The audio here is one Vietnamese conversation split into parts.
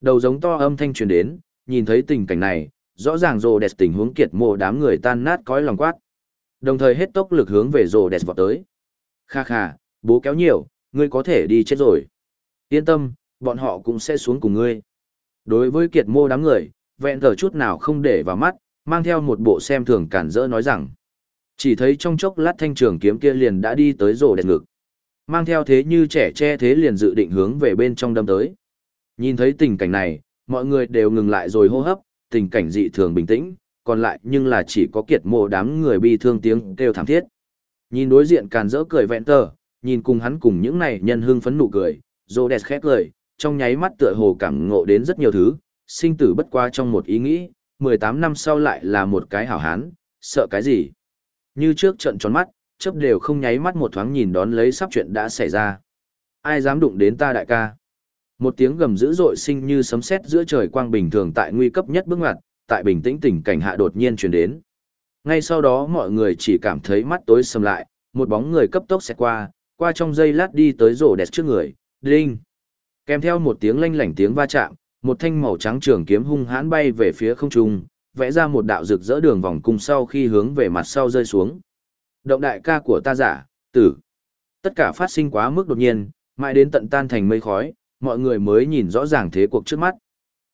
Đầu giống to âm thanh truyền đến, nhìn thấy tình cảnh này, rõ ràng rồ đẹp tình huống kiệt mộ đám người tan nát cõi lòng quát. Đồng thời hết tốc lực hướng về rồ đẹp vọt tới. Kha kha, bố kéo nhiều, ngươi có thể đi chết rồi. Yên tâm, bọn họ cũng sẽ xuống cùng ngươi. Đối với kiệt mô đám người, vẹn thở chút nào không để vào mắt, mang theo một bộ xem thường cản rỡ nói rằng. Chỉ thấy trong chốc lát thanh trường kiếm kia liền đã đi tới rồ đẹp ngực. Mang theo thế như trẻ che thế liền dự định hướng về bên trong đâm tới. Nhìn thấy tình cảnh này, mọi người đều ngừng lại rồi hô hấp, tình cảnh dị thường bình tĩnh, còn lại nhưng là chỉ có kiệt mộ đám người bi thương tiếng kêu thảm thiết. Nhìn đối diện càn rỡ cười vẹn tờ, nhìn cùng hắn cùng những này nhân hương phấn nụ cười, rô đẹp khét cười, trong nháy mắt tựa hồ cảm ngộ đến rất nhiều thứ, sinh tử bất qua trong một ý nghĩ, 18 năm sau lại là một cái hảo hán, sợ cái gì? Như trước trận tròn mắt, chấp đều không nháy mắt một thoáng nhìn đón lấy sắp chuyện đã xảy ra. Ai dám đụng đến ta đại ca? Một tiếng gầm dữ dội sinh như sấm sét giữa trời quang bình thường tại nguy cấp nhất bước ngoặt, tại bình tĩnh tình cảnh hạ đột nhiên truyền đến. Ngay sau đó mọi người chỉ cảm thấy mắt tối sầm lại, một bóng người cấp tốc xẹt qua, qua trong giây lát đi tới rổ đẹp trước người, đinh. Kèm theo một tiếng lanh lảnh tiếng va chạm, một thanh màu trắng trường kiếm hung hãn bay về phía không trung, vẽ ra một đạo rực rỡ đường vòng cung sau khi hướng về mặt sau rơi xuống. Động đại ca của ta giả, tử. Tất cả phát sinh quá mức đột nhiên, mãi đến tận tan thành mây khói, mọi người mới nhìn rõ ràng thế cuộc trước mắt.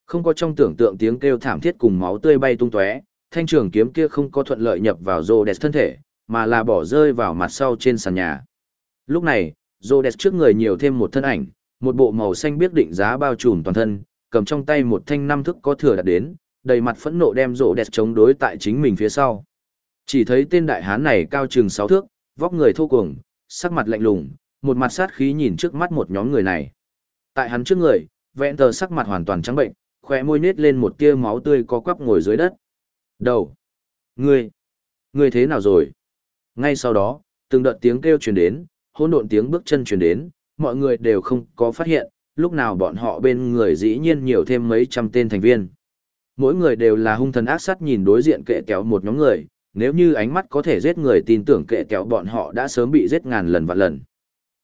Không có trong tưởng tượng tiếng kêu thảm thiết cùng máu tươi bay tung tóe, thanh trường kiếm kia không có thuận lợi nhập vào rô thân thể, mà là bỏ rơi vào mặt sau trên sàn nhà. Lúc này, rô trước người nhiều thêm một thân ảnh, một bộ màu xanh biết định giá bao trùm toàn thân, cầm trong tay một thanh năm thức có thừa đặt đến, đầy mặt phẫn nộ đem rô chống đối tại chính mình phía sau. Chỉ thấy tên đại hán này cao chừng sáu thước, vóc người thô cuồng, sắc mặt lạnh lùng, một mặt sát khí nhìn trước mắt một nhóm người này. Tại hắn trước người, vẹn tờ sắc mặt hoàn toàn trắng bệnh, khoe môi nết lên một tia máu tươi có quắp ngồi dưới đất. Đầu! Ngươi! Ngươi thế nào rồi? Ngay sau đó, từng đợt tiếng kêu truyền đến, hỗn độn tiếng bước chân truyền đến, mọi người đều không có phát hiện, lúc nào bọn họ bên người dĩ nhiên nhiều thêm mấy trăm tên thành viên. Mỗi người đều là hung thần ác sát nhìn đối diện kệ kéo một nhóm người, nếu như ánh mắt có thể giết người tin tưởng kệ kéo bọn họ đã sớm bị giết ngàn lần vạn lần.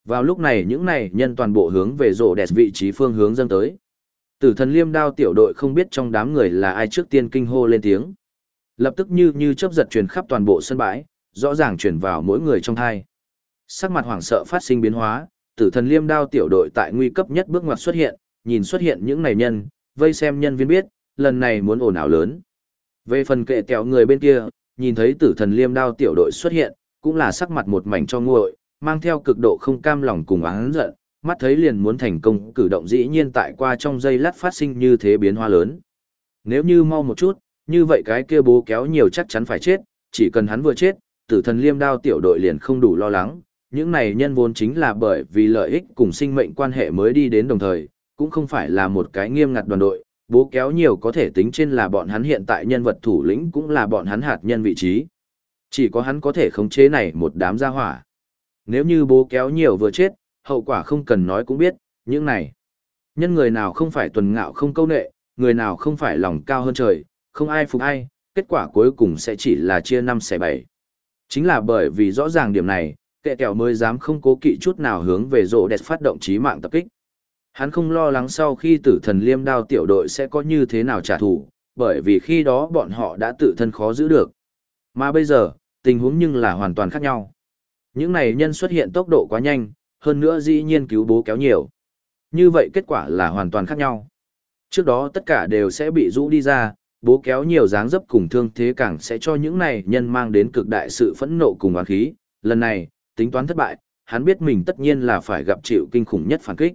Vào lúc này những này nhân toàn bộ hướng về rổ đẹp vị trí phương hướng dâng tới. Tử thần liêm đao tiểu đội không biết trong đám người là ai trước tiên kinh hô lên tiếng. Lập tức như như chớp giật truyền khắp toàn bộ sân bãi, rõ ràng truyền vào mỗi người trong thai. Sắc mặt hoảng sợ phát sinh biến hóa, tử thần liêm đao tiểu đội tại nguy cấp nhất bước ngoặt xuất hiện, nhìn xuất hiện những này nhân, vây xem nhân viên biết, lần này muốn ồn ào lớn. Về phần kệ kẹo người bên kia, nhìn thấy tử thần liêm đao tiểu đội xuất hiện, cũng là sắc mặt một mảnh cho nguội, mang theo cực độ không cam lòng cùng oán giận, mắt thấy liền muốn thành công cử động dĩ nhiên tại qua trong giây lát phát sinh như thế biến hoa lớn. Nếu như mau một chút, như vậy cái kia bố kéo nhiều chắc chắn phải chết, chỉ cần hắn vừa chết, tử thần liêm đao tiểu đội liền không đủ lo lắng. Những này nhân vốn chính là bởi vì lợi ích cùng sinh mệnh quan hệ mới đi đến đồng thời, cũng không phải là một cái nghiêm ngặt đoàn đội, bố kéo nhiều có thể tính trên là bọn hắn hiện tại nhân vật thủ lĩnh cũng là bọn hắn hạt nhân vị trí. Chỉ có hắn có thể khống chế này một đám gia hỏa. Nếu như bố kéo nhiều vừa chết, hậu quả không cần nói cũng biết, những này. Nhân người nào không phải tuần ngạo không câu nệ, người nào không phải lòng cao hơn trời, không ai phục ai, kết quả cuối cùng sẽ chỉ là chia năm xẻ bảy. Chính là bởi vì rõ ràng điểm này, kệ kẹo mới dám không cố kỵ chút nào hướng về rộ đẹp phát động trí mạng tập kích. Hắn không lo lắng sau khi tử thần liêm đao tiểu đội sẽ có như thế nào trả thù, bởi vì khi đó bọn họ đã tự thân khó giữ được. Mà bây giờ, tình huống nhưng là hoàn toàn khác nhau. Những này nhân xuất hiện tốc độ quá nhanh, hơn nữa dĩ nhiên cứu bố kéo nhiều. Như vậy kết quả là hoàn toàn khác nhau. Trước đó tất cả đều sẽ bị rũ đi ra, bố kéo nhiều dáng dấp cùng thương thế càng sẽ cho những này nhân mang đến cực đại sự phẫn nộ cùng oán khí. Lần này, tính toán thất bại, hắn biết mình tất nhiên là phải gặp chịu kinh khủng nhất phản kích.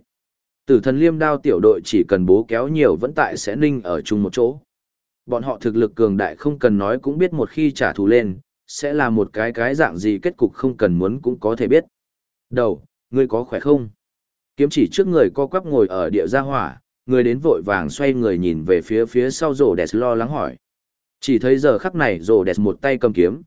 Tử thần liêm đao tiểu đội chỉ cần bố kéo nhiều vẫn tại sẽ ninh ở chung một chỗ. Bọn họ thực lực cường đại không cần nói cũng biết một khi trả thù lên, sẽ là một cái cái dạng gì kết cục không cần muốn cũng có thể biết. Đầu, ngươi có khỏe không? Kiếm chỉ trước người co quắp ngồi ở địa gia hỏa, người đến vội vàng xoay người nhìn về phía phía sau rổ đẹp lo lắng hỏi. Chỉ thấy giờ khắc này rổ đẹp một tay cầm kiếm.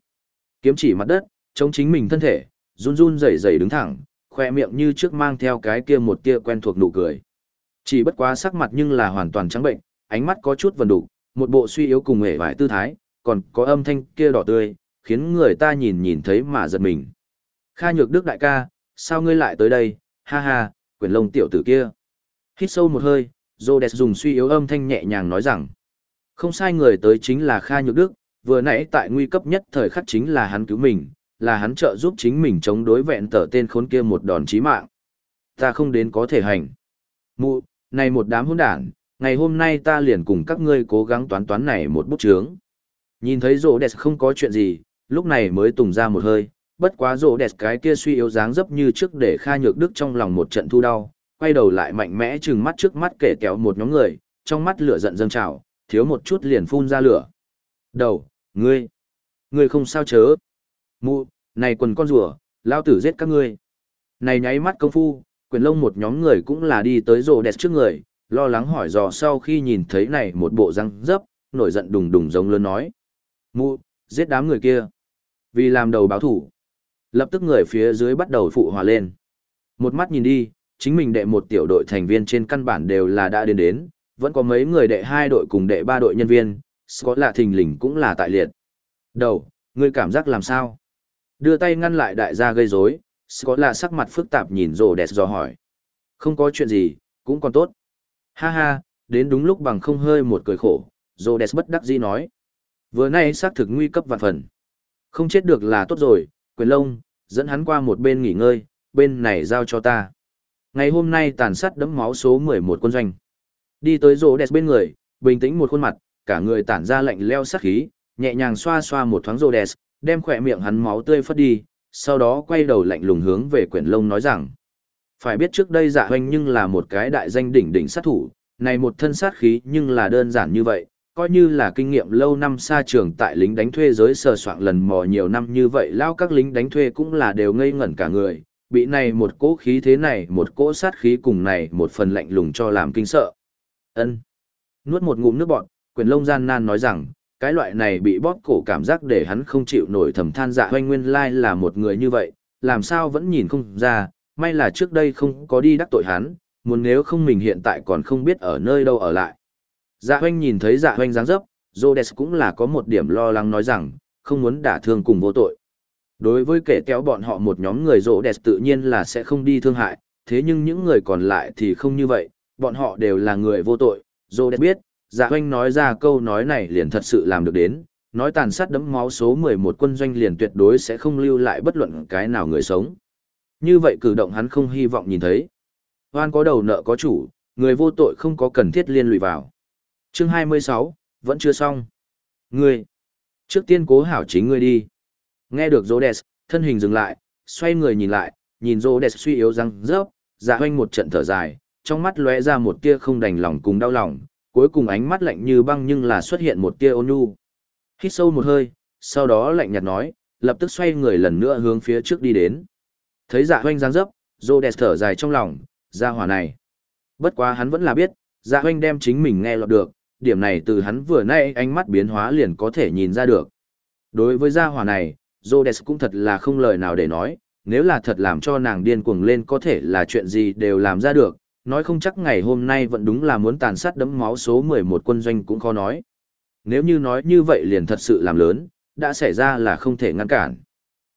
Kiếm chỉ mặt đất, chống chính mình thân thể, run run rẩy rẩy đứng thẳng, khoe miệng như trước mang theo cái kia một tia quen thuộc nụ cười. Chỉ bất quá sắc mặt nhưng là hoàn toàn trắng bệnh, ánh mắt có chút vần đủ, một bộ suy yếu cùng hề vải tư thái, còn có âm thanh kia đỏ tươi, khiến người ta nhìn nhìn thấy mà giật mình. Kha nhược đức đại ca, sao ngươi lại tới đây, ha ha, quyển lông tiểu tử kia. Hít sâu một hơi, Rhodes dùng suy yếu âm thanh nhẹ nhàng nói rằng, không sai người tới chính là Kha Nhược Đức, vừa nãy tại nguy cấp nhất thời khắc chính là hắn cứu mình, là hắn trợ giúp chính mình chống đối vẹn tở tên khốn kia một đòn chí mạng. Ta không đến có thể hành. Mụ, này một đám hỗn đản, ngày hôm nay ta liền cùng các ngươi cố gắng toán toán này một bút chướng. Nhìn thấy rỗ đẹp không có chuyện gì, lúc này mới tùng ra một hơi, bất quá rỗ đẹp cái kia suy yếu dáng dấp như trước để Kha Nhược Đức trong lòng một trận thu đau, quay đầu lại mạnh mẽ trừng mắt trước mắt kể kéo một nhóm người, trong mắt lửa giận dâng trào, thiếu một chút liền phun ra lửa. Đầu, ngươi, ngươi không sao chớ. Mụ, này quần con rùa, lao tử giết các ngươi. Này nháy mắt công phu, quyền lông một nhóm người cũng là đi tới rồ đẹp trước người, lo lắng hỏi dò sau khi nhìn thấy này một bộ răng dấp, nổi giận đùng đùng giống lớn nói. Mụ, giết đám người kia. Vì làm đầu báo thủ. Lập tức người phía dưới bắt đầu phụ hòa lên. Một mắt nhìn đi, chính mình đệ một tiểu đội thành viên trên căn bản đều là đã đến đến, vẫn có mấy người đệ hai đội cùng đệ ba đội nhân viên, Scott là thình lình cũng là tại liệt. Đầu, ngươi cảm giác làm sao? Đưa tay ngăn lại đại gia gây rối, Scott là sắc mặt phức tạp nhìn rồ đẹp dò hỏi. Không có chuyện gì, cũng còn tốt. Ha ha, đến đúng lúc bằng không hơi một cười khổ, rồ đẹp bất đắc dĩ nói. Vừa nay xác thực nguy cấp vạn phần. Không chết được là tốt rồi, quyền lông, dẫn hắn qua một bên nghỉ ngơi, bên này giao cho ta. Ngày hôm nay tàn sát đẫm máu số 11 quân doanh. Đi tới rỗ đẹp bên người, bình tĩnh một khuôn mặt, cả người tản ra lạnh leo sát khí, nhẹ nhàng xoa xoa một thoáng rỗ đẹp, đem khỏe miệng hắn máu tươi phất đi, sau đó quay đầu lạnh lùng hướng về quyển lông nói rằng. Phải biết trước đây dạ hoanh nhưng là một cái đại danh đỉnh đỉnh sát thủ, này một thân sát khí nhưng là đơn giản như vậy, coi như là kinh nghiệm lâu năm xa trường tại lính đánh thuê giới sờ soạn lần mò nhiều năm như vậy lao các lính đánh thuê cũng là đều ngây ngẩn cả người, bị này một cỗ khí thế này một cỗ sát khí cùng này một phần lạnh lùng cho làm kinh sợ. ân Nuốt một ngụm nước bọt, quyền lông gian nan nói rằng, cái loại này bị bóp cổ cảm giác để hắn không chịu nổi thầm than dạ hoanh nguyên lai là một người như vậy, làm sao vẫn nhìn không ra, may là trước đây không có đi đắc tội hắn, muốn nếu không mình hiện tại còn không biết ở nơi đâu ở lại. Dạ hoanh nhìn thấy dạ hoanh dáng dấp, Rhodes cũng là có một điểm lo lắng nói rằng, không muốn đả thương cùng vô tội. Đối với kẻ kéo bọn họ một nhóm người Rhodes tự nhiên là sẽ không đi thương hại, thế nhưng những người còn lại thì không như vậy, bọn họ đều là người vô tội. Rhodes biết, dạ hoanh nói ra câu nói này liền thật sự làm được đến, nói tàn sát đấm máu số 11 quân doanh liền tuyệt đối sẽ không lưu lại bất luận cái nào người sống. Như vậy cử động hắn không hy vọng nhìn thấy. Hoan có đầu nợ có chủ, người vô tội không có cần thiết liên lụy vào. Chương 26, vẫn chưa xong. Ngươi, trước tiên cố hảo chính ngươi đi. Nghe được Rhodes, thân hình dừng lại, xoay người nhìn lại, nhìn Rhodes suy yếu răng rớp, dạ hoanh một trận thở dài, trong mắt lóe ra một tia không đành lòng cùng đau lòng, cuối cùng ánh mắt lạnh như băng nhưng là xuất hiện một tia ôn nhu. Hít sâu một hơi, sau đó lạnh nhạt nói, lập tức xoay người lần nữa hướng phía trước đi đến. Thấy dạ hoanh giáng dấp, Rhodes thở dài trong lòng, ra hỏa này. Bất quá hắn vẫn là biết, dạ hoanh đem chính mình nghe lọt được, điểm này từ hắn vừa nay ánh mắt biến hóa liền có thể nhìn ra được. Đối với gia hỏa này, Rhodes cũng thật là không lời nào để nói, nếu là thật làm cho nàng điên cuồng lên có thể là chuyện gì đều làm ra được, nói không chắc ngày hôm nay vẫn đúng là muốn tàn sát đấm máu số 11 quân doanh cũng khó nói. Nếu như nói như vậy liền thật sự làm lớn, đã xảy ra là không thể ngăn cản.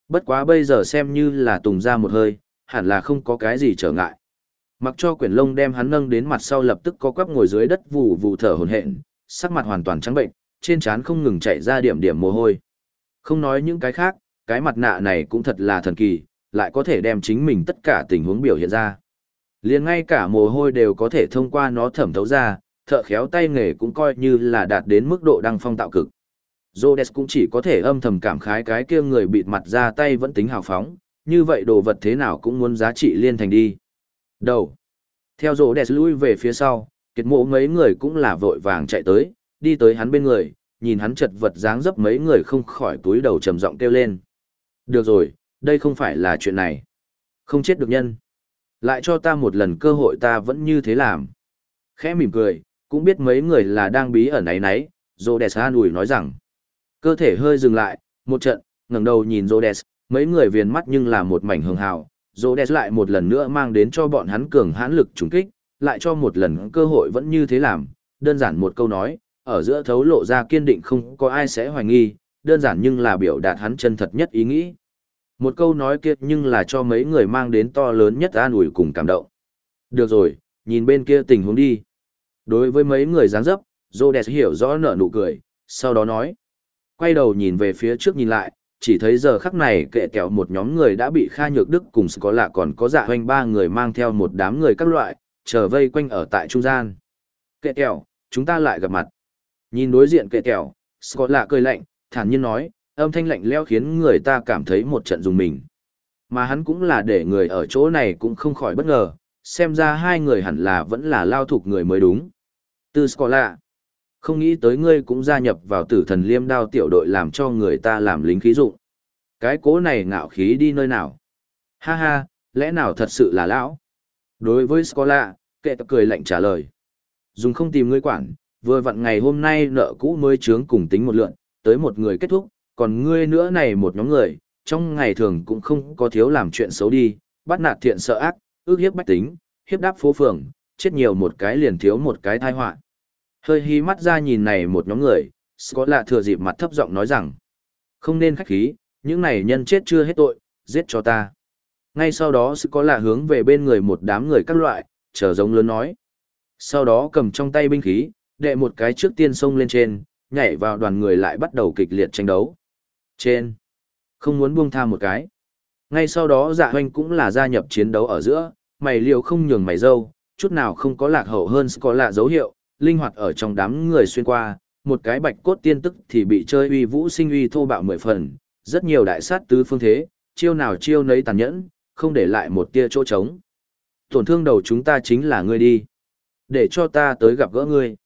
Bất quá bây giờ xem như là tùng ra một hơi, hẳn là không có cái gì trở ngại. Mặc cho quyển lông đem hắn nâng đến mặt sau lập tức có quắp ngồi dưới đất vù vù thở hổn hển, sắc mặt hoàn toàn trắng bệnh, trên trán không ngừng chạy ra điểm điểm mồ hôi. Không nói những cái khác, cái mặt nạ này cũng thật là thần kỳ, lại có thể đem chính mình tất cả tình huống biểu hiện ra. Liền ngay cả mồ hôi đều có thể thông qua nó thẩm thấu ra, thợ khéo tay nghề cũng coi như là đạt đến mức độ đăng phong tạo cực. Rhodes cũng chỉ có thể âm thầm cảm khái cái kia người bịt mặt ra tay vẫn tính hào phóng, như vậy đồ vật thế nào cũng muốn giá trị liên thành đi. Đầu. Theo rổ đẹp lui về phía sau, kiệt mộ mấy người cũng là vội vàng chạy tới, đi tới hắn bên người, nhìn hắn chật vật dáng dấp mấy người không khỏi túi đầu trầm giọng kêu lên. Được rồi, đây không phải là chuyện này. Không chết được nhân. Lại cho ta một lần cơ hội ta vẫn như thế làm. Khẽ mỉm cười, cũng biết mấy người là đang bí ẩn ấy nấy, Rhodes an ủi nói rằng. Cơ thể hơi dừng lại, một trận, ngẩng đầu nhìn Rhodes, mấy người viền mắt nhưng là một mảnh hường hào, Rhodes lại một lần nữa mang đến cho bọn hắn cường hãn lực trùng kích, lại cho một lần cơ hội vẫn như thế làm, đơn giản một câu nói, ở giữa thấu lộ ra kiên định không có ai sẽ hoài nghi, đơn giản nhưng là biểu đạt hắn chân thật nhất ý nghĩ. Một câu nói kia nhưng là cho mấy người mang đến to lớn nhất an ủi cùng cảm động. Được rồi, nhìn bên kia tình huống đi. Đối với mấy người dáng dấp, Rhodes hiểu rõ nở nụ cười, sau đó nói. Quay đầu nhìn về phía trước nhìn lại, chỉ thấy giờ khắc này kệ kẹo một nhóm người đã bị Kha Nhược Đức cùng có lạ còn có dạ hoành ba người mang theo một đám người các loại, chờ vây quanh ở tại trung gian. Kệ kẹo, chúng ta lại gặp mặt. Nhìn đối diện kệ kẹo, Scott lạ cười lạnh, thản nhiên nói, âm thanh lạnh leo khiến người ta cảm thấy một trận dùng mình. Mà hắn cũng là để người ở chỗ này cũng không khỏi bất ngờ, xem ra hai người hẳn là vẫn là lao thuộc người mới đúng. Từ Scola, không nghĩ tới ngươi cũng gia nhập vào tử thần liêm đao tiểu đội làm cho người ta làm lính khí dụng. Cái cố này ngạo khí đi nơi nào? Ha ha, lẽ nào thật sự là lão? Đối với Scola, kệ tập cười lạnh trả lời. Dùng không tìm ngươi quản, vừa vặn ngày hôm nay nợ cũ mới trướng cùng tính một lượn, tới một người kết thúc, còn ngươi nữa này một nhóm người, trong ngày thường cũng không có thiếu làm chuyện xấu đi, bắt nạt thiện sợ ác, ước hiếp bách tính, hiếp đáp phố phường, chết nhiều một cái liền thiếu một cái tai họa. Hơi hí mắt ra nhìn này một nhóm người, Scott lạ thừa dịp mặt thấp giọng nói rằng, không nên khách khí, những này nhân chết chưa hết tội, giết cho ta. Ngay sau đó Scott lạ hướng về bên người một đám người các loại, chờ giống lớn nói. Sau đó cầm trong tay binh khí, đệ một cái trước tiên xông lên trên, nhảy vào đoàn người lại bắt đầu kịch liệt tranh đấu. Trên, không muốn buông tha một cái. Ngay sau đó dạ hoanh cũng là gia nhập chiến đấu ở giữa, mày liều không nhường mày dâu, chút nào không có lạc hậu hơn có lạ dấu hiệu, linh hoạt ở trong đám người xuyên qua, một cái bạch cốt tiên tức thì bị chơi uy vũ sinh uy thô bạo mười phần, rất nhiều đại sát tứ phương thế, chiêu nào chiêu nấy tàn nhẫn, không để lại một tia chỗ trống. Tổn thương đầu chúng ta chính là ngươi đi. Để cho ta tới gặp gỡ ngươi.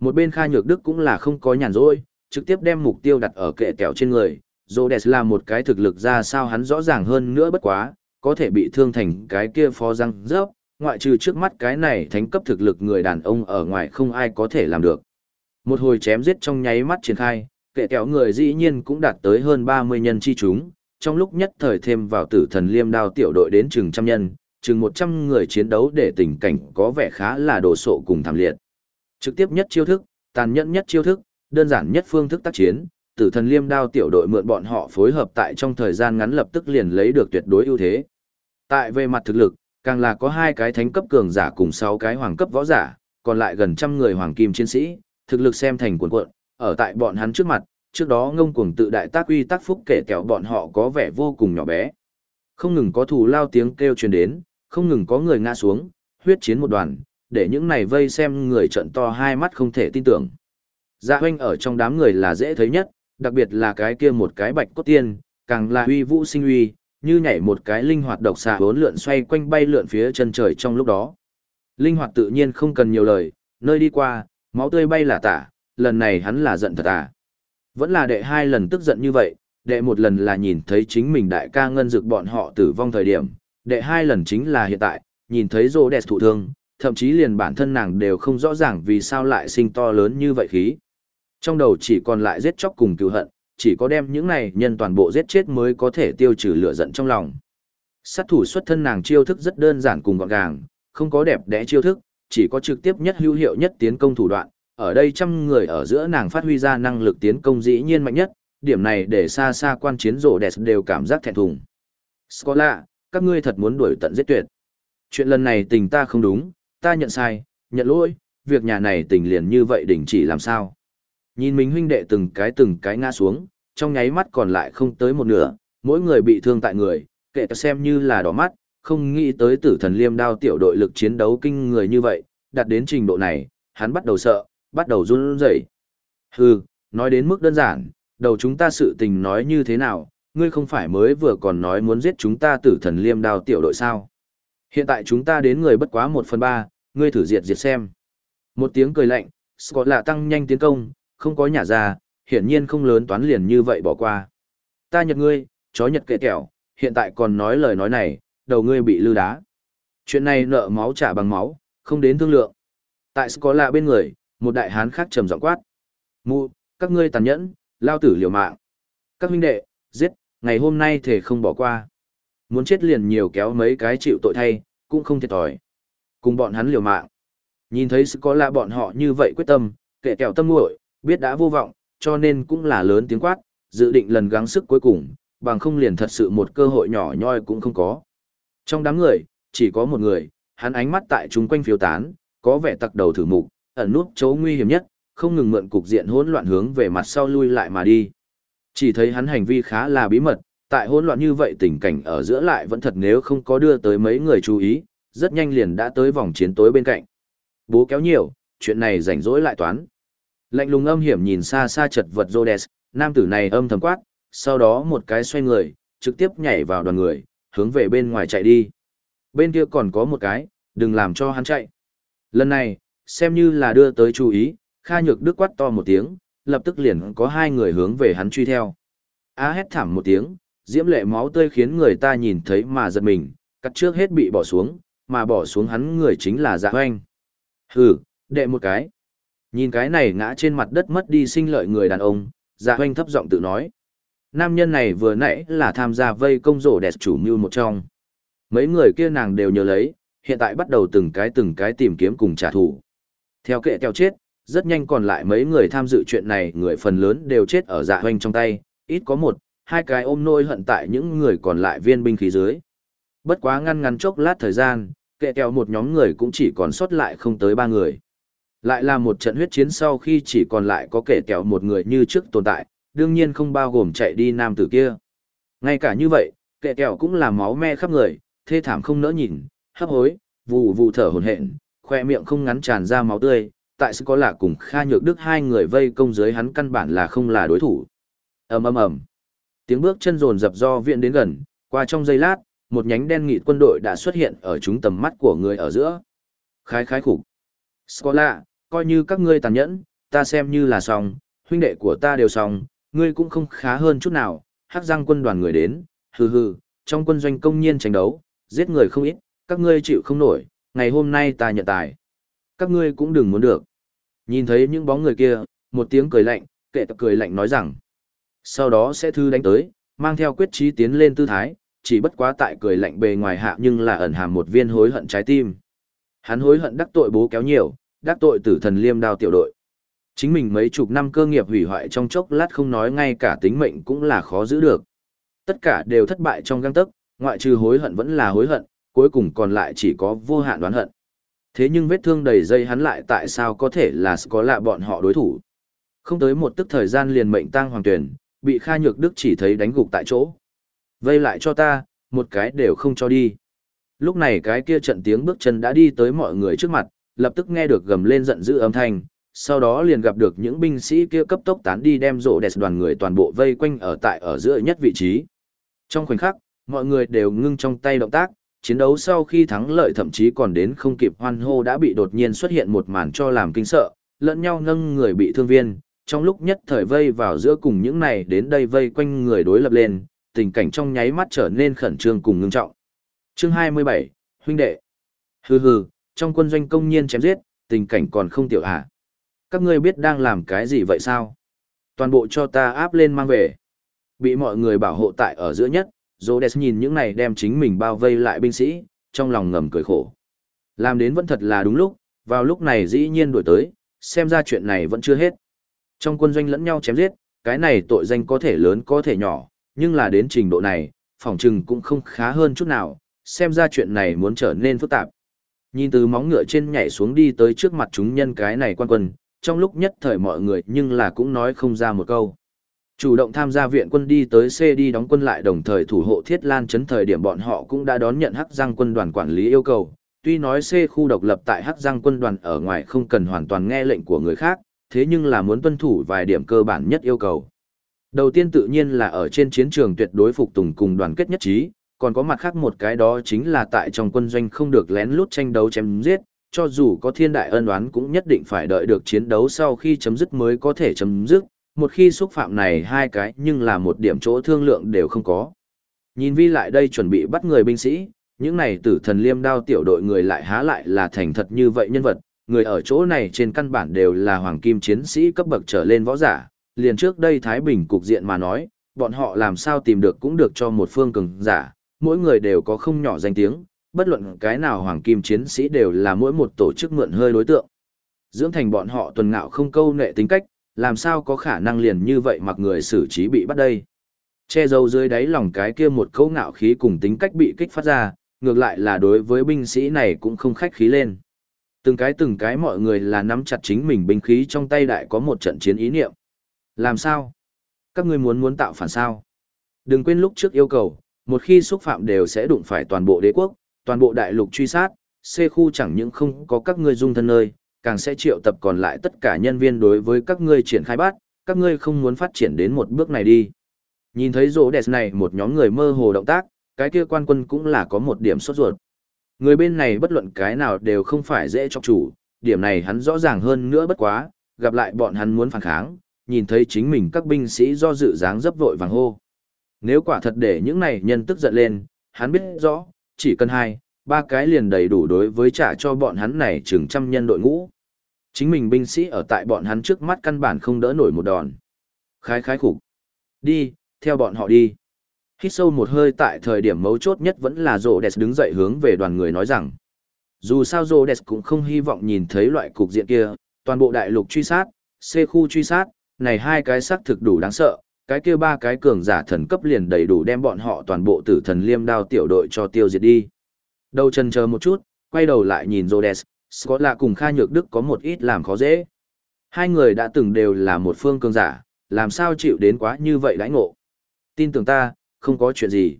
Một bên Kha Nhược Đức cũng là không có nhàn rỗi, trực tiếp đem mục tiêu đặt ở kệ kẹo trên người. Rhodes là một cái thực lực ra sao hắn rõ ràng hơn nữa bất quá, có thể bị thương thành cái kia phó răng rớp, ngoại trừ trước mắt cái này thánh cấp thực lực người đàn ông ở ngoài không ai có thể làm được. Một hồi chém giết trong nháy mắt triển khai, kệ kéo người dĩ nhiên cũng đạt tới hơn 30 nhân chi chúng, trong lúc nhất thời thêm vào tử thần liêm đao tiểu đội đến chừng trăm nhân, chừng 100 người chiến đấu để tình cảnh có vẻ khá là đồ sộ cùng thảm liệt. Trực tiếp nhất chiêu thức, tàn nhẫn nhất chiêu thức, đơn giản nhất phương thức tác chiến, tử thần liêm đao tiểu đội mượn bọn họ phối hợp tại trong thời gian ngắn lập tức liền lấy được tuyệt đối ưu thế. Tại về mặt thực lực, càng là có hai cái thánh cấp cường giả cùng sáu cái hoàng cấp võ giả, còn lại gần trăm người hoàng kim chiến sĩ, thực lực xem thành cuộn cuộn, ở tại bọn hắn trước mặt, trước đó ngông cuồng tự đại tác uy tác phúc kể kẹo bọn họ có vẻ vô cùng nhỏ bé. Không ngừng có thù lao tiếng kêu truyền đến, không ngừng có người ngã xuống, huyết chiến một đoàn, để những này vây xem người trận to hai mắt không thể tin tưởng. Dạ huynh ở trong đám người là dễ thấy nhất, đặc biệt là cái kia một cái bạch cốt tiên, càng là uy vũ sinh uy, như nhảy một cái linh hoạt độc xạ bốn lượn xoay quanh bay lượn phía chân trời trong lúc đó. Linh hoạt tự nhiên không cần nhiều lời, nơi đi qua, máu tươi bay là tả, lần này hắn là giận thật à. Vẫn là đệ hai lần tức giận như vậy, đệ một lần là nhìn thấy chính mình đại ca ngân dực bọn họ tử vong thời điểm, đệ hai lần chính là hiện tại, nhìn thấy rô đẹp thụ thương, thậm chí liền bản thân nàng đều không rõ ràng vì sao lại sinh to lớn như vậy khí. Trong đầu chỉ còn lại giết chóc cùng cứu hận, chỉ có đem những này nhân toàn bộ giết chết mới có thể tiêu trừ lửa giận trong lòng. Sát thủ xuất thân nàng chiêu thức rất đơn giản cùng gọn gàng, không có đẹp đẽ chiêu thức, chỉ có trực tiếp nhất hữu hiệu nhất tiến công thủ đoạn. Ở đây trăm người ở giữa nàng phát huy ra năng lực tiến công dĩ nhiên mạnh nhất, điểm này để xa xa quan chiến rổ đẹp đều cảm giác thẹn thùng. Scola, các ngươi thật muốn đuổi tận giết tuyệt. Chuyện lần này tình ta không đúng, ta nhận sai, nhận lỗi, việc nhà này tình liền như vậy đình chỉ làm sao. Nhìn mình huynh đệ từng cái từng cái ngã xuống, trong nháy mắt còn lại không tới một nửa, mỗi người bị thương tại người, kệ xem như là đỏ mắt, không nghĩ tới tử thần liêm đao tiểu đội lực chiến đấu kinh người như vậy, đạt đến trình độ này, hắn bắt đầu sợ, bắt đầu run rẩy. Hừ, nói đến mức đơn giản, đầu chúng ta sự tình nói như thế nào, ngươi không phải mới vừa còn nói muốn giết chúng ta tử thần liêm đao tiểu đội sao. Hiện tại chúng ta đến người bất quá một phần ba, ngươi thử diệt diệt xem. Một tiếng cười lạnh, Scott lạ tăng nhanh tiến công, không có nhả ra, hiển nhiên không lớn toán liền như vậy bỏ qua. Ta nhật ngươi, chó nhật kệ kẹo, hiện tại còn nói lời nói này, đầu ngươi bị lư đá. Chuyện này nợ máu trả bằng máu, không đến thương lượng. Tại có lạ bên người, một đại hán khác trầm giọng quát. Mụ, các ngươi tàn nhẫn, lao tử liều mạng. Các huynh đệ, giết, ngày hôm nay thể không bỏ qua. Muốn chết liền nhiều kéo mấy cái chịu tội thay, cũng không thiệt thòi. Cùng bọn hắn liều mạng. Nhìn thấy sự có lạ bọn họ như vậy quyết tâm, kệ kẹo tâm nguội, biết đã vô vọng, cho nên cũng là lớn tiếng quát, dự định lần gắng sức cuối cùng, bằng không liền thật sự một cơ hội nhỏ nhoi cũng không có. Trong đám người, chỉ có một người, hắn ánh mắt tại chúng quanh phiếu tán, có vẻ tặc đầu thử mục, ẩn nút chỗ nguy hiểm nhất, không ngừng mượn cục diện hỗn loạn hướng về mặt sau lui lại mà đi. Chỉ thấy hắn hành vi khá là bí mật, tại hỗn loạn như vậy tình cảnh ở giữa lại vẫn thật nếu không có đưa tới mấy người chú ý, rất nhanh liền đã tới vòng chiến tối bên cạnh. Bố kéo nhiều, chuyện này rảnh rỗi lại toán. Lạnh lùng âm hiểm nhìn xa xa chật vật Rhodes, nam tử này âm thầm quát, sau đó một cái xoay người, trực tiếp nhảy vào đoàn người, hướng về bên ngoài chạy đi. Bên kia còn có một cái, đừng làm cho hắn chạy. Lần này, xem như là đưa tới chú ý, Kha Nhược Đức quát to một tiếng, lập tức liền có hai người hướng về hắn truy theo. Á hét thảm một tiếng, diễm lệ máu tươi khiến người ta nhìn thấy mà giật mình, cắt trước hết bị bỏ xuống, mà bỏ xuống hắn người chính là dạ hoanh. Hừ, đệ một cái. Nhìn cái này ngã trên mặt đất mất đi sinh lợi người đàn ông, dạ hoanh thấp giọng tự nói. Nam nhân này vừa nãy là tham gia vây công rổ đẹp chủ mưu một trong. Mấy người kia nàng đều nhớ lấy, hiện tại bắt đầu từng cái từng cái tìm kiếm cùng trả thù. Theo kệ theo chết, rất nhanh còn lại mấy người tham dự chuyện này người phần lớn đều chết ở dạ hoanh trong tay, ít có một, hai cái ôm nôi hận tại những người còn lại viên binh khí dưới. Bất quá ngăn ngắn chốc lát thời gian, kệ kẹo một nhóm người cũng chỉ còn sót lại không tới ba người. Lại là một trận huyết chiến sau khi chỉ còn lại có kẻ kẹo một người như trước tồn tại, đương nhiên không bao gồm chạy đi nam tử kia. Ngay cả như vậy, kẻ kẹo cũng là máu me khắp người, thê thảm không nỡ nhìn, hấp hối, vù vù thở hổn hển, khoe miệng không ngắn tràn ra máu tươi, tại sự có lạ cùng Kha Nhược Đức hai người vây công dưới hắn căn bản là không là đối thủ. Ầm ầm ầm. Tiếng bước chân rồn rập do viện đến gần, qua trong giây lát, một nhánh đen nghị quân đội đã xuất hiện ở chúng tầm mắt của người ở giữa. Khái khái khủng. Scola, coi như các ngươi tàn nhẫn, ta xem như là xong, huynh đệ của ta đều xong, ngươi cũng không khá hơn chút nào, hắc Giang quân đoàn người đến, hừ hừ, trong quân doanh công nhiên tranh đấu, giết người không ít, các ngươi chịu không nổi, ngày hôm nay ta nhận tài. Các ngươi cũng đừng muốn được. Nhìn thấy những bóng người kia, một tiếng cười lạnh, kệ tập cười lạnh nói rằng, sau đó sẽ thư đánh tới, mang theo quyết chí tiến lên tư thái, chỉ bất quá tại cười lạnh bề ngoài hạ nhưng là ẩn hàm một viên hối hận trái tim. Hắn hối hận đắc tội bố kéo nhiều, đắc tội tử thần liêm đao tiểu đội. Chính mình mấy chục năm cơ nghiệp hủy hoại trong chốc lát không nói ngay cả tính mệnh cũng là khó giữ được. Tất cả đều thất bại trong găng tấc, ngoại trừ hối hận vẫn là hối hận, cuối cùng còn lại chỉ có vô hạn đoán hận. Thế nhưng vết thương đầy dây hắn lại tại sao có thể là có lạ bọn họ đối thủ. Không tới một tức thời gian liền mệnh tang hoàng tuyển, bị Kha Nhược Đức chỉ thấy đánh gục tại chỗ. Vây lại cho ta, một cái đều không cho đi. Lúc này cái kia trận tiếng bước chân đã đi tới mọi người trước mặt, lập tức nghe được gầm lên giận dữ âm thanh, sau đó liền gặp được những binh sĩ kia cấp tốc tán đi đem rộ đẹp đoàn người toàn bộ vây quanh ở tại ở giữa nhất vị trí. Trong khoảnh khắc, mọi người đều ngưng trong tay động tác, chiến đấu sau khi thắng lợi thậm chí còn đến không kịp hoan hô đã bị đột nhiên xuất hiện một màn cho làm kinh sợ, lẫn nhau nâng người bị thương viên, trong lúc nhất thời vây vào giữa cùng những này đến đây vây quanh người đối lập lên, tình cảnh trong nháy mắt trở nên khẩn trương cùng ngưng trọng. Chương 27, huynh đệ. Hừ hừ, trong quân doanh công nhiên chém giết, tình cảnh còn không tiểu hạ. Các ngươi biết đang làm cái gì vậy sao? Toàn bộ cho ta áp lên mang về. Bị mọi người bảo hộ tại ở giữa nhất, Rhodes nhìn những này đem chính mình bao vây lại binh sĩ, trong lòng ngầm cười khổ. Làm đến vẫn thật là đúng lúc, vào lúc này dĩ nhiên đuổi tới, xem ra chuyện này vẫn chưa hết. Trong quân doanh lẫn nhau chém giết, cái này tội danh có thể lớn có thể nhỏ, nhưng là đến trình độ này, phòng trừng cũng không khá hơn chút nào, xem ra chuyện này muốn trở nên phức tạp. Nhìn từ móng ngựa trên nhảy xuống đi tới trước mặt chúng nhân cái này quan quân, trong lúc nhất thời mọi người nhưng là cũng nói không ra một câu. Chủ động tham gia viện quân đi tới C đi đóng quân lại đồng thời thủ hộ Thiết Lan chấn thời điểm bọn họ cũng đã đón nhận Hắc Giang quân đoàn quản lý yêu cầu. Tuy nói C khu độc lập tại Hắc Giang quân đoàn ở ngoài không cần hoàn toàn nghe lệnh của người khác, thế nhưng là muốn tuân thủ vài điểm cơ bản nhất yêu cầu. Đầu tiên tự nhiên là ở trên chiến trường tuyệt đối phục tùng cùng đoàn kết nhất trí, còn có mặt khác một cái đó chính là tại trong quân doanh không được lén lút tranh đấu chém giết, cho dù có thiên đại ân oán cũng nhất định phải đợi được chiến đấu sau khi chấm dứt mới có thể chấm dứt, một khi xúc phạm này hai cái nhưng là một điểm chỗ thương lượng đều không có. Nhìn vi lại đây chuẩn bị bắt người binh sĩ, những này tử thần liêm đao tiểu đội người lại há lại là thành thật như vậy nhân vật, người ở chỗ này trên căn bản đều là hoàng kim chiến sĩ cấp bậc trở lên võ giả, liền trước đây Thái Bình cục diện mà nói, bọn họ làm sao tìm được cũng được cho một phương cường giả, mỗi người đều có không nhỏ danh tiếng, bất luận cái nào hoàng kim chiến sĩ đều là mỗi một tổ chức mượn hơi đối tượng. Dưỡng thành bọn họ tuần ngạo không câu nệ tính cách, làm sao có khả năng liền như vậy mặc người xử trí bị bắt đây. Che dâu dưới đáy lòng cái kia một câu ngạo khí cùng tính cách bị kích phát ra, ngược lại là đối với binh sĩ này cũng không khách khí lên. Từng cái từng cái mọi người là nắm chặt chính mình binh khí trong tay đại có một trận chiến ý niệm. Làm sao? Các ngươi muốn muốn tạo phản sao? Đừng quên lúc trước yêu cầu, một khi xúc phạm đều sẽ đụng phải toàn bộ đế quốc, toàn bộ đại lục truy sát, C khu chẳng những không có các ngươi dung thân nơi, càng sẽ triệu tập còn lại tất cả nhân viên đối với các ngươi triển khai bắt, các ngươi không muốn phát triển đến một bước này đi. Nhìn thấy rỗ đẹp này một nhóm người mơ hồ động tác, cái kia quan quân cũng là có một điểm sốt ruột. Người bên này bất luận cái nào đều không phải dễ cho chủ, điểm này hắn rõ ràng hơn nữa bất quá, gặp lại bọn hắn muốn phản kháng, nhìn thấy chính mình các binh sĩ do dự dáng dấp vội vàng hô. Nếu quả thật để những này nhân tức giận lên, hắn biết rõ, chỉ cần hai, ba cái liền đầy đủ đối với trả cho bọn hắn này chừng trăm nhân đội ngũ. Chính mình binh sĩ ở tại bọn hắn trước mắt căn bản không đỡ nổi một đòn. Khái khái khục. Đi, theo bọn họ đi. Hít sâu một hơi tại thời điểm mấu chốt nhất vẫn là Rô Đẹp đứng dậy hướng về đoàn người nói rằng. Dù sao Rô Đẹp cũng không hy vọng nhìn thấy loại cục diện kia, toàn bộ đại lục truy sát, C khu truy sát, này hai cái xác thực đủ đáng sợ, cái kia ba cái cường giả thần cấp liền đầy đủ đem bọn họ toàn bộ tử thần liêm đao tiểu đội cho tiêu diệt đi. Đầu chân chờ một chút, quay đầu lại nhìn Rhodes, Scott là cùng Kha Nhược Đức có một ít làm khó dễ. Hai người đã từng đều là một phương cường giả, làm sao chịu đến quá như vậy đãi ngộ. Tin tưởng ta, không có chuyện gì.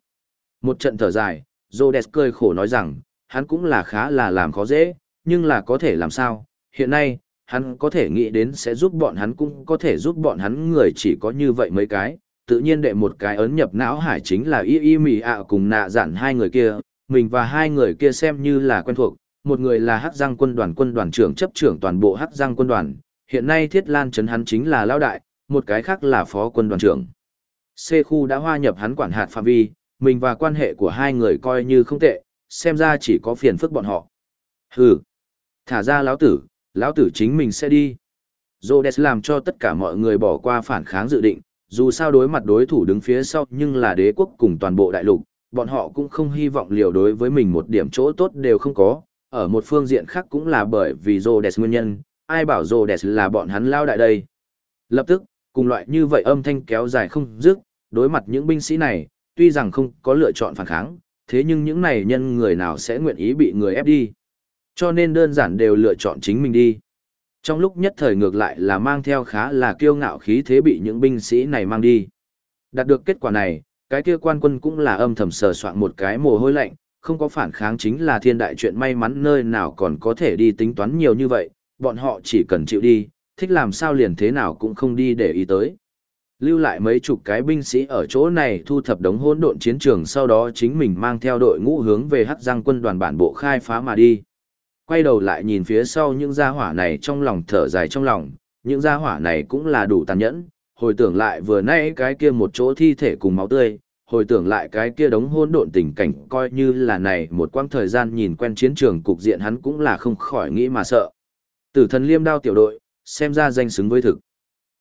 Một trận thở dài, Rhodes cười khổ nói rằng, hắn cũng là khá là làm khó dễ, nhưng là có thể làm sao. Hiện nay, hắn có thể nghĩ đến sẽ giúp bọn hắn cũng có thể giúp bọn hắn người chỉ có như vậy mấy cái. Tự nhiên đệ một cái ấn nhập não hải chính là y y mì ạ cùng nạ dặn hai người kia, mình và hai người kia xem như là quen thuộc, một người là Hắc Giang quân đoàn quân đoàn trưởng chấp trưởng toàn bộ Hắc Giang quân đoàn, hiện nay Thiết Lan trấn hắn chính là lão đại, một cái khác là phó quân đoàn trưởng. C khu đã hoa nhập hắn quản hạt phạm vi, mình và quan hệ của hai người coi như không tệ, xem ra chỉ có phiền phức bọn họ. Hừ, thả ra lão tử, lão tử chính mình sẽ đi. Rhodes làm cho tất cả mọi người bỏ qua phản kháng dự định, dù sao đối mặt đối thủ đứng phía sau nhưng là đế quốc cùng toàn bộ đại lục, bọn họ cũng không hy vọng liều đối với mình một điểm chỗ tốt đều không có, ở một phương diện khác cũng là bởi vì Rhodes nguyên nhân, ai bảo Rhodes là bọn hắn lao đại đây. Lập tức, cùng loại như vậy âm thanh kéo dài không dứt, đối mặt những binh sĩ này, tuy rằng không có lựa chọn phản kháng, thế nhưng những này nhân người nào sẽ nguyện ý bị người ép đi. Cho nên đơn giản đều lựa chọn chính mình đi. Trong lúc nhất thời ngược lại là mang theo khá là kiêu ngạo khí thế bị những binh sĩ này mang đi. Đạt được kết quả này, cái kia quan quân cũng là âm thầm sờ soạn một cái mồ hôi lạnh, không có phản kháng chính là thiên đại chuyện may mắn nơi nào còn có thể đi tính toán nhiều như vậy, bọn họ chỉ cần chịu đi, thích làm sao liền thế nào cũng không đi để ý tới. Lưu lại mấy chục cái binh sĩ ở chỗ này thu thập đống hỗn độn chiến trường sau đó chính mình mang theo đội ngũ hướng về hắc giang quân đoàn bản bộ khai phá mà đi. Quay đầu lại nhìn phía sau những gia hỏa này trong lòng thở dài trong lòng, những gia hỏa này cũng là đủ tàn nhẫn, hồi tưởng lại vừa nãy cái kia một chỗ thi thể cùng máu tươi, hồi tưởng lại cái kia đống hỗn độn tình cảnh coi như là này một quãng thời gian nhìn quen chiến trường cục diện hắn cũng là không khỏi nghĩ mà sợ. Tử thần liêm đao tiểu đội, xem ra danh xứng với thực.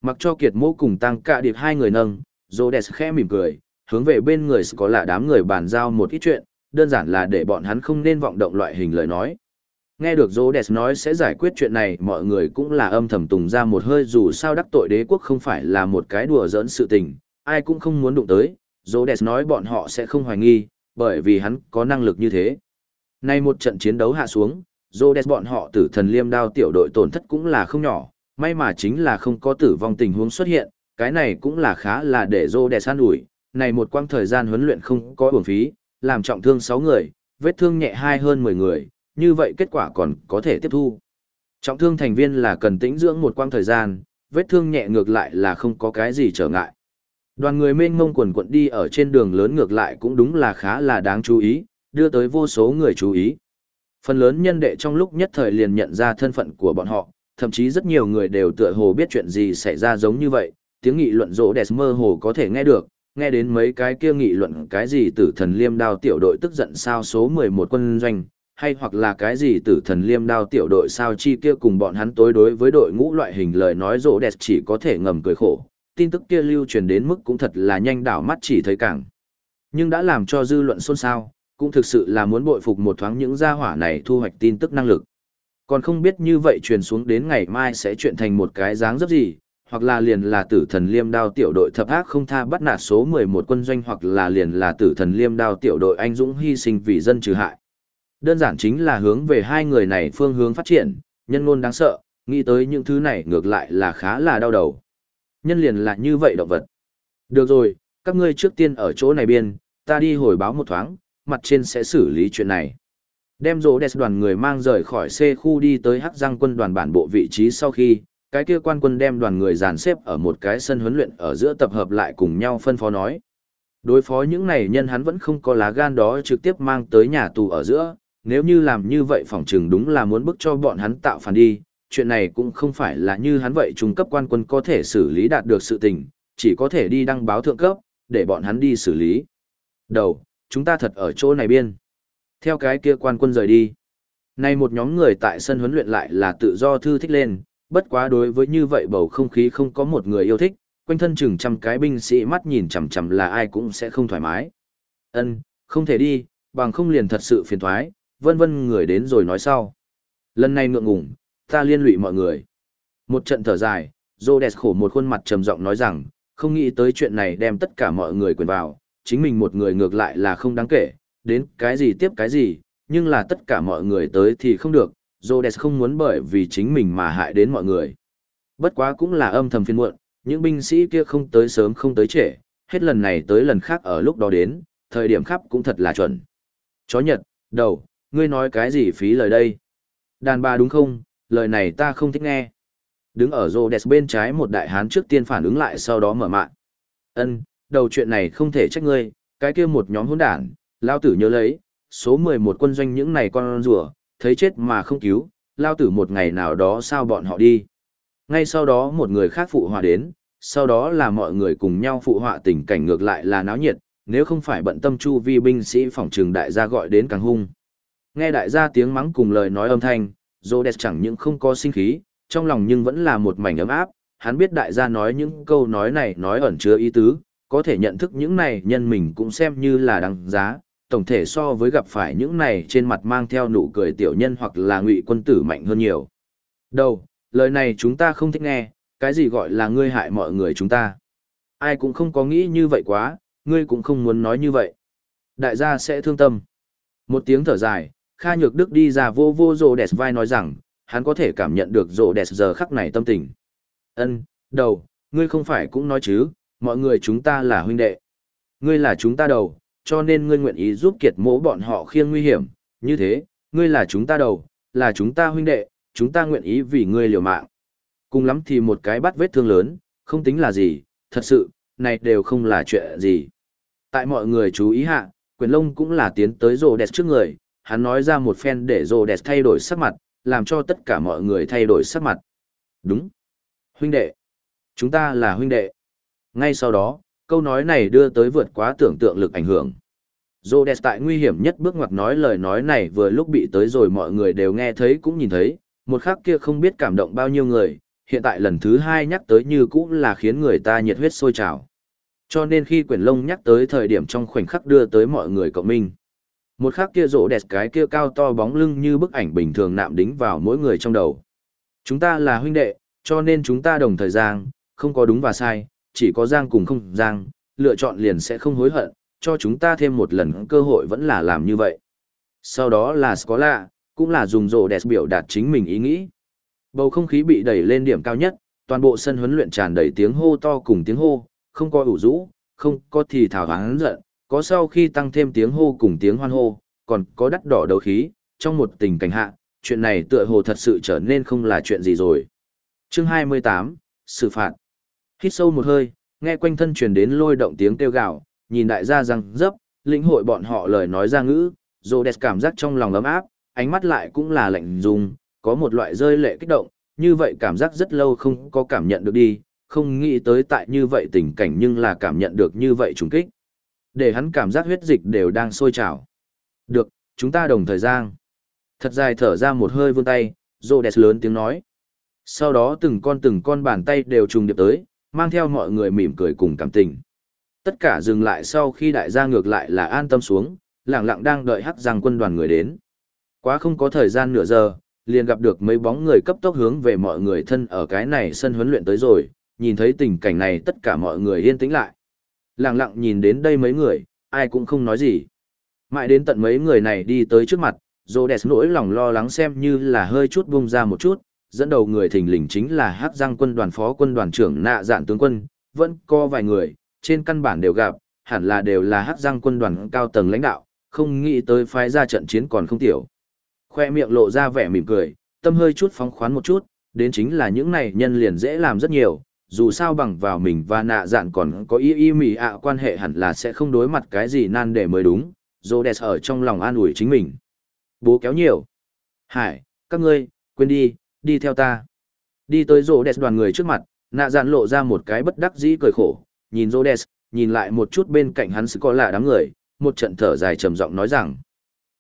Mặc cho kiệt mô cùng tăng cả điệp hai người nâng, Rhodes khẽ mỉm cười, hướng về bên người có là đám người bàn giao một ít chuyện, đơn giản là để bọn hắn không nên vọng động loại hình lời nói. Nghe được Rhodes nói sẽ giải quyết chuyện này mọi người cũng là âm thầm tùng ra một hơi dù sao đắc tội đế quốc không phải là một cái đùa giỡn sự tình, ai cũng không muốn đụng tới, Rhodes nói bọn họ sẽ không hoài nghi, bởi vì hắn có năng lực như thế. Nay một trận chiến đấu hạ xuống, Rhodes bọn họ tử thần liêm đao tiểu đội tổn thất cũng là không nhỏ, may mà chính là không có tử vong tình huống xuất hiện, cái này cũng là khá là để Rhodes an ủi, này một quãng thời gian huấn luyện không có uổng phí, làm trọng thương 6 người, vết thương nhẹ hai hơn 10 người, như vậy kết quả còn có thể tiếp thu. Trọng thương thành viên là cần tĩnh dưỡng một quãng thời gian, vết thương nhẹ ngược lại là không có cái gì trở ngại. Đoàn người mênh mông quần quận đi ở trên đường lớn ngược lại cũng đúng là khá là đáng chú ý, đưa tới vô số người chú ý. Phần lớn nhân đệ trong lúc nhất thời liền nhận ra thân phận của bọn họ, thậm chí rất nhiều người đều tựa hồ biết chuyện gì xảy ra giống như vậy, tiếng nghị luận rỗ đẹp mơ hồ có thể nghe được, nghe đến mấy cái kia nghị luận cái gì tử thần liêm đao tiểu đội tức giận sao số 11 quân doanh, hay hoặc là cái gì tử thần liêm đao tiểu đội sao chi kia cùng bọn hắn tối đối với đội ngũ loại hình lời nói rỗ đẹp chỉ có thể ngầm cười khổ, tin tức kia lưu truyền đến mức cũng thật là nhanh đảo mắt chỉ thấy càng. Nhưng đã làm cho dư luận xôn xao, cũng thực sự là muốn bội phục một thoáng những gia hỏa này thu hoạch tin tức năng lực. Còn không biết như vậy truyền xuống đến ngày mai sẽ chuyện thành một cái dáng dấp gì, hoặc là liền là tử thần liêm đao tiểu đội thập ác không tha bắt nạt số 11 quân doanh hoặc là liền là tử thần liêm đao tiểu đội anh dũng hy sinh vì dân trừ hại. Đơn giản chính là hướng về hai người này phương hướng phát triển, nhân ngôn đáng sợ, nghĩ tới những thứ này ngược lại là khá là đau đầu. Nhân liền là như vậy động vật. Được rồi, các ngươi trước tiên ở chỗ này biên, ta đi hồi báo một thoáng, mặt trên sẽ xử lý chuyện này. Đem rỗ đẹp đoàn người mang rời khỏi C khu đi tới hắc giang quân đoàn bản bộ vị trí sau khi, cái kia quan quân đem đoàn người dàn xếp ở một cái sân huấn luyện ở giữa tập hợp lại cùng nhau phân phó nói. Đối phó những này nhân hắn vẫn không có lá gan đó trực tiếp mang tới nhà tù ở giữa, nếu như làm như vậy phỏng chừng đúng là muốn bức cho bọn hắn tạo phản đi, chuyện này cũng không phải là như hắn vậy trung cấp quan quân có thể xử lý đạt được sự tình, chỉ có thể đi đăng báo thượng cấp, để bọn hắn đi xử lý. Đầu, chúng ta thật ở chỗ này biên. Theo cái kia quan quân rời đi. Nay một nhóm người tại sân huấn luyện lại là tự do thư thích lên, bất quá đối với như vậy bầu không khí không có một người yêu thích, quanh thân chừng trăm cái binh sĩ mắt nhìn chằm chằm là ai cũng sẽ không thoải mái. Ân, không thể đi, bằng không liền thật sự phiền thoái, vân vân người đến rồi nói sau. Lần này ngượng ngùng, ta liên lụy mọi người. Một trận thở dài, Rhodes khổ một khuôn mặt trầm giọng nói rằng, không nghĩ tới chuyện này đem tất cả mọi người quyền vào, chính mình một người ngược lại là không đáng kể, đến cái gì tiếp cái gì, nhưng là tất cả mọi người tới thì không được, Rhodes không muốn bởi vì chính mình mà hại đến mọi người. Bất quá cũng là âm thầm phiền muộn, những binh sĩ kia không tới sớm không tới trễ, hết lần này tới lần khác ở lúc đó đến, thời điểm khắp cũng thật là chuẩn. Chó Nhật, đầu, ngươi nói cái gì phí lời đây? Đàn bà đúng không, lời này ta không thích nghe. Đứng ở rô đẹp bên trái một đại hán trước tiên phản ứng lại sau đó mở mạng. Ân, đầu chuyện này không thể trách ngươi, cái kia một nhóm hỗn đản, lao tử nhớ lấy, số 11 quân doanh những này con rùa, thấy chết mà không cứu, lao tử một ngày nào đó sao bọn họ đi. Ngay sau đó một người khác phụ họa đến, sau đó là mọi người cùng nhau phụ họa tình cảnh ngược lại là náo nhiệt, nếu không phải bận tâm chu vi binh sĩ phòng trường đại gia gọi đến càng hung. Nghe đại gia tiếng mắng cùng lời nói âm thanh, Rhodes chẳng những không có sinh khí, trong lòng nhưng vẫn là một mảnh ấm áp, hắn biết đại gia nói những câu nói này nói ẩn chứa ý tứ, có thể nhận thức những này nhân mình cũng xem như là đáng giá, tổng thể so với gặp phải những này trên mặt mang theo nụ cười tiểu nhân hoặc là ngụy quân tử mạnh hơn nhiều. Đâu, lời này chúng ta không thích nghe, cái gì gọi là ngươi hại mọi người chúng ta. Ai cũng không có nghĩ như vậy quá, ngươi cũng không muốn nói như vậy. Đại gia sẽ thương tâm. Một tiếng thở dài, Kha Nhược Đức đi ra vô vô rồ đẹp vai nói rằng, hắn có thể cảm nhận được rồ đẹp giờ khắc này tâm tình. Ân, đầu, ngươi không phải cũng nói chứ, mọi người chúng ta là huynh đệ. Ngươi là chúng ta đầu, cho nên ngươi nguyện ý giúp kiệt mỗ bọn họ khiêng nguy hiểm, như thế, ngươi là chúng ta đầu, là chúng ta huynh đệ, chúng ta nguyện ý vì ngươi liều mạng. Cùng lắm thì một cái bắt vết thương lớn, không tính là gì, thật sự, này đều không là chuyện gì. Tại mọi người chú ý hạ, quyền lông cũng là tiến tới rồ đẹp trước người, hắn nói ra một phen để rồ đẹp thay đổi sắc mặt, làm cho tất cả mọi người thay đổi sắc mặt. Đúng. Huynh đệ. Chúng ta là huynh đệ. Ngay sau đó, câu nói này đưa tới vượt quá tưởng tượng lực ảnh hưởng. Rhodes tại nguy hiểm nhất bước ngoặt nói lời nói này vừa lúc bị tới rồi mọi người đều nghe thấy cũng nhìn thấy, một khắc kia không biết cảm động bao nhiêu người, hiện tại lần thứ hai nhắc tới như cũ là khiến người ta nhiệt huyết sôi trào. Cho nên khi quyển lông nhắc tới thời điểm trong khoảnh khắc đưa tới mọi người cộng minh. Một khắc kia rỗ đẹp cái kia cao to bóng lưng như bức ảnh bình thường nạm đính vào mỗi người trong đầu. Chúng ta là huynh đệ, cho nên chúng ta đồng thời giang, không có đúng và sai, chỉ có giang cùng không giang, lựa chọn liền sẽ không hối hận, cho chúng ta thêm một lần cơ hội vẫn là làm như vậy. Sau đó là Scola, cũng là dùng rổ đẹp biểu đạt chính mình ý nghĩ. Bầu không khí bị đẩy lên điểm cao nhất, toàn bộ sân huấn luyện tràn đầy tiếng hô to cùng tiếng hô, không có ủ rũ, không có thì thảo hoáng giận, có sau khi tăng thêm tiếng hô cùng tiếng hoan hô, còn có đắt đỏ đấu khí, trong một tình cảnh hạ, chuyện này tựa hồ thật sự trở nên không là chuyện gì rồi. Chương 28, xử phạt. Hít sâu một hơi, nghe quanh thân truyền đến lôi động tiếng kêu gào, nhìn đại gia răng dấp, lĩnh hội bọn họ lời nói ra ngữ, Rhodes cảm giác trong lòng ấm áp, ánh mắt lại cũng là lạnh dùng, có một loại rơi lệ kích động, như vậy cảm giác rất lâu không có cảm nhận được đi, không nghĩ tới tại như vậy tình cảnh nhưng là cảm nhận được như vậy trùng kích. Để hắn cảm giác huyết dịch đều đang sôi trào. Được, chúng ta đồng thời gian. Thật dài thở ra một hơi vươn tay, Rhodes lớn tiếng nói. Sau đó từng con từng con bàn tay đều trùng điệp tới, mang theo mọi người mỉm cười cùng cảm tình. Tất cả dừng lại sau khi đại gia ngược lại là an tâm xuống, lặng lặng đang đợi hắc rằng quân đoàn người đến. Quá không có thời gian nửa giờ, liền gặp được mấy bóng người cấp tốc hướng về mọi người thân ở cái này sân huấn luyện tới rồi, nhìn thấy tình cảnh này tất cả mọi người yên tĩnh lại. Lặng lặng nhìn đến đây mấy người, ai cũng không nói gì. Mãi đến tận mấy người này đi tới trước mặt, Rhodes nỗi lòng lo lắng xem như là hơi chút bung ra một chút, dẫn đầu người thình lình chính là Hắc Giang quân đoàn phó quân đoàn trưởng nạ dạn tướng quân, vẫn có vài người, trên căn bản đều gặp, hẳn là đều là Hắc Giang quân đoàn cao tầng lãnh đạo, không nghĩ tới phái ra trận chiến còn không tiểu. Khoe miệng lộ ra vẻ mỉm cười, tâm hơi chút phóng khoán một chút, đến chính là những này nhân liền dễ làm rất nhiều, dù sao bằng vào mình và nạ dạn còn có y y mỉ ạ quan hệ hẳn là sẽ không đối mặt cái gì nan để mới đúng, Rhodes ở trong lòng an ủi chính mình. Bố kéo nhiều. Hải, các ngươi, quên đi, đi theo ta. Đi tới Rhodes đoàn người trước mặt, nạ dạn lộ ra một cái bất đắc dĩ cười khổ, nhìn Rhodes, nhìn lại một chút bên cạnh hắn sự có lạ đám người, một trận thở dài trầm giọng nói rằng.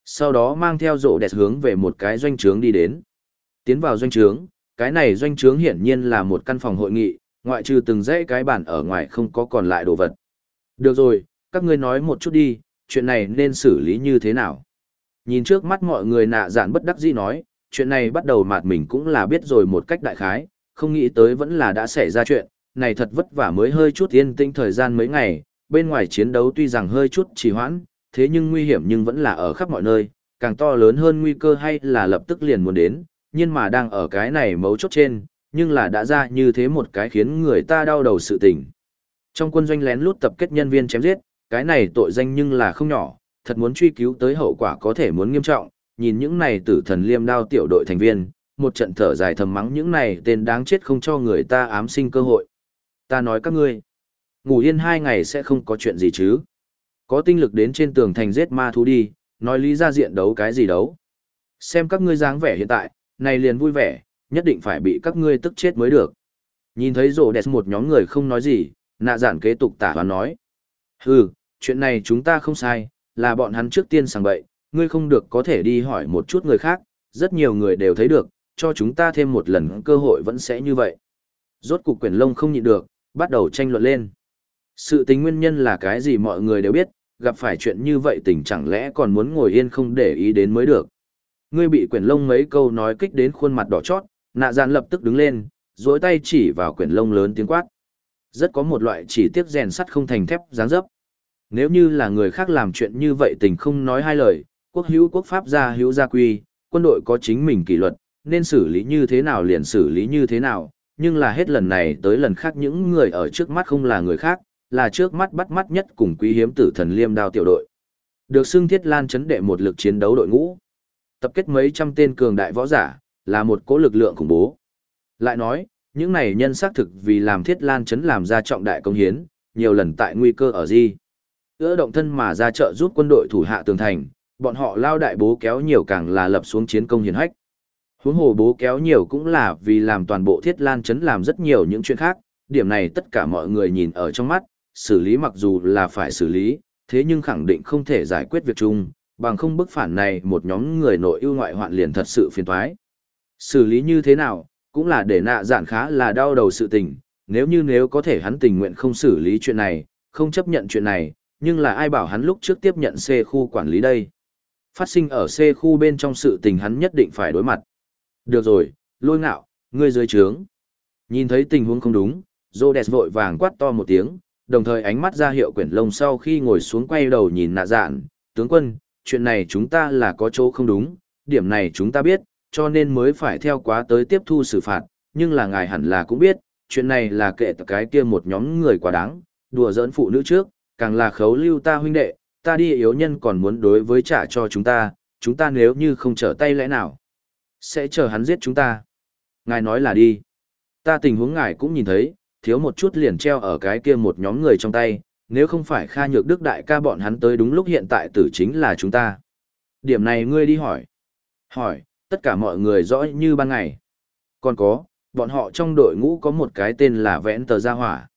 Sau đó mang theo Rhodes hướng về một cái doanh trướng đi đến. Tiến vào doanh trướng, cái này doanh trướng hiển nhiên là một căn phòng hội nghị, ngoại trừ từng dãy cái bản ở ngoài không có còn lại đồ vật. Được rồi, các ngươi nói một chút đi, chuyện này nên xử lý như thế nào? Nhìn trước mắt mọi người nạ dạn bất đắc dĩ nói, chuyện này bắt đầu mạt mình cũng là biết rồi một cách đại khái, không nghĩ tới vẫn là đã xảy ra chuyện, này thật vất vả mới hơi chút yên tĩnh thời gian mấy ngày, bên ngoài chiến đấu tuy rằng hơi chút trì hoãn, thế nhưng nguy hiểm nhưng vẫn là ở khắp mọi nơi, càng to lớn hơn nguy cơ hay là lập tức liền muốn đến, nhưng mà đang ở cái này mấu chốt trên, nhưng là đã ra như thế một cái khiến người ta đau đầu sự tình. Trong quân doanh lén lút tập kết nhân viên chém giết, cái này tội danh nhưng là không nhỏ, thật muốn truy cứu tới hậu quả có thể muốn nghiêm trọng, nhìn những này tử thần liêm đao tiểu đội thành viên, một trận thở dài thầm mắng những này tên đáng chết không cho người ta ám sinh cơ hội. Ta nói các ngươi, ngủ yên hai ngày sẽ không có chuyện gì chứ. Có tinh lực đến trên tường thành giết ma thú đi, nói lý ra diện đấu cái gì đấu. Xem các ngươi dáng vẻ hiện tại, này liền vui vẻ, nhất định phải bị các ngươi tức chết mới được. Nhìn thấy rổ đẹp một nhóm người không nói gì, nạ giản kế tục tả và nói. Hừ, chuyện này chúng ta không sai, là bọn hắn trước tiên sàng bậy, ngươi không được có thể đi hỏi một chút người khác, rất nhiều người đều thấy được, cho chúng ta thêm một lần cơ hội vẫn sẽ như vậy. Rốt cục quyển lông không nhịn được, bắt đầu tranh luận lên. Sự tính nguyên nhân là cái gì mọi người đều biết, gặp phải chuyện như vậy tình chẳng lẽ còn muốn ngồi yên không để ý đến mới được. Ngươi bị quyển lông mấy câu nói kích đến khuôn mặt đỏ chót, nạ dàn lập tức đứng lên, dối tay chỉ vào quyển lông lớn tiếng quát. Rất có một loại chỉ tiếc rèn sắt không thành thép dáng dấp. Nếu như là người khác làm chuyện như vậy tình không nói hai lời, quốc hữu quốc pháp gia hữu gia quy, quân đội có chính mình kỷ luật, nên xử lý như thế nào liền xử lý như thế nào, nhưng là hết lần này tới lần khác những người ở trước mắt không là người khác, là trước mắt bắt mắt nhất cùng quý hiếm tử thần liêm đao tiểu đội. Được xưng thiết lan chấn đệ một lực chiến đấu đội ngũ. Tập kết mấy trăm tên cường đại võ giả, là một cố lực lượng khủng bố. Lại nói, những này nhân xác thực vì làm thiết lan chấn làm ra trọng đại công hiến, nhiều lần tại nguy cơ ở di. Ưa động thân mà ra trợ giúp quân đội thủ hạ tường thành, bọn họ lao đại bố kéo nhiều càng là lập xuống chiến công hiển hách. Huống hồ bố kéo nhiều cũng là vì làm toàn bộ thiết lan chấn làm rất nhiều những chuyện khác, điểm này tất cả mọi người nhìn ở trong mắt, xử lý mặc dù là phải xử lý, thế nhưng khẳng định không thể giải quyết việc chung, bằng không bức phản này một nhóm người nội ưu ngoại hoạn liền thật sự phiền toái. Xử lý như thế nào, cũng là để nạ giản khá là đau đầu sự tình, nếu như nếu có thể hắn tình nguyện không xử lý chuyện này, không chấp nhận chuyện này, nhưng là ai bảo hắn lúc trước tiếp nhận C khu quản lý đây. Phát sinh ở C khu bên trong sự tình hắn nhất định phải đối mặt. Được rồi, lôi ngạo, ngươi dưới trướng. Nhìn thấy tình huống không đúng, Rhodes vội vàng quát to một tiếng, đồng thời ánh mắt ra hiệu quyển lông sau khi ngồi xuống quay đầu nhìn nạ dạn, tướng quân, chuyện này chúng ta là có chỗ không đúng, điểm này chúng ta biết, cho nên mới phải theo quá tới tiếp thu xử phạt, nhưng là ngài hẳn là cũng biết, chuyện này là kệ cái kia một nhóm người quá đáng, đùa giỡn phụ nữ trước, càng là khấu lưu ta huynh đệ, ta đi yếu nhân còn muốn đối với trả cho chúng ta, chúng ta nếu như không trở tay lẽ nào, sẽ chờ hắn giết chúng ta. Ngài nói là đi. Ta tình huống ngài cũng nhìn thấy, thiếu một chút liền treo ở cái kia một nhóm người trong tay, nếu không phải Kha Nhược Đức đại ca bọn hắn tới đúng lúc hiện tại tử chính là chúng ta. Điểm này ngươi đi hỏi. Hỏi, tất cả mọi người rõ như ban ngày. Còn có, bọn họ trong đội ngũ có một cái tên là Vẽn Tờ Gia Hỏa.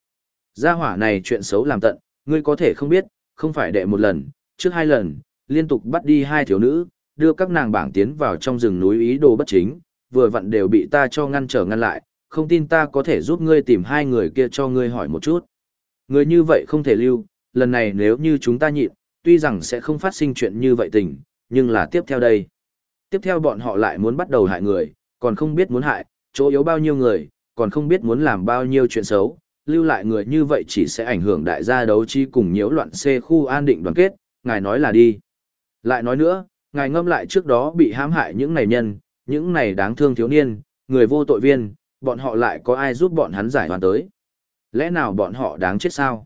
Gia Hỏa này chuyện xấu làm tận, ngươi có thể không biết, không phải đệ một lần, trước hai lần, liên tục bắt đi hai thiếu nữ, đưa các nàng bảng tiến vào trong rừng núi ý đồ bất chính, vừa vặn đều bị ta cho ngăn trở ngăn lại, không tin ta có thể giúp ngươi tìm hai người kia cho ngươi hỏi một chút. Người như vậy không thể lưu, lần này nếu như chúng ta nhịn, tuy rằng sẽ không phát sinh chuyện như vậy tình, nhưng là tiếp theo đây. Tiếp theo bọn họ lại muốn bắt đầu hại người, còn không biết muốn hại, chỗ yếu bao nhiêu người, còn không biết muốn làm bao nhiêu chuyện xấu, lưu lại người như vậy chỉ sẽ ảnh hưởng đại gia đấu chi cùng nhiễu loạn C khu an định đoàn kết, ngài nói là đi. Lại nói nữa, Ngài ngâm lại trước đó bị hãm hại những này nhân, những này đáng thương thiếu niên, người vô tội viên, bọn họ lại có ai giúp bọn hắn giải hoàn tới. Lẽ nào bọn họ đáng chết sao?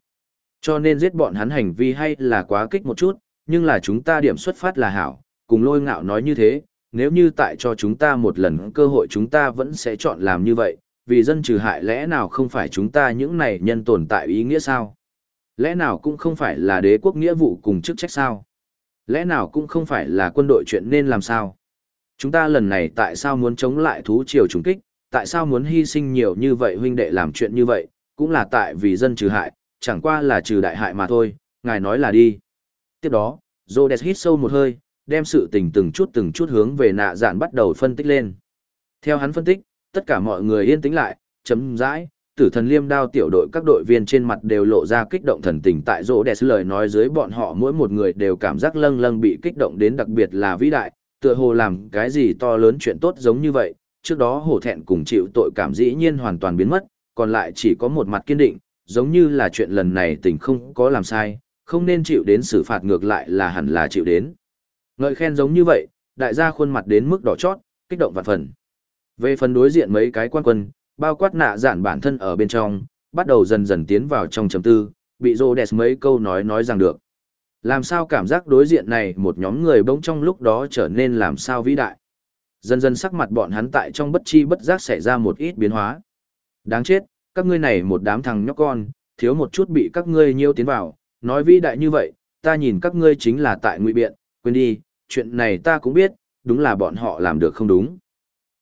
Cho nên giết bọn hắn hành vi hay là quá kích một chút, nhưng là chúng ta điểm xuất phát là hảo, cùng lôi ngạo nói như thế, nếu như tại cho chúng ta một lần cơ hội chúng ta vẫn sẽ chọn làm như vậy, vì dân trừ hại lẽ nào không phải chúng ta những này nhân tồn tại ý nghĩa sao? Lẽ nào cũng không phải là đế quốc nghĩa vụ cùng chức trách sao? Lẽ nào cũng không phải là quân đội chuyện nên làm sao? Chúng ta lần này tại sao muốn chống lại thú triều trùng kích, tại sao muốn hy sinh nhiều như vậy huynh đệ làm chuyện như vậy, cũng là tại vì dân trừ hại, chẳng qua là trừ đại hại mà thôi, ngài nói là đi. Tiếp đó, Rhodes hít sâu một hơi, đem sự tình từng chút từng chút hướng về nạ dạn bắt đầu phân tích lên. Theo hắn phân tích, tất cả mọi người yên tĩnh lại, chấm dãi, tử thần liêm đao tiểu đội các đội viên trên mặt đều lộ ra kích động thần tình tại rỗ đẹp lời nói dưới bọn họ mỗi một người đều cảm giác lâng lâng bị kích động đến đặc biệt là vĩ đại, tựa hồ làm cái gì to lớn chuyện tốt giống như vậy, trước đó hổ thẹn cùng chịu tội cảm dĩ nhiên hoàn toàn biến mất, còn lại chỉ có một mặt kiên định, giống như là chuyện lần này tình không có làm sai, không nên chịu đến xử phạt ngược lại là hẳn là chịu đến. Ngợi khen giống như vậy, đại gia khuôn mặt đến mức đỏ chót, kích động vạn phần. Về phần đối diện mấy cái quan quân, bao quát nạ giản bản thân ở bên trong, bắt đầu dần dần tiến vào trong chấm tư, bị rô đẹp mấy câu nói nói rằng được. Làm sao cảm giác đối diện này một nhóm người bỗng trong lúc đó trở nên làm sao vĩ đại. Dần dần sắc mặt bọn hắn tại trong bất chi bất giác xảy ra một ít biến hóa. Đáng chết, các ngươi này một đám thằng nhóc con, thiếu một chút bị các ngươi nhiêu tiến vào, nói vĩ đại như vậy, ta nhìn các ngươi chính là tại ngụy biện, quên đi, chuyện này ta cũng biết, đúng là bọn họ làm được không đúng.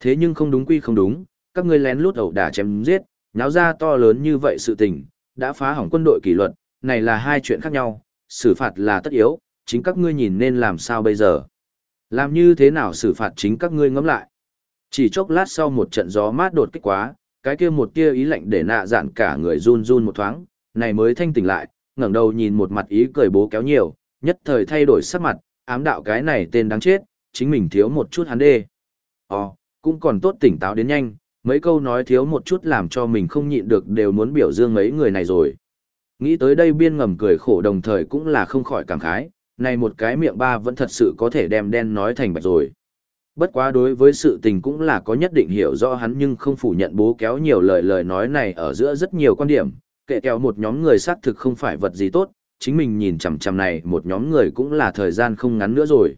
Thế nhưng không đúng quy không đúng, các ngươi lén lút ẩu đả chém giết, náo ra to lớn như vậy sự tình, đã phá hỏng quân đội kỷ luật, này là hai chuyện khác nhau, xử phạt là tất yếu, chính các ngươi nhìn nên làm sao bây giờ. Làm như thế nào xử phạt chính các ngươi ngẫm lại. Chỉ chốc lát sau một trận gió mát đột kích quá, cái kia một tia ý lạnh để nạ dạn cả người run run một thoáng, này mới thanh tỉnh lại, ngẩng đầu nhìn một mặt ý cười bố kéo nhiều, nhất thời thay đổi sắc mặt, ám đạo cái này tên đáng chết, chính mình thiếu một chút hắn đê. Ồ, cũng còn tốt tỉnh táo đến nhanh, mấy câu nói thiếu một chút làm cho mình không nhịn được đều muốn biểu dương mấy người này rồi. Nghĩ tới đây biên ngầm cười khổ đồng thời cũng là không khỏi cảm khái, này một cái miệng ba vẫn thật sự có thể đem đen nói thành bạch rồi. Bất quá đối với sự tình cũng là có nhất định hiểu rõ hắn nhưng không phủ nhận bố kéo nhiều lời lời nói này ở giữa rất nhiều quan điểm, kệ kéo một nhóm người xác thực không phải vật gì tốt, chính mình nhìn chằm chằm này một nhóm người cũng là thời gian không ngắn nữa rồi.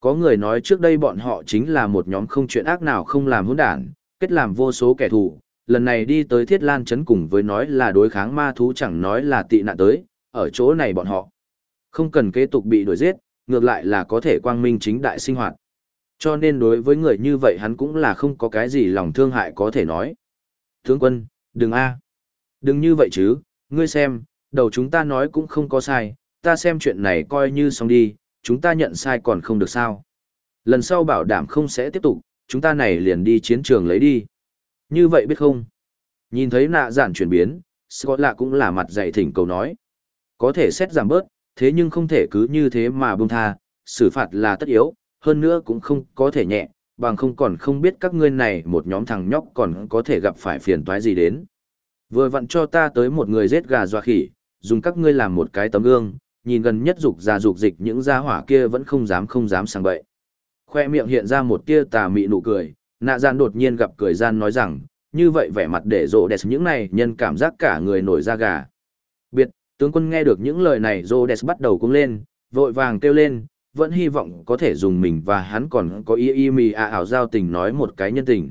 Có người nói trước đây bọn họ chính là một nhóm không chuyện ác nào không làm hỗn đản, kết làm vô số kẻ thù, lần này đi tới Thiết Lan chấn cùng với nói là đối kháng ma thú chẳng nói là tị nạn tới, ở chỗ này bọn họ không cần kế tục bị đuổi giết, ngược lại là có thể quang minh chính đại sinh hoạt. Cho nên đối với người như vậy hắn cũng là không có cái gì lòng thương hại có thể nói. Tướng quân, đừng a, Đừng như vậy chứ, ngươi xem, đầu chúng ta nói cũng không có sai, ta xem chuyện này coi như xong đi, chúng ta nhận sai còn không được sao. Lần sau bảo đảm không sẽ tiếp tục, chúng ta này liền đi chiến trường lấy đi. Như vậy biết không? Nhìn thấy nạ giản chuyển biến, Scott lạ cũng là mặt dạy thỉnh cầu nói. Có thể xét giảm bớt, thế nhưng không thể cứ như thế mà buông tha, xử phạt là tất yếu, hơn nữa cũng không có thể nhẹ, bằng không còn không biết các ngươi này một nhóm thằng nhóc còn có thể gặp phải phiền toái gì đến. Vừa vặn cho ta tới một người giết gà doa khỉ, dùng các ngươi làm một cái tấm gương, nhìn gần nhất dục ra dục dịch những gia hỏa kia vẫn không dám không dám sang bậy. Khoe miệng hiện ra một tia tà mị nụ cười, nạ gian đột nhiên gặp cười gian nói rằng, như vậy vẻ mặt để rộ đẹp những này nhân cảm giác cả người nổi da gà. Biệt, tướng quân nghe được những lời này rộ đẹp bắt đầu cung lên, vội vàng kêu lên, vẫn hy vọng có thể dùng mình và hắn còn có y y mì à ảo giao tình nói một cái nhân tình.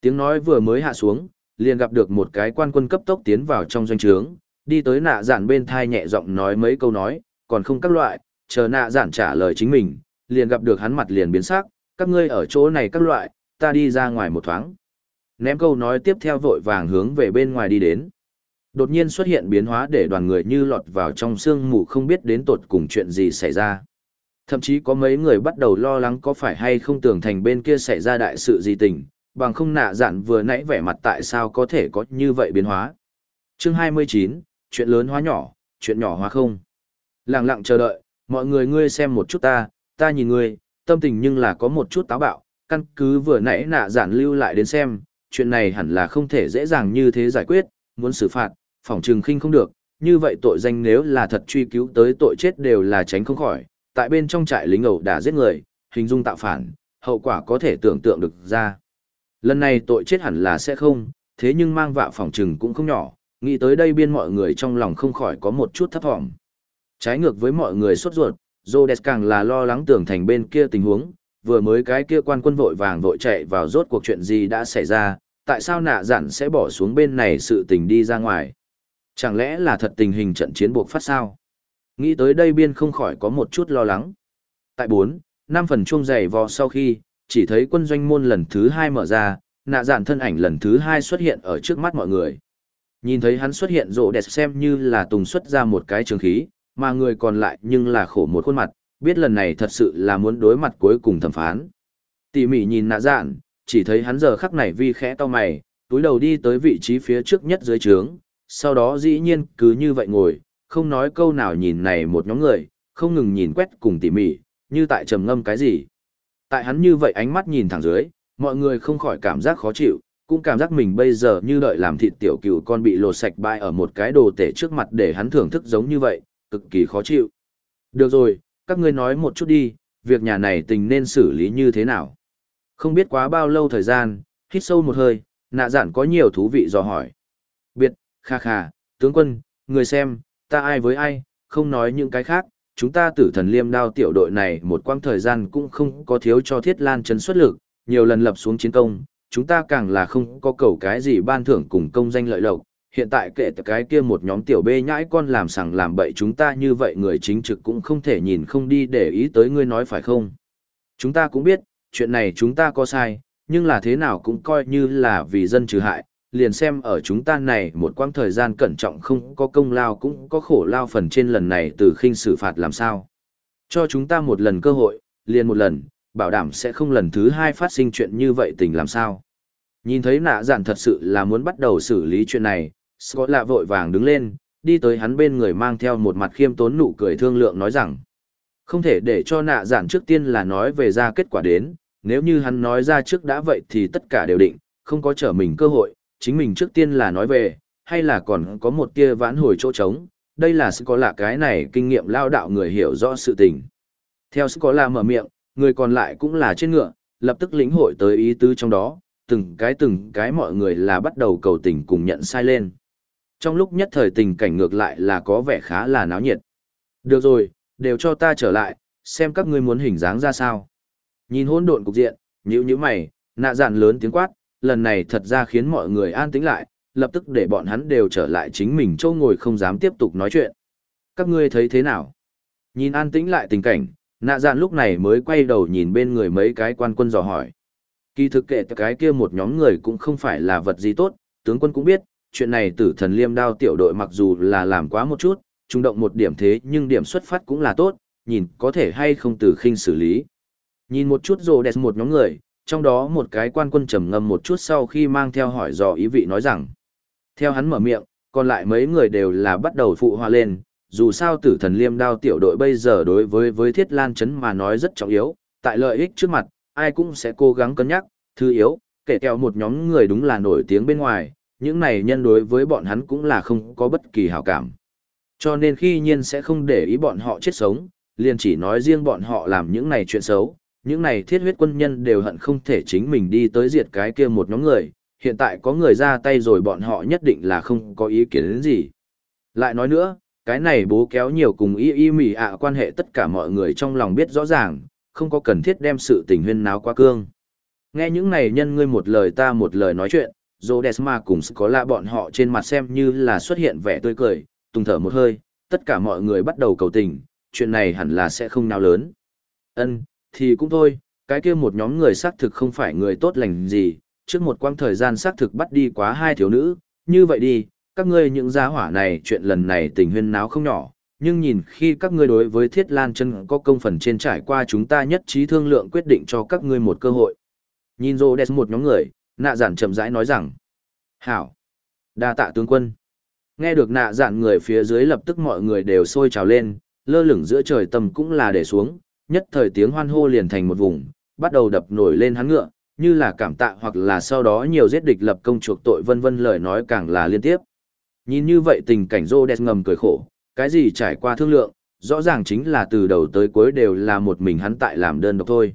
Tiếng nói vừa mới hạ xuống, liền gặp được một cái quan quân cấp tốc tiến vào trong doanh trướng, đi tới nạ giản bên thai nhẹ giọng nói mấy câu nói, còn không các loại, chờ nạ giản trả lời chính mình, liền gặp được hắn mặt liền biến sắc, các ngươi ở chỗ này các loại, ta đi ra ngoài một thoáng. Ném câu nói tiếp theo vội vàng hướng về bên ngoài đi đến. Đột nhiên xuất hiện biến hóa để đoàn người như lọt vào trong sương mù không biết đến tột cùng chuyện gì xảy ra. Thậm chí có mấy người bắt đầu lo lắng có phải hay không tưởng thành bên kia xảy ra đại sự gì tình, bằng không nạ dạn vừa nãy vẻ mặt tại sao có thể có như vậy biến hóa. Chương 29, chuyện lớn hóa nhỏ, chuyện nhỏ hóa không. Lặng lặng chờ đợi, mọi người ngươi xem một chút ta, ta nhìn ngươi, tâm tình nhưng là có một chút táo bạo, căn cứ vừa nãy nạ giản lưu lại đến xem, chuyện này hẳn là không thể dễ dàng như thế giải quyết, muốn xử phạt, phòng trừng khinh không được, như vậy tội danh nếu là thật truy cứu tới tội chết đều là tránh không khỏi, tại bên trong trại lính ẩu đã giết người, hình dung tạo phản, hậu quả có thể tưởng tượng được ra. Lần này tội chết hẳn là sẽ không, thế nhưng mang vạ phòng trừng cũng không nhỏ, nghĩ tới đây biên mọi người trong lòng không khỏi có một chút thấp thỏm. Trái ngược với mọi người sốt ruột, Rhodes càng là lo lắng tưởng thành bên kia tình huống, vừa mới cái kia quan quân vội vàng vội chạy vào rốt cuộc chuyện gì đã xảy ra, tại sao nạ dặn sẽ bỏ xuống bên này sự tình đi ra ngoài. Chẳng lẽ là thật tình hình trận chiến buộc phát sao? Nghĩ tới đây biên không khỏi có một chút lo lắng. Tại 4, 5 phần chuông dày vò sau khi, chỉ thấy quân doanh môn lần thứ 2 mở ra, nạ dạn thân ảnh lần thứ 2 xuất hiện ở trước mắt mọi người. Nhìn thấy hắn xuất hiện rộ đẹp xem như là tùng xuất ra một cái trường khí, mà người còn lại nhưng là khổ một khuôn mặt, biết lần này thật sự là muốn đối mặt cuối cùng thẩm phán. Tỉ mỉ nhìn nạ dạn, chỉ thấy hắn giờ khắc này vi khẽ to mày, túi đầu đi tới vị trí phía trước nhất dưới trướng, sau đó dĩ nhiên cứ như vậy ngồi, không nói câu nào nhìn này một nhóm người, không ngừng nhìn quét cùng tỉ mỉ, như tại trầm ngâm cái gì. Tại hắn như vậy ánh mắt nhìn thẳng dưới, mọi người không khỏi cảm giác khó chịu, cũng cảm giác mình bây giờ như đợi làm thịt tiểu cừu con bị lột sạch bại ở một cái đồ tể trước mặt để hắn thưởng thức giống như vậy, cực kỳ khó chịu. Được rồi, các ngươi nói một chút đi, việc nhà này tình nên xử lý như thế nào. Không biết quá bao lâu thời gian, hít sâu một hơi, nạ giản có nhiều thú vị dò hỏi. Biệt, kha kha, tướng quân, người xem, ta ai với ai, không nói những cái khác, chúng ta tử thần liêm đao tiểu đội này một quãng thời gian cũng không có thiếu cho thiết lan chấn xuất lực, nhiều lần lập xuống chiến công, chúng ta càng là không có cầu cái gì ban thưởng cùng công danh lợi lộc. Hiện tại kệ cái kia một nhóm tiểu bê nhãi con làm sằng làm bậy chúng ta như vậy người chính trực cũng không thể nhìn không đi để ý tới ngươi nói phải không. Chúng ta cũng biết, chuyện này chúng ta có sai, nhưng là thế nào cũng coi như là vì dân trừ hại, liền xem ở chúng ta này một quãng thời gian cẩn trọng không có công lao cũng có khổ lao phần trên lần này từ khinh xử phạt làm sao. Cho chúng ta một lần cơ hội, liền một lần, bảo đảm sẽ không lần thứ hai phát sinh chuyện như vậy tình làm sao. Nhìn thấy nạ giản thật sự là muốn bắt đầu xử lý chuyện này, Scott lạ vội vàng đứng lên, đi tới hắn bên người mang theo một mặt khiêm tốn nụ cười thương lượng nói rằng, không thể để cho nạ giản trước tiên là nói về ra kết quả đến, nếu như hắn nói ra trước đã vậy thì tất cả đều định, không có trở mình cơ hội, chính mình trước tiên là nói về, hay là còn có một tia vãn hồi chỗ trống, đây là Scott lạ cái này kinh nghiệm lao đạo người hiểu rõ sự tình. Theo Scott lạ mở miệng, người còn lại cũng là trên ngựa, lập tức lĩnh hội tới ý tứ trong đó, từng cái từng cái mọi người là bắt đầu cầu tình cùng nhận sai lên. Trong lúc nhất thời tình cảnh ngược lại là có vẻ khá là náo nhiệt. Được rồi, đều cho ta trở lại, xem các ngươi muốn hình dáng ra sao. Nhìn hỗn độn cục diện, nhíu nhíu mày, nạ dạn lớn tiếng quát, lần này thật ra khiến mọi người an tĩnh lại, lập tức để bọn hắn đều trở lại chính mình châu ngồi không dám tiếp tục nói chuyện. Các ngươi thấy thế nào? Nhìn an tĩnh lại tình cảnh, nạ dạn lúc này mới quay đầu nhìn bên người mấy cái quan quân dò hỏi. Kỳ thực kệ cái kia một nhóm người cũng không phải là vật gì tốt, tướng quân cũng biết, chuyện này tử thần liêm đao tiểu đội mặc dù là làm quá một chút, trung động một điểm thế nhưng điểm xuất phát cũng là tốt, nhìn có thể hay không từ khinh xử lý. Nhìn một chút rồ đẹp một nhóm người, trong đó một cái quan quân trầm ngâm một chút sau khi mang theo hỏi dò ý vị nói rằng. Theo hắn mở miệng, còn lại mấy người đều là bắt đầu phụ hòa lên, dù sao tử thần liêm đao tiểu đội bây giờ đối với với thiết lan chấn mà nói rất trọng yếu, tại lợi ích trước mặt, ai cũng sẽ cố gắng cân nhắc, thứ yếu, kể theo một nhóm người đúng là nổi tiếng bên ngoài, những này nhân đối với bọn hắn cũng là không có bất kỳ hảo cảm. Cho nên khi nhiên sẽ không để ý bọn họ chết sống, liền chỉ nói riêng bọn họ làm những này chuyện xấu, những này thiết huyết quân nhân đều hận không thể chính mình đi tới diệt cái kia một nhóm người, hiện tại có người ra tay rồi bọn họ nhất định là không có ý kiến đến gì. Lại nói nữa, cái này bố kéo nhiều cùng y y mỉ ạ quan hệ tất cả mọi người trong lòng biết rõ ràng, không có cần thiết đem sự tình huyên náo qua cương. Nghe những này nhân ngươi một lời ta một lời nói chuyện, Rhodesma cùng có lạ bọn họ trên mặt xem như là xuất hiện vẻ tươi cười, tung thở một hơi, tất cả mọi người bắt đầu cầu tình, chuyện này hẳn là sẽ không nào lớn. Ân, thì cũng thôi, cái kia một nhóm người xác thực không phải người tốt lành gì, trước một quãng thời gian xác thực bắt đi quá hai thiếu nữ, như vậy đi, các ngươi những gia hỏa này chuyện lần này tình huyên náo không nhỏ, nhưng nhìn khi các ngươi đối với Thiết Lan chân có công phần trên trải qua chúng ta nhất trí thương lượng quyết định cho các ngươi một cơ hội. Nhìn rô đẹp một nhóm người, nạ giản chậm rãi nói rằng, Hảo, đa tạ tướng quân. Nghe được nạ giản người phía dưới lập tức mọi người đều sôi trào lên, lơ lửng giữa trời tầm cũng là để xuống, nhất thời tiếng hoan hô liền thành một vùng, bắt đầu đập nổi lên hắn ngựa, như là cảm tạ hoặc là sau đó nhiều giết địch lập công chuộc tội vân vân lời nói càng là liên tiếp. Nhìn như vậy tình cảnh rô đẹp ngầm cười khổ, cái gì trải qua thương lượng, rõ ràng chính là từ đầu tới cuối đều là một mình hắn tại làm đơn độc thôi.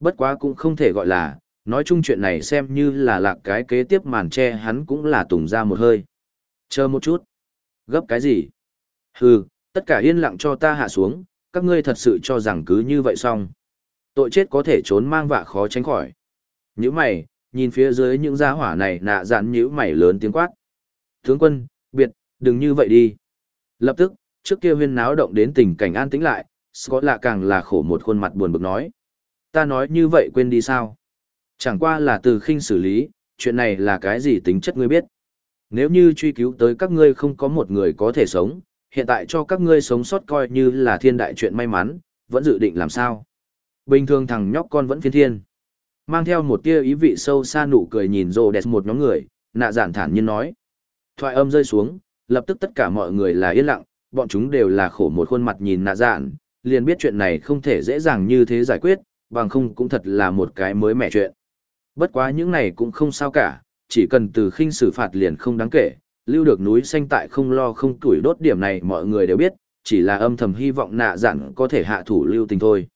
Bất quá cũng không thể gọi là, nói chung chuyện này xem như là lạc cái kế tiếp màn che hắn cũng là tùng ra một hơi. Chờ một chút. Gấp cái gì? Hừ, tất cả yên lặng cho ta hạ xuống, các ngươi thật sự cho rằng cứ như vậy xong. Tội chết có thể trốn mang vạ khó tránh khỏi. Những mày, nhìn phía dưới những gia hỏa này nạ dạn những mày lớn tiếng quát. Tướng quân, đừng như vậy đi. Lập tức, trước kia huyên náo động đến tình cảnh an tĩnh lại, Scott lạ càng là khổ một khuôn mặt buồn bực nói. Ta nói như vậy quên đi sao? Chẳng qua là từ khinh xử lý, chuyện này là cái gì tính chất ngươi biết. Nếu như truy cứu tới các ngươi không có một người có thể sống, hiện tại cho các ngươi sống sót coi như là thiên đại chuyện may mắn, vẫn dự định làm sao. Bình thường thằng nhóc con vẫn phiên thiên. Mang theo một tia ý vị sâu xa nụ cười nhìn rồ đẹp một nhóm người, nạ giản thản nhiên nói. Thoại âm rơi xuống, lập tức tất cả mọi người là yên lặng, bọn chúng đều là khổ một khuôn mặt nhìn nạ dạn, liền biết chuyện này không thể dễ dàng như thế giải quyết, bằng không cũng thật là một cái mới mẻ chuyện. Bất quá những này cũng không sao cả, chỉ cần từ khinh xử phạt liền không đáng kể, lưu được núi xanh tại không lo không tuổi đốt điểm này mọi người đều biết, chỉ là âm thầm hy vọng nạ dặn có thể hạ thủ lưu tình thôi.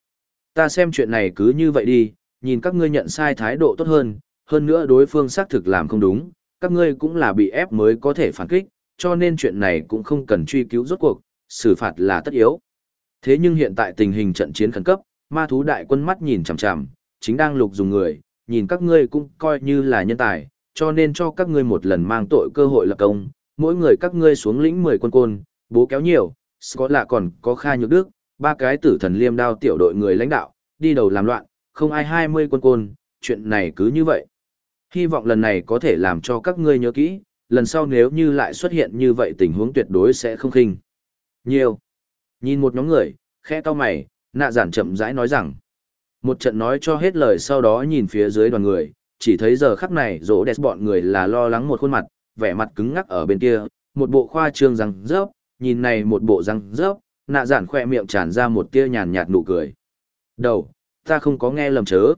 Ta xem chuyện này cứ như vậy đi, nhìn các ngươi nhận sai thái độ tốt hơn, hơn nữa đối phương xác thực làm không đúng, các ngươi cũng là bị ép mới có thể phản kích, cho nên chuyện này cũng không cần truy cứu rốt cuộc, xử phạt là tất yếu. Thế nhưng hiện tại tình hình trận chiến khẩn cấp, ma thú đại quân mắt nhìn chằm chằm, chính đang lục dùng người, nhìn các ngươi cũng coi như là nhân tài, cho nên cho các ngươi một lần mang tội cơ hội lập công, mỗi người các ngươi xuống lĩnh 10 quân côn, bố kéo nhiều, có lạ còn có Kha Nhược Đức, ba cái tử thần liêm đao tiểu đội người lãnh đạo, đi đầu làm loạn, không ai 20 quân côn, chuyện này cứ như vậy. Hy vọng lần này có thể làm cho các ngươi nhớ kỹ, lần sau nếu như lại xuất hiện như vậy tình huống tuyệt đối sẽ không khinh. Nhiều. Nhìn một nhóm người, khẽ to mày, nạ giản chậm rãi nói rằng. Một trận nói cho hết lời sau đó nhìn phía dưới đoàn người, chỉ thấy giờ khắc này rỗ đẹp bọn người là lo lắng một khuôn mặt, vẻ mặt cứng ngắc ở bên kia, một bộ khoa trương răng rớp, nhìn này một bộ răng rớp, nạ giản khoe miệng tràn ra một tia nhàn nhạt nụ cười. Đầu, ta không có nghe lầm chớ.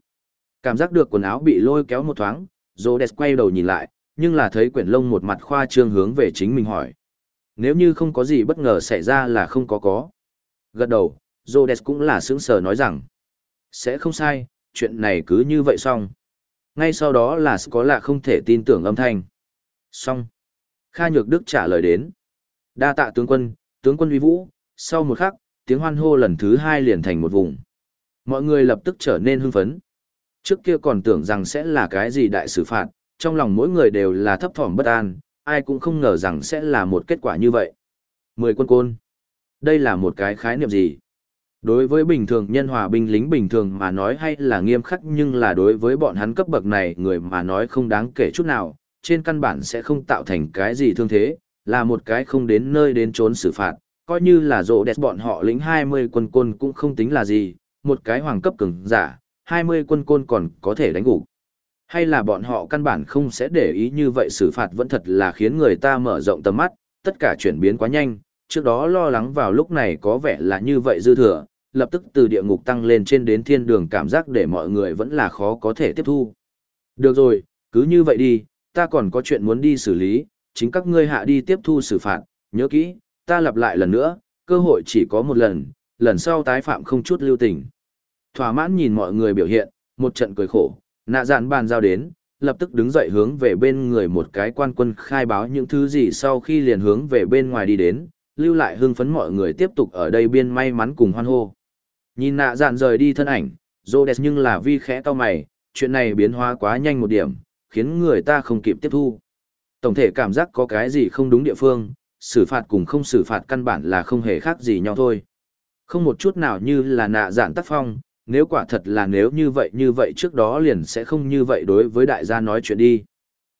Cảm giác được quần áo bị lôi kéo một thoáng, rỗ đẹp quay đầu nhìn lại, nhưng là thấy quyển lông một mặt khoa trương hướng về chính mình hỏi. Nếu như không có gì bất ngờ xảy ra là không có có. Gật đầu, Rhodes cũng là sững sờ nói rằng, sẽ không sai, chuyện này cứ như vậy xong. Ngay sau đó là có lạ không thể tin tưởng âm thanh. Xong. Kha Nhược Đức trả lời đến. Đa tạ tướng quân, tướng quân uy vũ, sau một khắc, tiếng hoan hô lần thứ hai liền thành một vùng. Mọi người lập tức trở nên hưng phấn. Trước kia còn tưởng rằng sẽ là cái gì đại xử phạt, trong lòng mỗi người đều là thấp thỏm bất an, ai cũng không ngờ rằng sẽ là một kết quả như vậy. Mười quân côn. Đây là một cái khái niệm gì? Đối với bình thường nhân hòa binh lính bình thường mà nói hay là nghiêm khắc nhưng là đối với bọn hắn cấp bậc này người mà nói không đáng kể chút nào, trên căn bản sẽ không tạo thành cái gì thương thế, là một cái không đến nơi đến trốn xử phạt, coi như là rộ đẹp bọn họ lính 20 quân côn cũng không tính là gì, một cái hoàng cấp cứng giả, 20 quân côn còn có thể đánh gục. Hay là bọn họ căn bản không sẽ để ý như vậy xử phạt vẫn thật là khiến người ta mở rộng tầm mắt, tất cả chuyển biến quá nhanh, trước đó lo lắng vào lúc này có vẻ là như vậy dư thừa, lập tức từ địa ngục tăng lên trên đến thiên đường cảm giác để mọi người vẫn là khó có thể tiếp thu. Được rồi, cứ như vậy đi, ta còn có chuyện muốn đi xử lý, chính các ngươi hạ đi tiếp thu xử phạt, nhớ kỹ, ta lặp lại lần nữa, cơ hội chỉ có một lần, lần sau tái phạm không chút lưu tình. Thỏa mãn nhìn mọi người biểu hiện, một trận cười khổ, nạ dạn bàn giao đến, lập tức đứng dậy hướng về bên người một cái quan quân khai báo những thứ gì sau khi liền hướng về bên ngoài đi đến, lưu lại hưng phấn mọi người tiếp tục ở đây biên may mắn cùng hoan hô. Nhìn nạ dạn rời đi thân ảnh, Rhodes nhưng là vi khẽ to mày, chuyện này biến hóa quá nhanh một điểm, khiến người ta không kịp tiếp thu. Tổng thể cảm giác có cái gì không đúng địa phương, xử phạt cùng không xử phạt căn bản là không hề khác gì nhau thôi. Không một chút nào như là nạ dạn tác phong, nếu quả thật là nếu như vậy như vậy trước đó liền sẽ không như vậy đối với đại gia nói chuyện đi.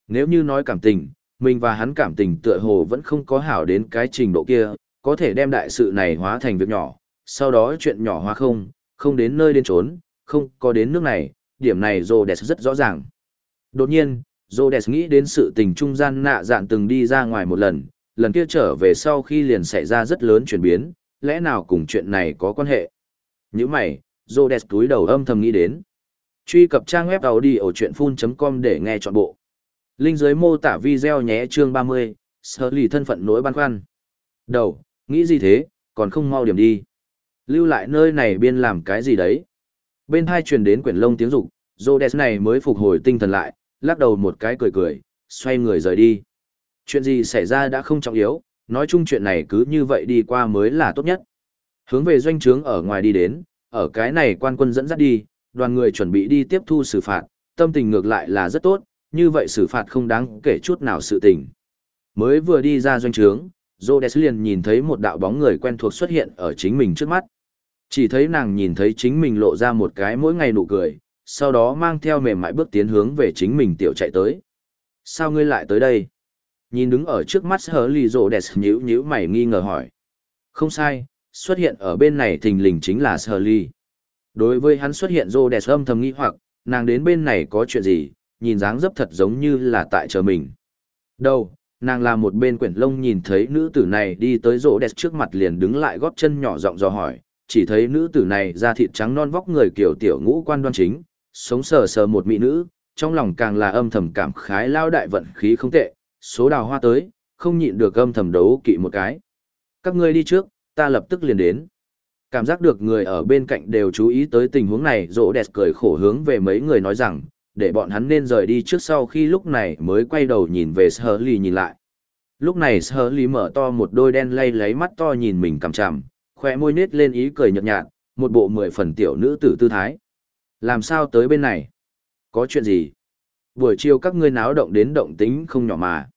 Nếu như nói cảm tình, mình và hắn cảm tình tựa hồ vẫn không có hảo đến cái trình độ kia, có thể đem đại sự này hóa thành việc nhỏ, sau đó chuyện nhỏ hóa không, không đến nơi đến trốn, không có đến nước này, điểm này Rhodes rất rõ ràng. Đột nhiên, Rhodes nghĩ đến sự tình trung gian nạ dạn từng đi ra ngoài một lần, lần kia trở về sau khi liền xảy ra rất lớn chuyển biến, lẽ nào cùng chuyện này có quan hệ? Như mày, Rhodes túi đầu âm thầm nghĩ đến. Truy cập trang web đầu đi ở full.com để nghe trọn bộ. Linh dưới mô tả video nhé chương 30, sở lì thân phận nỗi băn khoăn. Đầu, nghĩ gì thế, còn không mau điểm đi. Lưu lại nơi này biên làm cái gì đấy? Bên hai truyền đến quyển lông tiếng rục, đẹp này mới phục hồi tinh thần lại, lắc đầu một cái cười cười, xoay người rời đi. Chuyện gì xảy ra đã không trọng yếu, nói chung chuyện này cứ như vậy đi qua mới là tốt nhất. Hướng về doanh trướng ở ngoài đi đến, ở cái này quan quân dẫn dắt đi, đoàn người chuẩn bị đi tiếp thu xử phạt, tâm tình ngược lại là rất tốt, như vậy xử phạt không đáng kể chút nào sự tình. Mới vừa đi ra doanh trướng, Rhodes liền nhìn thấy một đạo bóng người quen thuộc xuất hiện ở chính mình trước mắt. Chỉ thấy nàng nhìn thấy chính mình lộ ra một cái mỗi ngày nụ cười, sau đó mang theo mềm mại bước tiến hướng về chính mình tiểu chạy tới. Sao ngươi lại tới đây? Nhìn đứng ở trước mắt hờ lì rộ đẹp nhíu nhíu mày nghi ngờ hỏi. Không sai, xuất hiện ở bên này thình lình chính là sờ ly. Đối với hắn xuất hiện rô đẹp âm thầm nghĩ hoặc, nàng đến bên này có chuyện gì, nhìn dáng dấp thật giống như là tại chờ mình. Đâu, nàng là một bên quyển lông nhìn thấy nữ tử này đi tới rô đẹp trước mặt liền đứng lại góp chân nhỏ giọng dò hỏi, chỉ thấy nữ tử này da thịt trắng non vóc người kiểu tiểu ngũ quan đoan chính, sống sờ sờ một mỹ nữ, trong lòng càng là âm thầm cảm khái lao đại vận khí không tệ, số đào hoa tới, không nhịn được âm thầm đấu kỵ một cái. Các ngươi đi trước, ta lập tức liền đến. Cảm giác được người ở bên cạnh đều chú ý tới tình huống này, rỗ đẹp cười khổ hướng về mấy người nói rằng, để bọn hắn nên rời đi trước sau khi lúc này mới quay đầu nhìn về Sơ Ly nhìn lại. Lúc này Sơ Ly mở to một đôi đen lay lấy mắt to nhìn mình cằm chằm, khoe môi nết lên ý cười nhợt nhạt, một bộ mười phần tiểu nữ tử tư thái. Làm sao tới bên này? Có chuyện gì? Buổi chiều các ngươi náo động đến động tính không nhỏ mà.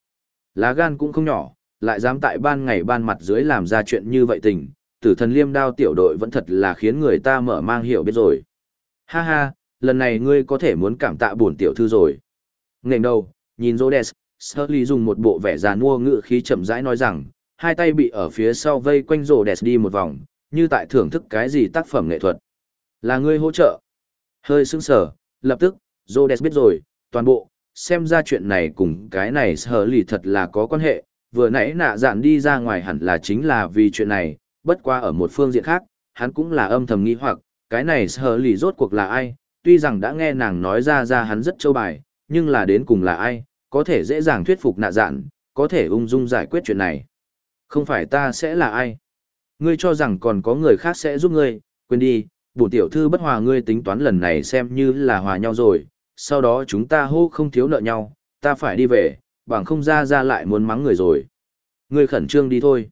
Lá gan cũng không nhỏ, lại dám tại ban ngày ban mặt dưới làm ra chuyện như vậy tình, tử thần liêm đao tiểu đội vẫn thật là khiến người ta mở mang hiểu biết rồi. Ha ha, lần này ngươi có thể muốn cảm tạ bổn tiểu thư rồi. Ngành đầu, nhìn Rhodes, Sully dùng một bộ vẻ già nua ngự khí chậm rãi nói rằng, hai tay bị ở phía sau vây quanh Rhodes đi một vòng, như tại thưởng thức cái gì tác phẩm nghệ thuật. Là ngươi hỗ trợ. Hơi sững sờ, lập tức, Rhodes biết rồi, toàn bộ, xem ra chuyện này cùng cái này sở thật là có quan hệ, vừa nãy nạ dạn đi ra ngoài hẳn là chính là vì chuyện này, bất qua ở một phương diện khác, hắn cũng là âm thầm nghi hoặc, cái này sở lì rốt cuộc là ai, tuy rằng đã nghe nàng nói ra ra hắn rất châu bài, nhưng là đến cùng là ai, có thể dễ dàng thuyết phục nạ dạn, có thể ung dung giải quyết chuyện này. Không phải ta sẽ là ai. Ngươi cho rằng còn có người khác sẽ giúp ngươi, quên đi, bổn tiểu thư bất hòa ngươi tính toán lần này xem như là hòa nhau rồi, sau đó chúng ta hô không thiếu nợ nhau, ta phải đi về, bằng không ra ra lại muốn mắng người rồi. Ngươi khẩn trương đi thôi.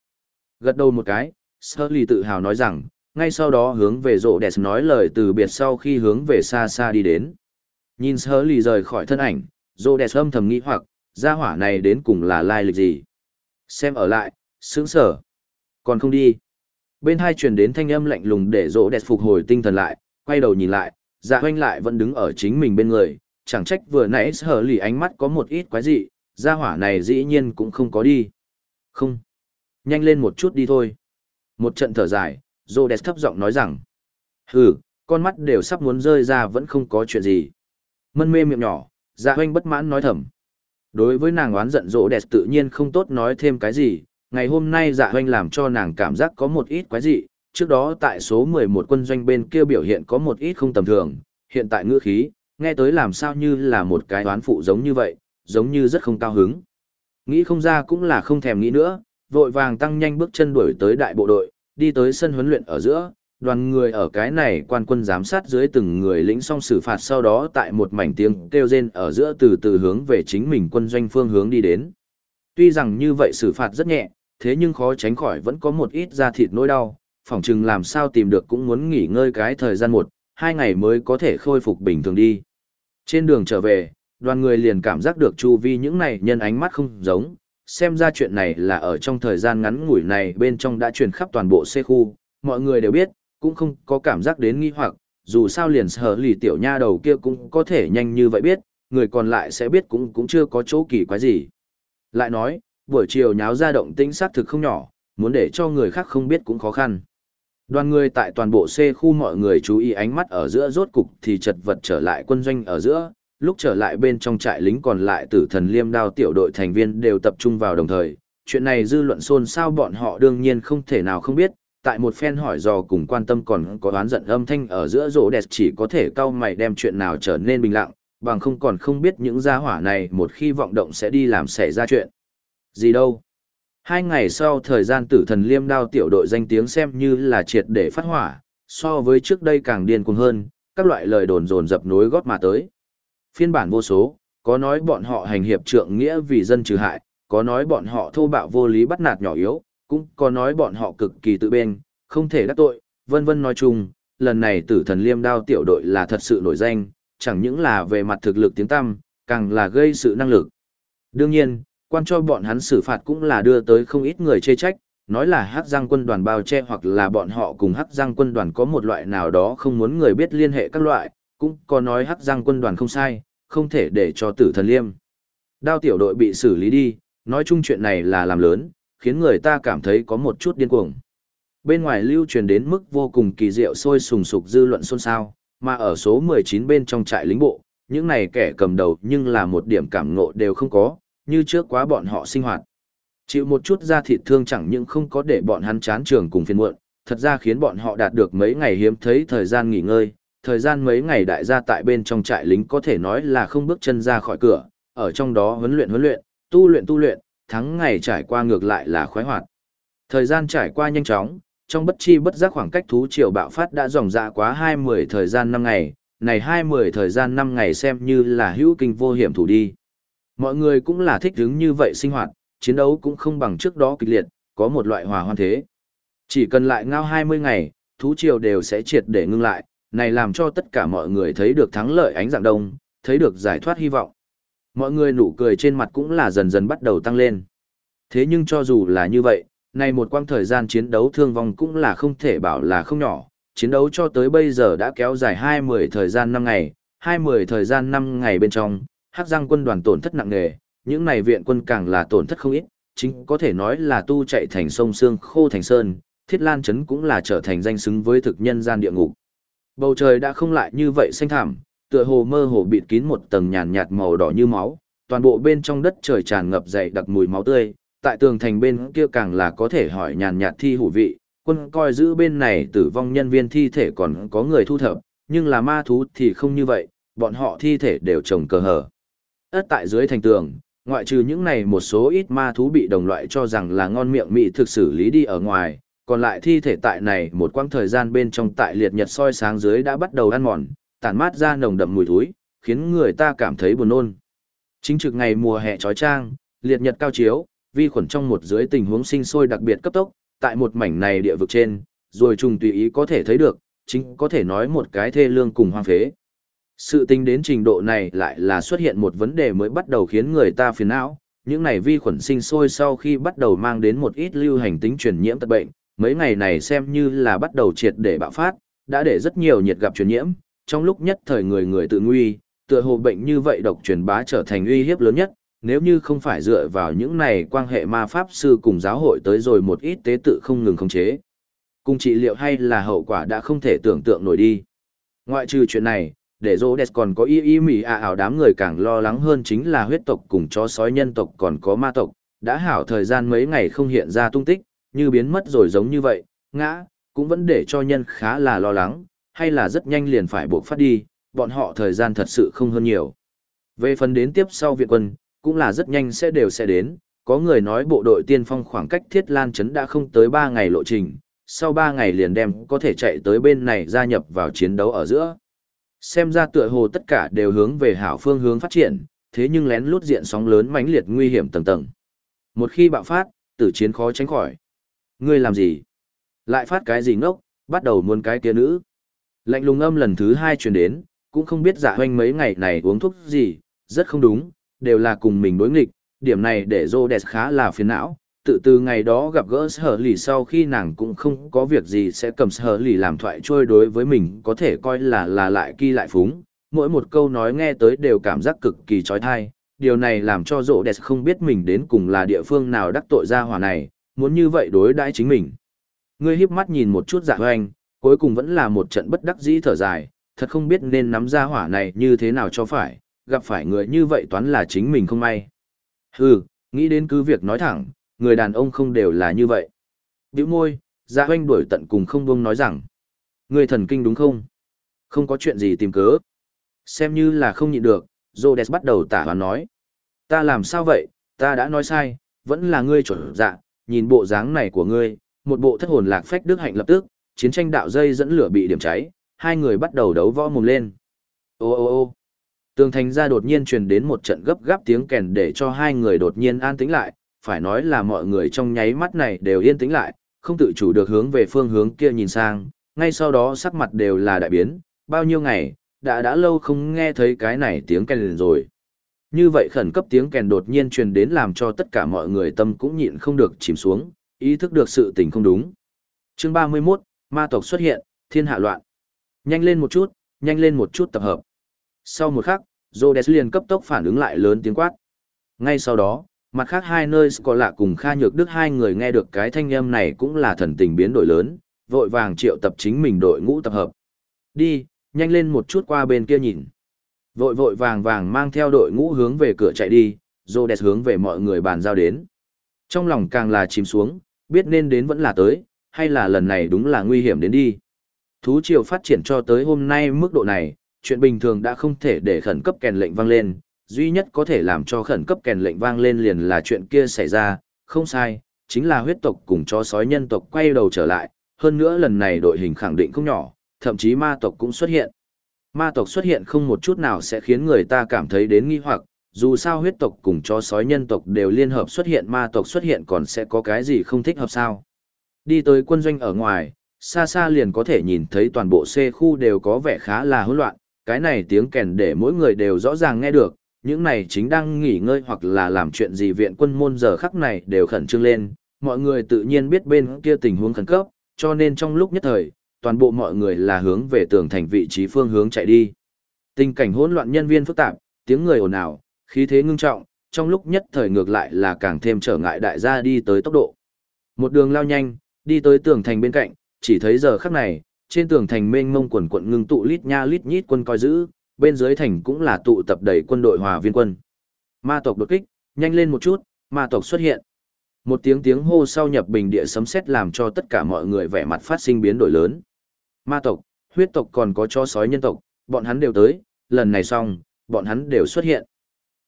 Gật đầu một cái, Sully tự hào nói rằng, ngay sau đó hướng về rộ đẹp nói lời từ biệt sau khi hướng về xa xa đi đến. Nhìn Sully rời khỏi thân ảnh, rộ đẹp âm thầm nghĩ hoặc, gia hỏa này đến cùng là lai lịch gì. Xem ở lại, sướng sở. Còn không đi. Bên hai truyền đến thanh âm lạnh lùng để rộ đẹp phục hồi tinh thần lại, quay đầu nhìn lại, dạ hoanh lại vẫn đứng ở chính mình bên người, chẳng trách vừa nãy sở lì ánh mắt có một ít quái dị, gia hỏa này dĩ nhiên cũng không có đi. Không. Nhanh lên một chút đi thôi. Một trận thở dài, rộ đẹp thấp giọng nói rằng. Hừ, con mắt đều sắp muốn rơi ra vẫn không có chuyện gì. Mân mê miệng nhỏ, dạ hoanh bất mãn nói thầm. Đối với nàng oán giận rộ đẹp tự nhiên không tốt nói thêm cái gì, ngày hôm nay dạ hoanh làm cho nàng cảm giác có một ít quái dị, trước đó tại số 11 quân doanh bên kia biểu hiện có một ít không tầm thường, hiện tại ngữ khí, nghe tới làm sao như là một cái oán phụ giống như vậy, giống như rất không cao hứng. Nghĩ không ra cũng là không thèm nghĩ nữa, vội vàng tăng nhanh bước chân đuổi tới đại bộ đội, đi tới sân huấn luyện ở giữa, đoàn người ở cái này quan quân giám sát dưới từng người lĩnh xong xử phạt sau đó tại một mảnh tiếng kêu rên ở giữa từ từ hướng về chính mình quân doanh phương hướng đi đến. Tuy rằng như vậy xử phạt rất nhẹ, thế nhưng khó tránh khỏi vẫn có một ít da thịt nỗi đau, phỏng chừng làm sao tìm được cũng muốn nghỉ ngơi cái thời gian một, hai ngày mới có thể khôi phục bình thường đi. Trên đường trở về, đoàn người liền cảm giác được chu vi những này nhân ánh mắt không giống, xem ra chuyện này là ở trong thời gian ngắn ngủi này bên trong đã truyền khắp toàn bộ xe khu, mọi người đều biết, cũng không có cảm giác đến nghi hoặc, dù sao liền sở lì tiểu nha đầu kia cũng có thể nhanh như vậy biết, người còn lại sẽ biết cũng cũng chưa có chỗ kỳ quái gì. Lại nói, buổi chiều nháo ra động tĩnh xác thực không nhỏ, muốn để cho người khác không biết cũng khó khăn. Đoàn người tại toàn bộ xe khu mọi người chú ý ánh mắt ở giữa rốt cục thì chật vật trở lại quân doanh ở giữa, lúc trở lại bên trong trại lính còn lại tử thần liêm đao tiểu đội thành viên đều tập trung vào đồng thời. Chuyện này dư luận xôn xao bọn họ đương nhiên không thể nào không biết, tại một phen hỏi dò cùng quan tâm còn có oán giận âm thanh ở giữa rỗ đẹp chỉ có thể cau mày đem chuyện nào trở nên bình lặng, bằng không còn không biết những gia hỏa này một khi vọng động sẽ đi làm xảy ra chuyện. Gì đâu? Hai ngày sau thời gian tử thần liêm đao tiểu đội danh tiếng xem như là triệt để phát hỏa, so với trước đây càng điên cuồng hơn, các loại lời đồn dồn dập nối gót mà tới. Phiên bản vô số, có nói bọn họ hành hiệp trượng nghĩa vì dân trừ hại, có nói bọn họ thô bạo vô lý bắt nạt nhỏ yếu, cũng có nói bọn họ cực kỳ tự bên, không thể đắc tội, vân vân nói chung, lần này tử thần liêm đao tiểu đội là thật sự nổi danh, chẳng những là về mặt thực lực tiếng tăm, càng là gây sự năng lực. Đương nhiên, quan cho bọn hắn xử phạt cũng là đưa tới không ít người chê trách, nói là hắc giang quân đoàn bao che hoặc là bọn họ cùng hắc giang quân đoàn có một loại nào đó không muốn người biết liên hệ các loại, cũng có nói hắc giang quân đoàn không sai, không thể để cho tử thần liêm. Đao tiểu đội bị xử lý đi, nói chung chuyện này là làm lớn, khiến người ta cảm thấy có một chút điên cuồng. Bên ngoài lưu truyền đến mức vô cùng kỳ diệu sôi sùng sục dư luận xôn xao, mà ở số 19 bên trong trại lính bộ, những này kẻ cầm đầu nhưng là một điểm cảm ngộ đều không có, như trước quá bọn họ sinh hoạt. Chịu một chút da thịt thương chẳng những không có để bọn hắn chán trường cùng phiền muộn, thật ra khiến bọn họ đạt được mấy ngày hiếm thấy thời gian nghỉ ngơi, thời gian mấy ngày đại gia tại bên trong trại lính có thể nói là không bước chân ra khỏi cửa, ở trong đó huấn luyện huấn luyện, tu luyện tu luyện, tháng ngày trải qua ngược lại là khoái hoạt. Thời gian trải qua nhanh chóng, trong bất chi bất giác khoảng cách thú triều bạo phát đã dòng dạ quá hai mười thời gian năm ngày, này hai mười thời gian năm ngày xem như là hữu kinh vô hiểm thủ đi. Mọi người cũng là thích hứng như vậy sinh hoạt, chiến đấu cũng không bằng trước đó kịch liệt, có một loại hòa hoan thế. Chỉ cần lại ngao 20 ngày, thú triều đều sẽ triệt để ngưng lại, này làm cho tất cả mọi người thấy được thắng lợi ánh dạng đông, thấy được giải thoát hy vọng. Mọi người nụ cười trên mặt cũng là dần dần bắt đầu tăng lên. Thế nhưng cho dù là như vậy, này một quãng thời gian chiến đấu thương vong cũng là không thể bảo là không nhỏ, chiến đấu cho tới bây giờ đã kéo dài 20 thời gian 5 ngày, 20 thời gian 5 ngày bên trong, hắc giang quân đoàn tổn thất nặng nề, những này viện quân càng là tổn thất không ít, chính có thể nói là tu chạy thành sông xương khô thành sơn, thiết lan chấn cũng là trở thành danh xứng với thực nhân gian địa ngục. Bầu trời đã không lại như vậy xanh thảm, tựa hồ mơ hồ bịt kín một tầng nhàn nhạt màu đỏ như máu, toàn bộ bên trong đất trời tràn ngập dày đặc mùi máu tươi, tại tường thành bên kia càng là có thể hỏi nhàn nhạt thi hủ vị, quân coi giữ bên này tử vong nhân viên thi thể còn có người thu thập, nhưng là ma thú thì không như vậy, bọn họ thi thể đều trồng cờ hở. Ất tại dưới thành tường, ngoại trừ những này một số ít ma thú bị đồng loại cho rằng là ngon miệng mị thực xử lý đi ở ngoài, còn lại thi thể tại này một quãng thời gian bên trong tại liệt nhật soi sáng dưới đã bắt đầu ăn mòn, tản mát ra nồng đậm mùi thối, khiến người ta cảm thấy buồn nôn. Chính trực ngày mùa hè trói trang, liệt nhật cao chiếu, vi khuẩn trong một dưới tình huống sinh sôi đặc biệt cấp tốc, tại một mảnh này địa vực trên, rồi trùng tùy ý có thể thấy được, chính có thể nói một cái thê lương cùng hoang phế. Sự tính đến trình độ này lại là xuất hiện một vấn đề mới bắt đầu khiến người ta phiền não, những này vi khuẩn sinh sôi sau khi bắt đầu mang đến một ít lưu hành tính truyền nhiễm tật bệnh, mấy ngày này xem như là bắt đầu triệt để bạo phát, đã để rất nhiều nhiệt gặp truyền nhiễm, trong lúc nhất thời người người tự nguy, tựa hồ bệnh như vậy độc truyền bá trở thành uy hiếp lớn nhất, nếu như không phải dựa vào những này quan hệ ma pháp sư cùng giáo hội tới rồi một ít tế tự không ngừng khống chế. Cùng trị liệu hay là hậu quả đã không thể tưởng tượng nổi đi. Ngoại trừ chuyện này, để rô đẹp còn có y y mỉ ạ ảo đám người càng lo lắng hơn chính là huyết tộc cùng chó sói nhân tộc còn có ma tộc, đã hảo thời gian mấy ngày không hiện ra tung tích, như biến mất rồi giống như vậy, ngã, cũng vẫn để cho nhân khá là lo lắng, hay là rất nhanh liền phải buộc phát đi, bọn họ thời gian thật sự không hơn nhiều. Về phần đến tiếp sau viện quân, cũng là rất nhanh sẽ đều sẽ đến, có người nói bộ đội tiên phong khoảng cách thiết lan chấn đã không tới 3 ngày lộ trình, sau 3 ngày liền đem có thể chạy tới bên này gia nhập vào chiến đấu ở giữa. Xem ra tựa hồ tất cả đều hướng về hảo phương hướng phát triển, thế nhưng lén lút diện sóng lớn mãnh liệt nguy hiểm tầng tầng. Một khi bạo phát, tử chiến khó tránh khỏi. Ngươi làm gì? Lại phát cái gì ngốc, bắt đầu muốn cái kia nữ. Lạnh lùng âm lần thứ hai truyền đến, cũng không biết dạ hoanh mấy ngày này uống thuốc gì, rất không đúng, đều là cùng mình đối nghịch, điểm này để Rhodes khá là phiền não. Tự từ ngày đó gặp gỡ sở lì sau khi nàng cũng không có việc gì sẽ cầm sở lì làm thoại trôi đối với mình có thể coi là là lại kỳ lại phúng. Mỗi một câu nói nghe tới đều cảm giác cực kỳ trói thai. Điều này làm cho Rhodes không biết mình đến cùng là địa phương nào đắc tội ra hỏa này, muốn như vậy đối đãi chính mình. Ngươi híp mắt nhìn một chút dạ hoành, cuối cùng vẫn là một trận bất đắc dĩ thở dài, thật không biết nên nắm ra hỏa này như thế nào cho phải, gặp phải người như vậy toán là chính mình không may. Hừ, nghĩ đến cứ việc nói thẳng, người đàn ông không đều là như vậy. Biểu môi, dạ hoành đuổi tận cùng không buông nói rằng, người thần kinh đúng không? Không có chuyện gì tìm cớ. Xem như là không nhịn được, Rhodes bắt đầu tả hoán nói. Ta làm sao vậy, ta đã nói sai, vẫn là ngươi chuẩn dạ, nhìn bộ dáng này của ngươi, một bộ thất hồn lạc phách đức hạnh lập tức, chiến tranh đạo dây dẫn lửa bị điểm cháy, hai người bắt đầu đấu võ mồm lên. Ô ô ô tường thành ra đột nhiên truyền đến một trận gấp gáp tiếng kèn để cho hai người đột nhiên an tĩnh lại, phải nói là mọi người trong nháy mắt này đều yên tĩnh lại, không tự chủ được hướng về phương hướng kia nhìn sang, ngay sau đó sắc mặt đều là đại biến, bao nhiêu ngày, đã đã lâu không nghe thấy cái này tiếng kèn rồi. Như vậy khẩn cấp tiếng kèn đột nhiên truyền đến làm cho tất cả mọi người tâm cũng nhịn không được chìm xuống, ý thức được sự tình không đúng. Chương 31, ma tộc xuất hiện, thiên hạ loạn. Nhanh lên một chút, nhanh lên một chút tập hợp. Sau một khắc, Rhodes liền cấp tốc phản ứng lại lớn tiếng quát. Ngay sau đó, mặt khác hai nơi có lạ cùng Kha Nhược Đức hai người nghe được cái thanh âm này cũng là thần tình biến đổi lớn, vội vàng triệu tập chính mình đội ngũ tập hợp. Đi, nhanh lên một chút qua bên kia nhìn. Vội vội vàng vàng mang theo đội ngũ hướng về cửa chạy đi, rô đẹp hướng về mọi người bàn giao đến. Trong lòng càng là chìm xuống, biết nên đến vẫn là tới, hay là lần này đúng là nguy hiểm đến đi. Thú triều phát triển cho tới hôm nay mức độ này, chuyện bình thường đã không thể để khẩn cấp kèn lệnh vang lên, duy nhất có thể làm cho khẩn cấp kèn lệnh vang lên liền là chuyện kia xảy ra, không sai, chính là huyết tộc cùng chó sói nhân tộc quay đầu trở lại, hơn nữa lần này đội hình khẳng định không nhỏ, thậm chí ma tộc cũng xuất hiện. Ma tộc xuất hiện không một chút nào sẽ khiến người ta cảm thấy đến nghi hoặc, dù sao huyết tộc cùng chó sói nhân tộc đều liên hợp xuất hiện ma tộc xuất hiện còn sẽ có cái gì không thích hợp sao. Đi tới quân doanh ở ngoài, xa xa liền có thể nhìn thấy toàn bộ C khu đều có vẻ khá là hỗn loạn, cái này tiếng kèn để mỗi người đều rõ ràng nghe được, những này chính đang nghỉ ngơi hoặc là làm chuyện gì viện quân môn giờ khắc này đều khẩn trương lên, mọi người tự nhiên biết bên kia tình huống khẩn cấp, cho nên trong lúc nhất thời, toàn bộ mọi người là hướng về tường thành vị trí phương hướng chạy đi. Tình cảnh hỗn loạn nhân viên phức tạp, tiếng người ồn ào, khí thế ngưng trọng, trong lúc nhất thời ngược lại là càng thêm trở ngại đại gia đi tới tốc độ. Một đường lao nhanh, đi tới tường thành bên cạnh, chỉ thấy giờ khắc này, trên tường thành mênh mông quần quận ngưng tụ lít nha lít nhít quân coi giữ, bên dưới thành cũng là tụ tập đầy quân đội hòa viên quân. Ma tộc đột kích, nhanh lên một chút, ma tộc xuất hiện. Một tiếng tiếng hô sau nhập bình địa sấm sét làm cho tất cả mọi người vẻ mặt phát sinh biến đổi lớn. Ma tộc, huyết tộc còn có cho sói nhân tộc, bọn hắn đều tới, lần này xong, bọn hắn đều xuất hiện.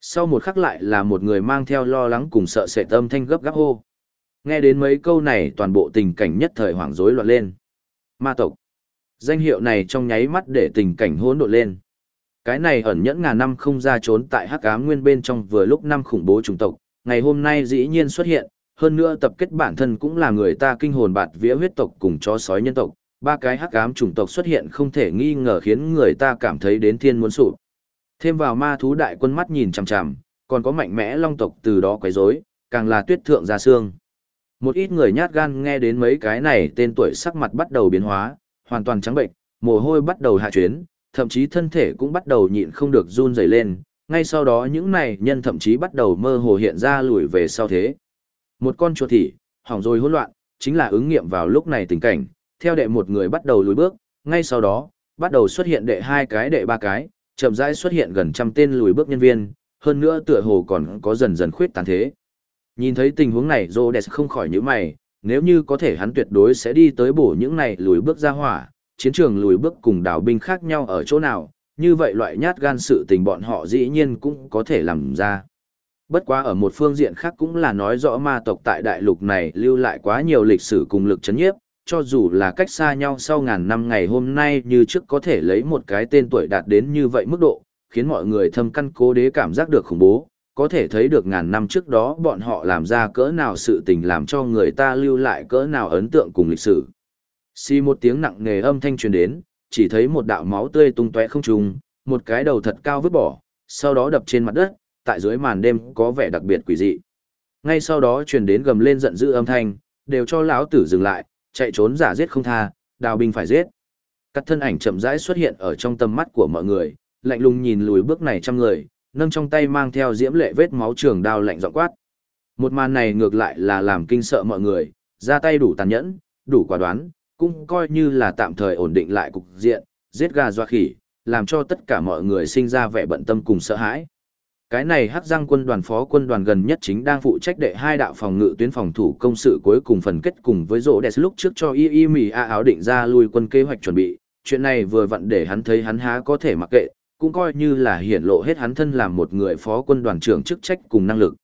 Sau một khắc lại là một người mang theo lo lắng cùng sợ sệt tâm thanh gấp gáp hô. Nghe đến mấy câu này toàn bộ tình cảnh nhất thời hoảng rối loạn lên. Ma tộc. Danh hiệu này trong nháy mắt để tình cảnh hỗn độn lên. Cái này ẩn nhẫn ngàn năm không ra trốn tại hắc ám nguyên bên trong vừa lúc năm khủng bố chủng tộc, ngày hôm nay dĩ nhiên xuất hiện, hơn nữa tập kết bản thân cũng là người ta kinh hồn bạt vía huyết tộc cùng chó sói nhân tộc, ba cái hắc ám chủng tộc xuất hiện không thể nghi ngờ khiến người ta cảm thấy đến thiên muốn sụp. Thêm vào ma thú đại quân mắt nhìn chằm chằm, còn có mạnh mẽ long tộc từ đó quấy rối, càng là tuyết thượng ra xương. Một ít người nhát gan nghe đến mấy cái này tên tuổi sắc mặt bắt đầu biến hóa, hoàn toàn trắng bệnh, mồ hôi bắt đầu hạ chuyến, thậm chí thân thể cũng bắt đầu nhịn không được run rẩy lên, ngay sau đó những này nhân thậm chí bắt đầu mơ hồ hiện ra lùi về sau thế. Một con chuột thị, hỏng rồi hỗn loạn, chính là ứng nghiệm vào lúc này tình cảnh, theo đệ một người bắt đầu lùi bước, ngay sau đó, bắt đầu xuất hiện đệ hai cái đệ ba cái, chậm rãi xuất hiện gần trăm tên lùi bước nhân viên, hơn nữa tựa hồ còn có dần dần khuyết tàn thế. Nhìn thấy tình huống này Rhodes không khỏi nhíu mày, nếu như có thể hắn tuyệt đối sẽ đi tới bổ những này lùi bước ra hỏa, chiến trường lùi bước cùng đảo binh khác nhau ở chỗ nào, như vậy loại nhát gan sự tình bọn họ dĩ nhiên cũng có thể làm ra. Bất quá ở một phương diện khác cũng là nói rõ ma tộc tại đại lục này lưu lại quá nhiều lịch sử cùng lực chấn nhiếp, cho dù là cách xa nhau sau ngàn năm ngày hôm nay như trước có thể lấy một cái tên tuổi đạt đến như vậy mức độ, khiến mọi người thâm căn cố đế cảm giác được khủng bố, có thể thấy được ngàn năm trước đó bọn họ làm ra cỡ nào sự tình làm cho người ta lưu lại cỡ nào ấn tượng cùng lịch sử. Xì một tiếng nặng nề âm thanh truyền đến, chỉ thấy một đạo máu tươi tung tóe không trùng, một cái đầu thật cao vứt bỏ, sau đó đập trên mặt đất, tại dưới màn đêm có vẻ đặc biệt quỷ dị. Ngay sau đó truyền đến gầm lên giận dữ âm thanh, đều cho lão tử dừng lại, chạy trốn giả giết không tha, đào binh phải giết. Các thân ảnh chậm rãi xuất hiện ở trong tầm mắt của mọi người, lạnh lùng nhìn lùi bước này trăm người, nâng trong tay mang theo diễm lệ vết máu trường đao lạnh giọng quát. Một màn này ngược lại là làm kinh sợ mọi người, ra tay đủ tàn nhẫn, đủ quả đoán, cũng coi như là tạm thời ổn định lại cục diện, giết gà doa khỉ, làm cho tất cả mọi người sinh ra vẻ bận tâm cùng sợ hãi. Cái này hắc giang quân đoàn phó quân đoàn gần nhất chính đang phụ trách đệ hai đạo phòng ngự tuyến phòng thủ công sự cuối cùng phần kết cùng với rỗ đẹp lúc trước cho y y mì a áo định ra lui quân kế hoạch chuẩn bị. Chuyện này vừa vặn để hắn thấy hắn há có thể mặc kệ, cũng coi như là hiển lộ hết hắn thân làm một người phó quân đoàn trưởng chức trách cùng năng lực.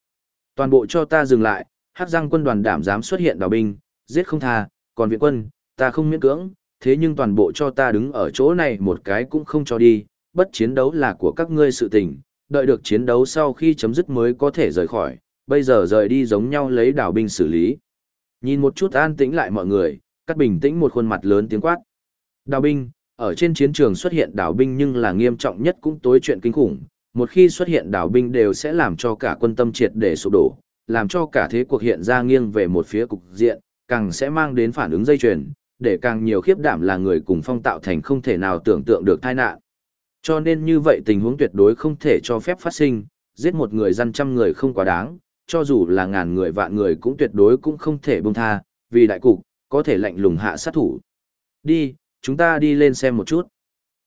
Toàn bộ cho ta dừng lại, Hắc Giang quân đoàn đảm dám xuất hiện đào binh, giết không tha, còn viện quân, ta không miễn cưỡng, thế nhưng toàn bộ cho ta đứng ở chỗ này một cái cũng không cho đi, bất chiến đấu là của các ngươi sự tình, đợi được chiến đấu sau khi chấm dứt mới có thể rời khỏi, bây giờ rời đi giống nhau lấy đảo binh xử lý. Nhìn một chút an tĩnh lại mọi người, cắt bình tĩnh một khuôn mặt lớn tiếng quát. Đảo binh, ở trên chiến trường xuất hiện đảo binh nhưng là nghiêm trọng nhất cũng tối chuyện kinh khủng, một khi xuất hiện đảo binh đều sẽ làm cho cả quân tâm triệt để sụp đổ, làm cho cả thế cuộc hiện ra nghiêng về một phía cục diện, càng sẽ mang đến phản ứng dây chuyền, để càng nhiều khiếp đảm là người cùng phong tạo thành không thể nào tưởng tượng được tai nạn. Cho nên như vậy tình huống tuyệt đối không thể cho phép phát sinh, giết một người dân trăm người không quá đáng, cho dù là ngàn người vạn người cũng tuyệt đối cũng không thể buông tha, vì đại cục, có thể lạnh lùng hạ sát thủ. Đi, chúng ta đi lên xem một chút.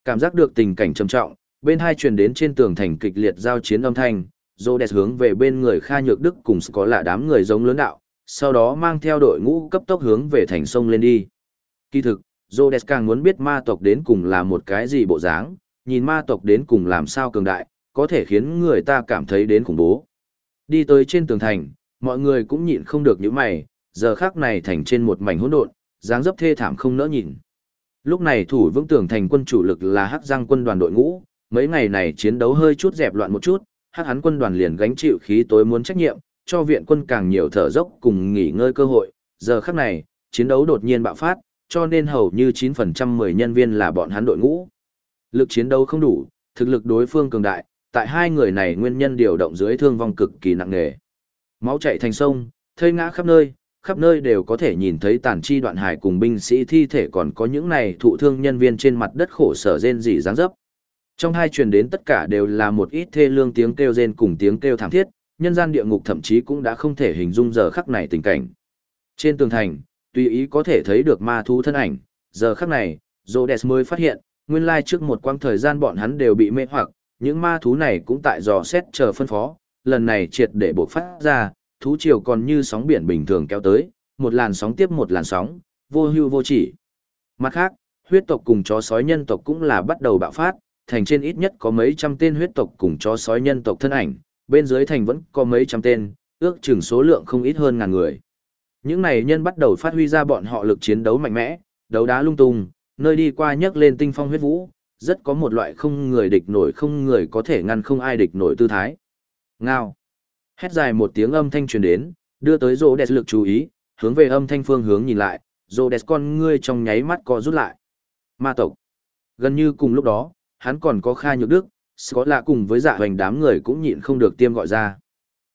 Cảm giác được tình cảnh trầm trọng, bên hai truyền đến trên tường thành kịch liệt giao chiến âm thanh, Rhodes hướng về bên người Kha Nhược Đức cùng có là đám người giống lớn đạo, sau đó mang theo đội ngũ cấp tốc hướng về thành sông lên đi. Kỳ thực, Rhodes càng muốn biết ma tộc đến cùng là một cái gì bộ dáng, nhìn ma tộc đến cùng làm sao cường đại, có thể khiến người ta cảm thấy đến khủng bố. Đi tới trên tường thành, mọi người cũng nhịn không được những mày, giờ khác này thành trên một mảnh hỗn độn, dáng dấp thê thảm không nỡ nhìn. Lúc này thủ vững tường thành quân chủ lực là Hắc Giang quân đoàn đội ngũ, mấy ngày này chiến đấu hơi chút dẹp loạn một chút, Hắc hắn quân đoàn liền gánh chịu khí tối muốn trách nhiệm, cho viện quân càng nhiều thở dốc cùng nghỉ ngơi cơ hội. Giờ khắc này, chiến đấu đột nhiên bạo phát, cho nên hầu như 9% 10 nhân viên là bọn hắn đội ngũ. Lực chiến đấu không đủ, thực lực đối phương cường đại, tại hai người này nguyên nhân điều động dưới thương vong cực kỳ nặng nề. Máu chảy thành sông, thây ngã khắp nơi, khắp nơi đều có thể nhìn thấy tàn chi đoạn hải cùng binh sĩ thi thể còn có những này thụ thương nhân viên trên mặt đất khổ sở rên rỉ dáng dấp. Trong hai truyền đến tất cả đều là một ít thê lương tiếng kêu rên cùng tiếng kêu thảm thiết, nhân gian địa ngục thậm chí cũng đã không thể hình dung giờ khắc này tình cảnh. Trên tường thành, tùy ý có thể thấy được ma thú thân ảnh, giờ khắc này, Rhodes mới phát hiện, nguyên lai trước một quãng thời gian bọn hắn đều bị mê hoặc, những ma thú này cũng tại dò xét chờ phân phó, lần này triệt để bộc phát ra, thú triều còn như sóng biển bình thường kéo tới, một làn sóng tiếp một làn sóng, vô hưu vô chỉ. Mặt khác, huyết tộc cùng chó sói nhân tộc cũng là bắt đầu bạo phát, thành trên ít nhất có mấy trăm tên huyết tộc cùng chó sói nhân tộc thân ảnh, bên dưới thành vẫn có mấy trăm tên, ước chừng số lượng không ít hơn ngàn người. Những này nhân bắt đầu phát huy ra bọn họ lực chiến đấu mạnh mẽ, đấu đá lung tung, nơi đi qua nhấc lên tinh phong huyết vũ, rất có một loại không người địch nổi không người có thể ngăn không ai địch nổi tư thái. Ngao. Hét dài một tiếng âm thanh truyền đến, đưa tới rô đẹp lực chú ý, hướng về âm thanh phương hướng nhìn lại, rô đẹp con ngươi trong nháy mắt co rút lại. Ma tộc. Gần như cùng lúc đó, hắn còn có kha nhược đức, có lạ cùng với dạ hoành đám người cũng nhịn không được tiêm gọi ra.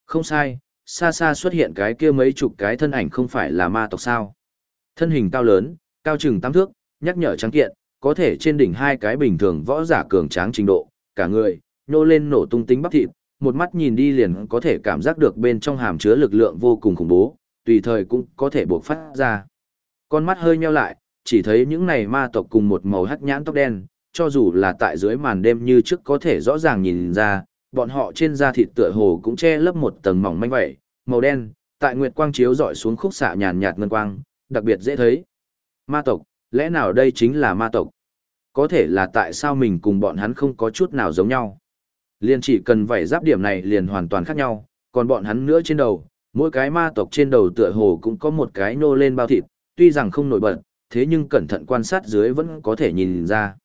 Không sai, xa xa xuất hiện cái kia mấy chục cái thân ảnh không phải là ma tộc sao. Thân hình cao lớn, cao chừng tám thước, nhắc nhở trắng kiện, có thể trên đỉnh hai cái bình thường võ giả cường tráng trình độ, cả người, nhô lên nổ tung tính bắp thịt, một mắt nhìn đi liền có thể cảm giác được bên trong hàm chứa lực lượng vô cùng khủng bố, tùy thời cũng có thể buộc phát ra. Con mắt hơi nheo lại, chỉ thấy những này ma tộc cùng một màu hắc nhãn tóc đen, cho dù là tại dưới màn đêm như trước có thể rõ ràng nhìn ra, bọn họ trên da thịt tựa hồ cũng che lấp một tầng mỏng manh vậy, màu đen, tại nguyệt quang chiếu dọi xuống khúc xạ nhàn nhạt ngân quang, đặc biệt dễ thấy. Ma tộc, lẽ nào đây chính là ma tộc? Có thể là tại sao mình cùng bọn hắn không có chút nào giống nhau? Liên chỉ cần vảy giáp điểm này liền hoàn toàn khác nhau, còn bọn hắn nữa trên đầu, mỗi cái ma tộc trên đầu tựa hồ cũng có một cái nô lên bao thịt, tuy rằng không nổi bật, thế nhưng cẩn thận quan sát dưới vẫn có thể nhìn ra.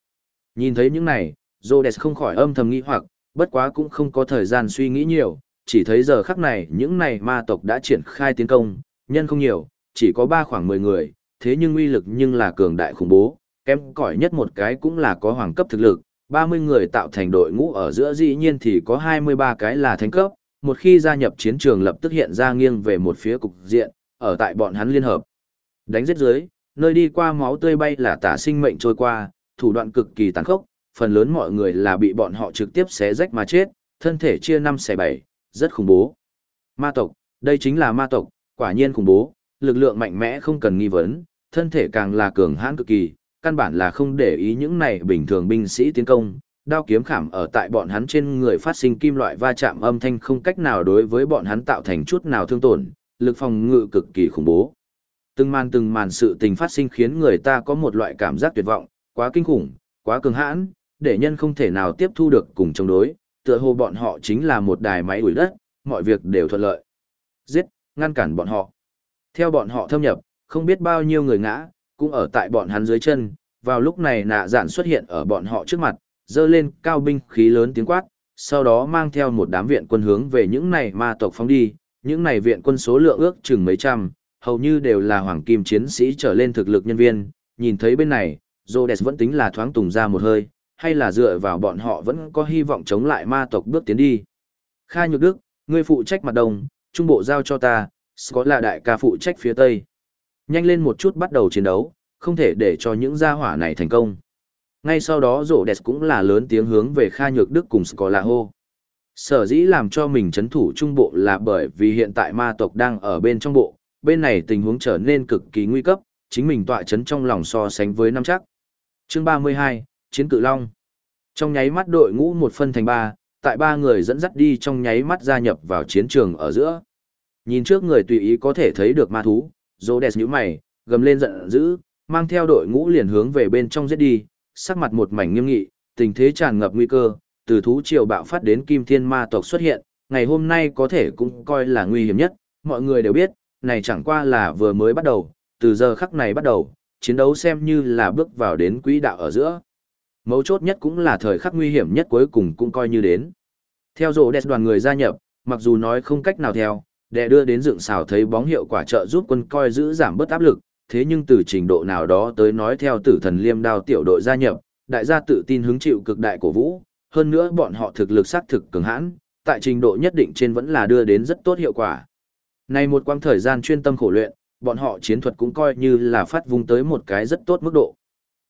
Nhìn thấy những này, Rhodes không khỏi âm thầm nghĩ hoặc, bất quá cũng không có thời gian suy nghĩ nhiều, chỉ thấy giờ khắc này những này ma tộc đã triển khai tiến công, nhân không nhiều, chỉ có ba khoảng 10 người, thế nhưng uy lực nhưng là cường đại khủng bố, kém cỏi nhất một cái cũng là có hoàng cấp thực lực, 30 người tạo thành đội ngũ ở giữa dĩ nhiên thì có 23 cái là thánh cấp, một khi gia nhập chiến trường lập tức hiện ra nghiêng về một phía cục diện, ở tại bọn hắn liên hợp. Đánh giết dưới, nơi đi qua máu tươi bay là tả sinh mệnh trôi qua, thủ đoạn cực kỳ tàn khốc, phần lớn mọi người là bị bọn họ trực tiếp xé rách mà chết, thân thể chia năm xẻ bảy, rất khủng bố. Ma tộc, đây chính là ma tộc, quả nhiên khủng bố, lực lượng mạnh mẽ không cần nghi vấn, thân thể càng là cường hãn cực kỳ, căn bản là không để ý những này bình thường binh sĩ tiến công, đao kiếm khảm ở tại bọn hắn trên người phát sinh kim loại va chạm âm thanh không cách nào đối với bọn hắn tạo thành chút nào thương tổn, lực phòng ngự cực kỳ khủng bố. Từng màn từng màn sự tình phát sinh khiến người ta có một loại cảm giác tuyệt vọng, quá kinh khủng, quá cường hãn, để nhân không thể nào tiếp thu được cùng chống đối, tựa hồ bọn họ chính là một đài máy đuổi đất, mọi việc đều thuận lợi. Giết, ngăn cản bọn họ. Theo bọn họ thâm nhập, không biết bao nhiêu người ngã, cũng ở tại bọn hắn dưới chân, vào lúc này nạ dạn xuất hiện ở bọn họ trước mặt, dơ lên cao binh khí lớn tiếng quát, sau đó mang theo một đám viện quân hướng về những này ma tộc phóng đi, những này viện quân số lượng ước chừng mấy trăm, hầu như đều là hoàng kim chiến sĩ trở lên thực lực nhân viên, nhìn thấy bên này, Rhodes vẫn tính là thoáng tùng ra một hơi, hay là dựa vào bọn họ vẫn có hy vọng chống lại ma tộc bước tiến đi. Kha Nhược Đức, ngươi phụ trách mặt đông, trung bộ giao cho ta, có là đại ca phụ trách phía tây. Nhanh lên một chút bắt đầu chiến đấu, không thể để cho những gia hỏa này thành công. Ngay sau đó rổ đẹp cũng là lớn tiếng hướng về Kha Nhược Đức cùng Scott hô. Sở dĩ làm cho mình chấn thủ trung bộ là bởi vì hiện tại ma tộc đang ở bên trong bộ, bên này tình huống trở nên cực kỳ nguy cấp, chính mình tọa chấn trong lòng so sánh với năm chắc. Chương 32, Chiến Cự Long. Trong nháy mắt đội ngũ một phân thành ba, tại ba người dẫn dắt đi trong nháy mắt gia nhập vào chiến trường ở giữa. Nhìn trước người tùy ý có thể thấy được ma thú, Rô Rhodes nhíu mày, gầm lên giận dữ, mang theo đội ngũ liền hướng về bên trong giết đi, sắc mặt một mảnh nghiêm nghị, tình thế tràn ngập nguy cơ, từ thú triều bạo phát đến kim thiên ma tộc xuất hiện, ngày hôm nay có thể cũng coi là nguy hiểm nhất, mọi người đều biết, này chẳng qua là vừa mới bắt đầu, từ giờ khắc này bắt đầu, chiến đấu xem như là bước vào đến quỹ đạo ở giữa. Mấu chốt nhất cũng là thời khắc nguy hiểm nhất cuối cùng cũng coi như đến. Theo rổ đẹp đoàn người gia nhập, mặc dù nói không cách nào theo, để đưa đến dựng xào thấy bóng hiệu quả trợ giúp quân coi giữ giảm bớt áp lực, thế nhưng từ trình độ nào đó tới nói theo tử thần liêm đao tiểu đội gia nhập, đại gia tự tin hứng chịu cực đại cổ vũ, hơn nữa bọn họ thực lực xác thực cường hãn, tại trình độ nhất định trên vẫn là đưa đến rất tốt hiệu quả. Này một quãng thời gian chuyên tâm khổ luyện, bọn họ chiến thuật cũng coi như là phát vung tới một cái rất tốt mức độ.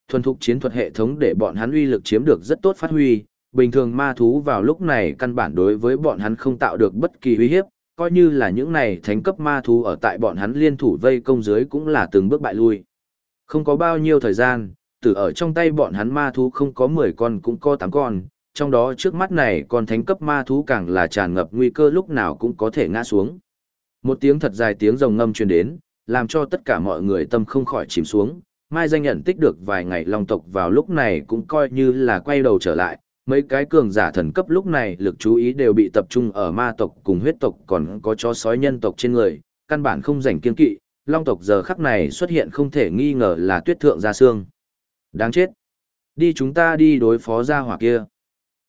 Thuần thục chiến thuật hệ thống để bọn hắn uy lực chiếm được rất tốt phát huy, bình thường ma thú vào lúc này căn bản đối với bọn hắn không tạo được bất kỳ uy hiếp, coi như là những này thánh cấp ma thú ở tại bọn hắn liên thủ vây công dưới cũng là từng bước bại lui. Không có bao nhiêu thời gian, từ ở trong tay bọn hắn ma thú không có 10 con cũng có 8 con, trong đó trước mắt này con thánh cấp ma thú càng là tràn ngập nguy cơ lúc nào cũng có thể ngã xuống. Một tiếng thật dài tiếng rồng ngâm truyền đến, làm cho tất cả mọi người tâm không khỏi chìm xuống. Mai danh nhận tích được vài ngày long tộc vào lúc này cũng coi như là quay đầu trở lại, mấy cái cường giả thần cấp lúc này lực chú ý đều bị tập trung ở ma tộc cùng huyết tộc còn có chó sói nhân tộc trên người, căn bản không rảnh kiên kỵ, long tộc giờ khắc này xuất hiện không thể nghi ngờ là tuyết thượng ra xương. Đáng chết. Đi chúng ta đi đối phó ra hỏa kia.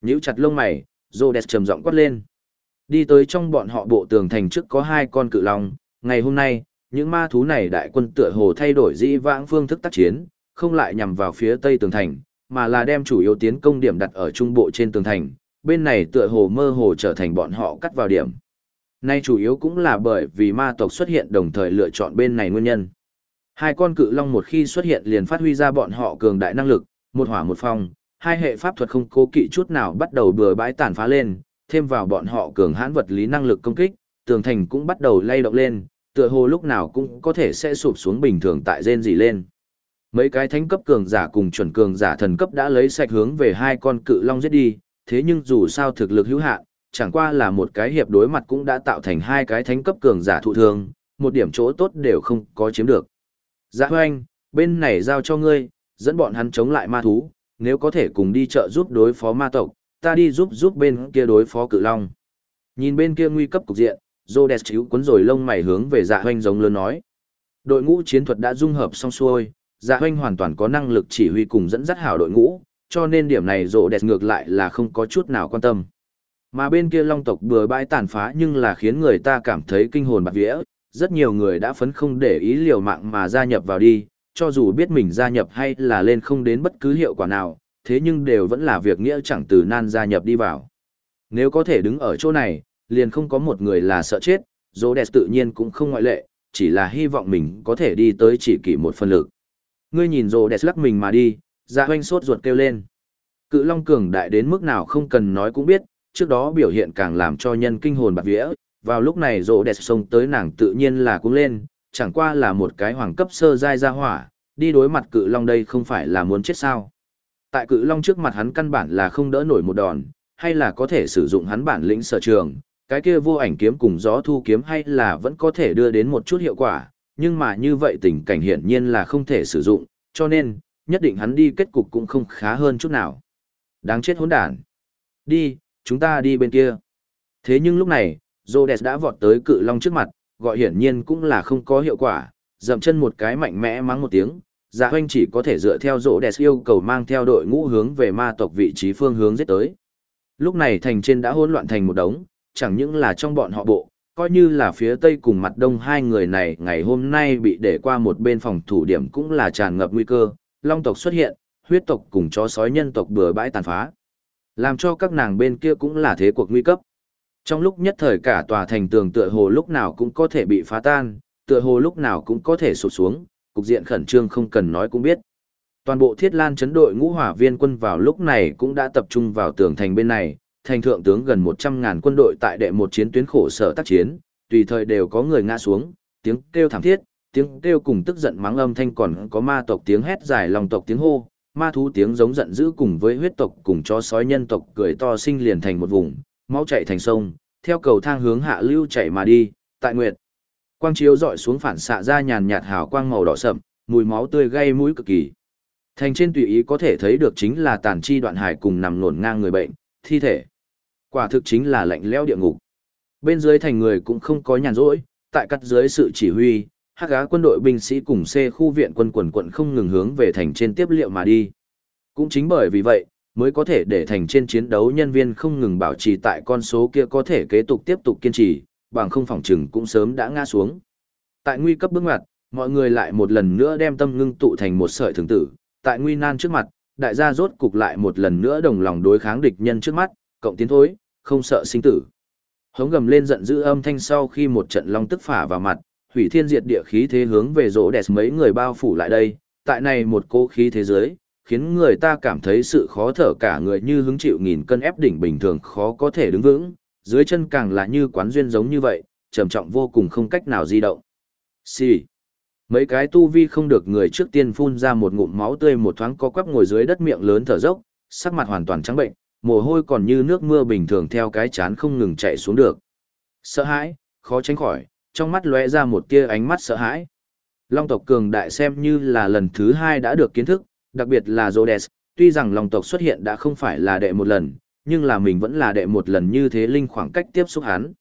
Nhíu chặt lông mày, Rhodes trầm giọng quát lên. Đi tới trong bọn họ bộ tường thành trước có hai con cự long, ngày hôm nay, những ma thú này đại quân tựa hồ thay đổi dĩ vãng phương thức tác chiến, không lại nhằm vào phía tây tường thành, mà là đem chủ yếu tiến công điểm đặt ở trung bộ trên tường thành, bên này tựa hồ mơ hồ trở thành bọn họ cắt vào điểm. Nay chủ yếu cũng là bởi vì ma tộc xuất hiện đồng thời lựa chọn bên này nguyên nhân. Hai con cự long một khi xuất hiện liền phát huy ra bọn họ cường đại năng lực, một hỏa một phong, hai hệ pháp thuật không cố kỵ chút nào bắt đầu bừa bãi tàn phá lên, thêm vào bọn họ cường hãn vật lý năng lực công kích, tường thành cũng bắt đầu lay động lên, tựa hồ lúc nào cũng có thể sẽ sụp xuống bình thường tại rên gì lên. Mấy cái thánh cấp cường giả cùng chuẩn cường giả thần cấp đã lấy sạch hướng về hai con cự long giết đi, thế nhưng dù sao thực lực hữu hạn, chẳng qua là một cái hiệp đối mặt cũng đã tạo thành hai cái thánh cấp cường giả thụ thương, một điểm chỗ tốt đều không có chiếm được. Dạ hoanh, bên này giao cho ngươi, dẫn bọn hắn chống lại ma thú, nếu có thể cùng đi chợ giúp đối phó ma tộc, ta đi giúp giúp bên kia đối phó cự long. Nhìn bên kia nguy cấp cục diện, Rhodes chíu cuốn rồi lông mày hướng về dạ hoanh giống lớn nói. Đội ngũ chiến thuật đã dung hợp xong xuôi, dạ hoanh hoàn toàn có năng lực chỉ huy cùng dẫn dắt hảo đội ngũ, cho nên điểm này Rhodes ngược lại là không có chút nào quan tâm. Mà bên kia long tộc bừa bãi tàn phá nhưng là khiến người ta cảm thấy kinh hồn bạc vía, rất nhiều người đã phấn không để ý liều mạng mà gia nhập vào đi, cho dù biết mình gia nhập hay là lên không đến bất cứ hiệu quả nào, thế nhưng đều vẫn là việc nghĩa chẳng từ nan gia nhập đi vào. Nếu có thể đứng ở chỗ này, liền không có một người là sợ chết, dô đẹp tự nhiên cũng không ngoại lệ, chỉ là hy vọng mình có thể đi tới chỉ kỷ một phần lực. Ngươi nhìn rồ đẹp lắc mình mà đi, dạ hoanh sốt ruột kêu lên. Cự Long cường đại đến mức nào không cần nói cũng biết, trước đó biểu hiện càng làm cho nhân kinh hồn bạc vía, vào lúc này rồ đẹp xông tới nàng tự nhiên là cũng lên, chẳng qua là một cái hoàng cấp sơ giai ra hỏa, đi đối mặt cự long đây không phải là muốn chết sao. Tại cự long trước mặt hắn căn bản là không đỡ nổi một đòn, hay là có thể sử dụng hắn bản lĩnh sở trường, cái kia vô ảnh kiếm cùng gió thu kiếm hay là vẫn có thể đưa đến một chút hiệu quả, nhưng mà như vậy tình cảnh hiển nhiên là không thể sử dụng, cho nên, nhất định hắn đi kết cục cũng không khá hơn chút nào. Đáng chết hỗn đản. Đi, chúng ta đi bên kia. Thế nhưng lúc này, Rhodes đã vọt tới cự long trước mặt, gọi hiển nhiên cũng là không có hiệu quả, dậm chân một cái mạnh mẽ mắng một tiếng, dạ Hoành chỉ có thể dựa theo Rhodes yêu cầu mang theo đội ngũ hướng về ma tộc vị trí phương hướng giết tới. Lúc này thành trên đã hỗn loạn thành một đống, chẳng những là trong bọn họ bộ, coi như là phía tây cùng mặt đông hai người này ngày hôm nay bị để qua một bên phòng thủ điểm cũng là tràn ngập nguy cơ, long tộc xuất hiện, huyết tộc cùng chó sói nhân tộc bừa bãi tàn phá. Làm cho các nàng bên kia cũng là thế cuộc nguy cấp. Trong lúc nhất thời cả tòa thành tường tựa hồ lúc nào cũng có thể bị phá tan, tựa hồ lúc nào cũng có thể sụt xuống, cục diện khẩn trương không cần nói cũng biết. Toàn bộ thiết lan chấn đội ngũ hỏa viên quân vào lúc này cũng đã tập trung vào tường thành bên này, thành thượng tướng gần 100.000 quân đội tại đệ một chiến tuyến khổ sở tác chiến, tùy thời đều có người ngã xuống, tiếng kêu thảm thiết, tiếng kêu cùng tức giận mắng âm thanh còn có ma tộc tiếng hét dài lòng tộc tiếng hô, ma thú tiếng giống giận dữ cùng với huyết tộc cùng chó sói nhân tộc cười to sinh liền thành một vùng, máu chảy thành sông, theo cầu thang hướng hạ lưu chảy mà đi, tại nguyệt. Quang chiếu dọi xuống phản xạ ra nhàn nhạt hào quang màu đỏ sậm, mùi máu tươi gây mũi cực kỳ. Thành trên tùy ý có thể thấy được chính là tàn chi đoạn hải cùng nằm nổn ngang người bệnh, thi thể. Quả thực chính là lạnh lẽo địa ngục. Bên dưới thành người cũng không có nhàn rỗi, tại cắt dưới sự chỉ huy, hắc gá quân đội binh sĩ cùng C khu viện quân quần quận không ngừng hướng về thành trên tiếp liệu mà đi. Cũng chính bởi vì vậy, mới có thể để thành trên chiến đấu nhân viên không ngừng bảo trì tại con số kia có thể kế tục tiếp tục kiên trì, bằng không phòng trừng cũng sớm đã ngã xuống. Tại nguy cấp bước ngoặt, mọi người lại một lần nữa đem tâm ngưng tụ thành một sợi thường tử, tại nguy nan trước mặt, đại gia rốt cục lại một lần nữa đồng lòng đối kháng địch nhân trước mắt, cộng tiến thối, không sợ sinh tử. Hống gầm lên giận dữ âm thanh sau khi một trận long tức phả vào mặt, hủy thiên diệt địa khí thế hướng về rỗ đẹp mấy người bao phủ lại đây, tại này một cố khí thế giới, khiến người ta cảm thấy sự khó thở cả người như hứng chịu nghìn cân ép đỉnh bình thường khó có thể đứng vững, dưới chân càng là như quán duyên giống như vậy, trầm trọng vô cùng không cách nào di động. Xì. Mấy cái tu vi không được người trước tiên phun ra một ngụm máu tươi một thoáng co quắp ngồi dưới đất miệng lớn thở dốc, sắc mặt hoàn toàn trắng bệnh, mồ hôi còn như nước mưa bình thường theo cái chán không ngừng chạy xuống được. Sợ hãi, khó tránh khỏi, trong mắt lóe ra một tia ánh mắt sợ hãi. Long tộc cường đại xem như là lần thứ hai đã được kiến thức, đặc biệt là Rhodes, tuy rằng Long tộc xuất hiện đã không phải là đệ một lần, nhưng là mình vẫn là đệ một lần như thế linh khoảng cách tiếp xúc hắn.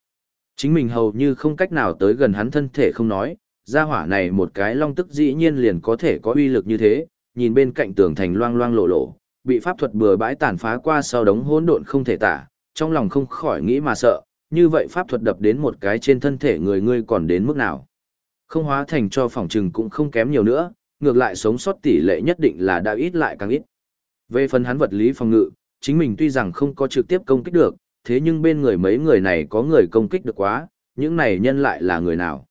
Chính mình hầu như không cách nào tới gần hắn thân thể không nói, gia hỏa này một cái long tức dĩ nhiên liền có thể có uy lực như thế, nhìn bên cạnh tường thành loang loang lộ lộ, bị pháp thuật bừa bãi tàn phá qua sau đống hỗn độn không thể tả, trong lòng không khỏi nghĩ mà sợ, như vậy pháp thuật đập đến một cái trên thân thể người ngươi còn đến mức nào. Không hóa thành cho phòng trừng cũng không kém nhiều nữa, ngược lại sống sót tỷ lệ nhất định là đã ít lại càng ít. Về phần hắn vật lý phòng ngự, chính mình tuy rằng không có trực tiếp công kích được, thế nhưng bên người mấy người này có người công kích được quá, những này nhân lại là người nào.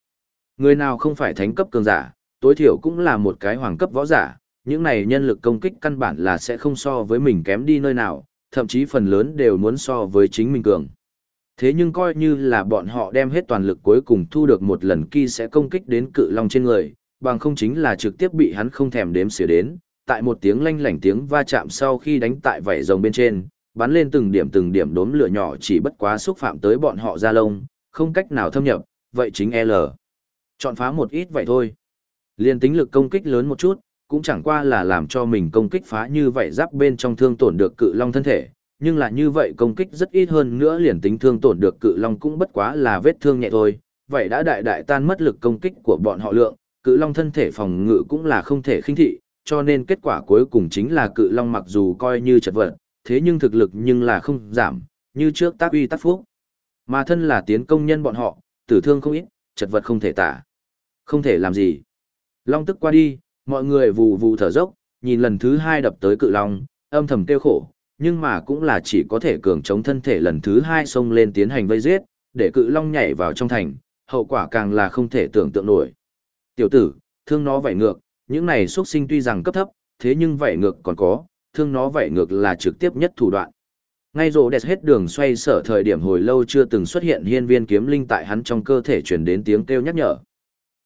Người nào không phải thánh cấp cường giả, tối thiểu cũng là một cái hoàng cấp võ giả, những này nhân lực công kích căn bản là sẽ không so với mình kém đi nơi nào, thậm chí phần lớn đều muốn so với chính mình cường. Thế nhưng coi như là bọn họ đem hết toàn lực cuối cùng thu được một lần kỳ sẽ công kích đến cự long trên người, bằng không chính là trực tiếp bị hắn không thèm đếm xỉa đến, tại một tiếng lanh lảnh tiếng va chạm sau khi đánh tại vảy rồng bên trên, bắn lên từng điểm từng điểm đốm lửa nhỏ chỉ bất quá xúc phạm tới bọn họ ra lông, không cách nào thâm nhập, vậy chính L. Chọn phá một ít vậy thôi. Liên tính lực công kích lớn một chút, cũng chẳng qua là làm cho mình công kích phá như vậy giáp bên trong thương tổn được cự long thân thể, nhưng là như vậy công kích rất ít hơn nữa liền tính thương tổn được cự long cũng bất quá là vết thương nhẹ thôi, vậy đã đại đại tan mất lực công kích của bọn họ lượng, cự long thân thể phòng ngự cũng là không thể khinh thị, cho nên kết quả cuối cùng chính là cự long mặc dù coi như chật vật, thế nhưng thực lực nhưng là không giảm, như trước tác uy tác phúc. Mà thân là tiến công nhân bọn họ, tử thương không ít, chật vật không thể tả. Không thể làm gì. Long tức qua đi, mọi người vù vù thở dốc, nhìn lần thứ hai đập tới cự long, âm thầm kêu khổ, nhưng mà cũng là chỉ có thể cường chống thân thể lần thứ hai xông lên tiến hành vây giết, để cự long nhảy vào trong thành, hậu quả càng là không thể tưởng tượng nổi. Tiểu tử, thương nó vảy ngược, những này xuất sinh tuy rằng cấp thấp, thế nhưng vảy ngược còn có, thương nó vảy ngược là trực tiếp nhất thủ đoạn. Ngay rồ đẹp hết đường xoay sở thời điểm hồi lâu chưa từng xuất hiện hiên viên kiếm linh tại hắn trong cơ thể truyền đến tiếng kêu nhắc nhở.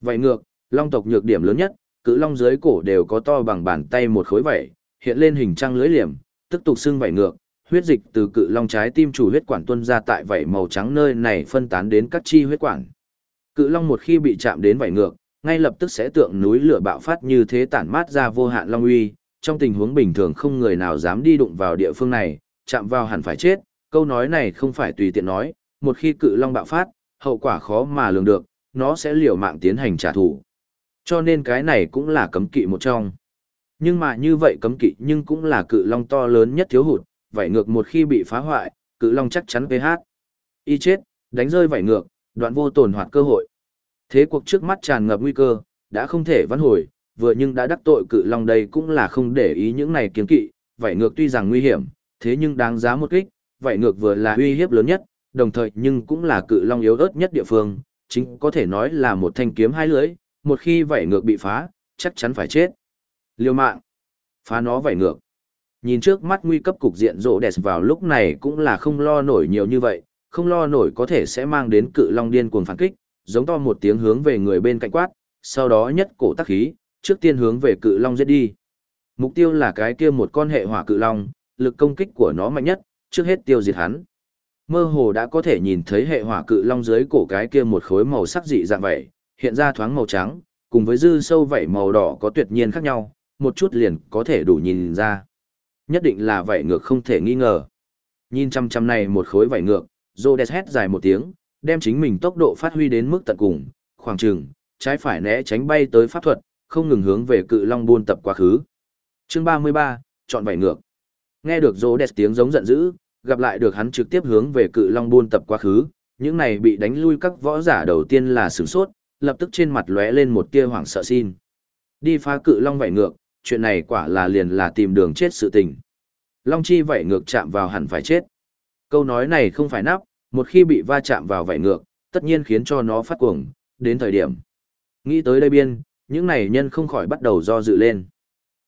Vảy ngược, long tộc nhược điểm lớn nhất, cự long dưới cổ đều có to bằng bàn tay một khối vảy, hiện lên hình trăng lưới liềm, tức tục xương vảy ngược, huyết dịch từ cự long trái tim chủ huyết quản tuôn ra tại vảy màu trắng nơi này phân tán đến các chi huyết quản. Cự long một khi bị chạm đến vảy ngược, ngay lập tức sẽ tượng núi lửa bạo phát như thế tản mát ra vô hạn long uy, trong tình huống bình thường không người nào dám đi đụng vào địa phương này, chạm vào hẳn phải chết, câu nói này không phải tùy tiện nói, một khi cự long bạo phát, hậu quả khó mà lường được, nó sẽ liều mạng tiến hành trả thù. Cho nên cái này cũng là cấm kỵ một trong. Nhưng mà như vậy cấm kỵ nhưng cũng là cự long to lớn nhất thiếu hụt, vảy ngược một khi bị phá hoại, cự long chắc chắn PH. Y chết, đánh rơi vảy ngược, đoạn vô tổn hoạt cơ hội. Thế cuộc trước mắt tràn ngập nguy cơ, đã không thể vãn hồi, vừa nhưng đã đắc tội cự long đây cũng là không để ý những này kiến kỵ, vảy ngược tuy rằng nguy hiểm, thế nhưng đáng giá một kích, vảy ngược vừa là uy hiếp lớn nhất, đồng thời nhưng cũng là cự long yếu ớt nhất địa phương, chính có thể nói là một thanh kiếm hai lưỡi, một khi vảy ngược bị phá, chắc chắn phải chết. Liêu mạng, phá nó vảy ngược. Nhìn trước mắt nguy cấp cục diện rộ đẹp vào lúc này cũng là không lo nổi nhiều như vậy, không lo nổi có thể sẽ mang đến cự long điên cuồng phản kích, giống to một tiếng hướng về người bên cạnh quát, sau đó nhất cổ tắc khí, trước tiên hướng về cự long giết đi. Mục tiêu là cái kia một con hệ hỏa cự long, lực công kích của nó mạnh nhất, trước hết tiêu diệt hắn. Mơ hồ đã có thể nhìn thấy hệ hỏa cự long dưới cổ cái kia một khối màu sắc dị dạng vậy, hiện ra thoáng màu trắng, cùng với dư sâu vảy màu đỏ có tuyệt nhiên khác nhau, một chút liền có thể đủ nhìn ra. Nhất định là vảy ngược không thể nghi ngờ. Nhìn chăm chăm này một khối vảy ngược, Rhodes hét dài một tiếng, đem chính mình tốc độ phát huy đến mức tận cùng, khoảng chừng, trái phải né tránh bay tới pháp thuật, không ngừng hướng về cự long buôn tập quá khứ. Chương 33, chọn vảy ngược. Nghe được Rhodes tiếng giống giận dữ, gặp lại được hắn trực tiếp hướng về cự long buôn tập quá khứ, những này bị đánh lui các võ giả đầu tiên là sửng sốt, lập tức trên mặt lóe lên một tia hoảng sợ xin. Đi phá cự long vảy ngược, chuyện này quả là liền là tìm đường chết sự tình. Long chi vảy ngược chạm vào hẳn phải chết. Câu nói này không phải nắp, một khi bị va chạm vào vảy ngược, tất nhiên khiến cho nó phát cuồng, đến thời điểm. Nghĩ tới đây biên, những này nhân không khỏi bắt đầu do dự lên.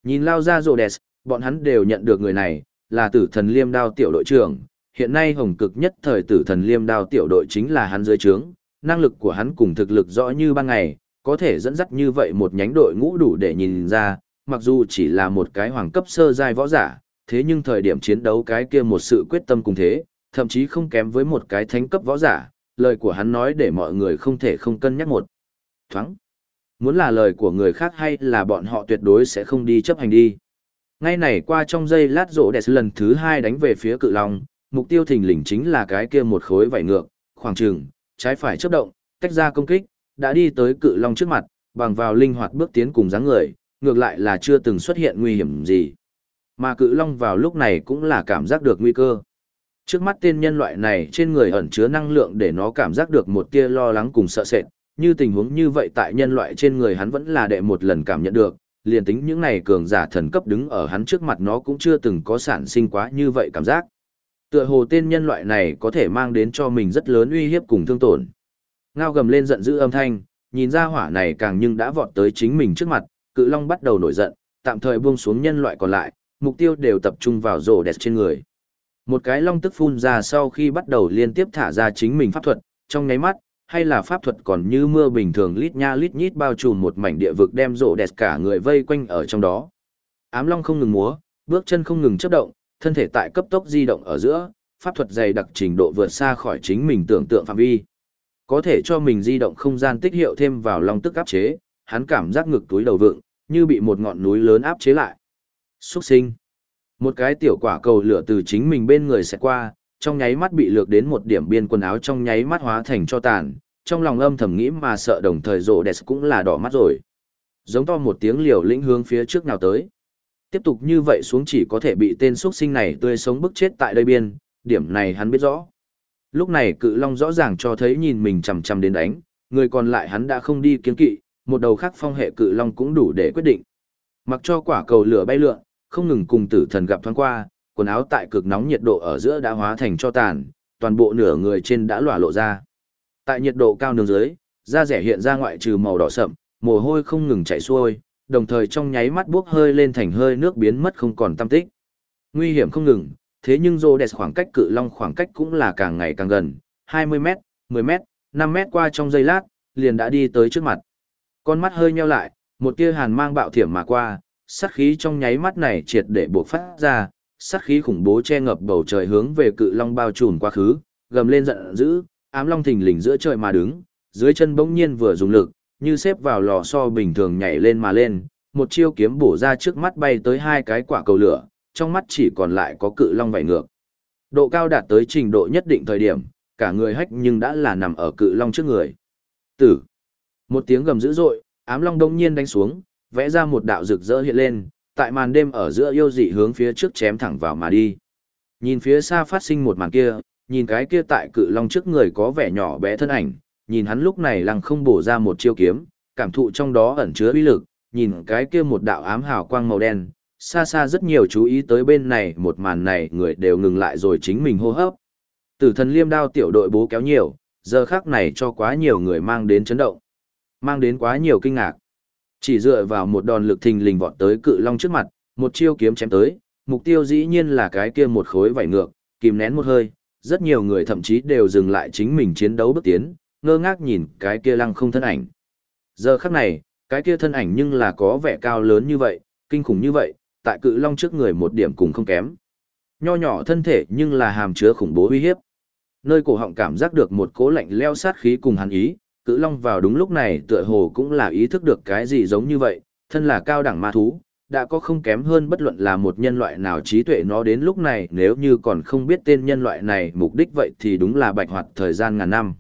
Nhìn lao ra rồ đẹp, bọn hắn đều nhận được người này, là tử thần liêm đao tiểu đội trưởng. Hiện nay hồng cực nhất thời tử thần liêm đao tiểu đội chính là hắn dưới trướng, năng lực của hắn cùng thực lực rõ như ban ngày, có thể dẫn dắt như vậy một nhánh đội ngũ đủ để nhìn ra, mặc dù chỉ là một cái hoàng cấp sơ giai võ giả, thế nhưng thời điểm chiến đấu cái kia một sự quyết tâm cùng thế, thậm chí không kém với một cái thánh cấp võ giả, lời của hắn nói để mọi người không thể không cân nhắc một thoáng. Muốn là lời của người khác hay là bọn họ tuyệt đối sẽ không đi chấp hành đi. Ngay này qua trong giây lát rỗ đẹp lần thứ hai đánh về phía cự long, mục tiêu thình lình chính là cái kia một khối vảy ngược, khoảng trừng, trái phải chấp động, tách ra công kích, đã đi tới cự long trước mặt, bằng vào linh hoạt bước tiến cùng dáng người, ngược lại là chưa từng xuất hiện nguy hiểm gì. Mà cự long vào lúc này cũng là cảm giác được nguy cơ. Trước mắt tên nhân loại này trên người ẩn chứa năng lượng để nó cảm giác được một tia lo lắng cùng sợ sệt, như tình huống như vậy tại nhân loại trên người hắn vẫn là đệ một lần cảm nhận được, liền tính những này cường giả thần cấp đứng ở hắn trước mặt nó cũng chưa từng có sản sinh quá như vậy cảm giác. Tựa hồ tên nhân loại này có thể mang đến cho mình rất lớn uy hiếp cùng thương tổn. Ngao gầm lên giận dữ âm thanh, nhìn ra hỏa này càng nhưng đã vọt tới chính mình trước mặt, cự long bắt đầu nổi giận, tạm thời buông xuống nhân loại còn lại, mục tiêu đều tập trung vào rổ đẹp trên người. Một cái long tức phun ra sau khi bắt đầu liên tiếp thả ra chính mình pháp thuật, trong nháy mắt, hay là pháp thuật còn như mưa bình thường lít nha lít nhít bao trùm một mảnh địa vực đem rộ đẹp cả người vây quanh ở trong đó. Ám long không ngừng múa, bước chân không ngừng chấp động, thân thể tại cấp tốc di động ở giữa, pháp thuật dày đặc trình độ vượt xa khỏi chính mình tưởng tượng phạm vi. Có thể cho mình di động không gian tích hiệu thêm vào long tức áp chế, hắn cảm giác ngực túi đầu vượng như bị một ngọn núi lớn áp chế lại. Xuất sinh. Một cái tiểu quả cầu lửa từ chính mình bên người sẽ qua, trong nháy mắt bị lược đến một điểm biên quần áo trong nháy mắt hóa thành cho tàn, trong lòng âm thầm nghĩ mà sợ đồng thời rộ đẹp cũng là đỏ mắt rồi. Giống to một tiếng liều lĩnh hướng phía trước nào tới. Tiếp tục như vậy xuống chỉ có thể bị tên xuất sinh này tươi sống bức chết tại đây biên, điểm này hắn biết rõ. Lúc này cự long rõ ràng cho thấy nhìn mình chằm chằm đến đánh, người còn lại hắn đã không đi kiến kỵ, một đầu khác phong hệ cự long cũng đủ để quyết định. Mặc cho quả cầu lửa bay lượn, không ngừng cùng tử thần gặp thoáng qua, quần áo tại cực nóng nhiệt độ ở giữa đã hóa thành cho tàn, toàn bộ nửa người trên đã lỏa lộ ra. Tại nhiệt độ cao nương dưới, da rẻ hiện ra ngoại trừ màu đỏ sậm, mồ hôi không ngừng chảy xuôi, đồng thời trong nháy mắt buốc hơi lên thành hơi nước biến mất không còn tâm tích. Nguy hiểm không ngừng, thế nhưng Rhodes khoảng cách cự long khoảng cách cũng là càng ngày càng gần, 20 mét, 10 mét, 5 mét qua trong giây lát, liền đã đi tới trước mặt. Con mắt hơi nheo lại, một tia hàn mang bạo thiểm mà qua, sát khí trong nháy mắt này triệt để bộc phát ra, sát khí khủng bố che ngập bầu trời hướng về cự long bao trùm quá khứ, gầm lên giận dữ, ám long thình lình giữa trời mà đứng, dưới chân bỗng nhiên vừa dùng lực, như xếp vào lò xo bình thường nhảy lên mà lên, một chiêu kiếm bổ ra trước mắt bay tới hai cái quả cầu lửa, trong mắt chỉ còn lại có cự long vảy ngược. Độ cao đạt tới trình độ nhất định thời điểm, cả người hách nhưng đã là nằm ở cự long trước người. Tử, Một tiếng gầm dữ dội, ám long đông nhiên đánh xuống, vẽ ra một đạo rực rỡ hiện lên, tại màn đêm ở giữa yêu dị hướng phía trước chém thẳng vào mà đi. Nhìn phía xa phát sinh một màn kia, nhìn cái kia tại cự long trước người có vẻ nhỏ bé thân ảnh, nhìn hắn lúc này lăng không bổ ra một chiêu kiếm, cảm thụ trong đó ẩn chứa uy lực, nhìn cái kia một đạo ám hào quang màu đen, xa xa rất nhiều chú ý tới bên này một màn này người đều ngừng lại rồi chính mình hô hấp. Tử thần liêm đao tiểu đội bố kéo nhiều, giờ khác này cho quá nhiều người mang đến chấn động, mang đến quá nhiều kinh ngạc. Chỉ dựa vào một đòn lực thình lình vọt tới cự long trước mặt, một chiêu kiếm chém tới, mục tiêu dĩ nhiên là cái kia một khối vảy ngược, kìm nén một hơi, rất nhiều người thậm chí đều dừng lại chính mình chiến đấu bước tiến, ngơ ngác nhìn cái kia lăng không thân ảnh. Giờ khắc này, cái kia thân ảnh nhưng là có vẻ cao lớn như vậy, kinh khủng như vậy, tại cự long trước người một điểm cũng không kém. Nho nhỏ thân thể nhưng là hàm chứa khủng bố uy hiếp. Nơi cổ họng cảm giác được một cố lạnh leo sát khí cùng hắn ý, cự long vào đúng lúc này tựa hồ cũng là ý thức được cái gì giống như vậy, thân là cao đẳng ma thú, đã có không kém hơn bất luận là một nhân loại nào trí tuệ nó đến lúc này nếu như còn không biết tên nhân loại này mục đích vậy thì đúng là bạch hoạt thời gian ngàn năm.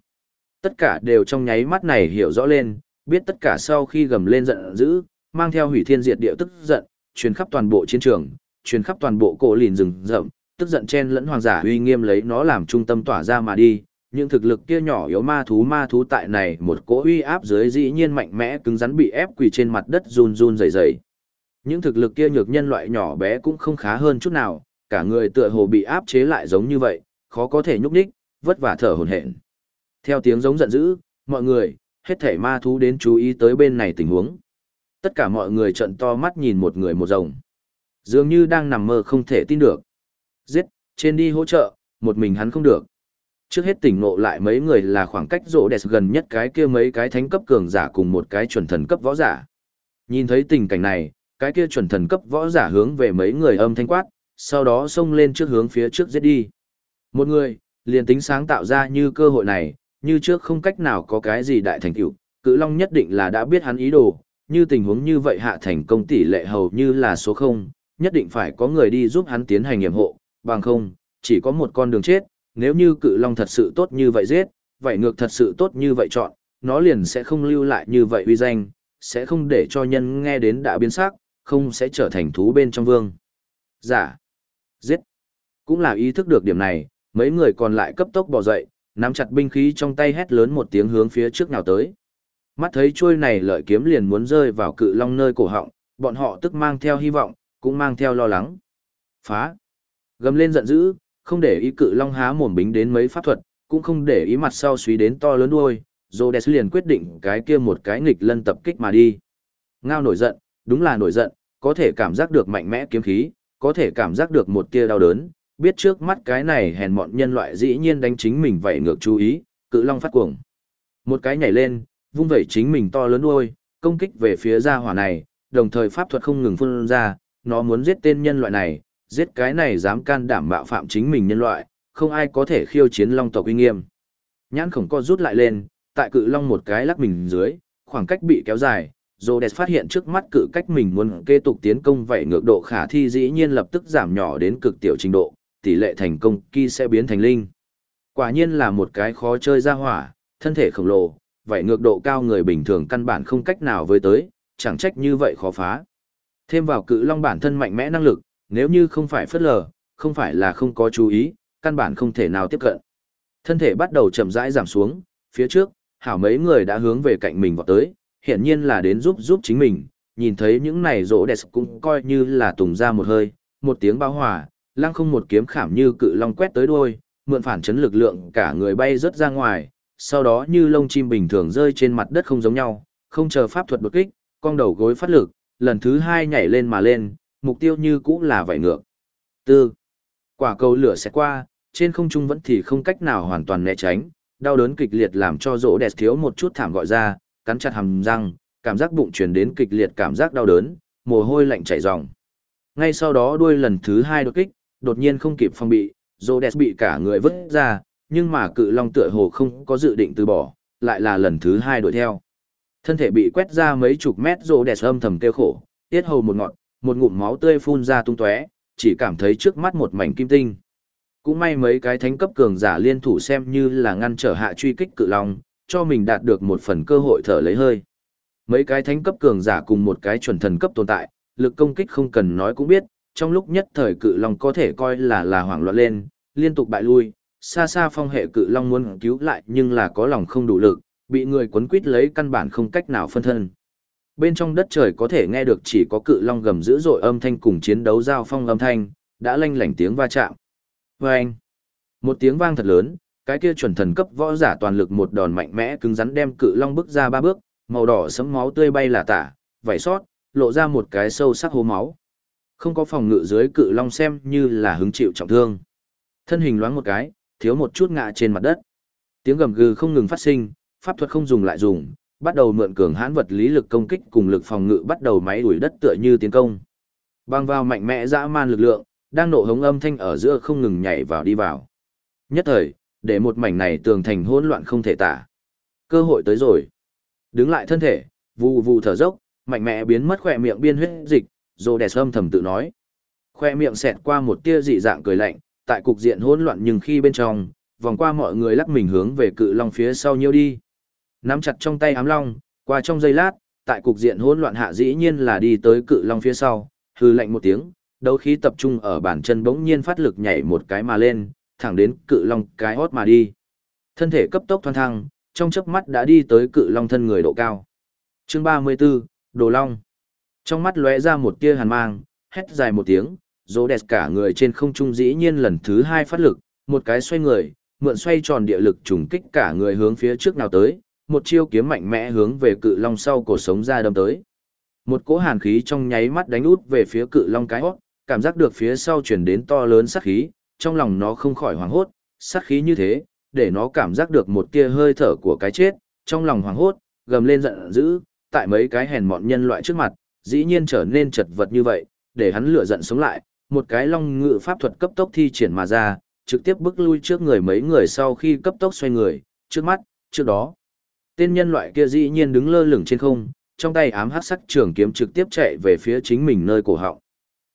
Tất cả đều trong nháy mắt này hiểu rõ lên, biết tất cả sau khi gầm lên giận dữ, mang theo hủy thiên diệt địa tức giận, truyền khắp toàn bộ chiến trường, truyền khắp toàn bộ cổ lìn rừng rậm, tức giận chen lẫn hoàng giả uy nghiêm lấy nó làm trung tâm tỏa ra mà đi, những thực lực kia nhỏ yếu ma thú ma thú tại này một cỗ uy áp dưới dĩ nhiên mạnh mẽ cứng rắn bị ép quỳ trên mặt đất run run rẩy rẩy. Những thực lực kia nhược nhân loại nhỏ bé cũng không khá hơn chút nào, cả người tựa hồ bị áp chế lại giống như vậy, khó có thể nhúc nhích, vất vả thở hổn hển. Theo tiếng giống giận dữ, mọi người, hết thảy ma thú đến chú ý tới bên này tình huống. Tất cả mọi người trợn to mắt nhìn một người một rồng. Dường như đang nằm mơ không thể tin được. Giết, trên đi hỗ trợ, một mình hắn không được. Trước hết tỉnh ngộ lại mấy người là khoảng cách rỗ đẹp gần nhất cái kia mấy cái thánh cấp cường giả cùng một cái chuẩn thần cấp võ giả. Nhìn thấy tình cảnh này, cái kia chuẩn thần cấp võ giả hướng về mấy người âm thanh quát, sau đó xông lên trước hướng phía trước giết đi. Một người, liền tính sáng tạo ra như cơ hội này, như trước không cách nào có cái gì đại thành tựu, cự long nhất định là đã biết hắn ý đồ, như tình huống như vậy hạ thành công tỷ lệ hầu như là số 0, nhất định phải có người đi giúp hắn tiến hành nghiệm hộ, bằng không, chỉ có một con đường chết, nếu như cự long thật sự tốt như vậy giết, vậy ngược thật sự tốt như vậy chọn, nó liền sẽ không lưu lại như vậy uy danh, sẽ không để cho nhân nghe đến đã biến sắc, không sẽ trở thành thú bên trong vương. Giả. Dạ. Giết. Cũng là ý thức được điểm này, mấy người còn lại cấp tốc bỏ dậy, nắm chặt binh khí trong tay hét lớn một tiếng hướng phía trước nào tới. Mắt thấy chuôi này lợi kiếm liền muốn rơi vào cự long nơi cổ họng, bọn họ tức mang theo hy vọng, cũng mang theo lo lắng. Phá. Gầm lên giận dữ, không để ý cự long há mồm bính đến mấy pháp thuật, cũng không để ý mặt sau suy đến to lớn đuôi, Rhodes liền quyết định cái kia một cái nghịch lân tập kích mà đi. Ngao nổi giận, đúng là nổi giận, có thể cảm giác được mạnh mẽ kiếm khí, có thể cảm giác được một tia đau đớn, biết trước mắt cái này hèn mọn nhân loại dĩ nhiên đánh chính mình vậy ngược chú ý, cự long phát cuồng. Một cái nhảy lên, vung vẩy chính mình to lớn đuôi, công kích về phía gia hỏa này, đồng thời pháp thuật không ngừng phun ra, nó muốn giết tên nhân loại này, giết cái này dám can đảm bạo phạm chính mình nhân loại, không ai có thể khiêu chiến long tộc uy nghiêm. Nhãn khổng co rút lại lên, tại cự long một cái lắc mình dưới, khoảng cách bị kéo dài, Rhodes phát hiện trước mắt cự cách mình muốn kế tục tiến công vậy ngược độ khả thi dĩ nhiên lập tức giảm nhỏ đến cực tiểu trình độ, tỷ lệ thành công kỳ sẽ biến thành linh. Quả nhiên là một cái khó chơi ra hỏa, thân thể khổng lồ, vậy ngược độ cao người bình thường căn bản không cách nào với tới, chẳng trách như vậy khó phá. Thêm vào cự long bản thân mạnh mẽ năng lực, nếu như không phải phất lờ, không phải là không có chú ý, căn bản không thể nào tiếp cận. Thân thể bắt đầu chậm rãi giảm xuống, phía trước, hảo mấy người đã hướng về cạnh mình vọt tới, hiển nhiên là đến giúp giúp chính mình, nhìn thấy những này rỗ đẹp cũng coi như là tùng ra một hơi, một tiếng bao hòa, lăng không một kiếm khảm như cự long quét tới đuôi, mượn phản chấn lực lượng cả người bay rớt ra ngoài, sau đó như lông chim bình thường rơi trên mặt đất không giống nhau, không chờ pháp thuật đột kích, con đầu gối phát lực, lần thứ hai nhảy lên mà lên, mục tiêu như cũ là vảy ngược. Tư. Quả cầu lửa sẽ qua, trên không trung vẫn thì không cách nào hoàn toàn né tránh, đau đớn kịch liệt làm cho rỗ đẹp thiếu một chút thảm gọi ra, cắn chặt hàm răng, cảm giác bụng truyền đến kịch liệt cảm giác đau đớn, mồ hôi lạnh chảy ròng. Ngay sau đó đuôi lần thứ hai đột kích, đột nhiên không kịp phòng bị, Rhodes bị cả người vứt ra, nhưng mà cự long tựa hồ không có dự định từ bỏ, lại là lần thứ hai đuổi theo. Thân thể bị quét ra mấy chục mét Rhodes âm thầm kêu khổ, tiết hầu một ngọn, một ngụm máu tươi phun ra tung tóe, chỉ cảm thấy trước mắt một mảnh kim tinh. Cũng may mấy cái thánh cấp cường giả liên thủ xem như là ngăn trở hạ truy kích cự long, cho mình đạt được một phần cơ hội thở lấy hơi. Mấy cái thánh cấp cường giả cùng một cái chuẩn thần cấp tồn tại, lực công kích không cần nói cũng biết, trong lúc nhất thời cự long có thể coi là là hoảng loạn lên, liên tục bại lui, xa xa phong hệ cự long muốn cứu lại nhưng là có lòng không đủ lực, bị người quấn quít lấy căn bản không cách nào phân thân. Bên trong đất trời có thể nghe được chỉ có cự long gầm dữ dội âm thanh cùng chiến đấu giao phong âm thanh, đã lanh lảnh tiếng va chạm. Và anh, một tiếng vang thật lớn, cái kia chuẩn thần cấp võ giả toàn lực một đòn mạnh mẽ cứng rắn đem cự long bước ra ba bước, màu đỏ sẫm máu tươi bay là tả, vảy sót, lộ ra một cái sâu sắc hố máu. Không có phòng ngự dưới cự long xem như là hứng chịu trọng thương. Thân hình loáng một cái, thiếu một chút ngã trên mặt đất. Tiếng gầm gừ không ngừng phát sinh, pháp thuật không dùng lại dùng, bắt đầu mượn cường hãn vật lý lực công kích cùng lực phòng ngự bắt đầu máy đuổi đất tựa như tiến công. Bang vào mạnh mẽ dã man lực lượng, đang nổ hống âm thanh ở giữa không ngừng nhảy vào đi vào. Nhất thời, để một mảnh này tường thành hỗn loạn không thể tả. Cơ hội tới rồi. Đứng lại thân thể, vù vù thở dốc, mạnh mẽ biến mất khỏe miệng biên huyết dịch, rồ đẹp âm thầm tự nói. Khoe miệng xẹt qua một tia dị dạng cười lạnh, tại cục diện hỗn loạn nhưng khi bên trong, vòng qua mọi người lắc mình hướng về cự long phía sau nhiêu đi. Nắm chặt trong tay ám long, qua trong giây lát, tại cục diện hỗn loạn hạ dĩ nhiên là đi tới cự long phía sau, hư lạnh một tiếng, đấu khí tập trung ở bàn chân bỗng nhiên phát lực nhảy một cái mà lên, thẳng đến cự long cái hót mà đi. Thân thể cấp tốc thoăn thăng, trong chớp mắt đã đi tới cự long thân người độ cao. Chương 34, Đồ Long. Trong mắt lóe ra một tia hàn mang, hét dài một tiếng, dỗ đẹp cả người trên không trung dĩ nhiên lần thứ hai phát lực, một cái xoay người, mượn xoay tròn địa lực trùng kích cả người hướng phía trước nào tới, một chiêu kiếm mạnh mẽ hướng về cự long sau cổ sống ra đâm tới. Một cỗ hàn khí trong nháy mắt đánh út về phía cự long cái hót, cảm giác được phía sau chuyển đến to lớn sát khí, trong lòng nó không khỏi hoảng hốt, sát khí như thế, để nó cảm giác được một tia hơi thở của cái chết, trong lòng hoảng hốt, gầm lên giận dữ, tại mấy cái hèn mọn nhân loại trước mặt, dĩ nhiên trở nên chật vật như vậy, để hắn lửa giận sống lại, một cái long ngự pháp thuật cấp tốc thi triển mà ra, trực tiếp bước lui trước người mấy người sau khi cấp tốc xoay người, trước mắt, trước đó. Tên nhân loại kia dĩ nhiên đứng lơ lửng trên không, trong tay ám hắc sắc trường kiếm trực tiếp chạy về phía chính mình nơi cổ họng.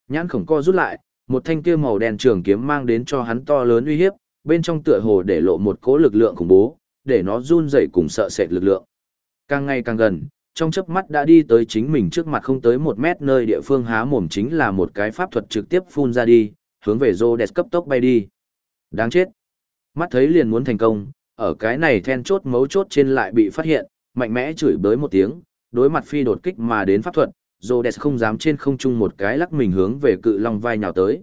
Nhãn khổng co rút lại, một thanh kia màu đen trường kiếm mang đến cho hắn to lớn uy hiếp, bên trong tựa hồ để lộ một cỗ lực lượng khủng bố, để nó run rẩy cùng sợ sệt lực lượng. Càng ngày càng gần, trong chớp mắt đã đi tới chính mình trước mặt không tới một mét nơi địa phương há mồm chính là một cái pháp thuật trực tiếp phun ra đi, hướng về Rhodes cấp tốc bay đi. Đáng chết. Mắt thấy liền muốn thành công, ở cái này then chốt mấu chốt trên lại bị phát hiện, mạnh mẽ chửi bới một tiếng, đối mặt phi đột kích mà đến pháp thuật, Rhodes không dám trên không trung một cái lắc mình hướng về cự long vai nhào tới.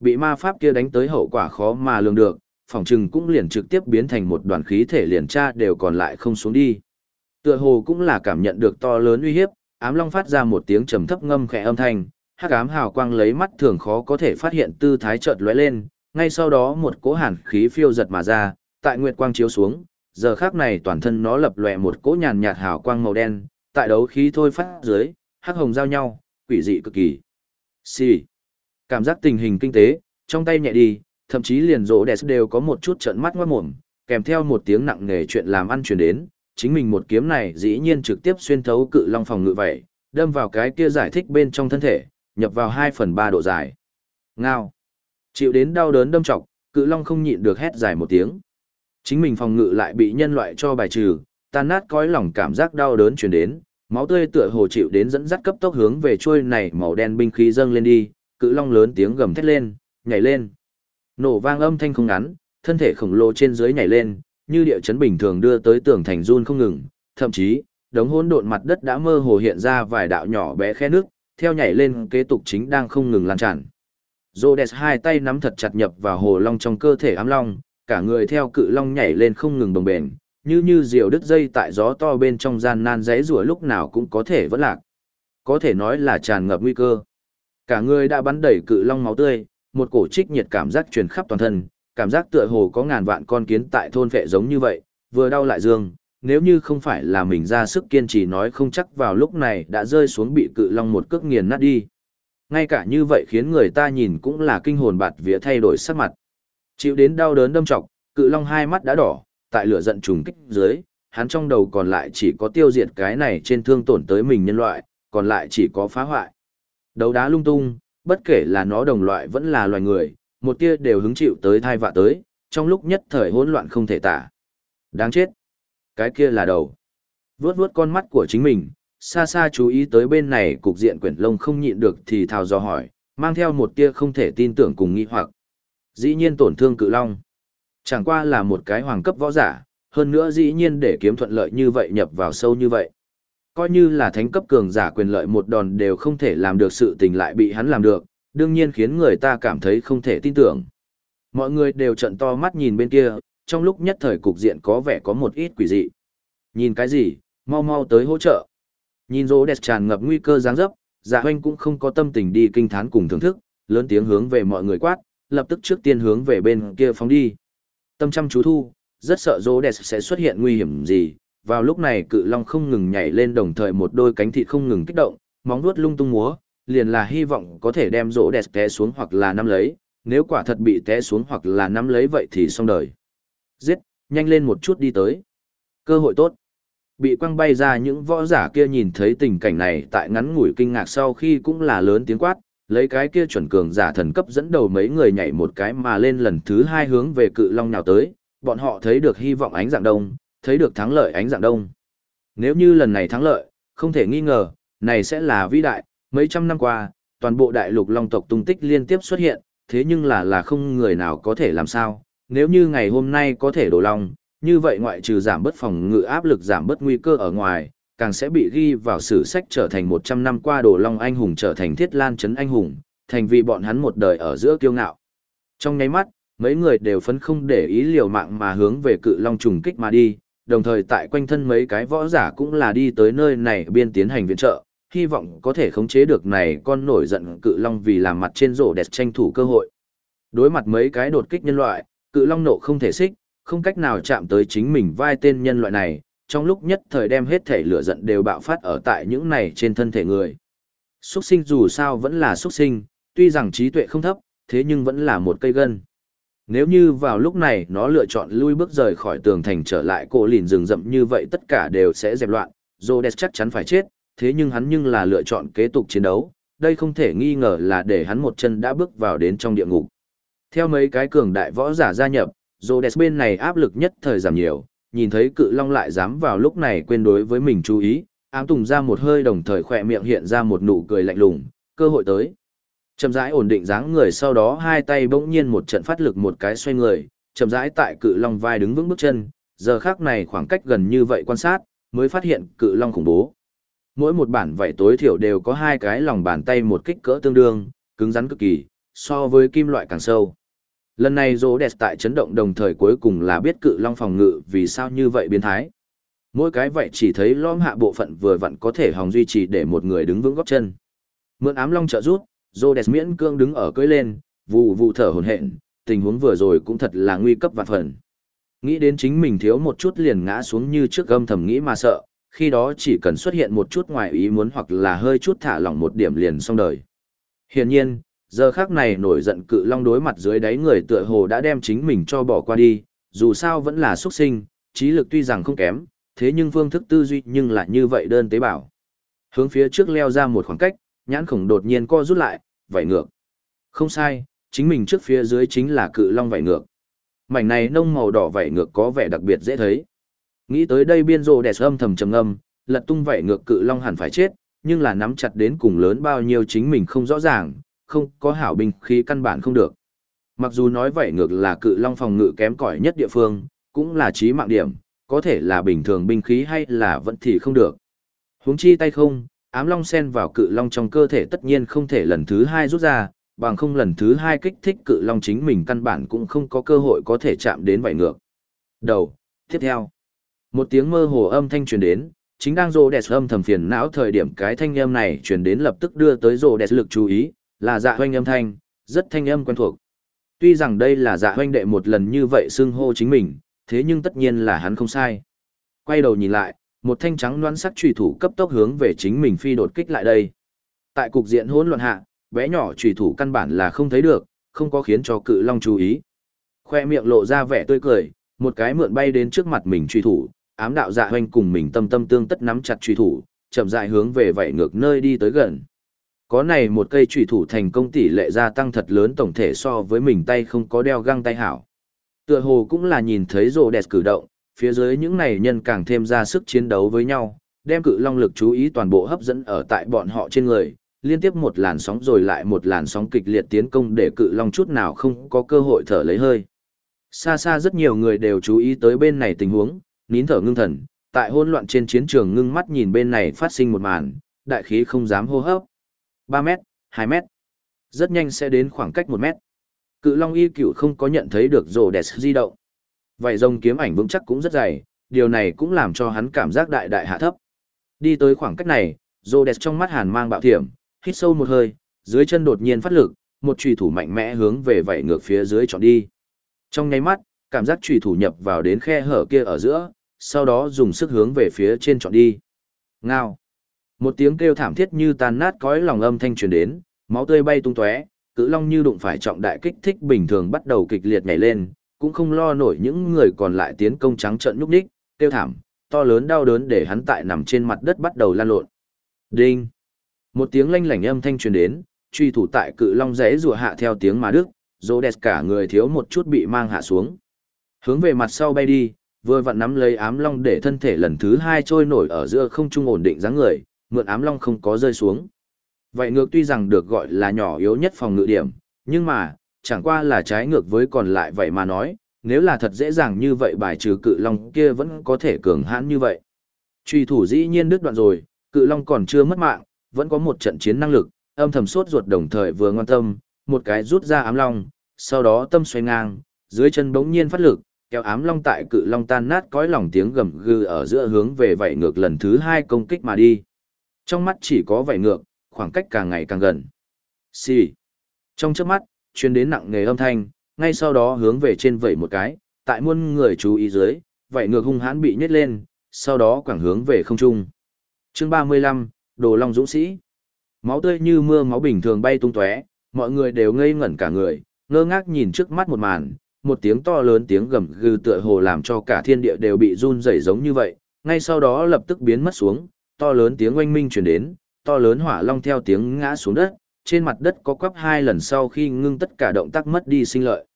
Bị ma pháp kia đánh tới hậu quả khó mà lường được, phòng trừng cũng liền trực tiếp biến thành một đoàn khí thể liền tra đều còn lại không xuống đi. Tựa hồ cũng là cảm nhận được to lớn uy hiếp, ám long phát ra một tiếng trầm thấp ngâm khẽ âm thanh, hắc ám hào quang lấy mắt thường khó có thể phát hiện tư thái chợt lóe lên, ngay sau đó một cỗ hàn khí phiêu giật mà ra, tại nguyệt quang chiếu xuống, giờ khắc này toàn thân nó lập lòe một cỗ nhàn nhạt hào quang màu đen, tại đấu khí thôi phát dưới, hắc hồng giao nhau, quỷ dị cực kỳ. Xì. Cảm giác tình hình kinh tế, trong tay nhẹ đi, thậm chí liền rỗ đẹp đều có một chút trợn mắt ngoát mồm, kèm theo một tiếng nặng nề chuyện làm ăn truyền đến, chính mình một kiếm này dĩ nhiên trực tiếp xuyên thấu cự long phòng ngự vậy, đâm vào cái kia giải thích bên trong thân thể, nhập vào 2 phần 3 độ dài. Ngao. Chịu đến đau đớn đâm trọc, cự long không nhịn được hét dài một tiếng. Chính mình phòng ngự lại bị nhân loại cho bài trừ, tan nát cõi lòng cảm giác đau đớn truyền đến, máu tươi tựa hồ chịu đến dẫn dắt cấp tốc hướng về chuôi này màu đen binh khí dâng lên đi, cự long lớn tiếng gầm thét lên, nhảy lên. Nổ vang âm thanh không ngắn, thân thể khổng lồ trên dưới nhảy lên, như địa chấn bình thường đưa tới tường thành run không ngừng, thậm chí, đống hỗn độn mặt đất đã mơ hồ hiện ra vài đạo nhỏ bé khe nước, theo nhảy lên kế tục chính đang không ngừng lan tràn. Rhodes hai tay nắm thật chặt nhập vào hồ long trong cơ thể ám long, cả người theo cự long nhảy lên không ngừng đồng bền, như như diều đứt dây tại gió to bên trong gian nan rẽ rủa lúc nào cũng có thể vẫn lạc. Có thể nói là tràn ngập nguy cơ. Cả người đã bắn đầy cự long máu tươi, một cổ trích nhiệt cảm giác truyền khắp toàn thân, cảm giác tựa hồ có ngàn vạn con kiến tại thôn vệ giống như vậy, vừa đau lại dương, nếu như không phải là mình ra sức kiên trì nói không chắc vào lúc này đã rơi xuống bị cự long một cước nghiền nát đi. Ngay cả như vậy khiến người ta nhìn cũng là kinh hồn bạt vía thay đổi sắc mặt. Chịu đến đau đớn đâm trọc, cự long hai mắt đã đỏ, tại lửa giận trùng kích dưới, hắn trong đầu còn lại chỉ có tiêu diệt cái này trên thương tổn tới mình nhân loại, còn lại chỉ có phá hoại. Đấu đá lung tung, bất kể là nó đồng loại vẫn là loài người, một tia đều hứng chịu tới thai vạ tới, trong lúc nhất thời hỗn loạn không thể tả. Đáng chết. Cái kia là đầu. Vướt vướt con mắt của chính mình, xa xa chú ý tới bên này cục diện quyển lông không nhịn được thì thào dò hỏi, mang theo một tia không thể tin tưởng cùng nghi hoặc. Dĩ nhiên tổn thương cự long. Chẳng qua là một cái hoàng cấp võ giả, hơn nữa dĩ nhiên để kiếm thuận lợi như vậy nhập vào sâu như vậy. Coi như là thánh cấp cường giả quyền lợi một đòn đều không thể làm được sự tình lại bị hắn làm được, đương nhiên khiến người ta cảm thấy không thể tin tưởng. Mọi người đều trận to mắt nhìn bên kia, trong lúc nhất thời cục diện có vẻ có một ít quỷ dị. Nhìn cái gì, mau mau tới hỗ trợ. Nhìn rô đẹp tràn ngập nguy cơ dáng dấp, dạ hoanh cũng không có tâm tình đi kinh thán cùng thưởng thức, lớn tiếng hướng về mọi người quát, lập tức trước tiên hướng về bên kia phóng đi. Tâm chăm chú thu, rất sợ rô đẹp sẽ xuất hiện nguy hiểm gì. Vào lúc này cự long không ngừng nhảy lên đồng thời một đôi cánh thịt không ngừng kích động, móng vuốt lung tung múa, liền là hy vọng có thể đem rô đẹp té xuống hoặc là nắm lấy, nếu quả thật bị té xuống hoặc là nắm lấy vậy thì xong đời. Giết, nhanh lên một chút đi tới. Cơ hội tốt. Bị quăng bay ra những võ giả kia nhìn thấy tình cảnh này tại ngắn ngủi kinh ngạc sau khi cũng là lớn tiếng quát, lấy cái kia chuẩn cường giả thần cấp dẫn đầu mấy người nhảy một cái mà lên lần thứ hai hướng về cự long nào tới, bọn họ thấy được hy vọng ánh dạng đông, thấy được thắng lợi ánh dạng đông. Nếu như lần này thắng lợi, không thể nghi ngờ, này sẽ là vĩ đại, mấy trăm năm qua, toàn bộ đại lục long tộc tung tích liên tiếp xuất hiện, thế nhưng là là không người nào có thể làm sao, nếu như ngày hôm nay có thể đổ long, như vậy ngoại trừ giảm bớt phòng ngự áp lực giảm bớt nguy cơ ở ngoài, càng sẽ bị ghi vào sử sách trở thành 100 năm qua đồ long anh hùng trở thành thiết lan chấn anh hùng, thành vì bọn hắn một đời ở giữa kiêu ngạo. Trong nháy mắt, mấy người đều phấn không để ý liều mạng mà hướng về cự long trùng kích mà đi, đồng thời tại quanh thân mấy cái võ giả cũng là đi tới nơi này biên tiến hành viện trợ, hy vọng có thể khống chế được này con nổi giận cự long vì làm mặt trên rổ đẹp tranh thủ cơ hội. Đối mặt mấy cái đột kích nhân loại, cự long nộ không thể xích, không cách nào chạm tới chính mình vai tên nhân loại này, trong lúc nhất thời đem hết thể lửa giận đều bạo phát ở tại những này trên thân thể người. Xuất sinh dù sao vẫn là xuất sinh, tuy rằng trí tuệ không thấp, thế nhưng vẫn là một cây gân. Nếu như vào lúc này nó lựa chọn lui bước rời khỏi tường thành trở lại cổ lìn rừng rậm như vậy tất cả đều sẽ dẹp loạn, Zodes chắc chắn phải chết, thế nhưng hắn nhưng là lựa chọn kế tục chiến đấu, đây không thể nghi ngờ là để hắn một chân đã bước vào đến trong địa ngục. Theo mấy cái cường đại võ giả gia nhập, Zodes bên này áp lực nhất thời giảm nhiều, nhìn thấy cự long lại dám vào lúc này quên đối với mình chú ý, ám tùng ra một hơi đồng thời khỏe miệng hiện ra một nụ cười lạnh lùng, cơ hội tới. Chậm rãi ổn định dáng người sau đó hai tay bỗng nhiên một trận phát lực một cái xoay người, chậm rãi tại cự long vai đứng vững bước chân, giờ khác này khoảng cách gần như vậy quan sát, mới phát hiện cự long khủng bố. Mỗi một bản vảy tối thiểu đều có hai cái lòng bàn tay một kích cỡ tương đương, cứng rắn cực kỳ, so với kim loại càng sâu. Lần này Rô Đẹp tại chấn động đồng thời cuối cùng là biết cự long phòng ngự vì sao như vậy biến thái. Mỗi cái vậy chỉ thấy lõm hạ bộ phận vừa vặn có thể hòng duy trì để một người đứng vững góp chân. Mượn ám long trợ rút, Rô Đẹp miễn cương đứng ở cưỡi lên, vụ vụ thở hồn hện, tình huống vừa rồi cũng thật là nguy cấp vạn phần. Nghĩ đến chính mình thiếu một chút liền ngã xuống như trước gâm thầm nghĩ mà sợ, khi đó chỉ cần xuất hiện một chút ngoài ý muốn hoặc là hơi chút thả lỏng một điểm liền xong đời. Hiển nhiên, giờ khác này nổi giận cự long đối mặt dưới đáy người tựa hồ đã đem chính mình cho bỏ qua đi, dù sao vẫn là xuất sinh, trí lực tuy rằng không kém, thế nhưng phương thức tư duy nhưng lại như vậy đơn tế bào. Hướng phía trước leo ra một khoảng cách, nhãn khổng đột nhiên co rút lại, vảy ngược. Không sai, chính mình trước phía dưới chính là cự long vảy ngược. Mảnh này nông màu đỏ vảy ngược có vẻ đặc biệt dễ thấy. Nghĩ tới đây biên rồ đẹp âm thầm trầm âm, lật tung vảy ngược cự long hẳn phải chết, nhưng là nắm chặt đến cùng lớn bao nhiêu chính mình không rõ ràng, không có hảo binh khí căn bản không được. Mặc dù nói vậy ngược là cự long phòng ngự kém cỏi nhất địa phương, cũng là chí mạng điểm, có thể là bình thường binh khí hay là vẫn thì không được. Huống chi tay không, ám long sen vào cự long trong cơ thể tất nhiên không thể lần thứ hai rút ra, bằng không lần thứ hai kích thích cự long chính mình căn bản cũng không có cơ hội có thể chạm đến vậy ngược. Đầu, tiếp theo. Một tiếng mơ hồ âm thanh truyền đến, chính đang rô đẹp âm thầm phiền não thời điểm cái thanh âm này truyền đến lập tức đưa tới rô đẹp lực chú ý, là dạ hoanh âm thanh, rất thanh âm quen thuộc. Tuy rằng đây là dạ hoanh đệ một lần như vậy xưng hô chính mình, thế nhưng tất nhiên là hắn không sai. Quay đầu nhìn lại, một thanh trắng đoán sắc trùy thủ cấp tốc hướng về chính mình phi đột kích lại đây. Tại cục diện hỗn loạn hạ, bé nhỏ trùy thủ căn bản là không thấy được, không có khiến cho cự long chú ý. Khoe miệng lộ ra vẻ tươi cười, một cái mượn bay đến trước mặt mình truy thủ, ám đạo dạ hoanh cùng mình tâm tâm tương tất nắm chặt truy thủ, chậm rãi hướng về vảy ngược nơi đi tới gần. Có này một cây trùy thủ thành công tỷ lệ gia tăng thật lớn tổng thể so với mình tay không có đeo găng tay hảo. Tựa hồ cũng là nhìn thấy rồ đẹp cử động, phía dưới những này nhân càng thêm ra sức chiến đấu với nhau, đem cự long lực chú ý toàn bộ hấp dẫn ở tại bọn họ trên người, liên tiếp một làn sóng rồi lại một làn sóng kịch liệt tiến công để cự long chút nào không có cơ hội thở lấy hơi. Xa xa rất nhiều người đều chú ý tới bên này tình huống, nín thở ngưng thần, tại hỗn loạn trên chiến trường ngưng mắt nhìn bên này phát sinh một màn, đại khí không dám hô hấp. 3 mét, 2 mét, rất nhanh sẽ đến khoảng cách 1 mét. Cự long y Cửu không có nhận thấy được rồ đẹp di động. Vậy rồng kiếm ảnh vững chắc cũng rất dày, điều này cũng làm cho hắn cảm giác đại đại hạ thấp. Đi tới khoảng cách này, rồ đẹp trong mắt hàn mang bạo thiểm, hít sâu một hơi, dưới chân đột nhiên phát lực, một chùy thủ mạnh mẽ hướng về vảy ngược phía dưới chọn đi. Trong nháy mắt, cảm giác chùy thủ nhập vào đến khe hở kia ở giữa, sau đó dùng sức hướng về phía trên chọn đi. Ngao. Một tiếng kêu thảm thiết như tan nát cõi lòng âm thanh truyền đến, máu tươi bay tung tóe, cự long như đụng phải trọng đại kích thích bình thường bắt đầu kịch liệt nhảy lên, cũng không lo nổi những người còn lại tiến công trắng trợn nhúc nhích, kêu thảm, to lớn đau đớn để hắn tại nằm trên mặt đất bắt đầu lan lộn. Đinh. Một tiếng lanh lảnh âm thanh truyền đến, truy thủ tại cự long rẽ rùa hạ theo tiếng mà đức, dỗ đẹp cả người thiếu một chút bị mang hạ xuống. Hướng về mặt sau bay đi, vừa vặn nắm lấy ám long để thân thể lần thứ hai trôi nổi ở giữa không trung ổn định dáng người, mượn ám long không có rơi xuống. Vậy ngược tuy rằng được gọi là nhỏ yếu nhất phòng ngự điểm, nhưng mà, chẳng qua là trái ngược với còn lại vậy mà nói, nếu là thật dễ dàng như vậy bài trừ cự long kia vẫn có thể cường hãn như vậy. Truy thủ dĩ nhiên đứt đoạn rồi, cự long còn chưa mất mạng, vẫn có một trận chiến năng lực, âm thầm sốt ruột đồng thời vừa ngoan tâm, một cái rút ra ám long, sau đó tâm xoay ngang, dưới chân bỗng nhiên phát lực, kéo ám long tại cự long tan nát cõi lòng tiếng gầm gừ ở giữa hướng về vảy ngược lần thứ hai công kích mà đi. Trong mắt chỉ có vảy ngược, khoảng cách càng ngày càng gần. Xì. Trong trước mắt, truyền đến nặng nghề âm thanh, ngay sau đó hướng về trên vẩy một cái, tại muôn người chú ý dưới, vảy ngược hung hãn bị nhét lên, sau đó quảng hướng về không trung. Chương 35, Đồ Long Dũng Sĩ. Máu tươi như mưa máu bình thường bay tung tóe, mọi người đều ngây ngẩn cả người, ngơ ngác nhìn trước mắt một màn, một tiếng to lớn tiếng gầm gừ tựa hồ làm cho cả thiên địa đều bị run rẩy giống như vậy, ngay sau đó lập tức biến mất xuống, to lớn tiếng oanh minh truyền đến, to lớn hỏa long theo tiếng ngã xuống đất, trên mặt đất có quắp hai lần sau khi ngưng tất cả động tác mất đi sinh lợi.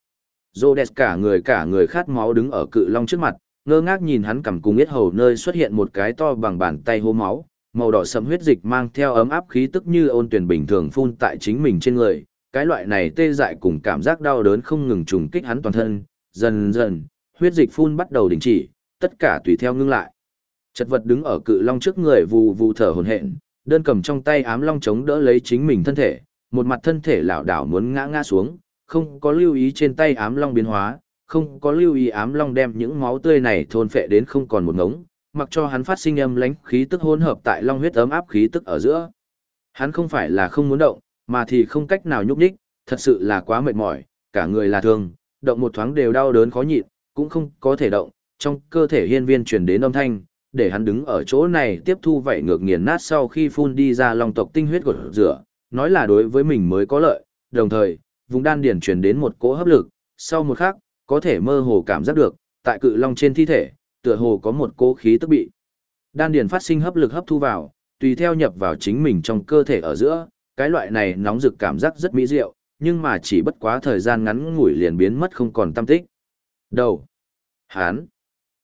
Rhodes cả người cả người khát máu đứng ở cự long trước mặt, ngơ ngác nhìn hắn cầm cùng yết hầu nơi xuất hiện một cái to bằng bàn tay hô máu, màu đỏ sẫm huyết dịch mang theo ấm áp khí tức như ôn tuyển bình thường phun tại chính mình trên người, cái loại này tê dại cùng cảm giác đau đớn không ngừng trùng kích hắn toàn thân, dần dần, huyết dịch phun bắt đầu đình chỉ, tất cả tùy theo ngưng lại. Chật vật đứng ở cự long trước người vù vù thở hổn hển, đơn cầm trong tay ám long chống đỡ lấy chính mình thân thể, một mặt thân thể lảo đảo muốn ngã ngã xuống, không có lưu ý trên tay ám long biến hóa, không có lưu ý ám long đem những máu tươi này thôn phệ đến không còn một ngống, mặc cho hắn phát sinh âm lãnh khí tức hỗn hợp tại long huyết ấm áp khí tức ở giữa. Hắn không phải là không muốn động, mà thì không cách nào nhúc nhích, thật sự là quá mệt mỏi, cả người là thương, động một thoáng đều đau đớn khó nhịn, cũng không có thể động, trong cơ thể hiên viên truyền đến âm thanh, để hắn đứng ở chỗ này tiếp thu vậy ngược nghiền nát sau khi phun đi ra long tộc tinh huyết của rửa, nói là đối với mình mới có lợi, đồng thời, vùng đan điển truyền đến một cỗ hấp lực, sau một khắc, có thể mơ hồ cảm giác được, tại cự long trên thi thể, tựa hồ có một cỗ khí tức bị. Đan điển phát sinh hấp lực hấp thu vào, tùy theo nhập vào chính mình trong cơ thể ở giữa, cái loại này nóng rực cảm giác rất mỹ diệu, nhưng mà chỉ bất quá thời gian ngắn ngủi liền biến mất không còn tâm tích. Đầu. Hán.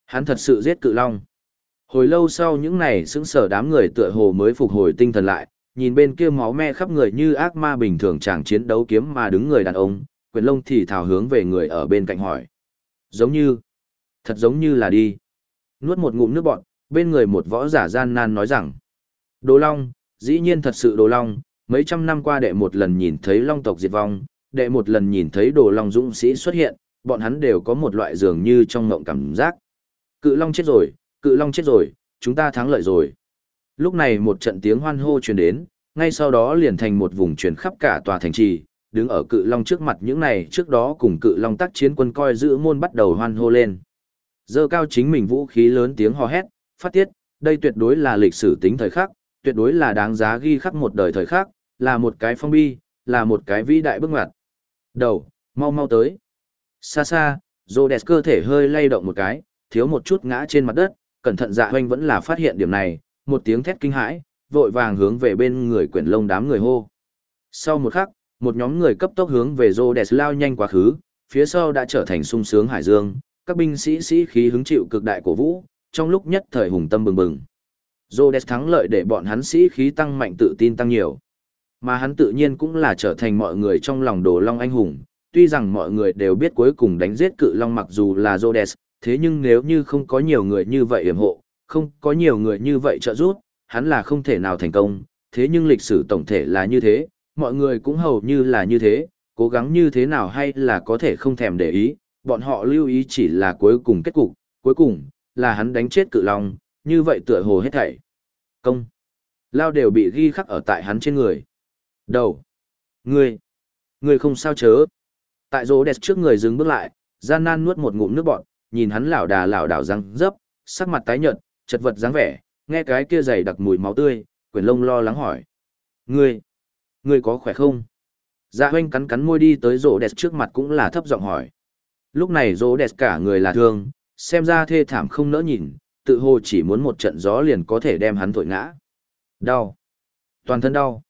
Hắn thật sự giết cự long. Hồi lâu sau những này sững sở đám người tựa hồ mới phục hồi tinh thần lại, nhìn bên kia máu me khắp người như ác ma bình thường chàng chiến đấu kiếm mà đứng người đàn ông, quyền lông thì thảo hướng về người ở bên cạnh hỏi. Giống như, thật giống như là đi. Nuốt một ngụm nước bọt, bên người một võ giả gian nan nói rằng, Đồ Long, dĩ nhiên thật sự Đồ Long, mấy trăm năm qua đệ một lần nhìn thấy Long tộc diệt vong, đệ một lần nhìn thấy Đồ Long dũng sĩ xuất hiện, bọn hắn đều có một loại dường như trong ngộng cảm giác. Cự Long chết rồi, cự long chết rồi, chúng ta thắng lợi rồi. Lúc này một trận tiếng hoan hô truyền đến, ngay sau đó liền thành một vùng truyền khắp cả tòa thành trì, đứng ở cự long trước mặt những này trước đó cùng cự long tác chiến quân coi giữ môn bắt đầu hoan hô lên. Dơ cao chính mình vũ khí lớn tiếng hò hét, phát tiết, đây tuyệt đối là lịch sử tính thời khắc, tuyệt đối là đáng giá ghi khắc một đời thời khắc, là một cái phong bi, là một cái vĩ đại bước ngoặt. Đầu, mau mau tới. Xa xa, Rhodes cơ thể hơi lay động một cái, thiếu một chút ngã trên mặt đất, cẩn thận dạ hoanh vẫn là phát hiện điểm này, một tiếng thét kinh hãi, vội vàng hướng về bên người quyển lông đám người hô. Sau một khắc, một nhóm người cấp tốc hướng về Rhodes lao nhanh quá khứ, phía sau đã trở thành sung sướng hải dương, các binh sĩ sĩ khí hứng chịu cực đại cổ vũ, trong lúc nhất thời hùng tâm bừng bừng. Rhodes thắng lợi để bọn hắn sĩ khí tăng mạnh tự tin tăng nhiều. Mà hắn tự nhiên cũng là trở thành mọi người trong lòng đồ long anh hùng, tuy rằng mọi người đều biết cuối cùng đánh giết cự long mặc dù là Rhodes, thế nhưng nếu như không có nhiều người như vậy ủng hộ, không có nhiều người như vậy trợ giúp, hắn là không thể nào thành công, thế nhưng lịch sử tổng thể là như thế, mọi người cũng hầu như là như thế, cố gắng như thế nào hay là có thể không thèm để ý, bọn họ lưu ý chỉ là cuối cùng kết cục, cuối cùng, là hắn đánh chết cự long, như vậy tựa hồ hết thảy. Công. Lao đều bị ghi khắc ở tại hắn trên người. Đầu. Ngươi. Ngươi không sao chớ. Tại rỗ đẹp trước người dừng bước lại, gian nan nuốt một ngụm nước bọt, nhìn hắn lảo đà lảo đảo răng dấp, sắc mặt tái nhợt, chật vật dáng vẻ, nghe cái kia dày đặc mùi máu tươi, quyền lông lo lắng hỏi. Ngươi. Ngươi có khỏe không? Dạ hoanh cắn cắn môi đi tới rô đẹp trước mặt cũng là thấp giọng hỏi. Lúc này rô đẹp cả người là thương, xem ra thê thảm không nỡ nhìn, tự hồ chỉ muốn một trận gió liền có thể đem hắn thổi ngã. Đau. Toàn thân đau.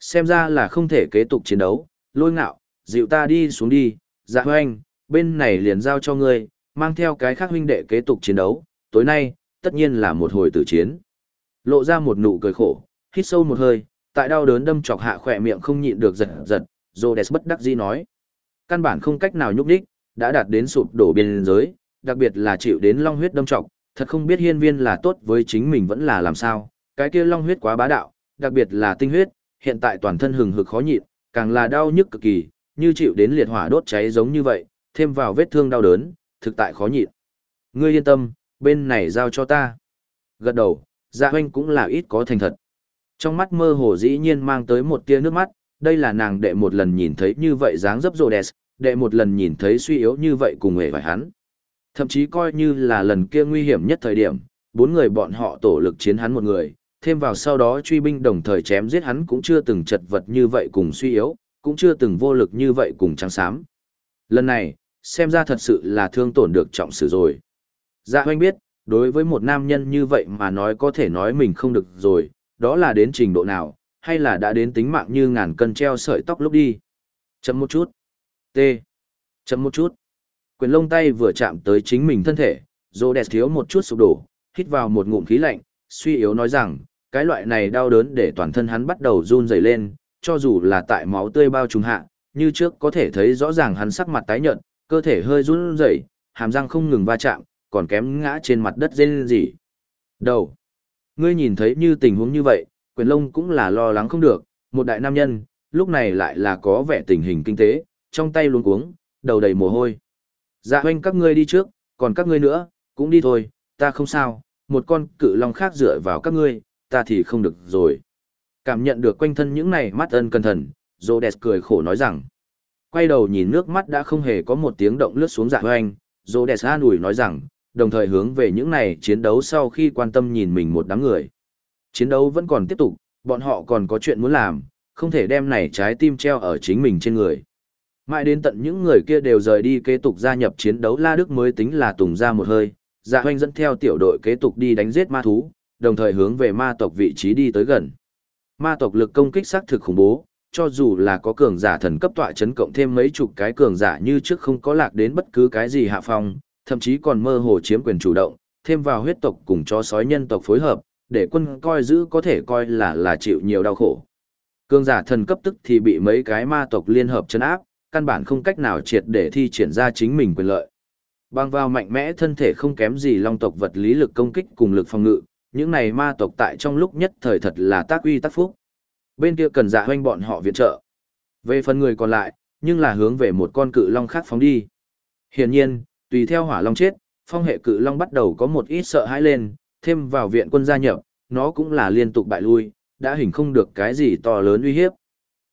Xem ra là không thể kế tục chiến đấu, lôi ngạo, dịu ta đi xuống đi, dạ hoanh, bên này liền giao cho ngươi, mang theo cái khác huynh đệ kế tục chiến đấu, tối nay, tất nhiên là một hồi tử chiến. Lộ ra một nụ cười khổ, hít sâu một hơi, tại đau đớn đâm chọc hạ khỏe miệng không nhịn được giật giật, Rhodes bất đắc dĩ nói. Căn bản không cách nào nhúc đích, đã đạt đến sụp đổ biên giới, đặc biệt là chịu đến long huyết đâm chọc thật không biết hiên viên là tốt với chính mình vẫn là làm sao, cái kia long huyết quá bá đạo, đặc biệt là tinh huyết, hiện tại toàn thân hừng hực khó nhịn, càng là đau nhức cực kỳ, như chịu đến liệt hỏa đốt cháy giống như vậy, thêm vào vết thương đau đớn, thực tại khó nhịn. Ngươi yên tâm, bên này giao cho ta. Gật đầu, dạ hoanh cũng là ít có thành thật. Trong mắt mơ hồ dĩ nhiên mang tới một tia nước mắt, đây là nàng đệ một lần nhìn thấy như vậy dáng dấp rồ đẹp, đệ một lần nhìn thấy suy yếu như vậy cùng hề phải hắn. Thậm chí coi như là lần kia nguy hiểm nhất thời điểm, bốn người bọn họ tổ lực chiến hắn một người, thêm vào sau đó truy binh đồng thời chém giết hắn cũng chưa từng chật vật như vậy cùng suy yếu, cũng chưa từng vô lực như vậy cùng trắng xám. Lần này, xem ra thật sự là thương tổn được trọng sử rồi. Dạ hoanh biết, đối với một nam nhân như vậy mà nói có thể nói mình không được rồi, đó là đến trình độ nào, hay là đã đến tính mạng như ngàn cân treo sợi tóc lúc đi. Chấm một chút. T. Chấm một chút. Quyền lông tay vừa chạm tới chính mình thân thể, dô đẹp thiếu một chút sụp đổ, hít vào một ngụm khí lạnh, suy yếu nói rằng, cái loại này đau đớn để toàn thân hắn bắt đầu run rẩy lên, cho dù là tại máu tươi bao trùm hạ, như trước có thể thấy rõ ràng hắn sắc mặt tái nhợt, cơ thể hơi run rẩy, hàm răng không ngừng va chạm, còn kém ngã trên mặt đất rên rỉ. Đầu. Ngươi nhìn thấy như tình huống như vậy, quyền lông cũng là lo lắng không được, một đại nam nhân, lúc này lại là có vẻ tình hình kinh tế, trong tay luống cuống, đầu đầy mồ hôi. Dạ hoanh các ngươi đi trước, còn các ngươi nữa, cũng đi thôi, ta không sao, một con cự long khác dựa vào các ngươi, ta thì không được rồi. Cảm nhận được quanh thân những này mắt ân cẩn thận, Rhodes cười khổ nói rằng. Quay đầu nhìn nước mắt đã không hề có một tiếng động lướt xuống dạ hoanh, Rhodes an ủi nói rằng, đồng thời hướng về những này chiến đấu sau khi quan tâm nhìn mình một đám người. Chiến đấu vẫn còn tiếp tục, bọn họ còn có chuyện muốn làm, không thể đem này trái tim treo ở chính mình trên người. Mãi đến tận những người kia đều rời đi kế tục gia nhập chiến đấu La Đức mới tính là tùng ra một hơi, dạ hoanh dẫn theo tiểu đội kế tục đi đánh giết ma thú, đồng thời hướng về ma tộc vị trí đi tới gần. Ma tộc lực công kích xác thực khủng bố, cho dù là có cường giả thần cấp tọa chấn cộng thêm mấy chục cái cường giả như trước không có lạc đến bất cứ cái gì hạ phong, thậm chí còn mơ hồ chiếm quyền chủ động, thêm vào huyết tộc cùng cho sói nhân tộc phối hợp, để quân coi giữ có thể coi là là chịu nhiều đau khổ. Cường giả thần cấp tức thì bị mấy cái ma tộc liên hợp chấn áp, căn bản không cách nào triệt để thi triển ra chính mình quyền lợi. Bang vào mạnh mẽ thân thể không kém gì long tộc vật lý lực công kích cùng lực phòng ngự, những này ma tộc tại trong lúc nhất thời thật là tác uy tác phúc. Bên kia cần dạ hoanh bọn họ viện trợ. Về phần người còn lại, nhưng là hướng về một con cự long khác phóng đi. Hiển nhiên, tùy theo hỏa long chết, phong hệ cự long bắt đầu có một ít sợ hãi lên, thêm vào viện quân gia nhập, nó cũng là liên tục bại lui, đã hình không được cái gì to lớn uy hiếp.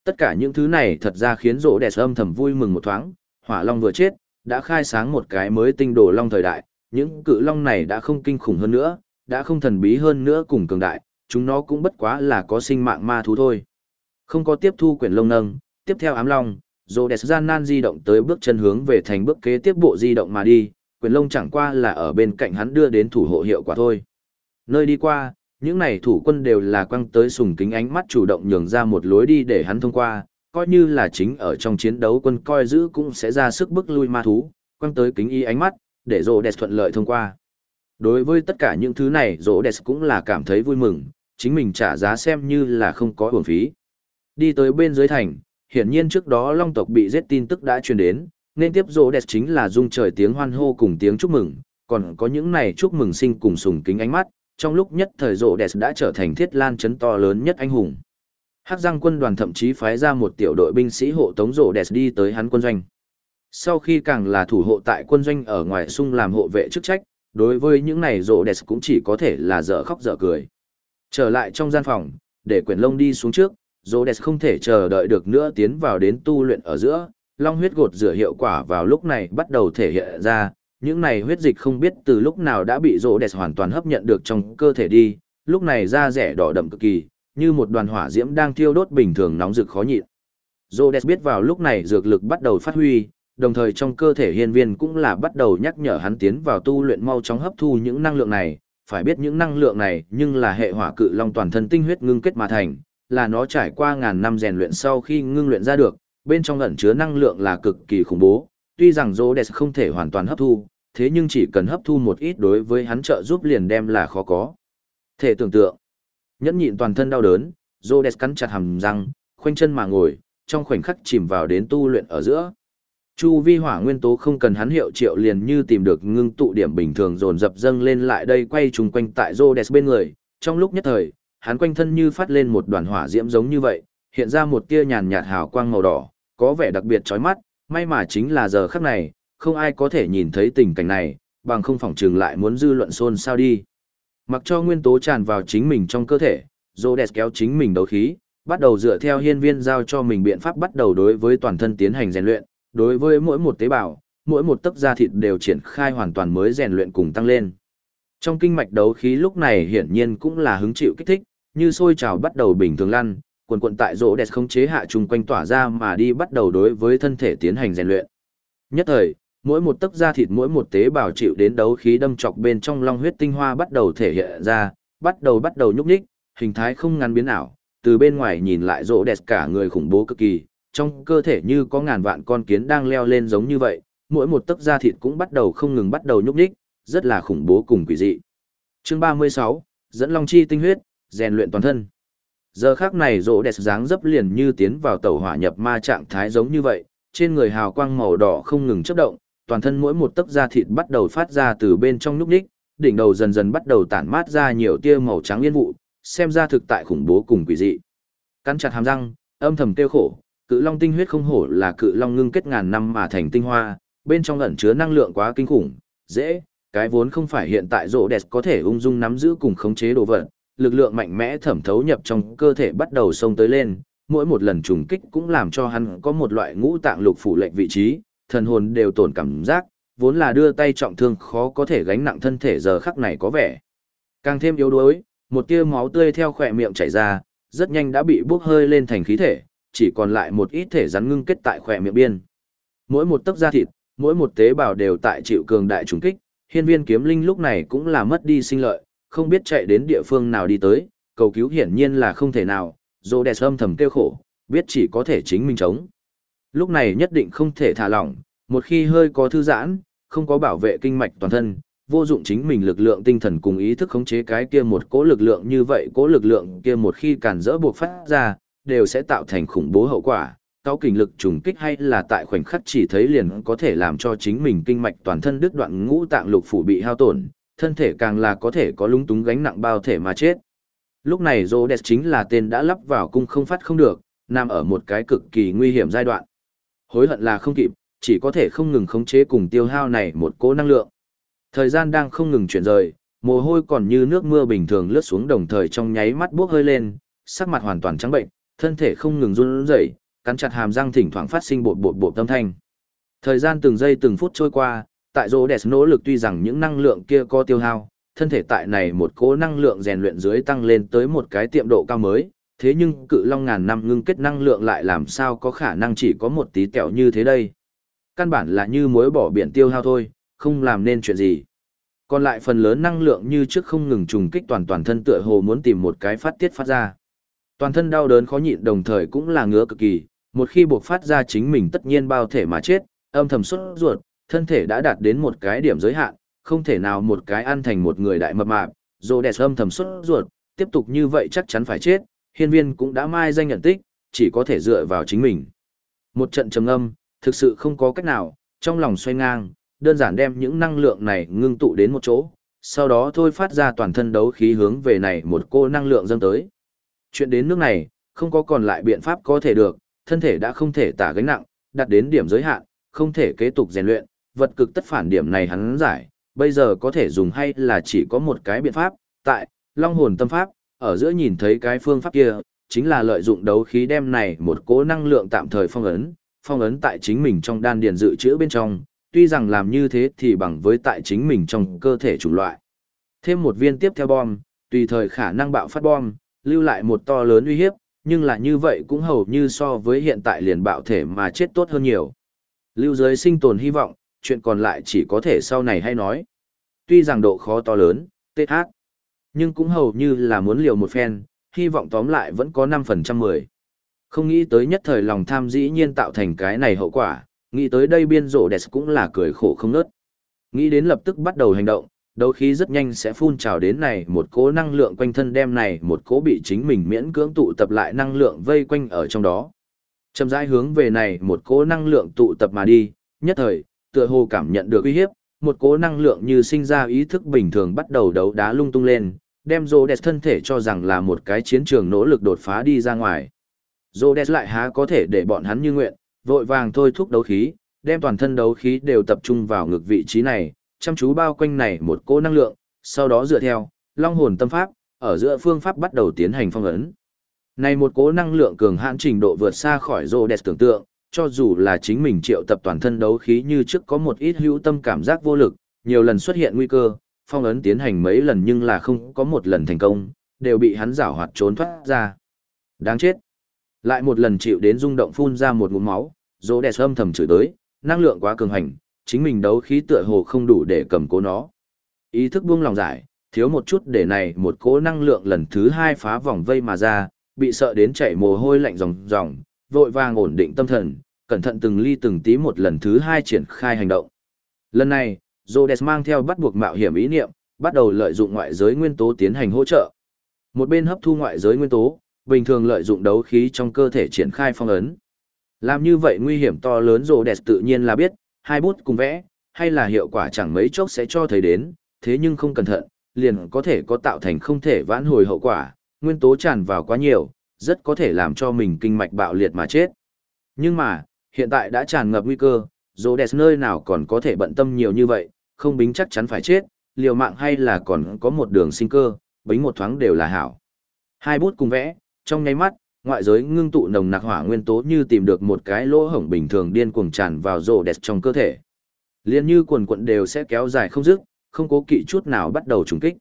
Tất cả những thứ này thật ra khiến rỗ đẹp âm thầm vui mừng một thoáng, hỏa long vừa chết, đã khai sáng một cái mới tinh đồ long thời đại, những cự long này đã không kinh khủng hơn nữa, đã không thần bí hơn nữa cùng cường đại, chúng nó cũng bất quá là có sinh mạng ma thú thôi. Không có tiếp thu quyển lông nâng, tiếp theo ám long, dồ đẹp gian nan di động tới bước chân hướng về thành bước kế tiếp bộ di động mà đi, quyển lông chẳng qua là ở bên cạnh hắn đưa đến thủ hộ hiệu quả thôi. Nơi đi qua, những này thủ quân đều là quăng tới sùng kính ánh mắt chủ động nhường ra một lối đi để hắn thông qua, coi như là chính ở trong chiến đấu quân coi giữ cũng sẽ ra sức bức lui ma thú, quăng tới kính y ánh mắt, để rô đẹp thuận lợi thông qua. Đối với tất cả những thứ này rô đẹp cũng là cảm thấy vui mừng, chính mình trả giá xem như là không có uổng phí. Đi tới bên dưới thành, hiển nhiên trước đó long tộc bị giết tin tức đã truyền đến, nên tiếp rỗ đẹp chính là rung trời tiếng hoan hô cùng tiếng chúc mừng, còn có những này chúc mừng sinh cùng sùng kính ánh mắt, trong lúc nhất thời rỗ đẹp đã trở thành thiết lan chấn to lớn nhất anh hùng. Hắc Giang quân đoàn thậm chí phái ra một tiểu đội binh sĩ hộ tống rỗ đẹp đi tới hắn quân doanh. Sau khi càng là thủ hộ tại quân doanh ở ngoài sung làm hộ vệ chức trách, đối với những này rỗ đẹp cũng chỉ có thể là dở khóc dở cười. Trở lại trong gian phòng, để quyển lông đi xuống trước, Rhodes không thể chờ đợi được nữa tiến vào đến tu luyện ở giữa, long huyết gột rửa hiệu quả vào lúc này bắt đầu thể hiện ra, những này huyết dịch không biết từ lúc nào đã bị Rhodes hoàn toàn hấp nhận được trong cơ thể đi, lúc này da rẻ đỏ đậm cực kỳ, như một đoàn hỏa diễm đang thiêu đốt bình thường nóng rực khó nhịn. Rhodes biết vào lúc này dược lực bắt đầu phát huy, đồng thời trong cơ thể hiên viên cũng là bắt đầu nhắc nhở hắn tiến vào tu luyện mau chóng hấp thu những năng lượng này, phải biết những năng lượng này nhưng là hệ hỏa cự long toàn thân tinh huyết ngưng kết mà thành, là nó trải qua ngàn năm rèn luyện sau khi ngưng luyện ra được, bên trong ẩn chứa năng lượng là cực kỳ khủng bố, tuy rằng Rhodes không thể hoàn toàn hấp thu, thế nhưng chỉ cần hấp thu một ít đối với hắn trợ giúp liền đem là khó có. Thể tưởng tượng, nhẫn nhịn toàn thân đau đớn, Rhodes cắn chặt hàm răng, khoanh chân mà ngồi, trong khoảnh khắc chìm vào đến tu luyện ở giữa. Chu vi hỏa nguyên tố không cần hắn hiệu triệu liền như tìm được ngưng tụ điểm bình thường dồn dập dâng lên lại đây quay trùng quanh tại Rhodes bên người, trong lúc nhất thời, hắn quanh thân như phát lên một đoàn hỏa diễm giống như vậy, hiện ra một tia nhàn nhạt hào quang màu đỏ, có vẻ đặc biệt chói mắt, may mà chính là giờ khắc này, không ai có thể nhìn thấy tình cảnh này, bằng không phỏng trường lại muốn dư luận xôn xao đi. Mặc cho nguyên tố tràn vào chính mình trong cơ thể, Rhodes kéo chính mình đấu khí, bắt đầu dựa theo hiên viên giao cho mình biện pháp bắt đầu đối với toàn thân tiến hành rèn luyện, đối với mỗi một tế bào, mỗi một tấc da thịt đều triển khai hoàn toàn mới rèn luyện cùng tăng lên. Trong kinh mạch đấu khí lúc này hiển nhiên cũng là hứng chịu kích thích, như sôi trào bắt đầu bình thường lăn, quần quần tại rỗ đẹp không chế hạ chung quanh tỏa ra mà đi bắt đầu đối với thân thể tiến hành rèn luyện. Nhất thời, mỗi một tấc da thịt mỗi một tế bào chịu đến đấu khí đâm chọc bên trong long huyết tinh hoa bắt đầu thể hiện ra, bắt đầu bắt đầu nhúc nhích, hình thái không ngăn biến ảo, từ bên ngoài nhìn lại rỗ đẹp cả người khủng bố cực kỳ, trong cơ thể như có ngàn vạn con kiến đang leo lên giống như vậy, mỗi một tấc da thịt cũng bắt đầu không ngừng bắt đầu nhúc nhích, rất là khủng bố cùng quỷ dị. Chương 36, dẫn long chi tinh huyết, rèn luyện toàn thân. Giờ khắc này rỗ đẹp dáng dấp liền như tiến vào tẩu hỏa nhập ma trạng thái giống như vậy, trên người hào quang màu đỏ không ngừng chớp động, toàn thân mỗi một tấc da thịt bắt đầu phát ra từ bên trong nhúc nhích, đỉnh đầu dần dần bắt đầu tản mát ra nhiều tia màu trắng liên vụ, xem ra thực tại khủng bố cùng quỷ dị. Cắn chặt hàm răng, âm thầm tiêu khổ, cự long tinh huyết không hổ là cự long ngưng kết ngàn năm mà thành tinh hoa, bên trong ẩn chứa năng lượng quá kinh khủng, dễ, cái vốn không phải hiện tại rộ đẹp có thể ung dung nắm giữ cùng khống chế đồ vật, lực lượng mạnh mẽ thẩm thấu nhập trong cơ thể bắt đầu xông tới lên, mỗi một lần trùng kích cũng làm cho hắn có một loại ngũ tạng lục phủ lệnh vị trí, thần hồn đều tổn cảm giác, vốn là đưa tay trọng thương khó có thể gánh nặng thân thể giờ khắc này có vẻ. Càng thêm yếu đuối, một tia máu tươi theo khỏe miệng chảy ra, rất nhanh đã bị bốc hơi lên thành khí thể, chỉ còn lại một ít thể rắn ngưng kết tại khỏe miệng biên. Mỗi một tấc da thịt, mỗi một tế bào đều tại chịu cường đại trùng kích, hiên viên kiếm linh lúc này cũng là mất đi sinh lợi, không biết chạy đến địa phương nào đi tới, cầu cứu hiển nhiên là không thể nào, dô đẹp âm thầm kêu khổ, biết chỉ có thể chính mình chống. Lúc này nhất định không thể thả lỏng, một khi hơi có thư giãn, không có bảo vệ kinh mạch toàn thân, vô dụng chính mình lực lượng tinh thần cùng ý thức khống chế cái kia một cố lực lượng như vậy, cố lực lượng kia một khi cản rỡ buộc phát ra, đều sẽ tạo thành khủng bố hậu quả. Cao kình lực trùng kích hay là tại khoảnh khắc chỉ thấy liền có thể làm cho chính mình kinh mạch toàn thân đứt đoạn ngũ tạng lục phủ bị hao tổn, thân thể càng là có thể có lúng túng gánh nặng bao thể mà chết. Lúc này Rhodes chính là tên đã lắp vào cung không phát không được, nằm ở một cái cực kỳ nguy hiểm giai đoạn. Hối hận là không kịp, chỉ có thể không ngừng khống chế cùng tiêu hao này một cỗ năng lượng. Thời gian đang không ngừng chuyển rời, mồ hôi còn như nước mưa bình thường lướt xuống đồng thời trong nháy mắt buốc hơi lên, sắc mặt hoàn toàn trắng bệnh, thân thể không ngừng run rẩy, cắn chặt hàm răng thỉnh thoảng phát sinh bột bột bột âm thanh. Thời gian từng giây từng phút trôi qua, tại Rhodes nỗ lực tuy rằng những năng lượng kia có tiêu hao, thân thể tại này một cố năng lượng rèn luyện dưới tăng lên tới một cái tiệm độ cao mới, thế nhưng cự long ngàn năm ngưng kết năng lượng lại làm sao có khả năng chỉ có một tí tẹo như thế đây. Căn bản là như muối bỏ biển tiêu hao thôi, không làm nên chuyện gì. Còn lại phần lớn năng lượng như trước không ngừng trùng kích toàn toàn thân tựa hồ muốn tìm một cái phát tiết phát ra. Toàn thân đau đớn khó nhịn đồng thời cũng là ngứa cực kỳ, một khi buộc phát ra chính mình tất nhiên bao thể mà chết, âm thầm xuất ruột, thân thể đã đạt đến một cái điểm giới hạn, không thể nào một cái ăn thành một người đại mập mạp, dồ đẹp âm thầm xuất ruột, tiếp tục như vậy chắc chắn phải chết, hiên viên cũng đã mai danh nhận tích, chỉ có thể dựa vào chính mình. Một trận trầm âm, thực sự không có cách nào, trong lòng xoay ngang, đơn giản đem những năng lượng này ngưng tụ đến một chỗ, sau đó thôi phát ra toàn thân đấu khí hướng về này một cô năng lượng dâng tới. Chuyện đến nước này, không có còn lại biện pháp có thể được, thân thể đã không thể tả gánh nặng, đặt đến điểm giới hạn, không thể kế tục rèn luyện, vật cực tất phản điểm này hắn giải, bây giờ có thể dùng hay là chỉ có một cái biện pháp, tại, long hồn tâm pháp, ở giữa nhìn thấy cái phương pháp kia, chính là lợi dụng đấu khí đem này một cố năng lượng tạm thời phong ấn, phong ấn tại chính mình trong đan điền dự trữ bên trong, tuy rằng làm như thế thì bằng với tại chính mình trong cơ thể chủng loại. Thêm một viên tiếp theo bom, tùy thời khả năng bạo phát bom, lưu lại một to lớn uy hiếp, nhưng là như vậy cũng hầu như so với hiện tại liền bạo thể mà chết tốt hơn nhiều. Lưu giới sinh tồn hy vọng, chuyện còn lại chỉ có thể sau này hay nói. Tuy rằng độ khó to lớn, TH, nhưng cũng hầu như là muốn liều một phen, hy vọng tóm lại vẫn có 5% 10. Không nghĩ tới nhất thời lòng tham dĩ nhiên tạo thành cái này hậu quả, nghĩ tới đây biên rổ đẹp cũng là cười khổ không nớt. Nghĩ đến lập tức bắt đầu hành động, đấu khí rất nhanh sẽ phun trào đến này một cố năng lượng quanh thân đem này một cố bị chính mình miễn cưỡng tụ tập lại năng lượng vây quanh ở trong đó. Chậm rãi hướng về này một cố năng lượng tụ tập mà đi, nhất thời, tựa hồ cảm nhận được uy hiếp, một cố năng lượng như sinh ra ý thức bình thường bắt đầu đấu đá lung tung lên, đem rô đẹp thân thể cho rằng là một cái chiến trường nỗ lực đột phá đi ra ngoài. Rô đẹp lại há có thể để bọn hắn như nguyện, vội vàng thôi thúc đấu khí, đem toàn thân đấu khí đều tập trung vào ngực vị trí này, chăm chú bao quanh này một cỗ năng lượng, sau đó dựa theo, long hồn tâm pháp, ở giữa phương pháp bắt đầu tiến hành phong ấn. Này một cỗ năng lượng cường hãn trình độ vượt xa khỏi rô đẹp tưởng tượng, cho dù là chính mình triệu tập toàn thân đấu khí như trước có một ít hữu tâm cảm giác vô lực, nhiều lần xuất hiện nguy cơ, phong ấn tiến hành mấy lần nhưng là không có một lần thành công, đều bị hắn giảo hoạt trốn thoát ra. Đáng chết. Lại một lần chịu đến rung động phun ra một ngụm máu, rô đẹp âm thầm chửi tới, năng lượng quá cường hành, chính mình đấu khí tựa hồ không đủ để cầm cố nó. Ý thức buông lòng giải, thiếu một chút để này một cỗ năng lượng lần thứ hai phá vòng vây mà ra, bị sợ đến chảy mồ hôi lạnh ròng ròng, vội vàng ổn định tâm thần, cẩn thận từng ly từng tí một lần thứ hai triển khai hành động. Lần này, Rhodes mang theo bắt buộc mạo hiểm ý niệm, bắt đầu lợi dụng ngoại giới nguyên tố tiến hành hỗ trợ. Một bên hấp thu ngoại giới nguyên tố, bình thường lợi dụng đấu khí trong cơ thể triển khai phong ấn. Làm như vậy nguy hiểm to lớn Rhodes tự nhiên là biết, hai bút cùng vẽ, hay là hiệu quả chẳng mấy chốc sẽ cho thấy đến, thế nhưng không cẩn thận, liền có thể có tạo thành không thể vãn hồi hậu quả, nguyên tố tràn vào quá nhiều, rất có thể làm cho mình kinh mạch bạo liệt mà chết. Nhưng mà, hiện tại đã tràn ngập nguy cơ, Rhodes nơi nào còn có thể bận tâm nhiều như vậy, không bính chắc chắn phải chết, liều mạng hay là còn có một đường sinh cơ, bính một thoáng đều là hảo. Hai bút cùng vẽ, trong nháy mắt, ngoại giới ngưng tụ nồng nặc hỏa nguyên tố như tìm được một cái lỗ hổng bình thường điên cuồng tràn vào rổ đẹp trong cơ thể. Liên như quần quận đều sẽ kéo dài không dứt, không cố kỵ chút nào bắt đầu trùng kích.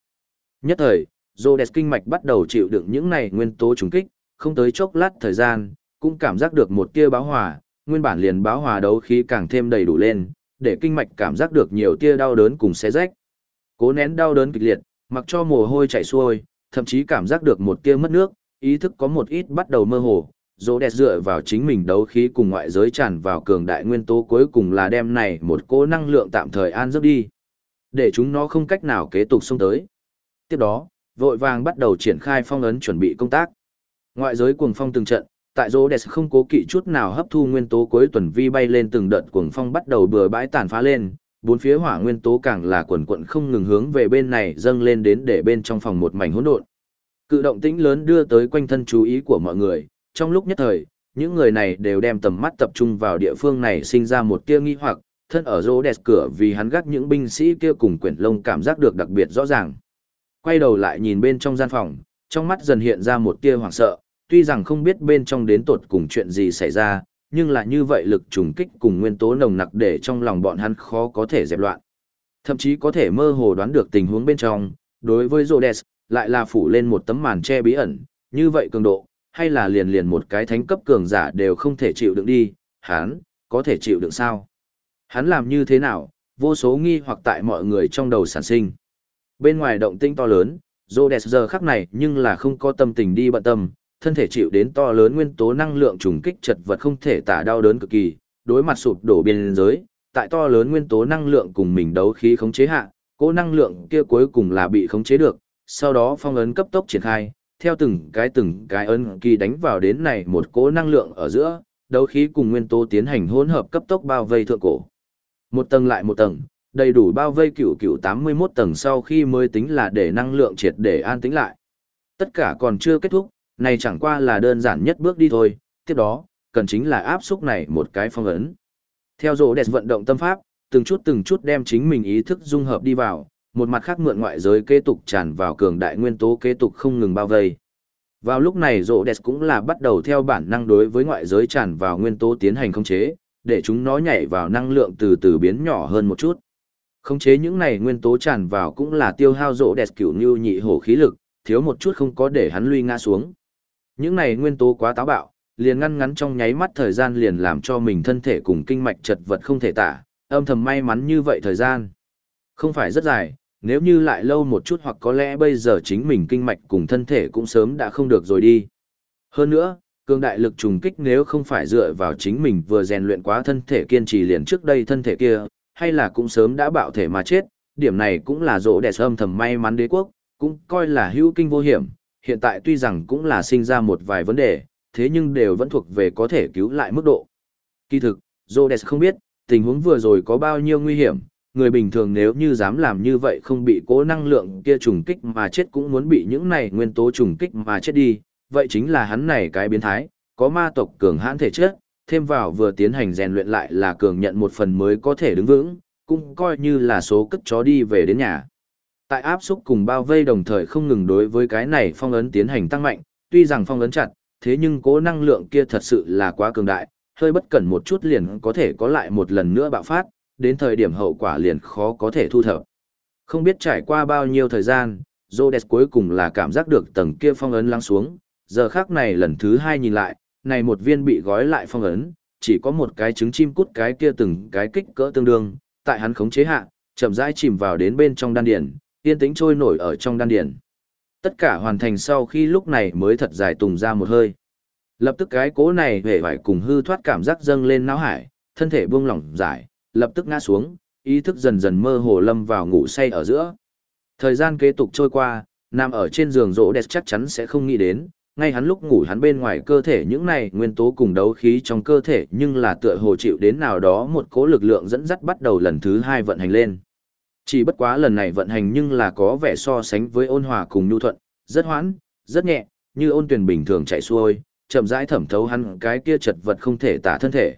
Nhất thời, rổ đẹp kinh mạch bắt đầu chịu đựng những này nguyên tố trùng kích, không tới chốc lát thời gian, cũng cảm giác được một tia báo hòa, nguyên bản liền báo hòa đấu khí càng thêm đầy đủ lên, để kinh mạch cảm giác được nhiều tia đau đớn cùng xé rách. Cố nén đau đớn kịch liệt, mặc cho mồ hôi chảy xuôi, thậm chí cảm giác được một tia mất nước, ý thức có một ít bắt đầu mơ hồ, dỗ đẹp dựa vào chính mình đấu khí cùng ngoại giới tràn vào cường đại nguyên tố cuối cùng là đem này một cỗ năng lượng tạm thời an giấc đi. Để chúng nó không cách nào kế tục xông tới. Tiếp đó, vội vàng bắt đầu triển khai phong ấn chuẩn bị công tác. Ngoại giới cuồng phong từng trận, tại dỗ đẹp không cố kỵ chút nào hấp thu nguyên tố cuối tuần vi bay lên từng đợt cuồng phong bắt đầu bừa bãi tàn phá lên, bốn phía hỏa nguyên tố càng là quần quận không ngừng hướng về bên này dâng lên đến để bên trong phòng một mảnh hỗn độn. Cự động tĩnh lớn đưa tới quanh thân chú ý của mọi người, trong lúc nhất thời, những người này đều đem tầm mắt tập trung vào địa phương này sinh ra một tia nghi hoặc, thân ở rô đẹp cửa vì hắn gác những binh sĩ kia cùng quyển lông cảm giác được đặc biệt rõ ràng. Quay đầu lại nhìn bên trong gian phòng, trong mắt dần hiện ra một tia hoảng sợ, tuy rằng không biết bên trong đến tột cùng chuyện gì xảy ra, nhưng là như vậy lực trùng kích cùng nguyên tố nồng nặc để trong lòng bọn hắn khó có thể dẹp loạn. Thậm chí có thể mơ hồ đoán được tình huống bên trong, đối với Rhodes, lại là phủ lên một tấm màn che bí ẩn, như vậy cường độ, hay là liền liền một cái thánh cấp cường giả đều không thể chịu đựng đi, hắn, có thể chịu đựng sao? Hắn làm như thế nào, vô số nghi hoặc tại mọi người trong đầu sản sinh. Bên ngoài động tinh to lớn, Rhodes giờ khắc này nhưng là không có tâm tình đi bận tâm, thân thể chịu đến to lớn nguyên tố năng lượng trùng kích chật vật không thể tả đau đớn cực kỳ, đối mặt sụp đổ biên giới, tại to lớn nguyên tố năng lượng cùng mình đấu khí khống chế hạ, cỗ năng lượng kia cuối cùng là bị khống chế được, sau đó phong ấn cấp tốc triển khai, theo từng cái từng cái ấn kỳ đánh vào đến này một cỗ năng lượng ở giữa, đấu khí cùng nguyên tố tiến hành hỗn hợp cấp tốc bao vây thượng cổ. Một tầng lại một tầng, đầy đủ bao vây cửu cửu 81 tầng sau khi mới tính là để năng lượng triệt để an tĩnh lại. Tất cả còn chưa kết thúc, này chẳng qua là đơn giản nhất bước đi thôi, tiếp đó, cần chính là áp xúc này một cái phong ấn. Theo dỗ đẹp vận động tâm pháp, từng chút từng chút đem chính mình ý thức dung hợp đi vào, một mặt khác mượn ngoại giới kế tục tràn vào cường đại nguyên tố kế tục không ngừng bao vây. Vào lúc này rộ đẹp cũng là bắt đầu theo bản năng đối với ngoại giới tràn vào nguyên tố tiến hành khống chế, để chúng nó nhảy vào năng lượng từ từ biến nhỏ hơn một chút. Khống chế những này nguyên tố tràn vào cũng là tiêu hao rộ đẹp kiểu như nhị hổ khí lực, thiếu một chút không có để hắn lui ngã xuống. Những này nguyên tố quá táo bạo, liền ngăn ngắn trong nháy mắt thời gian liền làm cho mình thân thể cùng kinh mạch chật vật không thể tả, âm thầm may mắn như vậy thời gian. Không phải rất dài, nếu như lại lâu một chút hoặc có lẽ bây giờ chính mình kinh mạch cùng thân thể cũng sớm đã không được rồi đi. Hơn nữa, cường đại lực trùng kích nếu không phải dựa vào chính mình vừa rèn luyện quá thân thể kiên trì liền trước đây thân thể kia, hay là cũng sớm đã bạo thể mà chết, điểm này cũng là rỗ đẹp âm thầm may mắn đế quốc, cũng coi là hữu kinh vô hiểm, hiện tại tuy rằng cũng là sinh ra một vài vấn đề, thế nhưng đều vẫn thuộc về có thể cứu lại mức độ. Kỳ thực, Rhodes không biết, tình huống vừa rồi có bao nhiêu nguy hiểm, người bình thường nếu như dám làm như vậy không bị cố năng lượng kia trùng kích mà chết cũng muốn bị những này nguyên tố trùng kích mà chết đi, vậy chính là hắn này cái biến thái, có ma tộc cường hãn thể chất, thêm vào vừa tiến hành rèn luyện lại là cường nhận một phần mới có thể đứng vững, cũng coi như là số cất chó đi về đến nhà. Tại áp xúc cùng bao vây đồng thời không ngừng đối với cái này phong ấn tiến hành tăng mạnh, tuy rằng phong ấn chặt, thế nhưng cố năng lượng kia thật sự là quá cường đại, hơi bất cẩn một chút liền có thể có lại một lần nữa bạo phát, đến thời điểm hậu quả liền khó có thể thu thập. Không biết trải qua bao nhiêu thời gian, Rhodes cuối cùng là cảm giác được tầng kia phong ấn lắng xuống, giờ khác này lần thứ hai nhìn lại, này một viên bị gói lại phong ấn, chỉ có một cái trứng chim cút cái kia từng cái kích cỡ tương đương, tại hắn khống chế hạ, chậm rãi chìm vào đến bên trong đan điền, yên tĩnh trôi nổi ở trong đan điền. Tất cả hoàn thành sau khi lúc này mới thật dài tùng ra một hơi. Lập tức cái cố này vẻ vải cùng hư thoát cảm giác dâng lên não hải, thân thể buông lỏng giải, lập tức ngã xuống, ý thức dần dần mơ hồ lâm vào ngủ say ở giữa. Thời gian kế tục trôi qua, nằm ở trên giường rỗ đẹp chắc chắn sẽ không nghĩ đến, ngay hắn lúc ngủ hắn bên ngoài cơ thể những này nguyên tố cùng đấu khí trong cơ thể nhưng là tựa hồ chịu đến nào đó một cố lực lượng dẫn dắt bắt đầu lần thứ hai vận hành lên. Chỉ bất quá lần này vận hành nhưng là có vẻ so sánh với ôn hòa cùng nhu thuận, rất hoãn, rất nhẹ, như ôn tuyển bình thường chạy xuôi, chậm rãi thẩm thấu hắn cái kia chật vật không thể tả thân thể.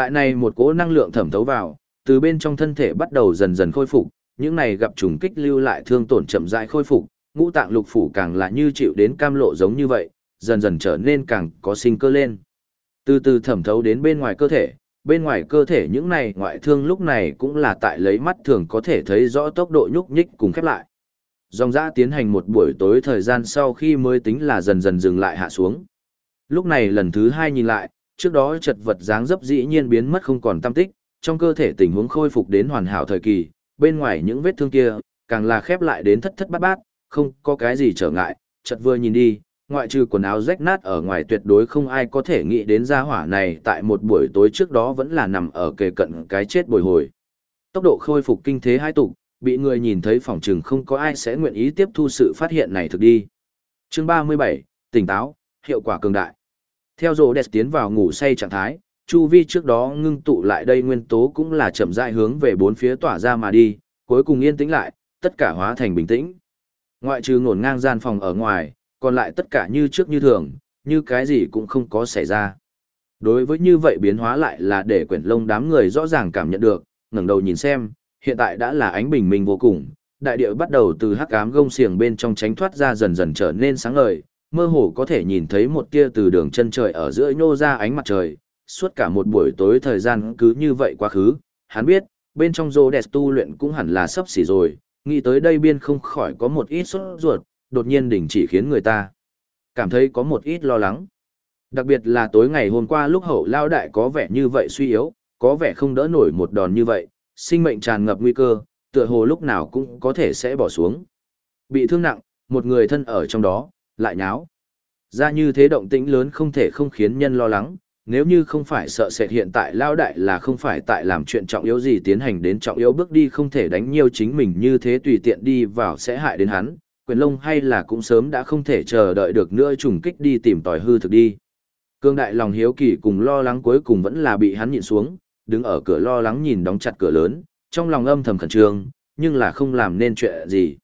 Tại này một cỗ năng lượng thẩm thấu vào, từ bên trong thân thể bắt đầu dần dần khôi phục, những này gặp trùng kích lưu lại thương tổn chậm rãi khôi phục, ngũ tạng lục phủ càng là như chịu đến cam lộ giống như vậy, dần dần trở nên càng có sinh cơ lên. Từ từ thẩm thấu đến bên ngoài cơ thể, bên ngoài cơ thể những này ngoại thương lúc này cũng là tại lấy mắt thường có thể thấy rõ tốc độ nhúc nhích cùng khép lại. Dòng dã tiến hành một buổi tối thời gian sau khi mới tính là dần dần dừng lại hạ xuống. Lúc này lần thứ hai nhìn lại, trước đó chật vật dáng dấp dĩ nhiên biến mất không còn tâm tích, trong cơ thể tình huống khôi phục đến hoàn hảo thời kỳ, bên ngoài những vết thương kia, càng là khép lại đến thất thất bát bát, không có cái gì trở ngại, chật vừa nhìn đi, ngoại trừ quần áo rách nát ở ngoài tuyệt đối không ai có thể nghĩ đến gia hỏa này tại một buổi tối trước đó vẫn là nằm ở kề cận cái chết bồi hồi. Tốc độ khôi phục kinh thế hai tục, bị người nhìn thấy phòng trừng không có ai sẽ nguyện ý tiếp thu sự phát hiện này thực đi. Chương 37, tỉnh táo, hiệu quả cường đại. Theo rồ đẹp tiến vào ngủ say trạng thái, chu vi trước đó ngưng tụ lại đây nguyên tố cũng là chậm rãi hướng về bốn phía tỏa ra mà đi, cuối cùng yên tĩnh lại, tất cả hóa thành bình tĩnh. Ngoại trừ ngổn ngang gian phòng ở ngoài, còn lại tất cả như trước như thường, như cái gì cũng không có xảy ra. Đối với như vậy biến hóa lại là để quyển lông đám người rõ ràng cảm nhận được, ngẩng đầu nhìn xem, hiện tại đã là ánh bình minh vô cùng, đại địa bắt đầu từ hắc ám gông xiềng bên trong tránh thoát ra dần dần trở nên sáng ngời, mơ hồ có thể nhìn thấy một tia từ đường chân trời ở giữa nhô ra ánh mặt trời, suốt cả một buổi tối thời gian cứ như vậy quá khứ, hắn biết, bên trong rô đẹp tu luyện cũng hẳn là sắp xỉ rồi, nghĩ tới đây biên không khỏi có một ít sốt ruột, đột nhiên đình chỉ khiến người ta cảm thấy có một ít lo lắng. Đặc biệt là tối ngày hôm qua lúc hậu lao đại có vẻ như vậy suy yếu, có vẻ không đỡ nổi một đòn như vậy, sinh mệnh tràn ngập nguy cơ, tựa hồ lúc nào cũng có thể sẽ bỏ xuống. Bị thương nặng, một người thân ở trong đó, lại nháo. Ra như thế động tĩnh lớn không thể không khiến nhân lo lắng, nếu như không phải sợ sệt hiện tại lao đại là không phải tại làm chuyện trọng yếu gì tiến hành đến trọng yếu bước đi không thể đánh nhiều chính mình như thế tùy tiện đi vào sẽ hại đến hắn, quyền lông hay là cũng sớm đã không thể chờ đợi được nữa trùng kích đi tìm tòi hư thực đi. Cương đại lòng hiếu kỳ cùng lo lắng cuối cùng vẫn là bị hắn nhịn xuống, đứng ở cửa lo lắng nhìn đóng chặt cửa lớn, trong lòng âm thầm khẩn trương, nhưng là không làm nên chuyện gì.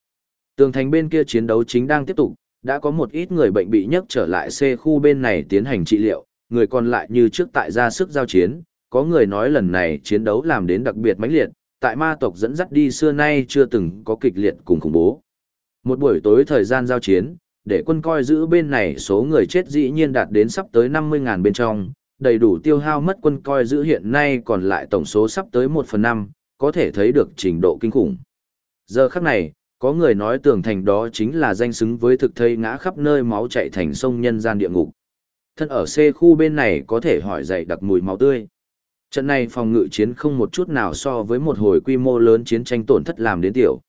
Tường thành bên kia chiến đấu chính đang tiếp tục, đã có một ít người bệnh bị nhấc trở lại C khu bên này tiến hành trị liệu, người còn lại như trước tại ra sức giao chiến, có người nói lần này chiến đấu làm đến đặc biệt mãnh liệt, tại ma tộc dẫn dắt đi xưa nay chưa từng có kịch liệt cùng khủng bố. Một buổi tối thời gian giao chiến, để quân coi giữ bên này số người chết dĩ nhiên đạt đến sắp tới 50.000 bên trong, đầy đủ tiêu hao mất quân coi giữ hiện nay còn lại tổng số sắp tới 1 phần 5, có thể thấy được trình độ kinh khủng. Giờ khắc này, có người nói tường thành đó chính là danh xứng với thực thây ngã khắp nơi máu chạy thành sông nhân gian địa ngục. Thân ở C khu bên này có thể hỏi dậy đặc mùi máu tươi. Trận này phòng ngự chiến không một chút nào so với một hồi quy mô lớn chiến tranh tổn thất làm đến tiểu.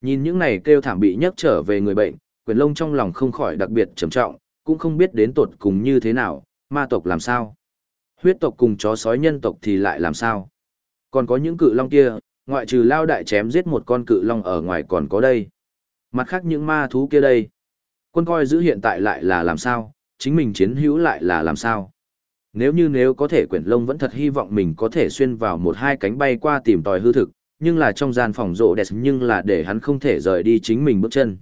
Nhìn những này kêu thảm bị nhấc trở về người bệnh, quyền lông trong lòng không khỏi đặc biệt trầm trọng, cũng không biết đến tột cùng như thế nào, ma tộc làm sao. Huyết tộc cùng chó sói nhân tộc thì lại làm sao. Còn có những cự long kia, ngoại trừ lao đại chém giết một con cự long ở ngoài còn có đây. Mặt khác những ma thú kia đây. Quân coi giữ hiện tại lại là làm sao, chính mình chiến hữu lại là làm sao. Nếu như nếu có thể quyển lông vẫn thật hy vọng mình có thể xuyên vào một hai cánh bay qua tìm tòi hư thực, nhưng là trong gian phòng rộ đẹp nhưng là để hắn không thể rời đi chính mình bước chân.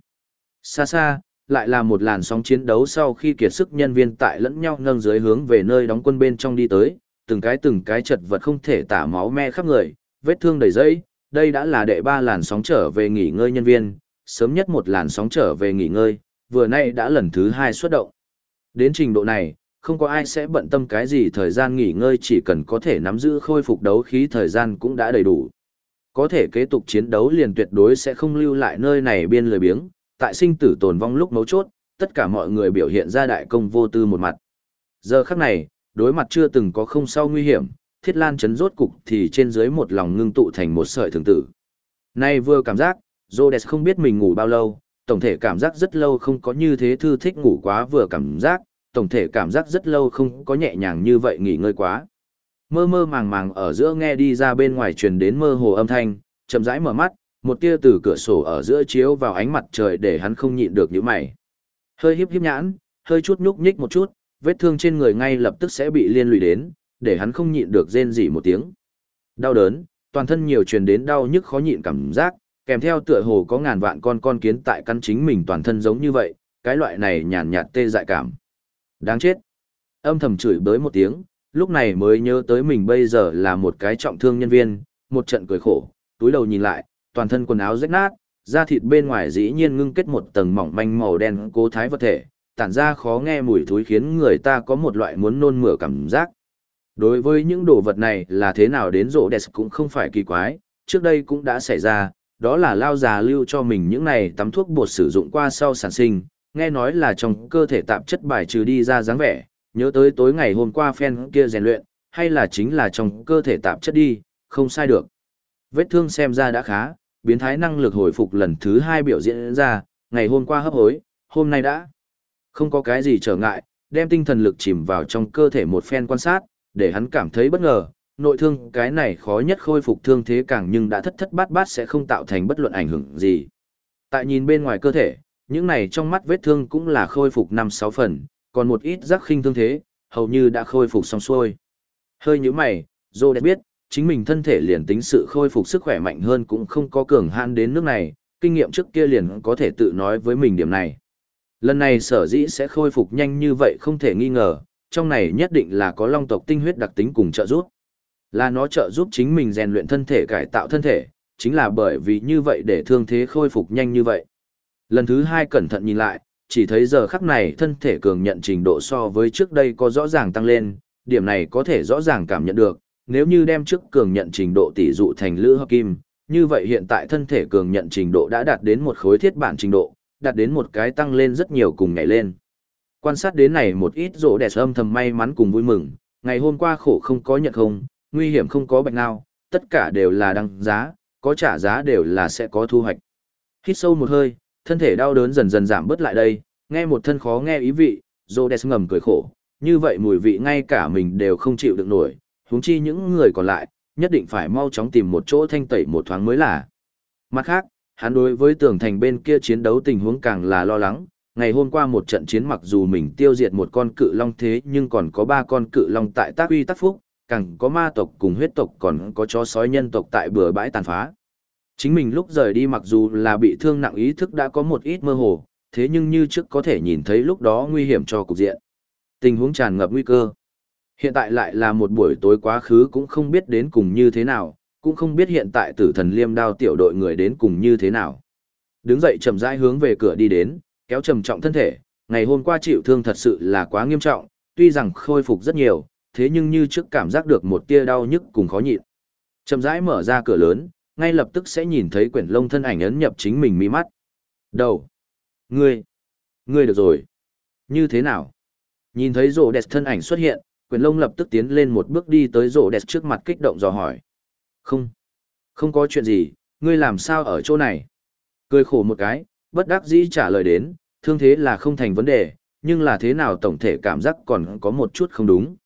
Xa xa, lại là một làn sóng chiến đấu sau khi kiệt sức nhân viên tại lẫn nhau nâng dưới hướng về nơi đóng quân bên trong đi tới, từng cái từng cái chật vật không thể tả máu me khắp người, vết thương đầy dây, đây đã là đệ ba làn sóng trở về nghỉ ngơi nhân viên, sớm nhất một làn sóng trở về nghỉ ngơi, vừa nay đã lần thứ hai xuất động. Đến trình độ này, không có ai sẽ bận tâm cái gì thời gian nghỉ ngơi chỉ cần có thể nắm giữ khôi phục đấu khí thời gian cũng đã đầy đủ. Có thể kế tục chiến đấu liền tuyệt đối sẽ không lưu lại nơi này biên lười biếng, tại sinh tử tồn vong lúc mấu chốt, tất cả mọi người biểu hiện ra đại công vô tư một mặt. Giờ khắc này, đối mặt chưa từng có không sau nguy hiểm, thiết lan chấn rốt cục thì trên dưới một lòng ngưng tụ thành một sợi thường tử. Nay vừa cảm giác, Rhodes không biết mình ngủ bao lâu, tổng thể cảm giác rất lâu không có như thế thư thích ngủ quá vừa cảm giác, tổng thể cảm giác rất lâu không có nhẹ nhàng như vậy nghỉ ngơi quá. Mơ mơ màng màng ở giữa nghe đi ra bên ngoài truyền đến mơ hồ âm thanh, chậm rãi mở mắt, một tia từ cửa sổ ở giữa chiếu vào ánh mặt trời để hắn không nhịn được những mày. Hơi híp híp nhãn, hơi chút nhúc nhích một chút, vết thương trên người ngay lập tức sẽ bị liên lụy đến, để hắn không nhịn được rên rỉ một tiếng. Đau đớn, toàn thân nhiều truyền đến đau nhức khó nhịn cảm giác, kèm theo tựa hồ có ngàn vạn con con kiến tại căn chính mình toàn thân giống như vậy, cái loại này nhàn nhạt tê dại cảm. Đáng chết. Âm thầm chửi bới một tiếng, lúc này mới nhớ tới mình bây giờ là một cái trọng thương nhân viên, một trận cười khổ, túi đầu nhìn lại, toàn thân quần áo rách nát, da thịt bên ngoài dĩ nhiên ngưng kết một tầng mỏng manh màu đen cố thái vật thể, tản ra khó nghe mùi thối khiến người ta có một loại muốn nôn mửa cảm giác. Đối với những đồ vật này là thế nào đến rộ đẹp cũng không phải kỳ quái, trước đây cũng đã xảy ra, đó là lao già lưu cho mình những này tắm thuốc bột sử dụng qua sau sản sinh, nghe nói là trong cơ thể tạp chất bài trừ đi ra dáng vẻ, nhớ tới tối ngày hôm qua phen kia rèn luyện, hay là chính là trong cơ thể tạp chất đi, không sai được. Vết thương xem ra đã khá, biến thái năng lực hồi phục lần thứ hai biểu diễn ra, ngày hôm qua hấp hối, hôm nay đã. Không có cái gì trở ngại, đem tinh thần lực chìm vào trong cơ thể một phen quan sát, để hắn cảm thấy bất ngờ, nội thương cái này khó nhất khôi phục thương thế càng nhưng đã thất thất bát bát sẽ không tạo thành bất luận ảnh hưởng gì. Tại nhìn bên ngoài cơ thể, những này trong mắt vết thương cũng là khôi phục 5-6 phần, còn một ít rắc khinh thương thế, hầu như đã khôi phục xong xuôi. Hơi như mày, Dô đã biết, chính mình thân thể liền tính sự khôi phục sức khỏe mạnh hơn cũng không có cường hạn đến nước này, kinh nghiệm trước kia liền có thể tự nói với mình điểm này. Lần này sở dĩ sẽ khôi phục nhanh như vậy không thể nghi ngờ, trong này nhất định là có long tộc tinh huyết đặc tính cùng trợ giúp. Là nó trợ giúp chính mình rèn luyện thân thể cải tạo thân thể, chính là bởi vì như vậy để thương thế khôi phục nhanh như vậy. Lần thứ hai cẩn thận nhìn lại, chỉ thấy giờ khắc này thân thể cường nhận trình độ so với trước đây có rõ ràng tăng lên, điểm này có thể rõ ràng cảm nhận được, nếu như đem trước cường nhận trình độ tỷ dụ thành lữ hợp kim, như vậy hiện tại thân thể cường nhận trình độ đã đạt đến một khối thiết bản trình độ, đạt đến một cái tăng lên rất nhiều cùng nhảy lên. Quan sát đến này một ít rỗ đẹp âm thầm may mắn cùng vui mừng, ngày hôm qua khổ không có nhận không, nguy hiểm không có bệnh nào, tất cả đều là đăng giá, có trả giá đều là sẽ có thu hoạch. Hít sâu một hơi, thân thể đau đớn dần dần giảm bớt lại đây, nghe một thân khó nghe ý vị, rỗ đẹp ngầm cười khổ, Như vậy mùi vị ngay cả mình đều không chịu được nổi, huống chi những người còn lại, nhất định phải mau chóng tìm một chỗ thanh tẩy một thoáng mới là. Mặt khác, hắn đối với tường thành bên kia chiến đấu tình huống càng là lo lắng, ngày hôm qua một trận chiến mặc dù mình tiêu diệt một con cự long thế nhưng còn có ba con cự long tại tác uy tác phúc, càng có ma tộc cùng huyết tộc còn có chó sói nhân tộc tại bừa bãi tàn phá. Chính mình lúc rời đi mặc dù là bị thương nặng ý thức đã có một ít mơ hồ, thế nhưng như trước có thể nhìn thấy lúc đó nguy hiểm cho cục diện. Tình huống tràn ngập nguy cơ. Hiện tại lại là một buổi tối quá khứ cũng không biết đến cùng như thế nào, cũng không biết hiện tại tử thần liêm đao tiểu đội người đến cùng như thế nào. Đứng dậy chậm rãi hướng về cửa đi đến, kéo trầm trọng thân thể, ngày hôm qua chịu thương thật sự là quá nghiêm trọng, tuy rằng khôi phục rất nhiều, thế nhưng như trước cảm giác được một tia đau nhức cùng khó nhịn. Chậm rãi mở ra cửa lớn, ngay lập tức sẽ nhìn thấy quyển lông thân ảnh ấn nhập chính mình mi mắt. Đầu. Ngươi. Ngươi được rồi. Như thế nào? Nhìn thấy rổ đẹp thân ảnh xuất hiện, quyển lông lập tức tiến lên một bước đi tới rổ đẹp trước mặt kích động dò hỏi. Không. Không có chuyện gì, ngươi làm sao ở chỗ này? Cười khổ một cái, bất đắc dĩ trả lời đến, thương thế là không thành vấn đề, nhưng là thế nào tổng thể cảm giác còn có một chút không đúng.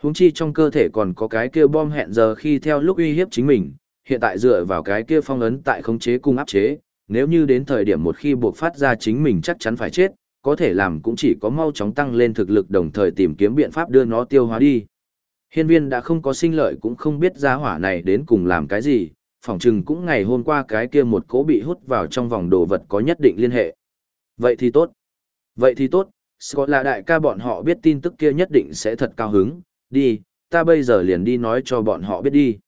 Huống chi trong cơ thể còn có cái kia bom hẹn giờ khi theo lúc uy hiếp chính mình, hiện tại dựa vào cái kia phong ấn tại khống chế cung áp chế, nếu như đến thời điểm một khi buộc phát ra chính mình chắc chắn phải chết, có thể làm cũng chỉ có mau chóng tăng lên thực lực đồng thời tìm kiếm biện pháp đưa nó tiêu hóa đi. Hiên viên đã không có sinh lợi cũng không biết giá hỏa này đến cùng làm cái gì, phỏng chừng cũng ngày hôm qua cái kia một cố bị hút vào trong vòng đồ vật có nhất định liên hệ. Vậy thì tốt. Vậy thì tốt, Scott là đại ca bọn họ biết tin tức kia nhất định sẽ thật cao hứng, đi, ta bây giờ liền đi nói cho bọn họ biết đi.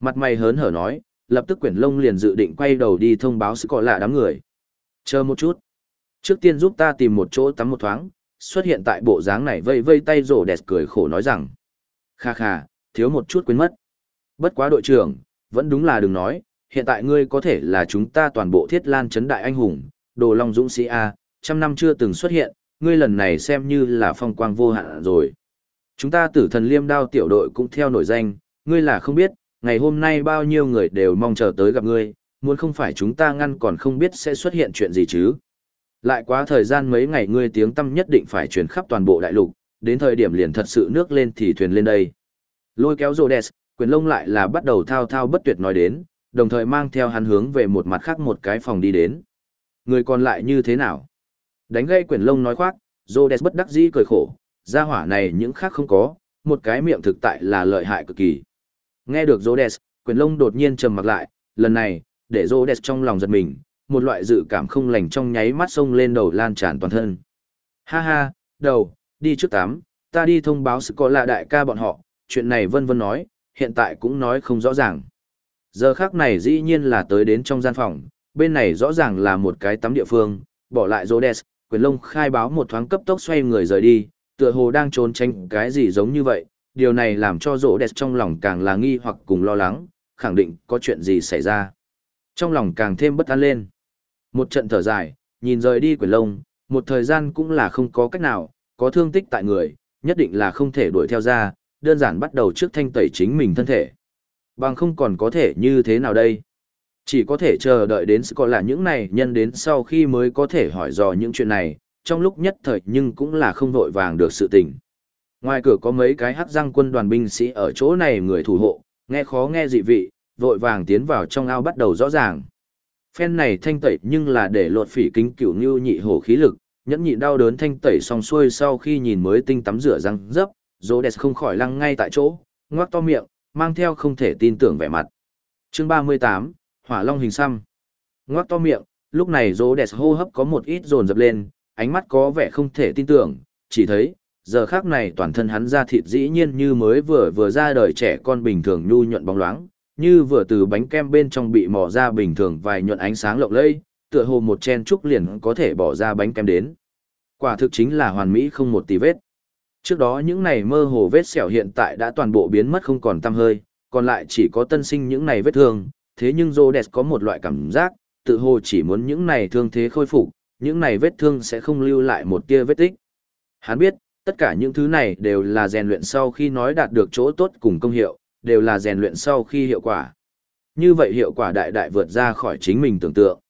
Mặt mày hớn hở nói, lập tức quyển lông liền dự định quay đầu đi thông báo Scott là đám người. Chờ một chút. Trước tiên giúp ta tìm một chỗ tắm một thoáng, xuất hiện tại bộ dáng này vây vây tay rổ đẹp cười khổ nói rằng. Kha kha, thiếu một chút quên mất. Bất quá đội trưởng, vẫn đúng là đừng nói, hiện tại ngươi có thể là chúng ta toàn bộ thiết lan chấn đại anh hùng, đồ long dũng sĩ A, trăm năm chưa từng xuất hiện, ngươi lần này xem như là phong quang vô hạn rồi. Chúng ta tử thần liêm đao tiểu đội cũng theo nổi danh, ngươi là không biết, ngày hôm nay bao nhiêu người đều mong chờ tới gặp ngươi, muốn không phải chúng ta ngăn còn không biết sẽ xuất hiện chuyện gì chứ. Lại quá thời gian mấy ngày ngươi tiếng tâm nhất định phải truyền khắp toàn bộ đại lục, đến thời điểm liền thật sự nước lên thì thuyền lên đây. Lôi kéo Rhodes, quyền lông lại là bắt đầu thao thao bất tuyệt nói đến, đồng thời mang theo hắn hướng về một mặt khác một cái phòng đi đến. Người còn lại như thế nào? Đánh gây quyền lông nói khoác, Rhodes bất đắc dĩ cười khổ, gia hỏa này những khác không có, một cái miệng thực tại là lợi hại cực kỳ. Nghe được Rhodes, quyền lông đột nhiên trầm mặt lại, lần này, để Rhodes trong lòng giật mình, một loại dự cảm không lành trong nháy mắt sông lên đầu lan tràn toàn thân. Ha ha, đầu, đi trước tám, ta đi thông báo sự có lạ đại ca bọn họ, chuyện này vân vân nói, hiện tại cũng nói không rõ ràng. Giờ khác này dĩ nhiên là tới đến trong gian phòng, bên này rõ ràng là một cái tắm địa phương, bỏ lại Rhodes, quyền lông khai báo một thoáng cấp tốc xoay người rời đi, tựa hồ đang trốn tránh cái gì giống như vậy, điều này làm cho Rhodes trong lòng càng là nghi hoặc cùng lo lắng, khẳng định có chuyện gì xảy ra. Trong lòng càng thêm bất an lên. Một trận thở dài, nhìn rời đi quyền lông, một thời gian cũng là không có cách nào, có thương tích tại người, nhất định là không thể đuổi theo ra, đơn giản bắt đầu trước thanh tẩy chính mình thân thể. Bằng không còn có thể như thế nào đây? Chỉ có thể chờ đợi đến có là những này nhân đến sau khi mới có thể hỏi dò những chuyện này, trong lúc nhất thời nhưng cũng là không vội vàng được sự tình. Ngoài cửa có mấy cái hắc răng quân đoàn binh sĩ ở chỗ này người thủ hộ, nghe khó nghe dị vị, vội vàng tiến vào trong ao bắt đầu rõ ràng. Phen này thanh tẩy nhưng là để lột phỉ kính cửu như nhị hổ khí lực, nhẫn nhịn đau đớn thanh tẩy xong xuôi sau khi nhìn mới tinh tắm rửa răng dấp, Rhodes không khỏi lăng ngay tại chỗ, ngoác to miệng, mang theo không thể tin tưởng vẻ mặt. Chương 38, Hỏa Long hình xăm. Ngoác to miệng, lúc này Rhodes hô hấp có một ít dồn dập lên, ánh mắt có vẻ không thể tin tưởng, chỉ thấy, giờ khác này toàn thân hắn ra thịt dĩ nhiên như mới vừa vừa ra đời trẻ con bình thường nhu nhuận bóng loáng, như vừa từ bánh kem bên trong bị mò ra bình thường vài nhuận ánh sáng lộng lẫy, tựa hồ một chen trúc liền có thể bỏ ra bánh kem đến. Quả thực chính là hoàn mỹ không một tí vết. Trước đó những này mơ hồ vết sẹo hiện tại đã toàn bộ biến mất không còn tăm hơi, còn lại chỉ có tân sinh những này vết thương, thế nhưng Rhodes có một loại cảm giác, tự hồ chỉ muốn những này thương thế khôi phục, những này vết thương sẽ không lưu lại một tia vết tích. Hắn biết, tất cả những thứ này đều là rèn luyện sau khi nói đạt được chỗ tốt cùng công hiệu, đều là rèn luyện sau khi hiệu quả. Như vậy hiệu quả đại đại vượt ra khỏi chính mình tưởng tượng.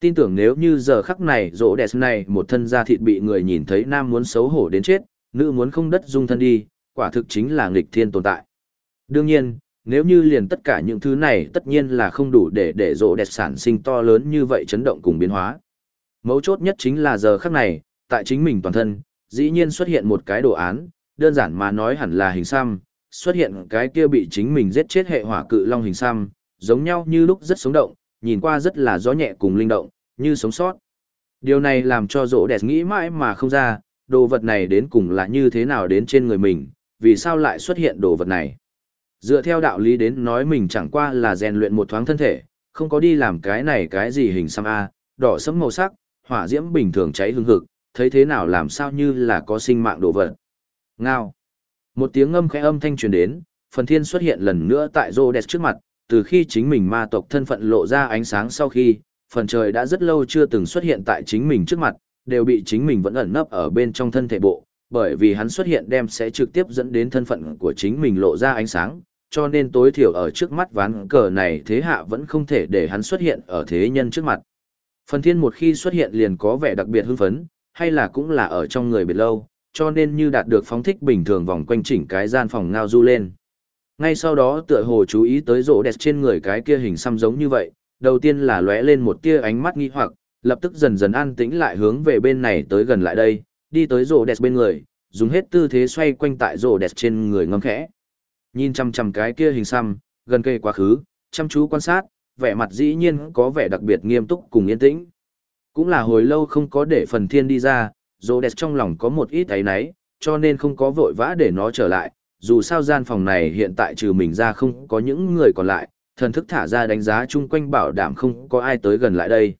Tin tưởng nếu như giờ khắc này rỗ đẹp này một thân da thịt bị người nhìn thấy nam muốn xấu hổ đến chết, nữ muốn không đất dung thân đi, quả thực chính là nghịch thiên tồn tại. Đương nhiên, nếu như liền tất cả những thứ này tất nhiên là không đủ để để rộ đẹp sản sinh to lớn như vậy chấn động cùng biến hóa. Mấu chốt nhất chính là giờ khắc này, tại chính mình toàn thân, dĩ nhiên xuất hiện một cái đồ án, đơn giản mà nói hẳn là hình xăm, xuất hiện cái kia bị chính mình giết chết hệ hỏa cự long hình xăm, giống nhau như lúc rất sống động, nhìn qua rất là gió nhẹ cùng linh động, như sống sót. Điều này làm cho rỗ đẹp nghĩ mãi mà không ra, đồ vật này đến cùng là như thế nào đến trên người mình, vì sao lại xuất hiện đồ vật này. Dựa theo đạo lý đến nói mình chẳng qua là rèn luyện một thoáng thân thể, không có đi làm cái này cái gì hình xăm A, đỏ sẫm màu sắc, hỏa diễm bình thường cháy hương hực, thấy thế nào làm sao như là có sinh mạng đồ vật. Ngao. Một tiếng ngâm khẽ âm thanh truyền đến, phần thiên xuất hiện lần nữa tại Rhodes trước mặt, từ khi chính mình ma tộc thân phận lộ ra ánh sáng sau khi, phần trời đã rất lâu chưa từng xuất hiện tại chính mình trước mặt, đều bị chính mình vẫn ẩn nấp ở bên trong thân thể bộ, bởi vì hắn xuất hiện đem sẽ trực tiếp dẫn đến thân phận của chính mình lộ ra ánh sáng, cho nên tối thiểu ở trước mắt ván cờ này thế hạ vẫn không thể để hắn xuất hiện ở thế nhân trước mặt. Phần thiên một khi xuất hiện liền có vẻ đặc biệt hưng phấn, hay là cũng là ở trong người biệt lâu, cho nên như đạt được phóng thích bình thường vòng quanh chỉnh cái gian phòng ngao du lên. Ngay sau đó tựa hồ chú ý tới rỗ đẹp trên người cái kia hình xăm giống như vậy, đầu tiên là lóe lên một tia ánh mắt nghi hoặc, lập tức dần dần an tĩnh lại hướng về bên này tới gần lại đây, đi tới rỗ đẹp bên người, dùng hết tư thế xoay quanh tại rỗ đẹp trên người ngâm khẽ. Nhìn chăm chăm cái kia hình xăm, gần kề quá khứ, chăm chú quan sát, vẻ mặt dĩ nhiên có vẻ đặc biệt nghiêm túc cùng yên tĩnh. Cũng là hồi lâu không có để phần thiên đi ra, rỗ đẹp trong lòng có một ít ấy náy, cho nên không có vội vã để nó trở lại, dù sao gian phòng này hiện tại trừ mình ra không có những người còn lại, thần thức thả ra đánh giá chung quanh bảo đảm không có ai tới gần lại đây.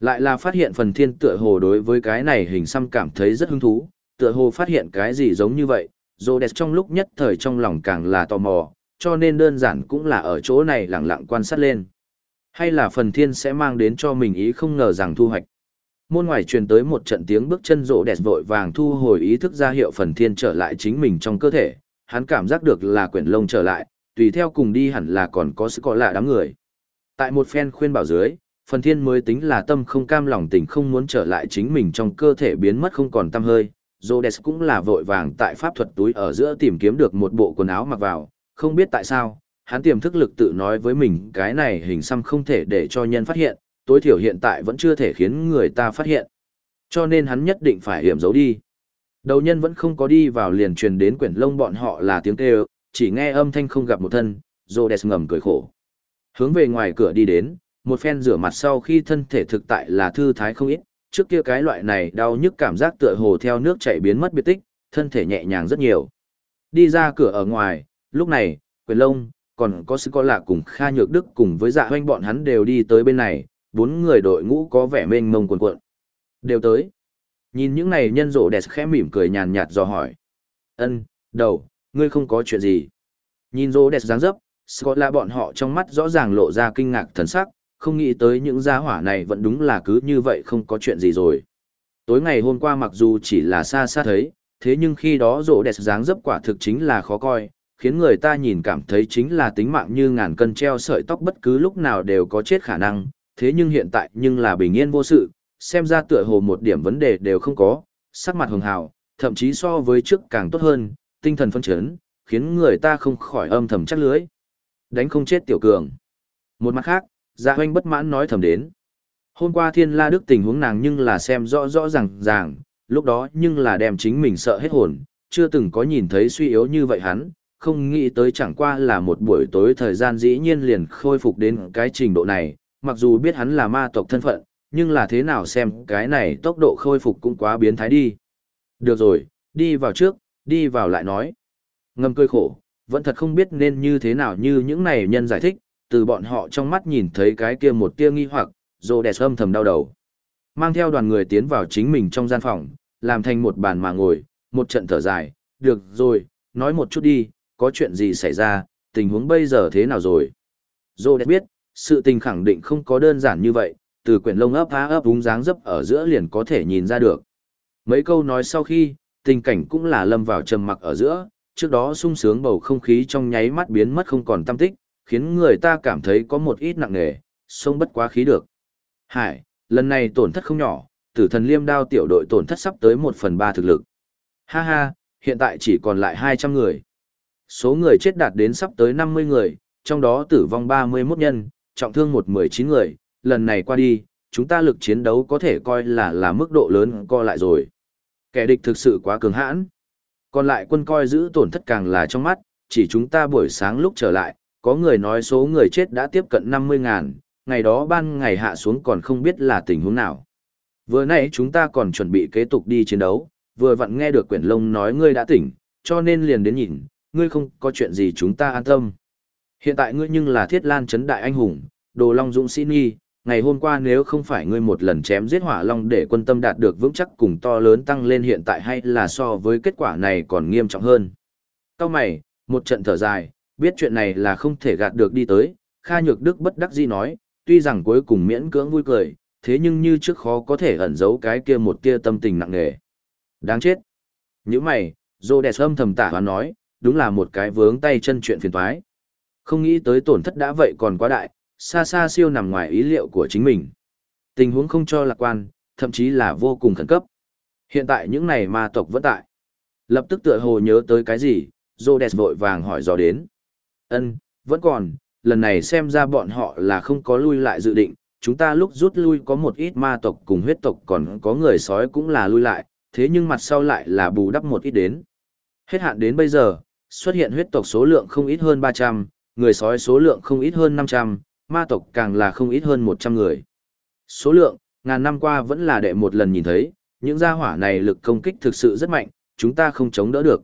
Lại là phát hiện phần thiên tựa hồ đối với cái này hình xăm cảm thấy rất hứng thú, tựa hồ phát hiện cái gì giống như vậy, Rhodes trong lúc nhất thời trong lòng càng là tò mò, cho nên đơn giản cũng là ở chỗ này lặng lặng quan sát lên. Hay là phần thiên sẽ mang đến cho mình ý không ngờ rằng thu hoạch. Môn ngoài truyền tới một trận tiếng bước chân rộ đẹp vội vàng thu hồi ý thức ra hiệu phần thiên trở lại chính mình trong cơ thể, hắn cảm giác được là quyển lông trở lại, tùy theo cùng đi hẳn là còn có sự có lạ đám người. Tại một phen khuyên bảo dưới, phần thiên mới tính là tâm không cam lòng tình không muốn trở lại chính mình trong cơ thể biến mất không còn tâm hơi. Rhodes cũng là vội vàng tại pháp thuật túi ở giữa tìm kiếm được một bộ quần áo mặc vào, không biết tại sao, hắn tiềm thức lực tự nói với mình cái này hình xăm không thể để cho nhân phát hiện, tối thiểu hiện tại vẫn chưa thể khiến người ta phát hiện. Cho nên hắn nhất định phải hiểm giấu đi. Đầu nhân vẫn không có đi vào liền truyền đến quyển lông bọn họ là tiếng kêu, chỉ nghe âm thanh không gặp một thân, Rhodes ngầm cười khổ. Hướng về ngoài cửa đi đến, một phen rửa mặt sau khi thân thể thực tại là thư thái không ít, trước kia cái loại này đau nhức cảm giác tựa hồ theo nước chảy biến mất biệt tích, thân thể nhẹ nhàng rất nhiều. Đi ra cửa ở ngoài, lúc này, quyền lông, còn có sự có lạ cùng Kha Nhược Đức cùng với dạ hoanh bọn hắn đều đi tới bên này, bốn người đội ngũ có vẻ mênh mông cuồn cuộn. Đều tới. Nhìn những này nhân rộ đẹp khẽ mỉm cười nhàn nhạt dò hỏi. ân đầu, ngươi không có chuyện gì. Nhìn rộ đẹp dáng dấp, Scott là bọn họ trong mắt rõ ràng lộ ra kinh ngạc thần sắc, không nghĩ tới những gia hỏa này vẫn đúng là cứ như vậy không có chuyện gì rồi. Tối ngày hôm qua mặc dù chỉ là xa xa thấy, thế nhưng khi đó rộ đẹp dáng dấp quả thực chính là khó coi, khiến người ta nhìn cảm thấy chính là tính mạng như ngàn cân treo sợi tóc bất cứ lúc nào đều có chết khả năng, thế nhưng hiện tại nhưng là bình yên vô sự, xem ra tựa hồ một điểm vấn đề đều không có, sắc mặt hường hào, thậm chí so với trước càng tốt hơn, tinh thần phân chấn, khiến người ta không khỏi âm thầm chắc lưới. Đánh không chết tiểu cường. Một mặt khác, dạ oanh bất mãn nói thầm đến. Hôm qua thiên la đức tình huống nàng nhưng là xem rõ rõ ràng ràng, lúc đó nhưng là đem chính mình sợ hết hồn, chưa từng có nhìn thấy suy yếu như vậy hắn, không nghĩ tới chẳng qua là một buổi tối thời gian dĩ nhiên liền khôi phục đến cái trình độ này, mặc dù biết hắn là ma tộc thân phận, nhưng là thế nào xem cái này tốc độ khôi phục cũng quá biến thái đi. Được rồi, đi vào trước, đi vào lại nói. Ngâm cơi khổ, vẫn thật không biết nên như thế nào như những này nhân giải thích, từ bọn họ trong mắt nhìn thấy cái kia một tia nghi hoặc, rồ đẹp âm thầm đau đầu. Mang theo đoàn người tiến vào chính mình trong gian phòng, làm thành một bàn mà ngồi, một trận thở dài, được rồi, nói một chút đi, có chuyện gì xảy ra, tình huống bây giờ thế nào rồi. Rồ đẹp biết, sự tình khẳng định không có đơn giản như vậy, từ quyển lông ấp há ấp đúng dáng dấp ở giữa liền có thể nhìn ra được. Mấy câu nói sau khi, tình cảnh cũng là lâm vào trầm mặc ở giữa, trước đó sung sướng bầu không khí trong nháy mắt biến mất không còn tâm tích, khiến người ta cảm thấy có một ít nặng nề, sông bất quá khí được. Hải, lần này tổn thất không nhỏ, tử thần liêm đao tiểu đội tổn thất sắp tới một phần ba thực lực. Ha ha, hiện tại chỉ còn lại 200 người. Số người chết đạt đến sắp tới 50 người, trong đó tử vong 31 nhân, trọng thương một 19 người, lần này qua đi, chúng ta lực chiến đấu có thể coi là là mức độ lớn co lại rồi. Kẻ địch thực sự quá cường hãn. Còn lại quân coi giữ tổn thất càng là trong mắt, chỉ chúng ta buổi sáng lúc trở lại, có người nói số người chết đã tiếp cận 50 ngàn, ngày đó ban ngày hạ xuống còn không biết là tình huống nào. Vừa nãy chúng ta còn chuẩn bị kế tục đi chiến đấu, vừa vặn nghe được quyển lông nói ngươi đã tỉnh, cho nên liền đến nhìn, ngươi không có chuyện gì chúng ta an tâm. Hiện tại ngươi nhưng là thiết lan chấn đại anh hùng, đồ long dũng sĩ nghi, ngày hôm qua nếu không phải ngươi một lần chém giết hỏa long để quân tâm đạt được vững chắc cùng to lớn tăng lên hiện tại hay là so với kết quả này còn nghiêm trọng hơn. Cao mày, một trận thở dài, biết chuyện này là không thể gạt được đi tới, Kha Nhược Đức bất đắc dĩ nói, tuy rằng cuối cùng miễn cưỡng vui cười, thế nhưng như trước khó có thể ẩn giấu cái kia một tia tâm tình nặng nề. Đáng chết. Những mày, Dô Đẹp âm thầm tả hoán nói, đúng là một cái vướng tay chân chuyện phiền toái. Không nghĩ tới tổn thất đã vậy còn quá đại, xa xa siêu nằm ngoài ý liệu của chính mình. Tình huống không cho lạc quan, thậm chí là vô cùng khẩn cấp. Hiện tại những này ma tộc vẫn tại. Lập tức tựa hồ nhớ tới cái gì, Rhodes vội vàng hỏi dò đến. Ân, vẫn còn, lần này xem ra bọn họ là không có lui lại dự định, chúng ta lúc rút lui có một ít ma tộc cùng huyết tộc còn có người sói cũng là lui lại, thế nhưng mặt sau lại là bù đắp một ít đến. Hết hạn đến bây giờ, xuất hiện huyết tộc số lượng không ít hơn 300, người sói số lượng không ít hơn 500, ma tộc càng là không ít hơn 100 người. Số lượng, ngàn năm qua vẫn là đệ một lần nhìn thấy, những gia hỏa này lực công kích thực sự rất mạnh, chúng ta không chống đỡ được.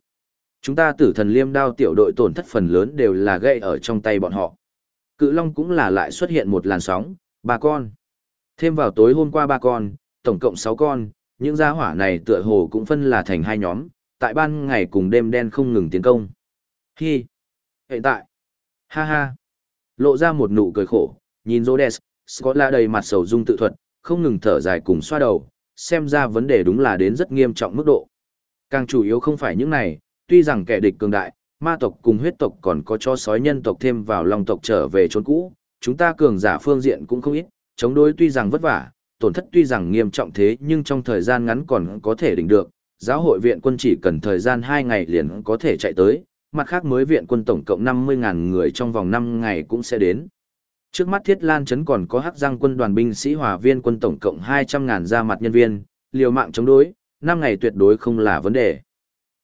Chúng ta tử thần liêm đao tiểu đội tổn thất phần lớn đều là gây ở trong tay bọn họ. Cự Long cũng là lại xuất hiện một làn sóng, ba con. Thêm vào tối hôm qua ba con, tổng cộng sáu con, những gia hỏa này tựa hồ cũng phân là thành hai nhóm, tại ban ngày cùng đêm đen không ngừng tiến công. Hi! Hiện tại! Ha ha! Lộ ra một nụ cười khổ, nhìn Rhodes, Scott la đầy mặt sầu dung tự thuật, không ngừng thở dài cùng xoa đầu, xem ra vấn đề đúng là đến rất nghiêm trọng mức độ. Càng chủ yếu không phải những này, tuy rằng kẻ địch cường đại, ma tộc cùng huyết tộc còn có cho sói nhân tộc thêm vào long tộc trở về chốn cũ, chúng ta cường giả phương diện cũng không ít, chống đối tuy rằng vất vả, tổn thất tuy rằng nghiêm trọng thế nhưng trong thời gian ngắn còn có thể đỉnh được, giáo hội viện quân chỉ cần thời gian 2 ngày liền có thể chạy tới, mặt khác mới viện quân tổng cộng 50.000 người trong vòng 5 ngày cũng sẽ đến. Trước mắt Thiết Lan Trấn còn có hắc giang quân đoàn binh sĩ hòa viên quân tổng cộng 200.000 ra mặt nhân viên, liều mạng chống đối, 5 ngày tuyệt đối không là vấn đề.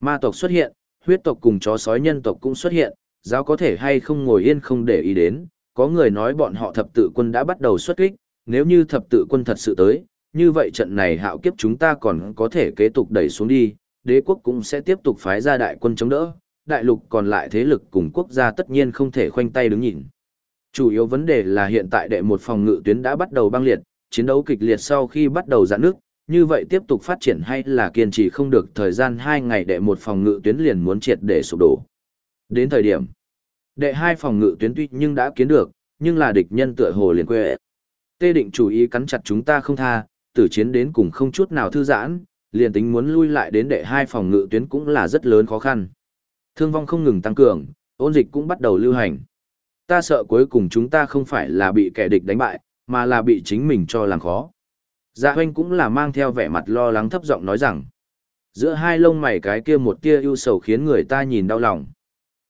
Ma tộc xuất hiện, huyết tộc cùng chó sói nhân tộc cũng xuất hiện, giáo có thể hay không ngồi yên không để ý đến, có người nói bọn họ thập tự quân đã bắt đầu xuất kích, nếu như thập tự quân thật sự tới, như vậy trận này hạo kiếp chúng ta còn có thể kế tục đẩy xuống đi, đế quốc cũng sẽ tiếp tục phái ra đại quân chống đỡ, đại lục còn lại thế lực cùng quốc gia tất nhiên không thể khoanh tay đứng nhìn. Chủ yếu vấn đề là hiện tại đệ một phòng ngự tuyến đã bắt đầu băng liệt, chiến đấu kịch liệt sau khi bắt đầu giãn nước, như vậy tiếp tục phát triển hay là kiên trì không được thời gian 2 ngày đệ một phòng ngự tuyến liền muốn triệt để sụp đổ. Đến thời điểm, đệ hai phòng ngự tuyến tuy nhưng đã kiến được, nhưng là địch nhân tựa hồ liền quê. Tê định chủ ý cắn chặt chúng ta không tha, tử chiến đến cùng không chút nào thư giãn, liền tính muốn lui lại đến đệ hai phòng ngự tuyến cũng là rất lớn khó khăn. Thương vong không ngừng tăng cường, ôn dịch cũng bắt đầu lưu hành. Ta sợ cuối cùng chúng ta không phải là bị kẻ địch đánh bại, mà là bị chính mình cho làm khó. Dạ hoanh cũng là mang theo vẻ mặt lo lắng thấp giọng nói rằng, giữa hai lông mày cái kia một tia ưu sầu khiến người ta nhìn đau lòng.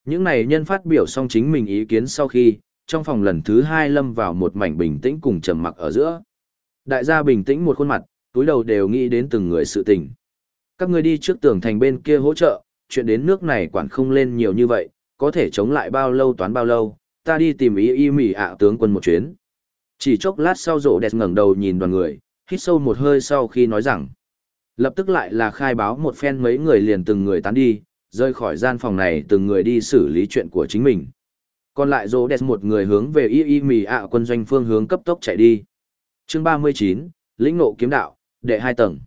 Những này nhân phát biểu xong chính mình ý kiến sau khi, trong phòng lần thứ hai lâm vào một mảnh bình tĩnh cùng trầm mặc ở giữa. Đại gia bình tĩnh một khuôn mặt, túi đầu đều nghĩ đến từng người sự tình. Các người đi trước tường thành bên kia hỗ trợ, chuyện đến nước này quản không lên nhiều như vậy, có thể chống lại bao lâu toán bao lâu, ta đi tìm ý y mỉ ạ tướng quân một chuyến. Chỉ chốc lát sau rộ đẹp ngẩng đầu nhìn đoàn người, hít sâu một hơi sau khi nói rằng, lập tức lại là khai báo một phen mấy người liền từng người tán đi, rơi khỏi gian phòng này từng người đi xử lý chuyện của chính mình. Còn lại rộ đẹp một người hướng về y y mì ạ quân doanh phương hướng cấp tốc chạy đi. Chương 39, lĩnh ngộ kiếm đạo, đệ hai tầng.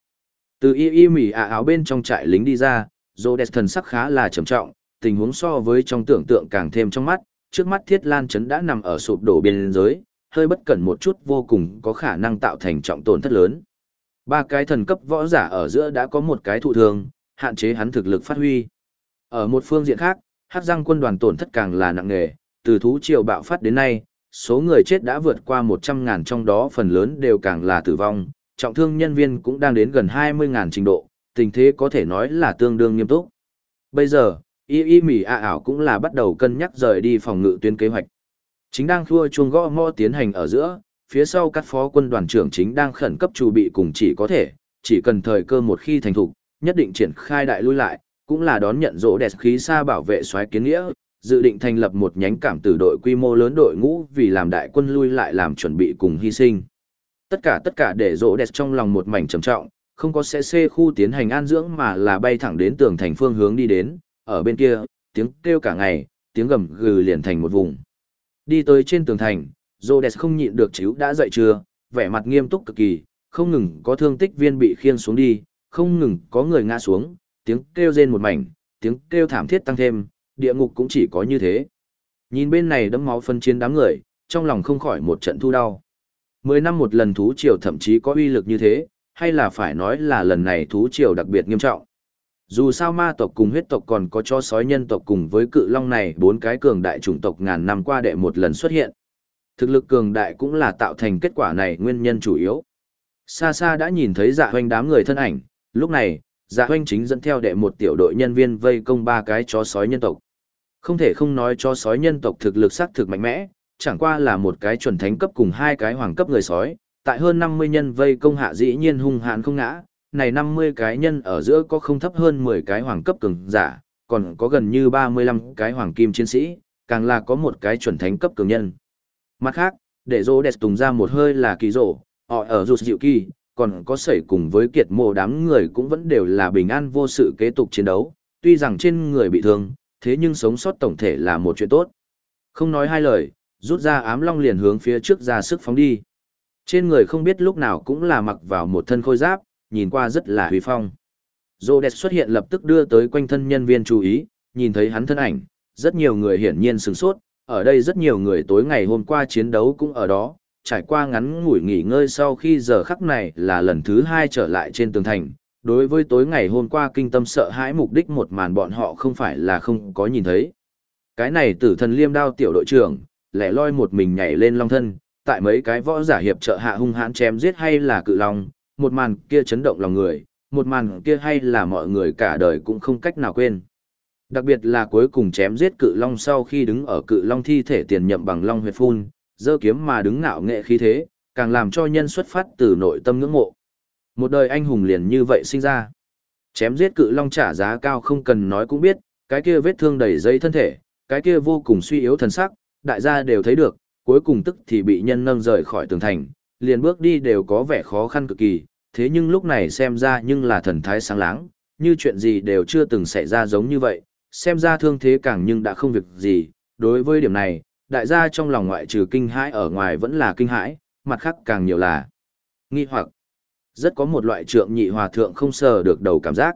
Từ y y mì ạ áo bên trong trại lính đi ra, Rhodes thần sắc khá là trầm trọng, tình huống so với trong tưởng tượng càng thêm trong mắt, trước mắt Thiết Lan chấn đã nằm ở sụp đổ biên giới, hơi bất cẩn một chút vô cùng có khả năng tạo thành trọng tổn thất lớn. Ba cái thần cấp võ giả ở giữa đã có một cái thụ thường, hạn chế hắn thực lực phát huy. Ở một phương diện khác, Hắc Giang quân đoàn tổn thất càng là nặng nề, từ thú triều bạo phát đến nay, số người chết đã vượt qua 100 ngàn trong đó phần lớn đều càng là tử vong, trọng thương nhân viên cũng đang đến gần 20 ngàn trình độ, tình thế có thể nói là tương đương nghiêm túc. Bây giờ, y y mỉ ảo cũng là bắt đầu cân nhắc rời đi phòng ngự tuyến kế hoạch. Chính đang thua chuông gõ mõ tiến hành ở giữa, phía sau các phó quân đoàn trưởng chính đang khẩn cấp chuẩn bị cùng chỉ có thể, chỉ cần thời cơ một khi thành thục, nhất định triển khai đại lui lại, cũng là đón nhận rỗ đẹp khí xa bảo vệ xoáy kiến nghĩa, dự định thành lập một nhánh cảm tử đội quy mô lớn đội ngũ vì làm đại quân lui lại làm chuẩn bị cùng hy sinh. Tất cả tất cả để rỗ đẹp trong lòng một mảnh trầm trọng, không có sẽ xê khu tiến hành an dưỡng mà là bay thẳng đến tường thành phương hướng đi đến, ở bên kia, tiếng kêu cả ngày, tiếng gầm gừ liền thành một vùng. Đi tới trên tường thành, Rhodes không nhịn được chiếu đã dậy chưa, vẻ mặt nghiêm túc cực kỳ, không ngừng có thương tích viên bị khiêng xuống đi, không ngừng có người ngã xuống, tiếng kêu rên một mảnh, tiếng kêu thảm thiết tăng thêm, địa ngục cũng chỉ có như thế. Nhìn bên này đấm máu phân chiến đám người, trong lòng không khỏi một trận thu đau. Mười năm một lần thú triều thậm chí có uy lực như thế, hay là phải nói là lần này thú triều đặc biệt nghiêm trọng. Dù sao ma tộc cùng huyết tộc còn có cho sói nhân tộc cùng với cự long này bốn cái cường đại chủng tộc ngàn năm qua đệ một lần xuất hiện. Thực lực cường đại cũng là tạo thành kết quả này nguyên nhân chủ yếu. Xa xa đã nhìn thấy dạ hoanh đám người thân ảnh, lúc này, dạ hoanh chính dẫn theo đệ một tiểu đội nhân viên vây công ba cái chó sói nhân tộc. Không thể không nói cho sói nhân tộc thực lực xác thực mạnh mẽ, chẳng qua là một cái chuẩn thánh cấp cùng hai cái hoàng cấp người sói, tại hơn 50 nhân vây công hạ dĩ nhiên hung hãn không ngã, này 50 cái nhân ở giữa có không thấp hơn 10 cái hoàng cấp cường giả, còn có gần như 35 cái hoàng kim chiến sĩ, càng là có một cái chuẩn thánh cấp cường nhân. Mặt khác, để rô đẹp tùng ra một hơi là kỳ rổ, họ ở dù dịu kỳ, còn có sẩy cùng với kiệt mộ đám người cũng vẫn đều là bình an vô sự kế tục chiến đấu, tuy rằng trên người bị thương, thế nhưng sống sót tổng thể là một chuyện tốt. Không nói hai lời, rút ra ám long liền hướng phía trước ra sức phóng đi. Trên người không biết lúc nào cũng là mặc vào một thân khôi giáp, nhìn qua rất là huy phong. Rhodes xuất hiện lập tức đưa tới quanh thân nhân viên chú ý, nhìn thấy hắn thân ảnh, rất nhiều người hiển nhiên sửng sốt, ở đây rất nhiều người tối ngày hôm qua chiến đấu cũng ở đó, trải qua ngắn ngủi nghỉ ngơi sau khi giờ khắc này là lần thứ hai trở lại trên tường thành. Đối với tối ngày hôm qua kinh tâm sợ hãi mục đích một màn bọn họ không phải là không có nhìn thấy. Cái này tử thần liêm đao tiểu đội trưởng, lẻ loi một mình nhảy lên long thân, tại mấy cái võ giả hiệp trợ hạ hung hãn chém giết hay là cự long, một màn kia chấn động lòng người, một màn kia hay là mọi người cả đời cũng không cách nào quên. Đặc biệt là cuối cùng chém giết cự long sau khi đứng ở cự long thi thể tiền nhậm bằng long huyệt phun, dơ kiếm mà đứng ngạo nghệ khí thế, càng làm cho nhân xuất phát từ nội tâm ngưỡng mộ. Một đời anh hùng liền như vậy sinh ra. Chém giết cự long trả giá cao không cần nói cũng biết, cái kia vết thương đầy dây thân thể, cái kia vô cùng suy yếu thần sắc, đại gia đều thấy được, cuối cùng tức thì bị nhân nâng rời khỏi tường thành, liền bước đi đều có vẻ khó khăn cực kỳ, thế nhưng lúc này xem ra nhưng là thần thái sáng láng, như chuyện gì đều chưa từng xảy ra giống như vậy, xem ra thương thế càng nhưng đã không việc gì, đối với điểm này, đại gia trong lòng ngoại trừ kinh hãi ở ngoài vẫn là kinh hãi, mặt khác càng nhiều là nghi hoặc. Rất có một loại trượng nhị hòa thượng không sờ được đầu cảm giác.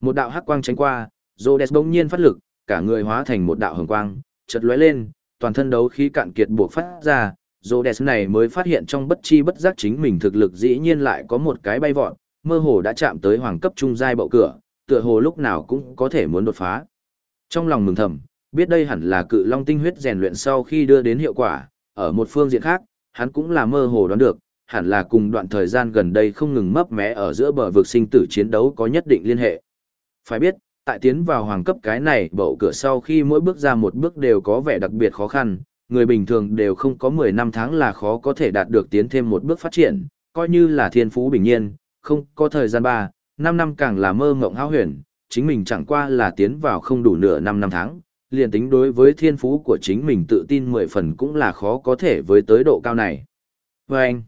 Một đạo hắc quang tránh qua, Rhodes bỗng nhiên phát lực, cả người hóa thành một đạo hồng quang, chợt lóe lên, toàn thân đấu khí cạn kiệt buộc phát ra, Rhodes này mới phát hiện trong bất chi bất giác chính mình thực lực dĩ nhiên lại có một cái bay vọt, mơ hồ đã chạm tới hoàng cấp trung giai bậu cửa, tựa hồ lúc nào cũng có thể muốn đột phá. Trong lòng mừng thầm, biết đây hẳn là cự long tinh huyết rèn luyện sau khi đưa đến hiệu quả, ở một phương diện khác, hắn cũng là mơ hồ đoán được, hẳn là cùng đoạn thời gian gần đây không ngừng mấp mé ở giữa bờ vực sinh tử chiến đấu có nhất định liên hệ. Phải biết, tại tiến vào hoàng cấp cái này bậu cửa sau khi mỗi bước ra một bước đều có vẻ đặc biệt khó khăn, người bình thường đều không có 10 năm tháng là khó có thể đạt được tiến thêm một bước phát triển, coi như là thiên phú bình nhiên, không có thời gian 3, 5 năm càng là mơ mộng hao huyền, chính mình chẳng qua là tiến vào không đủ nửa năm năm tháng, liền tính đối với thiên phú của chính mình tự tin 10 phần cũng là khó có thể với tới độ cao này. Và anh,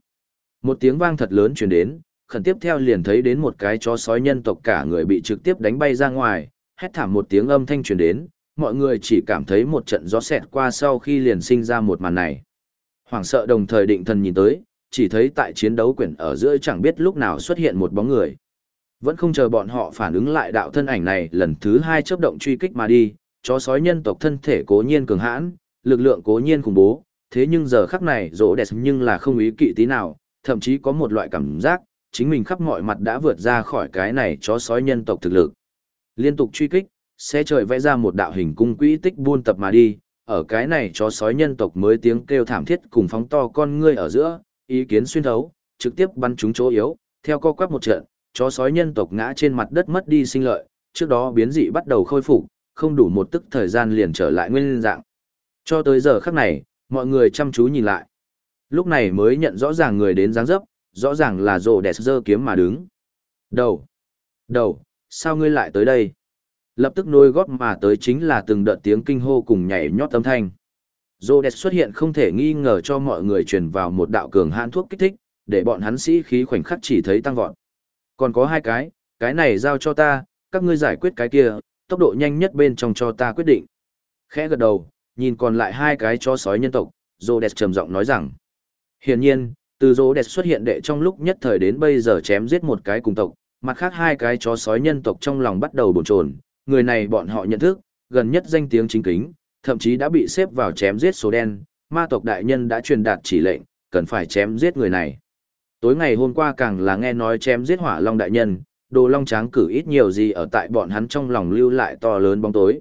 một tiếng vang thật lớn truyền đến, khẩn tiếp theo liền thấy đến một cái chó sói nhân tộc cả người bị trực tiếp đánh bay ra ngoài, hét thảm một tiếng âm thanh truyền đến, mọi người chỉ cảm thấy một trận gió xẹt qua sau khi liền sinh ra một màn này. Hoảng sợ đồng thời định thần nhìn tới, chỉ thấy tại chiến đấu quyển ở giữa chẳng biết lúc nào xuất hiện một bóng người. Vẫn không chờ bọn họ phản ứng lại đạo thân ảnh này lần thứ hai chớp động truy kích mà đi, chó sói nhân tộc thân thể cố nhiên cường hãn, lực lượng cố nhiên khủng bố, thế nhưng giờ khắc này rỗ đẹp nhưng là không ý kỵ tí nào, thậm chí có một loại cảm giác, chính mình khắp mọi mặt đã vượt ra khỏi cái này chó sói nhân tộc thực lực. Liên tục truy kích, sẽ trời vẽ ra một đạo hình cung quỹ tích buôn tập mà đi, ở cái này chó sói nhân tộc mới tiếng kêu thảm thiết cùng phóng to con ngươi ở giữa, ý kiến xuyên thấu, trực tiếp bắn trúng chỗ yếu, theo co quắp một trận, chó sói nhân tộc ngã trên mặt đất mất đi sinh lợi, trước đó biến dị bắt đầu khôi phục, không đủ một tức thời gian liền trở lại nguyên dạng. Cho tới giờ khắc này, mọi người chăm chú nhìn lại. Lúc này mới nhận rõ ràng người đến dáng dấp, rõ ràng là rồ đẹp dơ kiếm mà đứng. Đầu! Đầu! Sao ngươi lại tới đây? Lập tức nôi gót mà tới chính là từng đợt tiếng kinh hô cùng nhảy nhót âm thanh. Rô đẹp xuất hiện không thể nghi ngờ cho mọi người truyền vào một đạo cường hãn thuốc kích thích, để bọn hắn sĩ khí khoảnh khắc chỉ thấy tăng vọt. Còn có hai cái, cái này giao cho ta, các ngươi giải quyết cái kia, tốc độ nhanh nhất bên trong cho ta quyết định. Khẽ gật đầu, nhìn còn lại hai cái chó sói nhân tộc, Rhodes trầm giọng nói rằng. Hiển nhiên, từ Rhodes xuất hiện đệ trong lúc nhất thời đến bây giờ chém giết một cái cùng tộc, mặt khác hai cái chó sói nhân tộc trong lòng bắt đầu bồn chồn, người này bọn họ nhận thức, gần nhất danh tiếng chính kính, thậm chí đã bị xếp vào chém giết số đen, ma tộc đại nhân đã truyền đạt chỉ lệnh, cần phải chém giết người này. Tối ngày hôm qua càng là nghe nói chém giết hỏa long đại nhân, đồ long tráng cử ít nhiều gì ở tại bọn hắn trong lòng lưu lại to lớn bóng tối.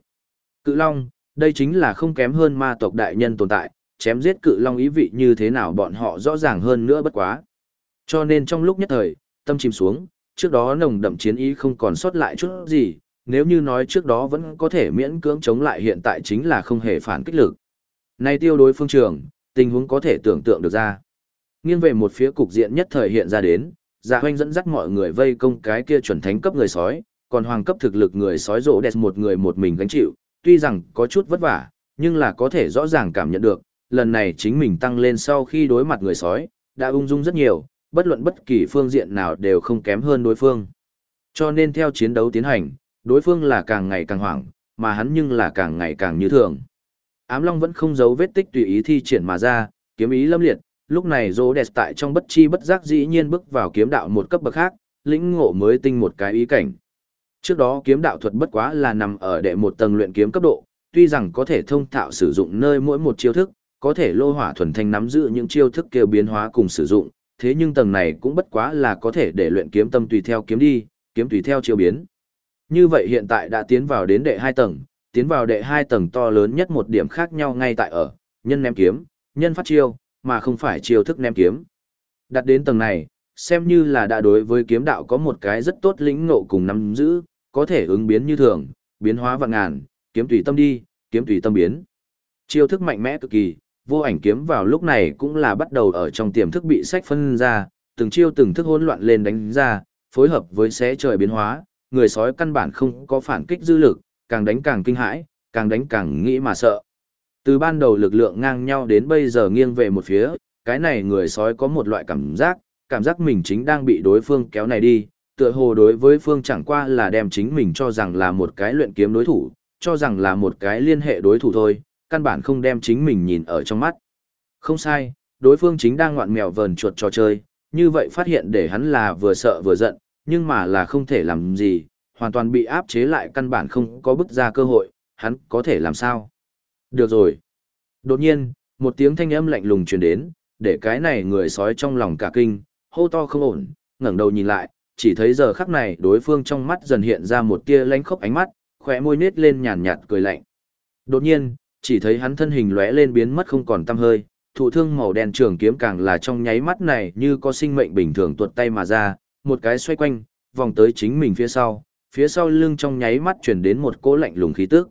Cự long, đây chính là không kém hơn ma tộc đại nhân tồn tại, chém giết cự long ý vị như thế nào bọn họ rõ ràng hơn nữa bất quá. Cho nên trong lúc nhất thời, tâm chìm xuống, trước đó nồng đậm chiến ý không còn sót lại chút gì, nếu như nói trước đó vẫn có thể miễn cưỡng chống lại hiện tại chính là không hề phản kích lực. Nay tiêu đối phương trường, tình huống có thể tưởng tượng được ra. Nghiêng về một phía cục diện nhất thời hiện ra đến, dạ Hoành dẫn dắt mọi người vây công cái kia chuẩn thánh cấp người sói, còn hoàng cấp thực lực người sói rỗ đẹp một người một mình gánh chịu, tuy rằng có chút vất vả, nhưng là có thể rõ ràng cảm nhận được, lần này chính mình tăng lên sau khi đối mặt người sói, đã ung dung rất nhiều, bất luận bất kỳ phương diện nào đều không kém hơn đối phương. Cho nên theo chiến đấu tiến hành, đối phương là càng ngày càng hoảng, mà hắn nhưng là càng ngày càng như thường. Ám Long vẫn không giấu vết tích tùy ý thi triển mà ra, kiếm ý lâm liệt, lúc này Rô Đẹp tại trong bất chi bất giác dĩ nhiên bước vào kiếm đạo một cấp bậc khác, lĩnh ngộ mới tinh một cái ý cảnh. Trước đó kiếm đạo thuật bất quá là nằm ở đệ một tầng luyện kiếm cấp độ, tuy rằng có thể thông thạo sử dụng nơi mỗi một chiêu thức, có thể lô hỏa thuần thanh nắm giữ những chiêu thức kêu biến hóa cùng sử dụng, thế nhưng tầng này cũng bất quá là có thể để luyện kiếm tâm tùy theo kiếm đi, kiếm tùy theo chiêu biến. Như vậy hiện tại đã tiến vào đến đệ hai tầng, tiến vào đệ hai tầng to lớn nhất một điểm khác nhau ngay tại ở, nhân ném kiếm, nhân phát chiêu, mà không phải chiêu thức ném kiếm. Đặt đến tầng này, xem như là đã đối với kiếm đạo có một cái rất tốt lĩnh ngộ cùng nắm giữ, có thể ứng biến như thường, biến hóa vạn ngàn, kiếm tùy tâm đi, kiếm tùy tâm biến. Chiêu thức mạnh mẽ cực kỳ, vô ảnh kiếm vào lúc này cũng là bắt đầu ở trong tiềm thức bị sách phân ra, từng chiêu từng thức hỗn loạn lên đánh ra, phối hợp với xé trời biến hóa, người sói căn bản không có phản kích dư lực, càng đánh càng kinh hãi, càng đánh càng nghĩ mà sợ. Từ ban đầu lực lượng ngang nhau đến bây giờ nghiêng về một phía, cái này người sói có một loại cảm giác, cảm giác mình chính đang bị đối phương kéo này đi, tựa hồ đối với phương chẳng qua là đem chính mình cho rằng là một cái luyện kiếm đối thủ, cho rằng là một cái liên hệ đối thủ thôi, căn bản không đem chính mình nhìn ở trong mắt. Không sai, đối phương chính đang ngoạn mèo vờn chuột trò chơi, như vậy phát hiện để hắn là vừa sợ vừa giận, nhưng mà là không thể làm gì, hoàn toàn bị áp chế lại căn bản không có bức ra cơ hội, hắn có thể làm sao. Được rồi. Đột nhiên, một tiếng thanh âm lạnh lùng truyền đến, để cái này người sói trong lòng cả kinh, hô to không ổn, ngẩng đầu nhìn lại, chỉ thấy giờ khắc này đối phương trong mắt dần hiện ra một tia lánh khốc ánh mắt, khỏe môi nết lên nhàn nhạt cười lạnh. Đột nhiên, chỉ thấy hắn thân hình lóe lên biến mất không còn tăm hơi, thụ thương màu đen trường kiếm càng là trong nháy mắt này như có sinh mệnh bình thường tuột tay mà ra, một cái xoay quanh, vòng tới chính mình phía sau, phía sau lưng trong nháy mắt chuyển đến một cỗ lạnh lùng khí tức.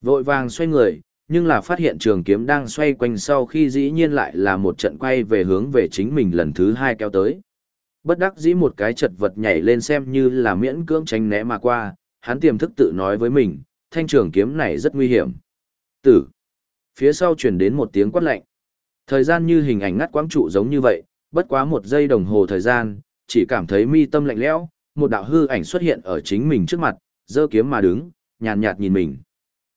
Vội vàng xoay người, nhưng là phát hiện trường kiếm đang xoay quanh sau khi dĩ nhiên lại là một trận quay về hướng về chính mình lần thứ hai kéo tới. Bất đắc dĩ một cái chật vật nhảy lên xem như là miễn cưỡng tránh né mà qua, hắn tiềm thức tự nói với mình, thanh trường kiếm này rất nguy hiểm. Tử. Phía sau chuyển đến một tiếng quát lạnh. Thời gian như hình ảnh ngắt quãng trụ giống như vậy, bất quá một giây đồng hồ thời gian, chỉ cảm thấy mi tâm lạnh lẽo, một đạo hư ảnh xuất hiện ở chính mình trước mặt, giơ kiếm mà đứng, nhàn nhạt nhìn mình.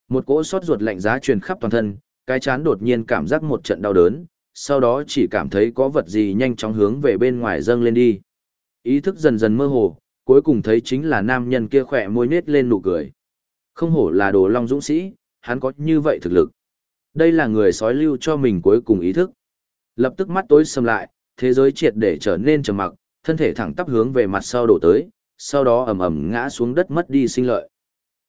Một cỗ sốt ruột lạnh giá truyền khắp toàn thân, cái chán đột nhiên cảm giác một trận đau đớn, sau đó chỉ cảm thấy có vật gì nhanh chóng hướng về bên ngoài dâng lên đi. Ý thức dần dần mơ hồ, cuối cùng thấy chính là nam nhân kia khỏe môi nết lên nụ cười. Không hổ là đồ long dũng sĩ, hắn có như vậy thực lực. Đây là người sói lưu cho mình cuối cùng ý thức. Lập tức mắt tối sầm lại, thế giới triệt để trở nên trầm mặc, thân thể thẳng tắp hướng về mặt sau đổ tới, sau đó ầm ầm ngã xuống đất mất đi sinh lợi.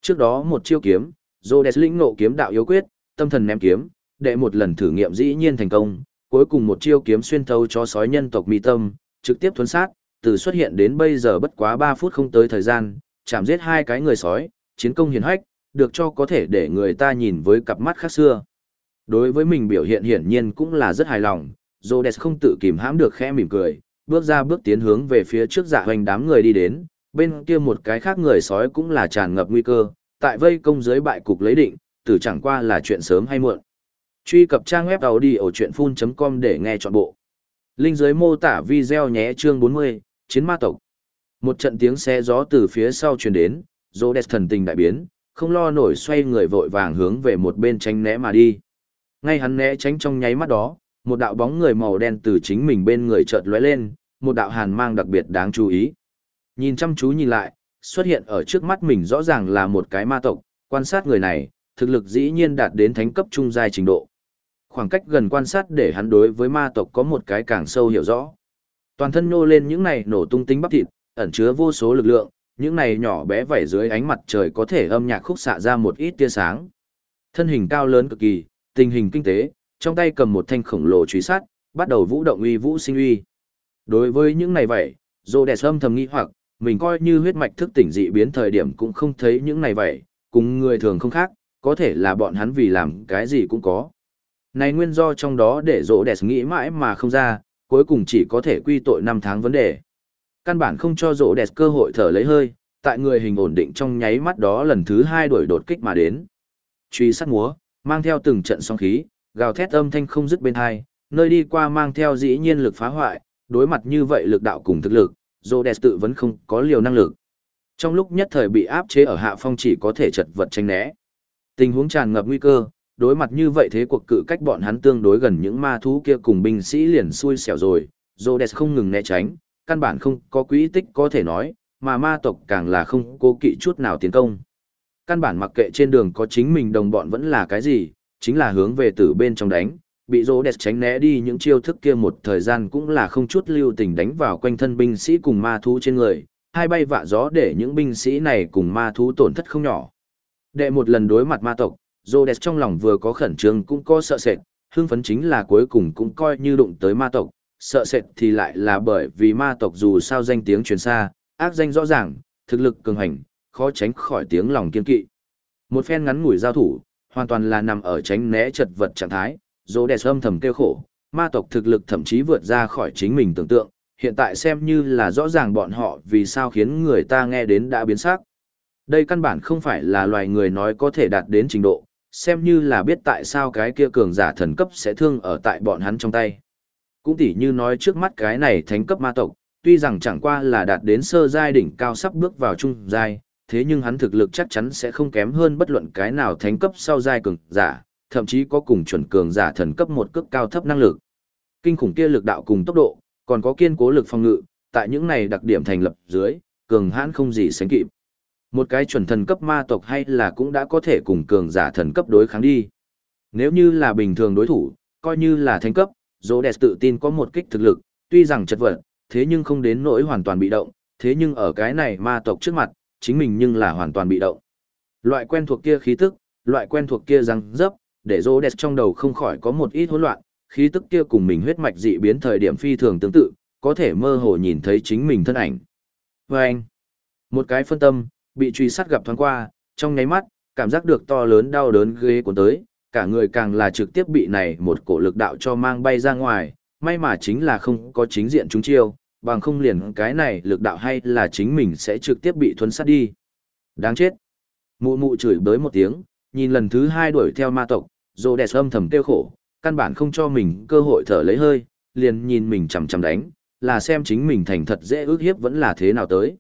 Trước đó một chiêu kiếm, Rhodes lĩnh ngộ kiếm đạo yếu quyết, tâm thần ném kiếm, đệ một lần thử nghiệm dĩ nhiên thành công, cuối cùng một chiêu kiếm xuyên thấu cho sói nhân tộc mi tâm, trực tiếp thuấn sát, từ xuất hiện đến bây giờ bất quá 3 phút không tới thời gian, chạm giết hai cái người sói, chiến công hiển hách, được cho có thể để người ta nhìn với cặp mắt khác xưa. Đối với mình biểu hiện hiển nhiên cũng là rất hài lòng, Rhodes không tự kìm hãm được khẽ mỉm cười, bước ra bước tiến hướng về phía trước dạ hoành đám người đi đến, bên kia một cái khác người sói cũng là tràn ngập nguy cơ, tại vây công dưới bại cục lấy định, tử chẳng qua là chuyện sớm hay muộn. Truy cập trang web đầu đi ở chuyện full.com để nghe trọn bộ. Linh dưới mô tả video nhé chương 40, Chiến ma tộc. Một trận tiếng xe gió từ phía sau truyền đến, Rhodes thần tình đại biến, không lo nổi xoay người vội vàng hướng về một bên tránh né mà đi. Ngay hắn né tránh trong nháy mắt đó, một đạo bóng người màu đen từ chính mình bên người chợt lóe lên, một đạo hàn mang đặc biệt đáng chú ý. Nhìn chăm chú nhìn lại, xuất hiện ở trước mắt mình rõ ràng là một cái ma tộc, quan sát người này, thực lực dĩ nhiên đạt đến thánh cấp trung giai trình độ. Khoảng cách gần quan sát để hắn đối với ma tộc có một cái càng sâu hiểu rõ. Toàn thân nô lên những này nổ tung tính bắp thịt, ẩn chứa vô số lực lượng, những này nhỏ bé vảy dưới ánh mặt trời có thể âm nhạc khúc xạ ra một ít tia sáng. Thân hình cao lớn cực kỳ, tình hình kinh tế, trong tay cầm một thanh khổng lồ truy sát, bắt đầu vũ động uy vũ sinh uy. Đối với những này vậy, Rhodes âm thầm nghĩ hoặc, mình coi như huyết mạch thức tỉnh dị biến thời điểm cũng không thấy những này vậy, cùng người thường không khác, có thể là bọn hắn vì làm cái gì cũng có. Này nguyên do trong đó để Rhodes nghĩ mãi mà không ra, cuối cùng chỉ có thể quy tội năm tháng vấn đề. Căn bản không cho Rhodes cơ hội thở lấy hơi, tại người hình ổn định trong nháy mắt đó lần thứ hai đuổi đột kích mà đến. Truy sát múa, mang theo từng trận song khí, gào thét âm thanh không dứt bên hai, nơi đi qua mang theo dĩ nhiên lực phá hoại, đối mặt như vậy lực đạo cùng thực lực, Rhodes tự vẫn không có liều năng lực. Trong lúc nhất thời bị áp chế ở hạ phong chỉ có thể chật vật tranh né. Tình huống tràn ngập nguy cơ, đối mặt như vậy thế cuộc cự cách bọn hắn tương đối gần những ma thú kia cùng binh sĩ liền xui xẻo rồi, Rhodes không ngừng né tránh, căn bản không có quỹ tích có thể nói, mà ma tộc càng là không cố kỵ chút nào tiến công. Căn bản mặc kệ trên đường có chính mình đồng bọn vẫn là cái gì, chính là hướng về từ bên trong đánh, bị rô đẹp tránh né đi những chiêu thức kia một thời gian cũng là không chút lưu tình đánh vào quanh thân binh sĩ cùng ma thú trên người, hai bay vạ gió để những binh sĩ này cùng ma thú tổn thất không nhỏ. Đệ một lần đối mặt ma tộc, rô đẹp trong lòng vừa có khẩn trương cũng có sợ sệt, hưng phấn chính là cuối cùng cũng coi như đụng tới ma tộc, sợ sệt thì lại là bởi vì ma tộc dù sao danh tiếng truyền xa, ác danh rõ ràng, thực lực cường hành, khó tránh khỏi tiếng lòng kiên kỵ. Một phen ngắn ngủi giao thủ, hoàn toàn là nằm ở tránh né chật vật trạng thái, dỗ đẹp âm thầm kêu khổ, ma tộc thực lực thậm chí vượt ra khỏi chính mình tưởng tượng, hiện tại xem như là rõ ràng bọn họ vì sao khiến người ta nghe đến đã biến sắc. Đây căn bản không phải là loài người nói có thể đạt đến trình độ, xem như là biết tại sao cái kia cường giả thần cấp sẽ thương ở tại bọn hắn trong tay. Cũng tỉ như nói trước mắt cái này thánh cấp ma tộc, tuy rằng chẳng qua là đạt đến sơ giai đỉnh cao sắp bước vào trung giai, thế nhưng hắn thực lực chắc chắn sẽ không kém hơn bất luận cái nào thánh cấp sau giai cường giả, thậm chí có cùng chuẩn cường giả thần cấp một cấp cao thấp năng lực. Kinh khủng kia lực đạo cùng tốc độ, còn có kiên cố lực phòng ngự, tại những này đặc điểm thành lập dưới, cường hãn không gì sánh kịp. Một cái chuẩn thần cấp ma tộc hay là cũng đã có thể cùng cường giả thần cấp đối kháng đi. Nếu như là bình thường đối thủ, coi như là thánh cấp, Rhodes tự tin có một kích thực lực, tuy rằng chật vật, thế nhưng không đến nỗi hoàn toàn bị động, thế nhưng ở cái này ma tộc trước mặt, chính mình nhưng là hoàn toàn bị động. Loại quen thuộc kia khí tức, loại quen thuộc kia răng dấp, để rô đẹp trong đầu không khỏi có một ít hỗn loạn, khí tức kia cùng mình huyết mạch dị biến thời điểm phi thường tương tự, có thể mơ hồ nhìn thấy chính mình thân ảnh. vê anh, một cái phân tâm, bị truy sát gặp thoáng qua, trong nháy mắt, cảm giác được to lớn đau đớn ghê cuốn tới, cả người càng là trực tiếp bị này một cổ lực đạo cho mang bay ra ngoài, may mà chính là không có chính diện chúng chiêu, bằng không liền cái này lực đạo hay là chính mình sẽ trực tiếp bị thuấn sát đi. Đáng chết. Mụ mụ chửi bới một tiếng, nhìn lần thứ hai đuổi theo ma tộc, rồ đẹp âm thầm tiêu khổ, căn bản không cho mình cơ hội thở lấy hơi, liền nhìn mình chằm chằm đánh, là xem chính mình thành thật dễ ước hiếp vẫn là thế nào tới.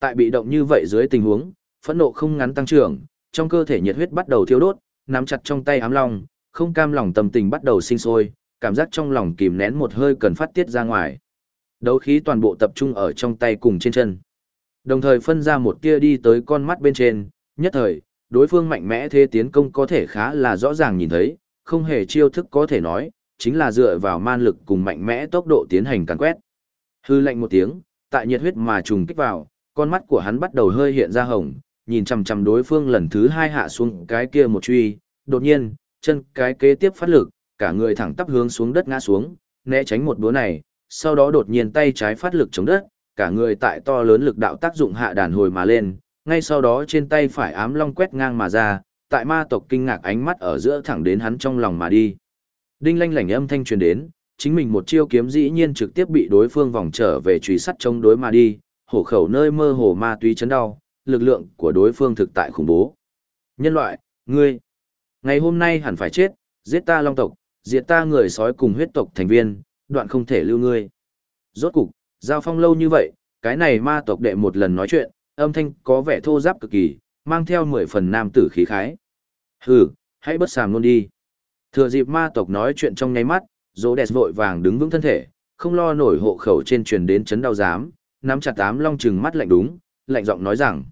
Tại bị động như vậy dưới tình huống, phẫn nộ không ngắn tăng trưởng, trong cơ thể nhiệt huyết bắt đầu thiêu đốt, nắm chặt trong tay ám long, không cam lòng tâm tình bắt đầu sinh sôi, cảm giác trong lòng kìm nén một hơi cần phát tiết ra ngoài. Đấu khí toàn bộ tập trung ở trong tay cùng trên chân. Đồng thời phân ra một tia đi tới con mắt bên trên, nhất thời, đối phương mạnh mẽ thế tiến công có thể khá là rõ ràng nhìn thấy, không hề chiêu thức có thể nói, chính là dựa vào man lực cùng mạnh mẽ tốc độ tiến hành càn quét. Hư lạnh một tiếng, tại nhiệt huyết mà trùng kích vào, con mắt của hắn bắt đầu hơi hiện ra hồng, nhìn chằm chằm đối phương lần thứ hai hạ xuống cái kia một truy, đột nhiên, chân cái kế tiếp phát lực, cả người thẳng tắp hướng xuống đất ngã xuống, né tránh một búa này, sau đó đột nhiên tay trái phát lực chống đất, cả người tại to lớn lực đạo tác dụng hạ đàn hồi mà lên, ngay sau đó trên tay phải ám long quét ngang mà ra, tại ma tộc kinh ngạc ánh mắt ở giữa thẳng đến hắn trong lòng mà đi. Đinh lanh lảnh âm thanh truyền đến, chính mình một chiêu kiếm dĩ nhiên trực tiếp bị đối phương vòng trở về truy sắt chống đối mà đi, hổ khẩu nơi mơ hồ ma túy chấn đau, lực lượng của đối phương thực tại khủng bố. Nhân loại, ngươi, ngày hôm nay hẳn phải chết, giết ta long tộc, diệt ta người sói cùng huyết tộc thành viên, đoạn không thể lưu ngươi. Rốt cục, giao phong lâu như vậy, cái này ma tộc đệ một lần nói chuyện, âm thanh có vẻ thô giáp cực kỳ, mang theo mười phần nam tử khí khái. Hừ, hãy bất sàm luôn đi. Thừa dịp ma tộc nói chuyện trong nháy mắt, dỗ đẹp vội vàng đứng vững thân thể, không lo nổi hộ khẩu trên truyền đến chấn đau giám, nắm chặt tám long trừng mắt lạnh đúng, lạnh giọng nói rằng.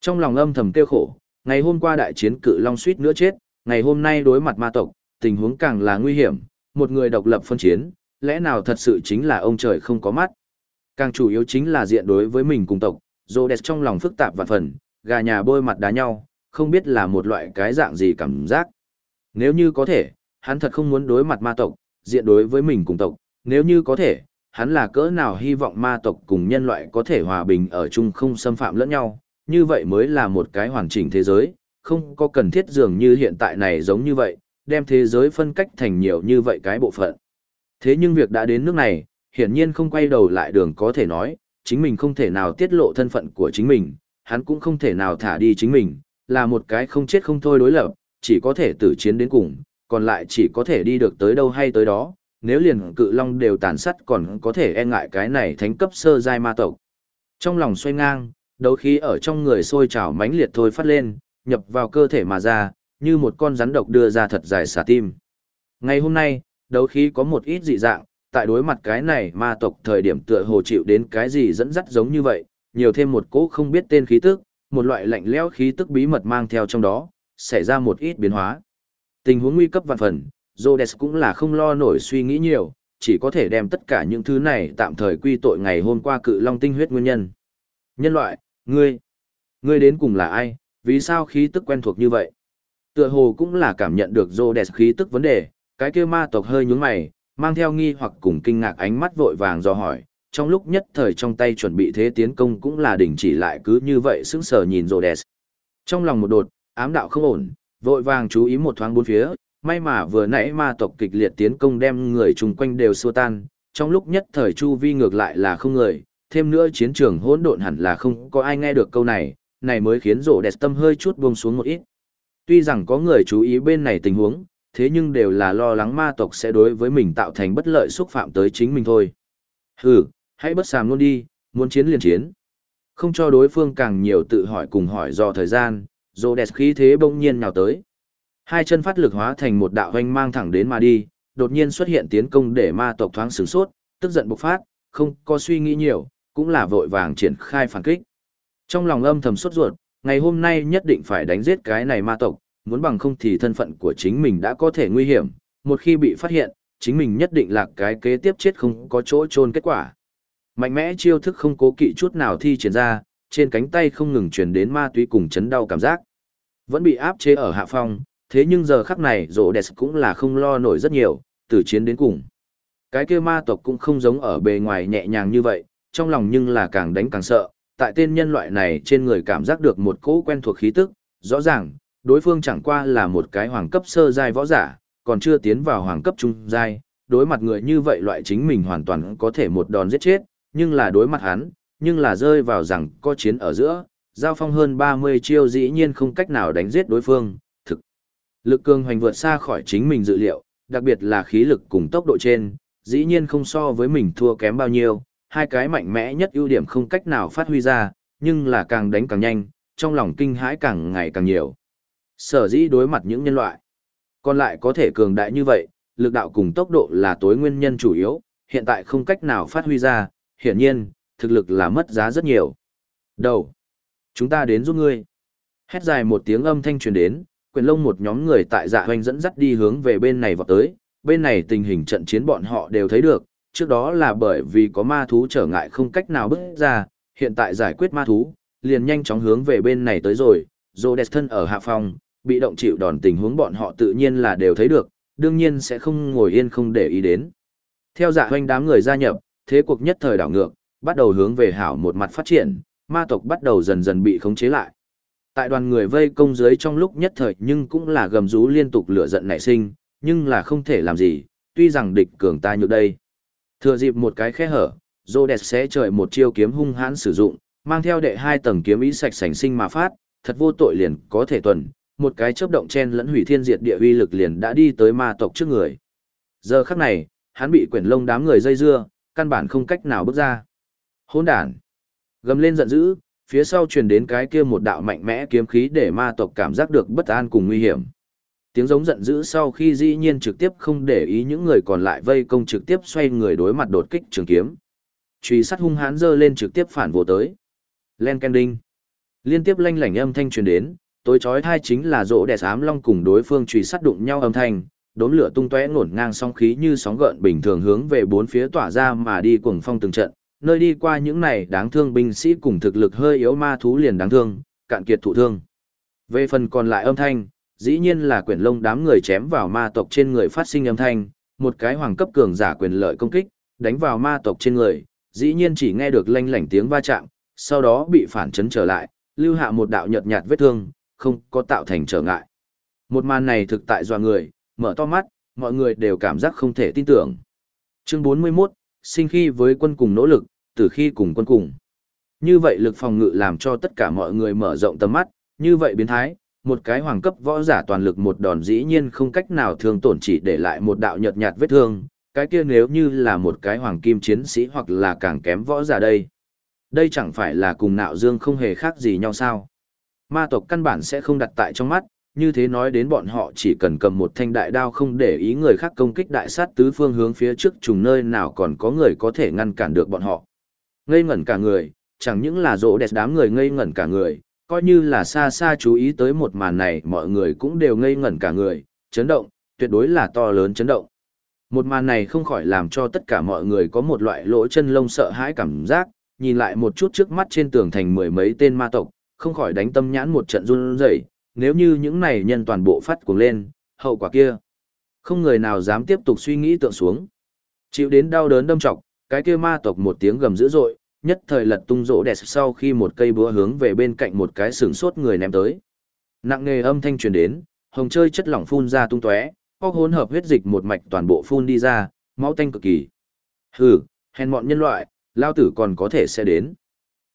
Trong lòng âm thầm kêu khổ, ngày hôm qua đại chiến cự long suýt nữa chết, ngày hôm nay đối mặt ma tộc, tình huống càng là nguy hiểm, một người độc lập phân chiến, lẽ nào thật sự chính là ông trời không có mắt. Càng chủ yếu chính là diện đối với mình cùng tộc, rô đẹp trong lòng phức tạp và phần, gà nhà bôi mặt đá nhau, không biết là một loại cái dạng gì cảm giác. Nếu như có thể, hắn thật không muốn đối mặt ma tộc, diện đối với mình cùng tộc, nếu như có thể, hắn là cỡ nào hy vọng ma tộc cùng nhân loại có thể hòa bình ở chung không xâm phạm lẫn nhau, như vậy mới là một cái hoàn chỉnh thế giới, không có cần thiết dường như hiện tại này giống như vậy, đem thế giới phân cách thành nhiều như vậy cái bộ phận. Thế nhưng việc đã đến nước này, hiển nhiên không quay đầu lại đường có thể nói, chính mình không thể nào tiết lộ thân phận của chính mình, hắn cũng không thể nào thả đi chính mình, là một cái không chết không thôi đối lập, chỉ có thể tử chiến đến cùng, còn lại chỉ có thể đi được tới đâu hay tới đó, nếu liền cự long đều tàn sát còn có thể e ngại cái này thánh cấp sơ giai ma tộc. Trong lòng xoay ngang, đấu khí ở trong người sôi trào mãnh liệt thôi phát lên, nhập vào cơ thể mà ra, như một con rắn độc đưa ra thật dài xả tim. Ngày hôm nay, đấu khí có một ít dị dạng, tại đối mặt cái này ma tộc thời điểm tựa hồ chịu đến cái gì dẫn dắt giống như vậy, nhiều thêm một cỗ không biết tên khí tức, một loại lạnh lẽo khí tức bí mật mang theo trong đó, xảy ra một ít biến hóa. Tình huống nguy cấp vạn phần, Rhodes cũng là không lo nổi suy nghĩ nhiều, chỉ có thể đem tất cả những thứ này tạm thời quy tội ngày hôm qua cự long tinh huyết nguyên nhân. Nhân loại, ngươi, ngươi đến cùng là ai, vì sao khí tức quen thuộc như vậy? Tựa hồ cũng là cảm nhận được Rhodes khí tức vấn đề, cái kia ma tộc hơi nhướng mày, mang theo nghi hoặc cùng kinh ngạc ánh mắt vội vàng do hỏi, trong lúc nhất thời trong tay chuẩn bị thế tiến công cũng là đình chỉ lại cứ như vậy sững sờ nhìn Rhodes. Trong lòng một đột, ám đạo không ổn, vội vàng chú ý một thoáng bốn phía, may mà vừa nãy ma tộc kịch liệt tiến công đem người chung quanh đều xua tan, trong lúc nhất thời chu vi ngược lại là không người, thêm nữa chiến trường hỗn độn hẳn là không có ai nghe được câu này, này mới khiến rổ đẹp tâm hơi chút buông xuống một ít. Tuy rằng có người chú ý bên này tình huống, thế nhưng đều là lo lắng ma tộc sẽ đối với mình tạo thành bất lợi xúc phạm tới chính mình thôi. Hừ, hãy bất sàm luôn đi, muốn chiến liền chiến. Không cho đối phương càng nhiều tự hỏi cùng hỏi do thời gian, rổ đẹp khí thế bỗng nhiên nào tới. Hai chân phát lực hóa thành một đạo hoanh mang thẳng đến mà đi, đột nhiên xuất hiện tiến công để ma tộc thoáng sửng sốt, tức giận bộc phát, không có suy nghĩ nhiều, cũng là vội vàng triển khai phản kích. Trong lòng âm thầm sốt ruột, ngày hôm nay nhất định phải đánh giết cái này ma tộc, muốn bằng không thì thân phận của chính mình đã có thể nguy hiểm, một khi bị phát hiện, chính mình nhất định là cái kế tiếp chết không có chỗ trôn kết quả. Mạnh mẽ chiêu thức không cố kỵ chút nào thi triển ra, trên cánh tay không ngừng truyền đến ma túy cùng chấn đau cảm giác. Vẫn bị áp chế ở hạ phong, thế nhưng giờ khắc này rổ đẹp cũng là không lo nổi rất nhiều, từ chiến đến cùng. Cái kia ma tộc cũng không giống ở bề ngoài nhẹ nhàng như vậy, trong lòng nhưng là càng đánh càng sợ, tại tên nhân loại này trên người cảm giác được một cỗ quen thuộc khí tức, rõ ràng, đối phương chẳng qua là một cái hoàng cấp sơ giai võ giả, còn chưa tiến vào hoàng cấp trung giai, đối mặt người như vậy loại chính mình hoàn toàn có thể một đòn giết chết, nhưng là đối mặt hắn, nhưng là rơi vào rằng có chiến ở giữa, giao phong hơn 30 chiêu dĩ nhiên không cách nào đánh giết đối phương, Thực Lực cường hoành vượt xa khỏi chính mình dự liệu, đặc biệt là khí lực cùng tốc độ trên, dĩ nhiên không so với mình thua kém bao nhiêu, hai cái mạnh mẽ nhất ưu điểm không cách nào phát huy ra, nhưng là càng đánh càng nhanh, trong lòng kinh hãi càng ngày càng nhiều. Sở dĩ đối mặt những nhân loại, còn lại có thể cường đại như vậy, lực đạo cùng tốc độ là tối nguyên nhân chủ yếu, hiện tại không cách nào phát huy ra, hiển nhiên, thực lực là mất giá rất nhiều. Đầu, chúng ta đến giúp ngươi. Hét dài một tiếng âm thanh truyền đến, quyền lông một nhóm người tại dạ hoành dẫn dắt đi hướng về bên này vọt tới, bên này tình hình trận chiến bọn họ đều thấy được, trước đó là bởi vì có ma thú trở ngại không cách nào bước ra, hiện tại giải quyết ma thú, liền nhanh chóng hướng về bên này tới rồi, Rhodes thân ở hạ phòng, bị động chịu đòn tình huống bọn họ tự nhiên là đều thấy được, đương nhiên sẽ không ngồi yên không để ý đến. Theo dạ hoanh đám người gia nhập, thế cuộc nhất thời đảo ngược, bắt đầu hướng về hảo một mặt phát triển, ma tộc bắt đầu dần dần bị khống chế lại. Tại đoàn người vây công dưới trong lúc nhất thời nhưng cũng là gầm rú liên tục lửa giận nảy sinh, nhưng là không thể làm gì, tuy rằng địch cường ta nhược đây. Thừa dịp một cái khe hở, Rhodes sẽ trời một chiêu kiếm hung hãn sử dụng, mang theo đệ hai tầng kiếm ý sạch sành sinh mà phát, thật vô tội liền có thể tuần, một cái chớp động chen lẫn hủy thiên diệt địa uy lực liền đã đi tới ma tộc trước người. Giờ khắc này, hắn bị quyển lông đám người dây dưa, căn bản không cách nào bước ra. Hỗn đản. Gầm lên giận dữ, phía sau truyền đến cái kia một đạo mạnh mẽ kiếm khí để ma tộc cảm giác được bất an cùng nguy hiểm. Tiếng giống giận dữ sau khi dĩ nhiên trực tiếp không để ý những người còn lại vây công trực tiếp xoay người đối mặt đột kích trường kiếm. Truy sát hung hãn dơ lên trực tiếp phản vô tới. Len Kending. Liên tiếp lanh lảnh âm thanh truyền đến, tối chói thai chính là rỗ đẹp ám long cùng đối phương truy sát đụng nhau âm thanh, đốm lửa tung tóe ngổn ngang sóng khí như sóng gợn bình thường hướng về bốn phía tỏa ra mà đi cuồng phong từng trận, nơi đi qua những này đáng thương binh sĩ cùng thực lực hơi yếu ma thú liền đáng thương, cạn kiệt thụ thương. Về phần còn lại âm thanh, dĩ nhiên là quyển lông đám người chém vào ma tộc trên người phát sinh âm thanh, một cái hoàng cấp cường giả quyền lợi công kích, đánh vào ma tộc trên người, dĩ nhiên chỉ nghe được lanh lảnh tiếng va chạm, sau đó bị phản chấn trở lại, lưu hạ một đạo nhợt nhạt vết thương, không có tạo thành trở ngại. Một màn này thực tại dọa người, mở to mắt, mọi người đều cảm giác không thể tin tưởng. Chương 41, sinh khi với quân cùng nỗ lực, từ khi cùng quân cùng. Như vậy lực phòng ngự làm cho tất cả mọi người mở rộng tầm mắt, như vậy biến thái, một cái hoàng cấp võ giả toàn lực một đòn dĩ nhiên không cách nào thương tổn chỉ để lại một đạo nhợt nhạt vết thương, cái kia nếu như là một cái hoàng kim chiến sĩ hoặc là càng kém võ giả đây. Đây chẳng phải là cùng nạo dương không hề khác gì nhau sao. Ma tộc căn bản sẽ không đặt tại trong mắt, như thế nói đến bọn họ chỉ cần cầm một thanh đại đao không để ý người khác công kích đại sát tứ phương hướng phía trước trùng nơi nào còn có người có thể ngăn cản được bọn họ. Ngây ngẩn cả người, chẳng những là rỗ đẹp đám người ngây ngẩn cả người, coi như là xa xa chú ý tới một màn này mọi người cũng đều ngây ngẩn cả người, chấn động, tuyệt đối là to lớn chấn động. Một màn này không khỏi làm cho tất cả mọi người có một loại lỗ chân lông sợ hãi cảm giác, nhìn lại một chút trước mắt trên tường thành mười mấy tên ma tộc, không khỏi đánh tâm nhãn một trận run rẩy, nếu như những này nhân toàn bộ phát cuồng lên, hậu quả kia. Không người nào dám tiếp tục suy nghĩ tượng xuống. Chịu đến đau đớn đâm trọc, cái kia ma tộc một tiếng gầm dữ dội, nhất thời lật tung rỗ đẹp sau khi một cây búa hướng về bên cạnh một cái sừng sốt người ném tới. Nặng nề âm thanh truyền đến, hồng chơi chất lỏng phun ra tung tóe, có hỗn hợp huyết dịch một mạch toàn bộ phun đi ra, máu tanh cực kỳ. Hừ, hèn mọn nhân loại, lao tử còn có thể sẽ đến.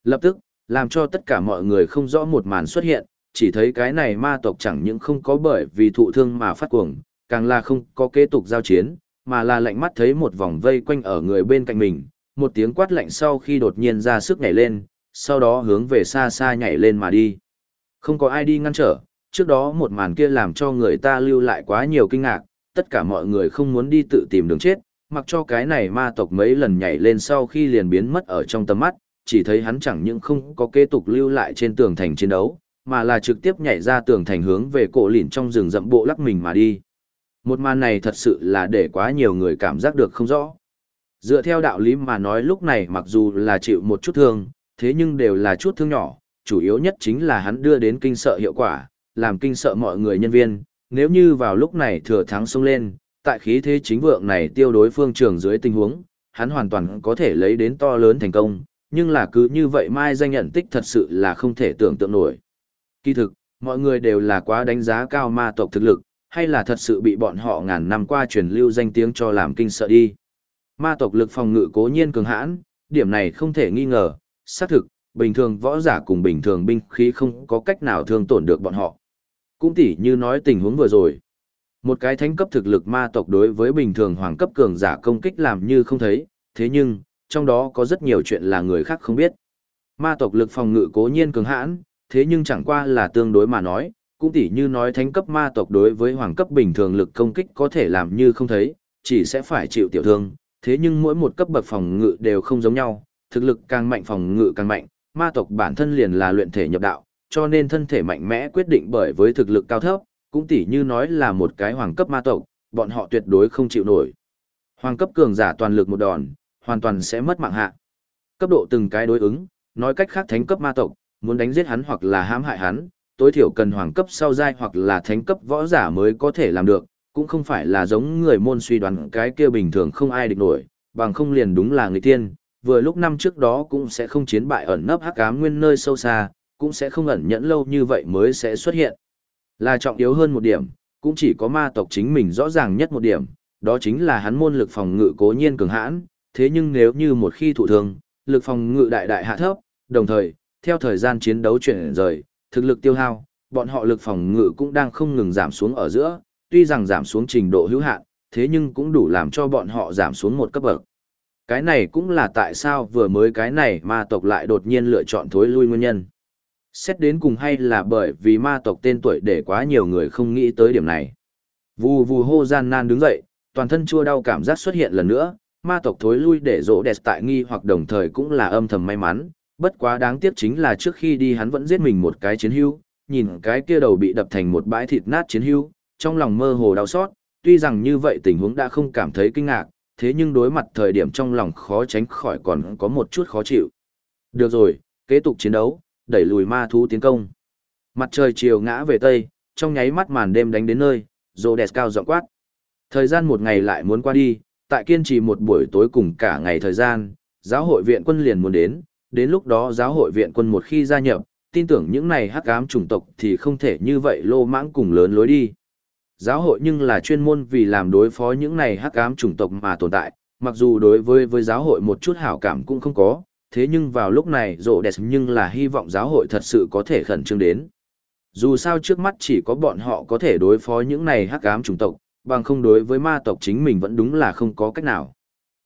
Lập tức, làm cho tất cả mọi người không rõ một màn xuất hiện, chỉ thấy cái này ma tộc chẳng những không có bởi vì thụ thương mà phát cuồng, càng là không có kế tục giao chiến, mà là lạnh mắt thấy một vòng vây quanh ở người bên cạnh mình, một tiếng quát lạnh sau khi đột nhiên ra sức nhảy lên, sau đó hướng về xa xa nhảy lên mà đi. Không có ai đi ngăn trở, trước đó một màn kia làm cho người ta lưu lại quá nhiều kinh ngạc, tất cả mọi người không muốn đi tự tìm đường chết, mặc cho cái này ma tộc mấy lần nhảy lên sau khi liền biến mất ở trong tầm mắt, chỉ thấy hắn chẳng những không có kế tục lưu lại trên tường thành chiến đấu, mà là trực tiếp nhảy ra tường thành hướng về cổ lìn trong rừng rậm bộ lắc mình mà đi. Một màn này thật sự là để quá nhiều người cảm giác được không rõ. Dựa theo đạo lý mà nói lúc này mặc dù là chịu một chút thương, thế nhưng đều là chút thương nhỏ, chủ yếu nhất chính là hắn đưa đến kinh sợ hiệu quả, làm kinh sợ mọi người nhân viên, nếu như vào lúc này thừa thắng xông lên, tại khí thế chính vượng này tiêu đối phương trường dưới tình huống, hắn hoàn toàn có thể lấy đến to lớn thành công, nhưng là cứ như vậy mai danh nhận tích thật sự là không thể tưởng tượng nổi. Kỳ thực, mọi người đều là quá đánh giá cao ma tộc thực lực, hay là thật sự bị bọn họ ngàn năm qua truyền lưu danh tiếng cho làm kinh sợ đi. Ma tộc lực phòng ngự cố nhiên cường hãn, điểm này không thể nghi ngờ, xác thực, bình thường võ giả cùng bình thường binh khí không có cách nào thương tổn được bọn họ. Cũng tỉ như nói tình huống vừa rồi. Một cái thánh cấp thực lực ma tộc đối với bình thường hoàng cấp cường giả công kích làm như không thấy, thế nhưng, trong đó có rất nhiều chuyện là người khác không biết. Ma tộc lực phòng ngự cố nhiên cường hãn, thế nhưng chẳng qua là tương đối mà nói, cũng tỉ như nói thánh cấp ma tộc đối với hoàng cấp bình thường lực công kích có thể làm như không thấy, chỉ sẽ phải chịu tiểu thương, thế nhưng mỗi một cấp bậc phòng ngự đều không giống nhau, thực lực càng mạnh phòng ngự càng mạnh, ma tộc bản thân liền là luyện thể nhập đạo, cho nên thân thể mạnh mẽ quyết định bởi với thực lực cao thấp, cũng tỉ như nói là một cái hoàng cấp ma tộc, bọn họ tuyệt đối không chịu nổi. Hoàng cấp cường giả toàn lực một đòn, hoàn toàn sẽ mất mạng hạ. Cấp độ từng cái đối ứng, nói cách khác thánh cấp ma tộc, muốn đánh giết hắn hoặc là hãm hại hắn, tối thiểu cần hoàng cấp sau giai hoặc là thánh cấp võ giả mới có thể làm được, cũng không phải là giống người môn suy đoán cái kia bình thường không ai địch nổi, bằng không liền đúng là người tiên, vừa lúc năm trước đó cũng sẽ không chiến bại ẩn nấp hắc ám nguyên nơi sâu xa, cũng sẽ không ẩn nhẫn lâu như vậy mới sẽ xuất hiện. Là trọng yếu hơn một điểm, cũng chỉ có ma tộc chính mình rõ ràng nhất một điểm, đó chính là hắn môn lực phòng ngự cố nhiên cường hãn, thế nhưng nếu như một khi thụ thương, lực phòng ngự đại đại hạ thấp, đồng thời, theo thời gian chiến đấu chuyển rời, thực lực tiêu hao, bọn họ lực phòng ngự cũng đang không ngừng giảm xuống ở giữa, tuy rằng giảm xuống trình độ hữu hạn, thế nhưng cũng đủ làm cho bọn họ giảm xuống một cấp bậc. Cái này cũng là tại sao vừa mới cái này ma tộc lại đột nhiên lựa chọn thối lui nguyên nhân. Xét đến cùng hay là bởi vì ma tộc tên tuổi để quá nhiều người không nghĩ tới điểm này. Vù vù hô gian nan đứng dậy, toàn thân chua đau cảm giác xuất hiện lần nữa, ma tộc thối lui để rỗ đẹp tại nghi hoặc đồng thời cũng là âm thầm may mắn, bất quá đáng tiếc chính là trước khi đi hắn vẫn giết mình một cái chiến hưu, nhìn cái kia đầu bị đập thành một bãi thịt nát chiến hưu, trong lòng mơ hồ đau xót, tuy rằng như vậy tình huống đã không cảm thấy kinh ngạc, thế nhưng đối mặt thời điểm trong lòng khó tránh khỏi còn có một chút khó chịu. Được rồi, kế tục chiến đấu, đẩy lùi ma thú tiến công. Mặt trời chiều ngã về tây, trong nháy mắt màn đêm đánh đến nơi, rỗ đẹp cao giọng quát. Thời gian một ngày lại muốn qua đi, tại kiên trì một buổi tối cùng cả ngày thời gian, giáo hội viện quân liền muốn đến, đến lúc đó giáo hội viện quân một khi gia nhập, tin tưởng những này hắc ám chủng tộc thì không thể như vậy lô mãng cùng lớn lối đi. Giáo hội nhưng là chuyên môn vì làm đối phó những này hắc ám chủng tộc mà tồn tại, mặc dù đối với với giáo hội một chút hảo cảm cũng không có, thế nhưng vào lúc này rộ đẹp nhưng là hy vọng giáo hội thật sự có thể khẩn trương đến. Dù sao trước mắt chỉ có bọn họ có thể đối phó những này hắc ám chủng tộc, bằng không đối với ma tộc chính mình vẫn đúng là không có cách nào.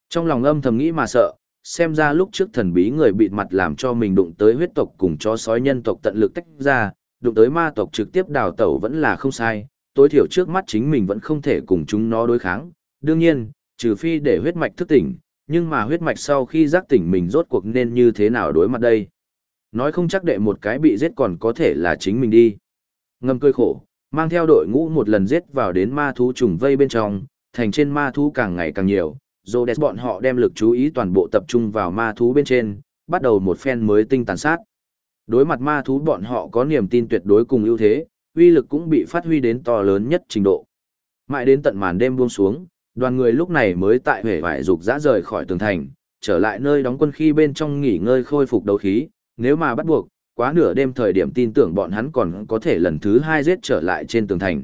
Trong lòng âm thầm nghĩ mà sợ, xem ra lúc trước thần bí người bịt mặt làm cho mình đụng tới huyết tộc cùng chó sói nhân tộc tận lực tách ra, đụng tới ma tộc trực tiếp đào tẩu vẫn là không sai, tối thiểu trước mắt chính mình vẫn không thể cùng chúng nó đối kháng. Đương nhiên, trừ phi để huyết mạch thức tỉnh, nhưng mà huyết mạch sau khi giác tỉnh mình rốt cuộc nên như thế nào đối mặt đây. Nói không chắc đệ một cái bị giết còn có thể là chính mình đi. Ngâm cơi khổ, mang theo đội ngũ một lần giết vào đến ma thú trùng vây bên trong, thành trên ma thú càng ngày càng nhiều, dô đẹp bọn họ đem lực chú ý toàn bộ tập trung vào ma thú bên trên, bắt đầu một phen mới tinh tàn sát. Đối mặt ma thú bọn họ có niềm tin tuyệt đối cùng ưu thế, uy lực cũng bị phát huy đến to lớn nhất trình độ. Mãi đến tận màn đêm buông xuống, đoàn người lúc này mới tại huệ vải dục dã rời khỏi tường thành, trở lại nơi đóng quân khi bên trong nghỉ ngơi khôi phục đấu khí, nếu mà bắt buộc, quá nửa đêm thời điểm tin tưởng bọn hắn còn có thể lần thứ hai giết trở lại trên tường thành.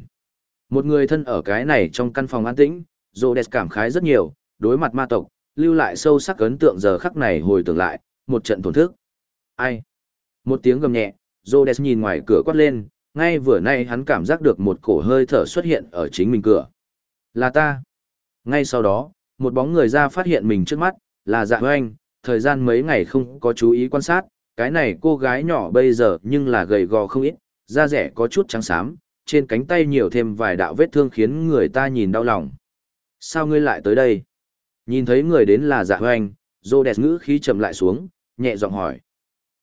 Một người thân ở cái này trong căn phòng an tĩnh, Rhodes cảm khái rất nhiều, đối mặt ma tộc, lưu lại sâu sắc ấn tượng giờ khắc này hồi tưởng lại, một trận thổn thức. Ai? Một tiếng gầm nhẹ, Rhodes nhìn ngoài cửa quát lên, ngay vừa nay hắn cảm giác được một cổ hơi thở xuất hiện ở chính mình cửa. Là ta. Ngay sau đó, một bóng người ra phát hiện mình trước mắt, là dạ hoanh, thời gian mấy ngày không có chú ý quan sát, cái này cô gái nhỏ bây giờ nhưng là gầy gò không ít, da rẻ có chút trắng xám, trên cánh tay nhiều thêm vài đạo vết thương khiến người ta nhìn đau lòng. Sao ngươi lại tới đây? Nhìn thấy người đến là dạ hoanh, dô đẹp ngữ khí chậm lại xuống, nhẹ giọng hỏi.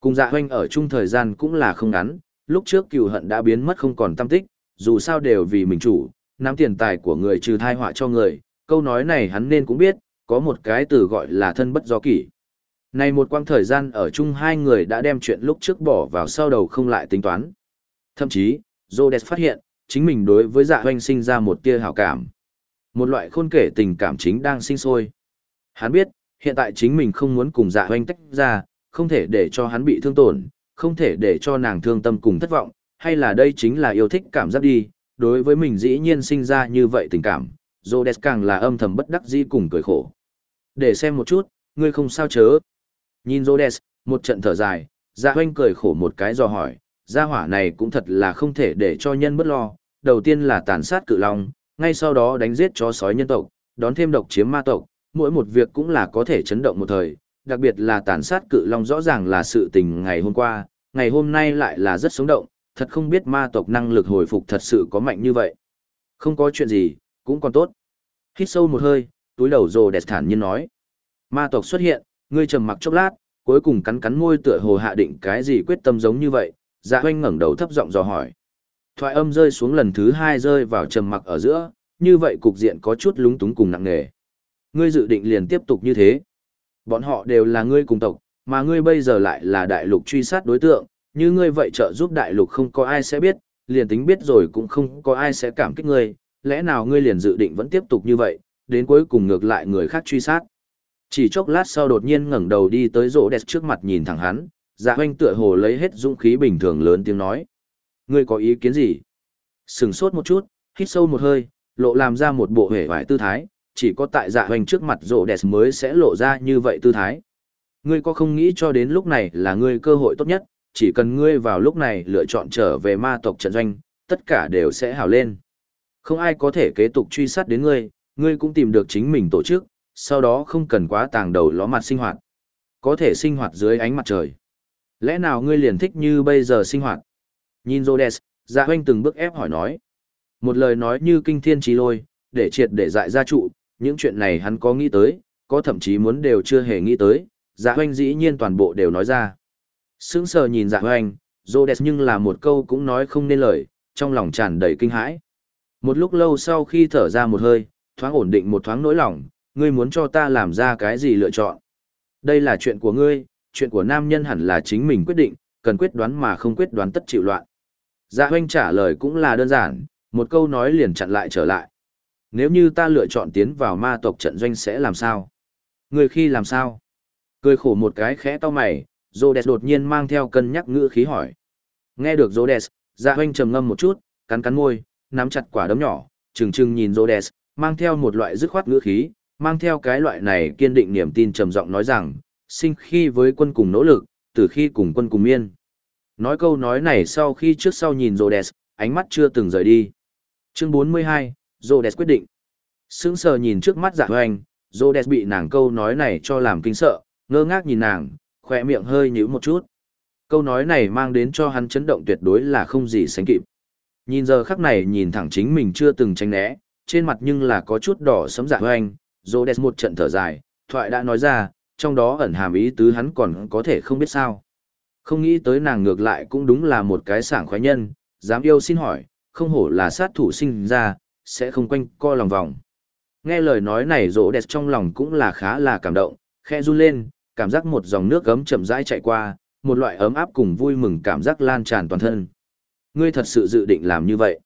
Cùng dạ hoanh ở chung thời gian cũng là không ngắn, lúc trước cựu hận đã biến mất không còn tâm tích, dù sao đều vì mình chủ, nắm tiền tài của người trừ thai họa cho người, câu nói này hắn nên cũng biết, có một cái từ gọi là thân bất do kỷ. Này một quãng thời gian ở chung hai người đã đem chuyện lúc trước bỏ vào sau đầu không lại tính toán. Thậm chí, Rhodes phát hiện, chính mình đối với dạ hoanh sinh ra một tia hảo cảm. Một loại khôn kể tình cảm chính đang sinh sôi. Hắn biết, hiện tại chính mình không muốn cùng dạ hoanh tách ra, không thể để cho hắn bị thương tổn, không thể để cho nàng thương tâm cùng thất vọng, hay là đây chính là yêu thích cảm giác đi, đối với mình dĩ nhiên sinh ra như vậy tình cảm, Rhodes càng là âm thầm bất đắc dĩ cùng cười khổ. Để xem một chút, ngươi không sao chớ. Nhìn Rhodes, một trận thở dài, Dạ Hoanh cười khổ một cái do hỏi, gia hỏa này cũng thật là không thể để cho nhân bất lo, đầu tiên là tàn sát cự long, ngay sau đó đánh giết chó sói nhân tộc, đón thêm độc chiếm ma tộc, mỗi một việc cũng là có thể chấn động một thời, đặc biệt là tàn sát cự long rõ ràng là sự tình ngày hôm qua, ngày hôm nay lại là rất sống động, thật không biết ma tộc năng lực hồi phục thật sự có mạnh như vậy. Không có chuyện gì, cũng còn tốt. Hít sâu một hơi, túi đầu rồ đẹp thản nhiên nói. Ma tộc xuất hiện, ngươi trầm mặc chốc lát, cuối cùng cắn cắn môi tựa hồ hạ định cái gì quyết tâm giống như vậy, dạ hoanh ngẩng đầu thấp giọng dò hỏi. Thoại âm rơi xuống lần thứ hai rơi vào trầm mặc ở giữa, như vậy cục diện có chút lúng túng cùng nặng nề. Ngươi dự định liền tiếp tục như thế. Bọn họ đều là ngươi cùng tộc, mà ngươi bây giờ lại là đại lục truy sát đối tượng, như ngươi vậy trợ giúp đại lục không có ai sẽ biết, liền tính biết rồi cũng không có ai sẽ cảm kích ngươi, lẽ nào ngươi liền dự định vẫn tiếp tục như vậy, đến cuối cùng ngược lại người khác truy sát. Chỉ chốc lát sau đột nhiên ngẩng đầu đi tới rỗ đẹp trước mặt nhìn thẳng hắn, dạ hoanh tựa hồ lấy hết dũng khí bình thường lớn tiếng nói. Ngươi có ý kiến gì? Sừng sốt một chút, hít sâu một hơi, lộ làm ra một bộ hể vải tư thái, chỉ có tại dạ hoành trước mặt rộ đẹp mới sẽ lộ ra như vậy tư thái. Ngươi có không nghĩ cho đến lúc này là ngươi cơ hội tốt nhất, chỉ cần ngươi vào lúc này lựa chọn trở về ma tộc trận doanh, tất cả đều sẽ hào lên. Không ai có thể kế tục truy sát đến ngươi, ngươi cũng tìm được chính mình tổ chức, sau đó không cần quá tàng đầu ló mặt sinh hoạt. Có thể sinh hoạt dưới ánh mặt trời. Lẽ nào ngươi liền thích như bây giờ sinh hoạt? Nhìn Rhodes, dạ hoanh từng bước ép hỏi nói. Một lời nói như kinh thiên trí lôi, để triệt để dại gia trụ, những chuyện này hắn có nghĩ tới, có thậm chí muốn đều chưa hề nghĩ tới, dạ hoanh dĩ nhiên toàn bộ đều nói ra. Sững sờ nhìn dạ hoanh, Rhodes nhưng là một câu cũng nói không nên lời, trong lòng tràn đầy kinh hãi. Một lúc lâu sau khi thở ra một hơi, thoáng ổn định một thoáng nỗi lòng, ngươi muốn cho ta làm ra cái gì lựa chọn. Đây là chuyện của ngươi, chuyện của nam nhân hẳn là chính mình quyết định, cần quyết đoán mà không quyết đoán tất chịu loạn. Dạ hoanh trả lời cũng là đơn giản, một câu nói liền chặn lại trở lại. Nếu như ta lựa chọn tiến vào ma tộc trận doanh sẽ làm sao? Người khi làm sao? Cười khổ một cái khẽ to mày, Rhodes đột nhiên mang theo cân nhắc ngữ khí hỏi. Nghe được Rhodes, dạ hoanh trầm ngâm một chút, cắn cắn môi, nắm chặt quả đấm nhỏ, trừng trừng nhìn Rhodes, mang theo một loại dứt khoát ngữ khí, mang theo cái loại này kiên định niềm tin trầm giọng nói rằng, sinh khi với quân cùng nỗ lực, từ khi cùng quân cùng miên. Nói câu nói này sau khi trước sau nhìn Rhodes, ánh mắt chưa từng rời đi. Chương 42, Rhodes quyết định. Sững sờ nhìn trước mắt dạ hoành, Rhodes bị nàng câu nói này cho làm kinh sợ, ngơ ngác nhìn nàng, khỏe miệng hơi nhíu một chút. Câu nói này mang đến cho hắn chấn động tuyệt đối là không gì sánh kịp. Nhìn giờ khắc này nhìn thẳng chính mình chưa từng tránh né, trên mặt nhưng là có chút đỏ sấm dạ hoành, Rhodes một trận thở dài, thoại đã nói ra, trong đó ẩn hàm ý tứ hắn còn có thể không biết sao. Không nghĩ tới nàng ngược lại cũng đúng là một cái sảng khoái nhân, dám yêu xin hỏi, không hổ là sát thủ sinh ra, sẽ không quanh co lòng vòng. Nghe lời nói này Rô đẹp trong lòng cũng là khá là cảm động, khe run lên, cảm giác một dòng nước gấm chậm rãi chạy qua, một loại ấm áp cùng vui mừng cảm giác lan tràn toàn thân. Ngươi thật sự dự định làm như vậy.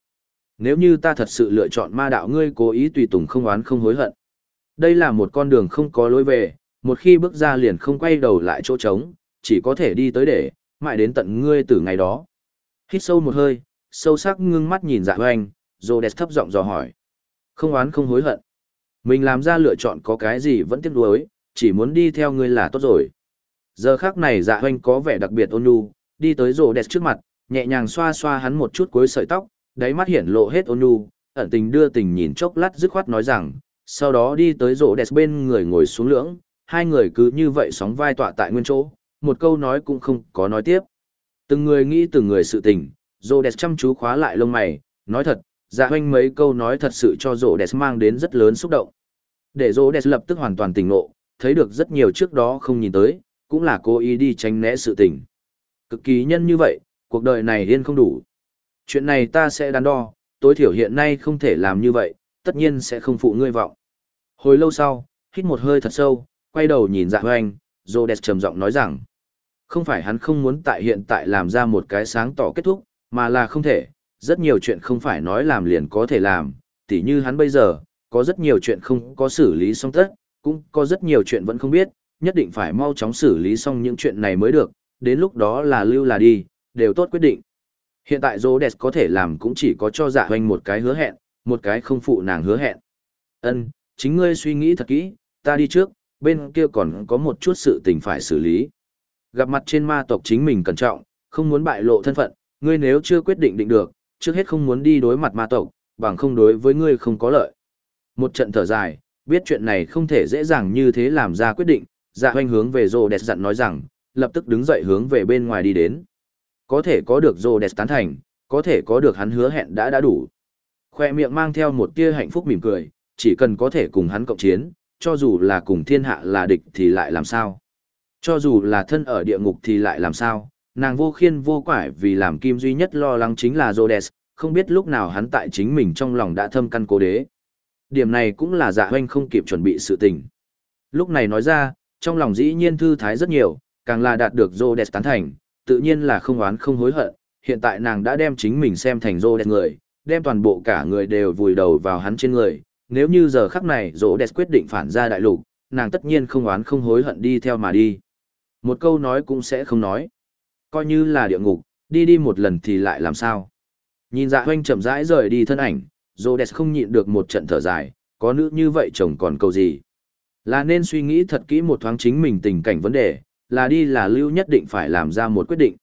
Nếu như ta thật sự lựa chọn ma đạo ngươi cố ý tùy tùng không oán không hối hận. Đây là một con đường không có lối về, một khi bước ra liền không quay đầu lại chỗ trống, chỉ có thể đi tới để, mãi đến tận ngươi từ ngày đó. Hít sâu một hơi, sâu sắc ngưng mắt nhìn dạ hoanh, đẹp thấp giọng dò hỏi. Không oán không hối hận. Mình làm ra lựa chọn có cái gì vẫn tiếc nuối, chỉ muốn đi theo ngươi là tốt rồi. Giờ khác này dạ hoanh có vẻ đặc biệt ôn nhu, đi tới Rhodes trước mặt, nhẹ nhàng xoa xoa hắn một chút cuối sợi tóc, đáy mắt hiển lộ hết ôn nhu, ẩn tình đưa tình nhìn chốc lát dứt khoát nói rằng, sau đó đi tới Rhodes bên người ngồi xuống lưỡng, hai người cứ như vậy sóng vai tọa tại nguyên chỗ, một câu nói cũng không có nói tiếp. Từng người nghĩ từng người sự tình, Rô Đẹp chăm chú khóa lại lông mày, nói thật, dạ hoanh mấy câu nói thật sự cho Rô Đẹp mang đến rất lớn xúc động. Để Rô Đẹp lập tức hoàn toàn tỉnh ngộ, thấy được rất nhiều trước đó không nhìn tới, cũng là cố ý đi tránh né sự tình. Cực kỳ nhân như vậy, cuộc đời này điên không đủ. Chuyện này ta sẽ đắn đo, tối thiểu hiện nay không thể làm như vậy, tất nhiên sẽ không phụ ngươi vọng. Hồi lâu sau, hít một hơi thật sâu, quay đầu nhìn dạ hoanh, Rhodes trầm giọng nói rằng, không phải hắn không muốn tại hiện tại làm ra một cái sáng tỏ kết thúc, mà là không thể, rất nhiều chuyện không phải nói làm liền có thể làm, tỉ như hắn bây giờ, có rất nhiều chuyện không có xử lý xong tất, cũng có rất nhiều chuyện vẫn không biết, nhất định phải mau chóng xử lý xong những chuyện này mới được, đến lúc đó là lưu là đi, đều tốt quyết định. Hiện tại Rhodes có thể làm cũng chỉ có cho dạ hoanh một cái hứa hẹn, một cái không phụ nàng hứa hẹn. Ân, chính ngươi suy nghĩ thật kỹ, ta đi trước, bên kia còn có một chút sự tình phải xử lý. Gặp mặt trên ma tộc chính mình cẩn trọng, không muốn bại lộ thân phận, ngươi nếu chưa quyết định định được, trước hết không muốn đi đối mặt ma tộc, bằng không đối với ngươi không có lợi. Một trận thở dài, biết chuyện này không thể dễ dàng như thế làm ra quyết định, dạ hoanh hướng về rồ đẹp dặn nói rằng, lập tức đứng dậy hướng về bên ngoài đi đến. Có thể có được rồ đẹp tán thành, có thể có được hắn hứa hẹn đã đã đủ. Khoe miệng mang theo một tia hạnh phúc mỉm cười, chỉ cần có thể cùng hắn cộng chiến, cho dù là cùng thiên hạ là địch thì lại làm sao? Cho dù là thân ở địa ngục thì lại làm sao? Nàng vô khiên vô quải vì làm kim duy nhất lo lắng chính là Rhodes, không biết lúc nào hắn tại chính mình trong lòng đã thâm căn cố đế. Điểm này cũng là dạ hoanh không kịp chuẩn bị sự tình. Lúc này nói ra, trong lòng dĩ nhiên thư thái rất nhiều, càng là đạt được Rhodes tán thành, tự nhiên là không oán không hối hận. Hiện tại nàng đã đem chính mình xem thành Rhodes người, đem toàn bộ cả người đều vùi đầu vào hắn trên người, nếu như giờ khắc này rỗ đẹp quyết định phản ra đại lục, nàng tất nhiên không oán không hối hận đi theo mà đi. Một câu nói cũng sẽ không nói. Coi như là địa ngục, đi đi một lần thì lại làm sao. Nhìn dạ hoanh chậm rãi rời đi thân ảnh, Rhodes không nhịn được một trận thở dài, có nữ như vậy chồng còn cầu gì. Là nên suy nghĩ thật kỹ một thoáng chính mình tình cảnh vấn đề, là đi là lưu nhất định phải làm ra một quyết định.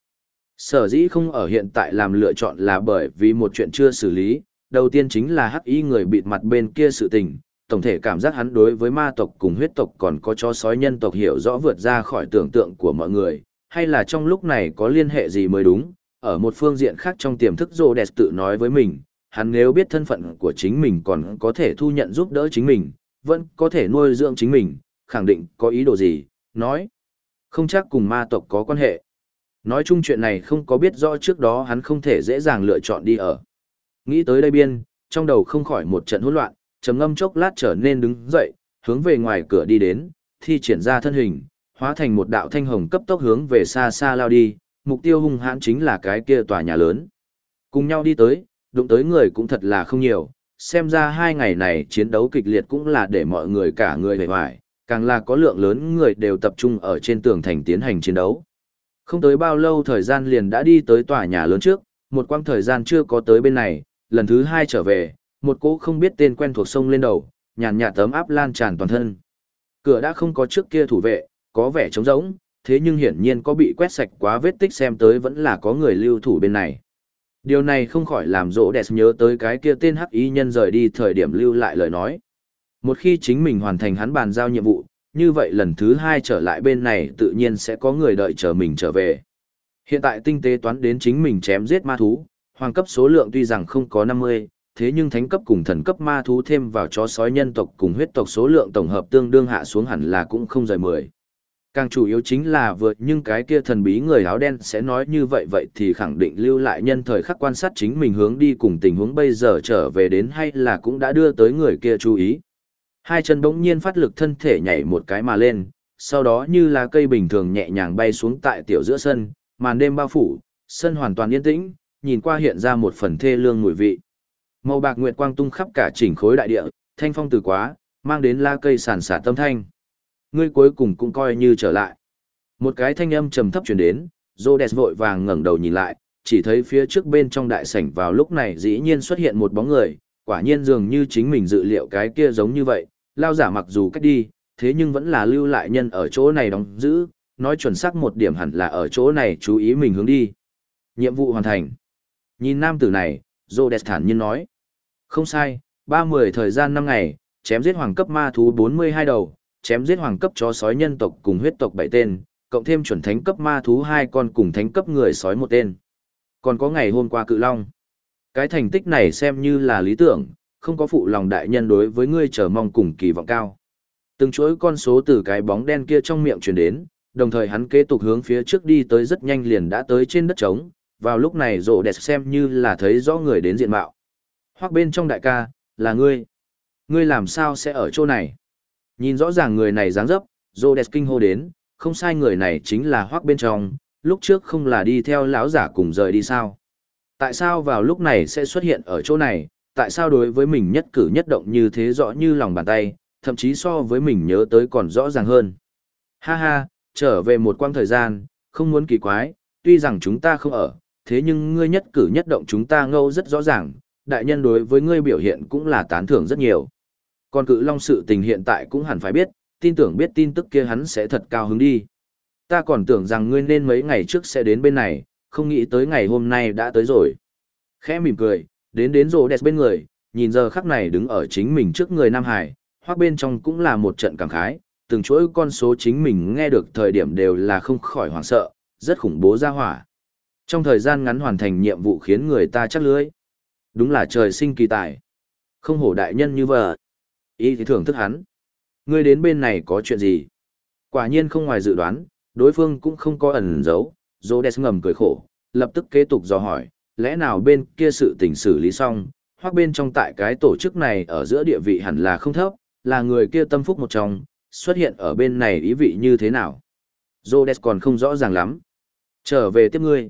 Sở dĩ không ở hiện tại làm lựa chọn là bởi vì một chuyện chưa xử lý, đầu tiên chính là hắc y người bịt mặt bên kia sự tình, tổng thể cảm giác hắn đối với ma tộc cùng huyết tộc còn có cho sói nhân tộc hiểu rõ vượt ra khỏi tưởng tượng của mọi người, hay là trong lúc này có liên hệ gì mới đúng, ở một phương diện khác trong tiềm thức rô đẹp tự nói với mình, hắn nếu biết thân phận của chính mình còn có thể thu nhận giúp đỡ chính mình, vẫn có thể nuôi dưỡng chính mình, khẳng định có ý đồ gì, nói. Không chắc cùng ma tộc có quan hệ. Nói chung chuyện này không có biết rõ trước đó hắn không thể dễ dàng lựa chọn đi ở. Nghĩ tới đây biên, trong đầu không khỏi một trận hỗn loạn, trầm ngâm chốc lát trở nên đứng dậy, hướng về ngoài cửa đi đến, thi triển ra thân hình, hóa thành một đạo thanh hồng cấp tốc hướng về xa xa lao đi, mục tiêu hung hãn chính là cái kia tòa nhà lớn. Cùng nhau đi tới, đụng tới người cũng thật là không nhiều, xem ra hai ngày này chiến đấu kịch liệt cũng là để mọi người cả người hề hoài, càng là có lượng lớn người đều tập trung ở trên tường thành tiến hành chiến đấu. Không tới bao lâu thời gian liền đã đi tới tòa nhà lớn trước, một quãng thời gian chưa có tới bên này, lần thứ hai trở về, một cỗ không biết tên quen thuộc sông lên đầu, nhàn nhạt tấm áp lan tràn toàn thân. Cửa đã không có trước kia thủ vệ, có vẻ trống rỗng, thế nhưng hiển nhiên có bị quét sạch quá vết tích xem tới vẫn là có người lưu thủ bên này. Điều này không khỏi làm rỗ đẹp nhớ tới cái kia tên hắc y nhân rời đi thời điểm lưu lại lời nói. Một khi chính mình hoàn thành hắn bàn giao nhiệm vụ, như vậy lần thứ hai trở lại bên này tự nhiên sẽ có người đợi chờ mình trở về. Hiện tại tinh tế toán đến chính mình chém giết ma thú, hoàng cấp số lượng tuy rằng không có 50, thế nhưng thánh cấp cùng thần cấp ma thú thêm vào chó sói nhân tộc cùng huyết tộc số lượng tổng hợp tương đương hạ xuống hẳn là cũng không rời 10. Càng chủ yếu chính là vượt nhưng cái kia thần bí người áo đen sẽ nói như vậy vậy thì khẳng định lưu lại nhân thời khắc quan sát chính mình hướng đi cùng tình huống bây giờ trở về đến hay là cũng đã đưa tới người kia chú ý. Hai chân bỗng nhiên phát lực thân thể nhảy một cái mà lên, sau đó như là cây bình thường nhẹ nhàng bay xuống tại tiểu giữa sân, màn đêm bao phủ, sân hoàn toàn yên tĩnh, nhìn qua hiện ra một phần thê lương mùi vị. Màu bạc nguyệt quang tung khắp cả chỉnh khối đại địa, thanh phong từ quá, mang đến la cây sản xả tâm thanh. Ngươi cuối cùng cũng coi như trở lại. Một cái thanh âm trầm thấp truyền đến, Rhodes vội vàng ngẩng đầu nhìn lại, chỉ thấy phía trước bên trong đại sảnh vào lúc này dĩ nhiên xuất hiện một bóng người, quả nhiên dường như chính mình dự liệu cái kia giống như vậy, lao giả mặc dù cách đi, thế nhưng vẫn là lưu lại nhân ở chỗ này đóng giữ, nói chuẩn xác một điểm hẳn là ở chỗ này chú ý mình hướng đi. Nhiệm vụ hoàn thành. Nhìn nam tử này, Rhodes thản nhiên nói. Không sai, ba mười thời gian năm ngày, chém giết hoàng cấp ma thú bốn mươi hai đầu, chém giết hoàng cấp chó sói nhân tộc cùng huyết tộc bảy tên, cộng thêm chuẩn thánh cấp ma thú hai con cùng thánh cấp người sói một tên. Còn có ngày hôm qua cự long. Cái thành tích này xem như là lý tưởng, không có phụ lòng đại nhân đối với ngươi chờ mong cùng kỳ vọng cao. Từng chuỗi con số từ cái bóng đen kia trong miệng truyền đến, đồng thời hắn kế tục hướng phía trước đi tới rất nhanh liền đã tới trên đất trống, vào lúc này rộ đẹp xem như là thấy rõ người đến diện mạo. Hoặc bên trong đại ca, là ngươi. Ngươi làm sao sẽ ở chỗ này? Nhìn rõ ràng người này dáng dấp, rộ đẹp kinh hô đến, không sai người này chính là hoác bên trong, lúc trước không là đi theo lão giả cùng rời đi sao? Tại sao vào lúc này sẽ xuất hiện ở chỗ này, tại sao đối với mình nhất cử nhất động như thế rõ như lòng bàn tay, thậm chí so với mình nhớ tới còn rõ ràng hơn. Ha ha, trở về một quang thời gian, không muốn kỳ quái, tuy rằng chúng ta không ở, thế nhưng ngươi nhất cử nhất động chúng ta ngâu rất rõ ràng, đại nhân đối với ngươi biểu hiện cũng là tán thưởng rất nhiều. Còn cự long sự tình hiện tại cũng hẳn phải biết, tin tưởng biết tin tức kia hắn sẽ thật cao hứng đi. Ta còn tưởng rằng ngươi nên mấy ngày trước sẽ đến bên này, không nghĩ tới ngày hôm nay đã tới rồi. Khẽ mỉm cười, đến đến rồ đẹp bên người, nhìn giờ khắc này đứng ở chính mình trước người Nam Hải, hoặc bên trong cũng là một trận cảm khái, từng chuỗi con số chính mình nghe được thời điểm đều là không khỏi hoảng sợ, rất khủng bố ra hỏa. Trong thời gian ngắn hoàn thành nhiệm vụ khiến người ta chắc lưới. Đúng là trời sinh kỳ tài. Không hổ đại nhân như vợ. Ý thì thưởng thức hắn. Ngươi đến bên này có chuyện gì? Quả nhiên không ngoài dự đoán, đối phương cũng không có ẩn giấu. Rhodes ngầm cười khổ, lập tức kế tục dò hỏi, lẽ nào bên kia sự tình xử lý xong, hoặc bên trong tại cái tổ chức này ở giữa địa vị hẳn là không thấp, là người kia tâm phúc một trong, xuất hiện ở bên này ý vị như thế nào. Rhodes còn không rõ ràng lắm. Trở về tiếp ngươi.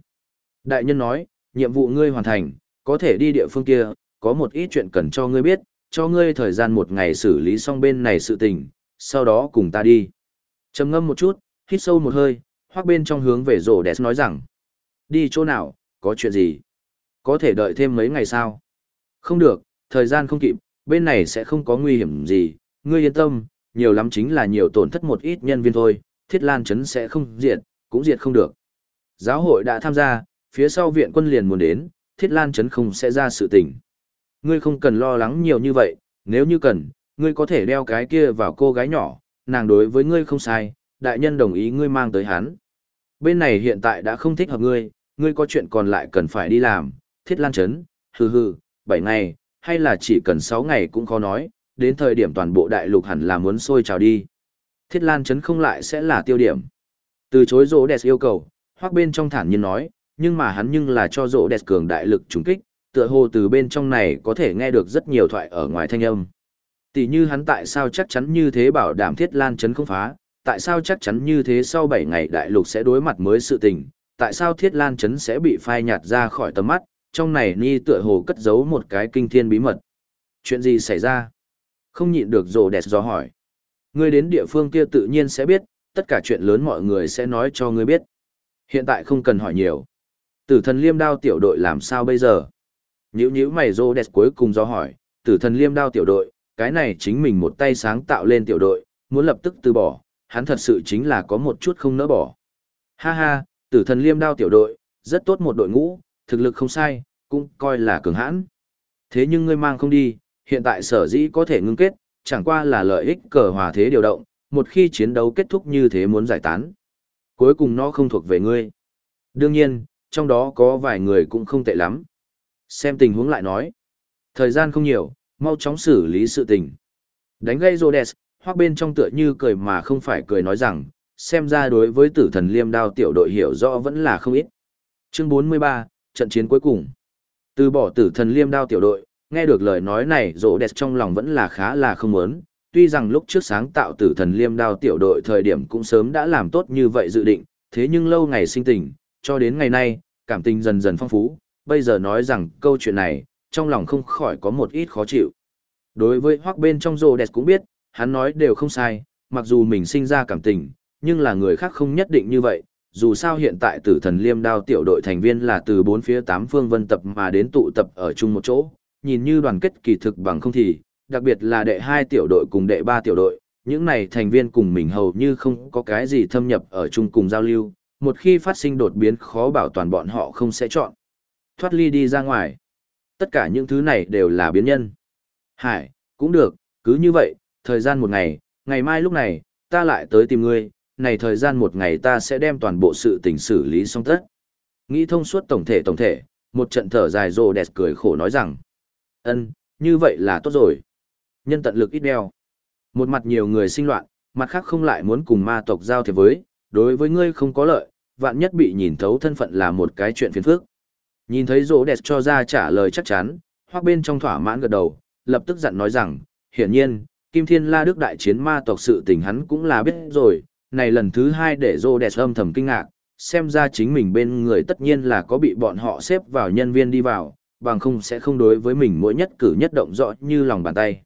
Đại nhân nói, nhiệm vụ ngươi hoàn thành, có thể đi địa phương kia, có một ít chuyện cần cho ngươi biết, cho ngươi thời gian một ngày xử lý xong bên này sự tình, sau đó cùng ta đi. trầm ngâm một chút, hít sâu một hơi, hoác bên trong hướng về rổ đẹp nói rằng. Đi chỗ nào, có chuyện gì? Có thể đợi thêm mấy ngày sao? Không được, thời gian không kịp, bên này sẽ không có nguy hiểm gì, ngươi yên tâm, nhiều lắm chính là nhiều tổn thất một ít nhân viên thôi, thiết lan chấn sẽ không diệt, cũng diệt không được. Giáo hội đã tham gia, phía sau viện quân liền muốn đến, thiết lan chấn không sẽ ra sự tình. Ngươi không cần lo lắng nhiều như vậy, nếu như cần, ngươi có thể đeo cái kia vào cô gái nhỏ, nàng đối với ngươi không sai, đại nhân đồng ý ngươi mang tới hắn. Bên này hiện tại đã không thích hợp ngươi, ngươi có chuyện còn lại cần phải đi làm, thiết lan chấn, hừ hừ, 7 ngày, hay là chỉ cần 6 ngày cũng khó nói, đến thời điểm toàn bộ đại lục hẳn là muốn sôi trào đi. Thiết lan chấn không lại sẽ là tiêu điểm. Từ chối rỗ đẹp yêu cầu, hoặc bên trong thản nhiên nói, nhưng mà hắn nhưng là cho rỗ đẹp cường đại lực trùng kích, tựa hồ từ bên trong này có thể nghe được rất nhiều thoại ở ngoài thanh âm. Tỷ như hắn tại sao chắc chắn như thế bảo đảm thiết lan chấn không phá, tại sao chắc chắn như thế sau 7 ngày đại lục sẽ đối mặt mới sự tình, tại sao thiết lan chấn sẽ bị phai nhạt ra khỏi tầm mắt, trong này ni tựa hồ cất giấu một cái kinh thiên bí mật. Chuyện gì xảy ra? Không nhịn được rồ đẹp do hỏi. Ngươi đến địa phương kia tự nhiên sẽ biết, tất cả chuyện lớn mọi người sẽ nói cho ngươi biết. Hiện tại không cần hỏi nhiều. Tử thần liêm đao tiểu đội làm sao bây giờ? Nhữ nhữ mày rồ đẹp cuối cùng do hỏi, tử thần liêm đao tiểu đội, cái này chính mình một tay sáng tạo lên tiểu đội, muốn lập tức từ bỏ, hắn thật sự chính là có một chút không nỡ bỏ. Ha ha, tử thần liêm đao tiểu đội, rất tốt một đội ngũ, thực lực không sai, cũng coi là cường hãn. Thế nhưng ngươi mang không đi, hiện tại sở dĩ có thể ngưng kết, chẳng qua là lợi ích cờ hòa thế điều động, một khi chiến đấu kết thúc như thế muốn giải tán. Cuối cùng nó không thuộc về ngươi. Đương nhiên, trong đó có vài người cũng không tệ lắm. Xem tình huống lại nói. Thời gian không nhiều, mau chóng xử lý sự tình. Đánh gây Rhodes, hoặc bên trong tựa như cười mà không phải cười nói rằng, xem ra đối với tử thần liêm đao tiểu đội hiểu rõ vẫn là không ít. Chương 43, trận chiến cuối cùng. Từ bỏ tử thần liêm đao tiểu đội, nghe được lời nói này rộ đẹp trong lòng vẫn là khá là không muốn. Tuy rằng lúc trước sáng tạo tử thần liêm đao tiểu đội thời điểm cũng sớm đã làm tốt như vậy dự định, thế nhưng lâu ngày sinh tình, cho đến ngày nay, cảm tình dần dần phong phú, bây giờ nói rằng câu chuyện này, trong lòng không khỏi có một ít khó chịu. Đối với hoác bên trong rộ đẹp cũng biết, hắn nói đều không sai, mặc dù mình sinh ra cảm tình, nhưng là người khác không nhất định như vậy, dù sao hiện tại tử thần liêm đao tiểu đội thành viên là từ bốn phía tám phương vân tập mà đến tụ tập ở chung một chỗ, nhìn như đoàn kết kỳ thực bằng không thì, đặc biệt là đệ hai tiểu đội cùng đệ ba tiểu đội, những này thành viên cùng mình hầu như không có cái gì thâm nhập ở chung cùng giao lưu, một khi phát sinh đột biến khó bảo toàn bọn họ không sẽ chọn. Thoát ly đi ra ngoài. Tất cả những thứ này đều là biến nhân. Hải, cũng được, cứ như vậy, thời gian một ngày, ngày mai lúc này, ta lại tới tìm ngươi, này thời gian một ngày ta sẽ đem toàn bộ sự tình xử lý xong tất. Nghĩ thông suốt tổng thể tổng thể, một trận thở dài rồ đẹp cười khổ nói rằng, ân như vậy là tốt rồi. Nhân tận lực ít đeo. Một mặt nhiều người sinh loạn, mặt khác không lại muốn cùng ma tộc giao thiệp với, đối với ngươi không có lợi, vạn nhất bị nhìn thấu thân phận là một cái chuyện phiền phức. Nhìn thấy rồ đẹp cho ra trả lời chắc chắn, hoặc bên trong thỏa mãn gật đầu, lập tức dặn nói rằng, hiển nhiên, Kim Thiên La Đức đại chiến ma tộc sự tình hắn cũng là biết rồi, này lần thứ hai để rô đẹp âm thầm kinh ngạc, xem ra chính mình bên người tất nhiên là có bị bọn họ xếp vào nhân viên đi vào, bằng không sẽ không đối với mình mỗi nhất cử nhất động rõ như lòng bàn tay.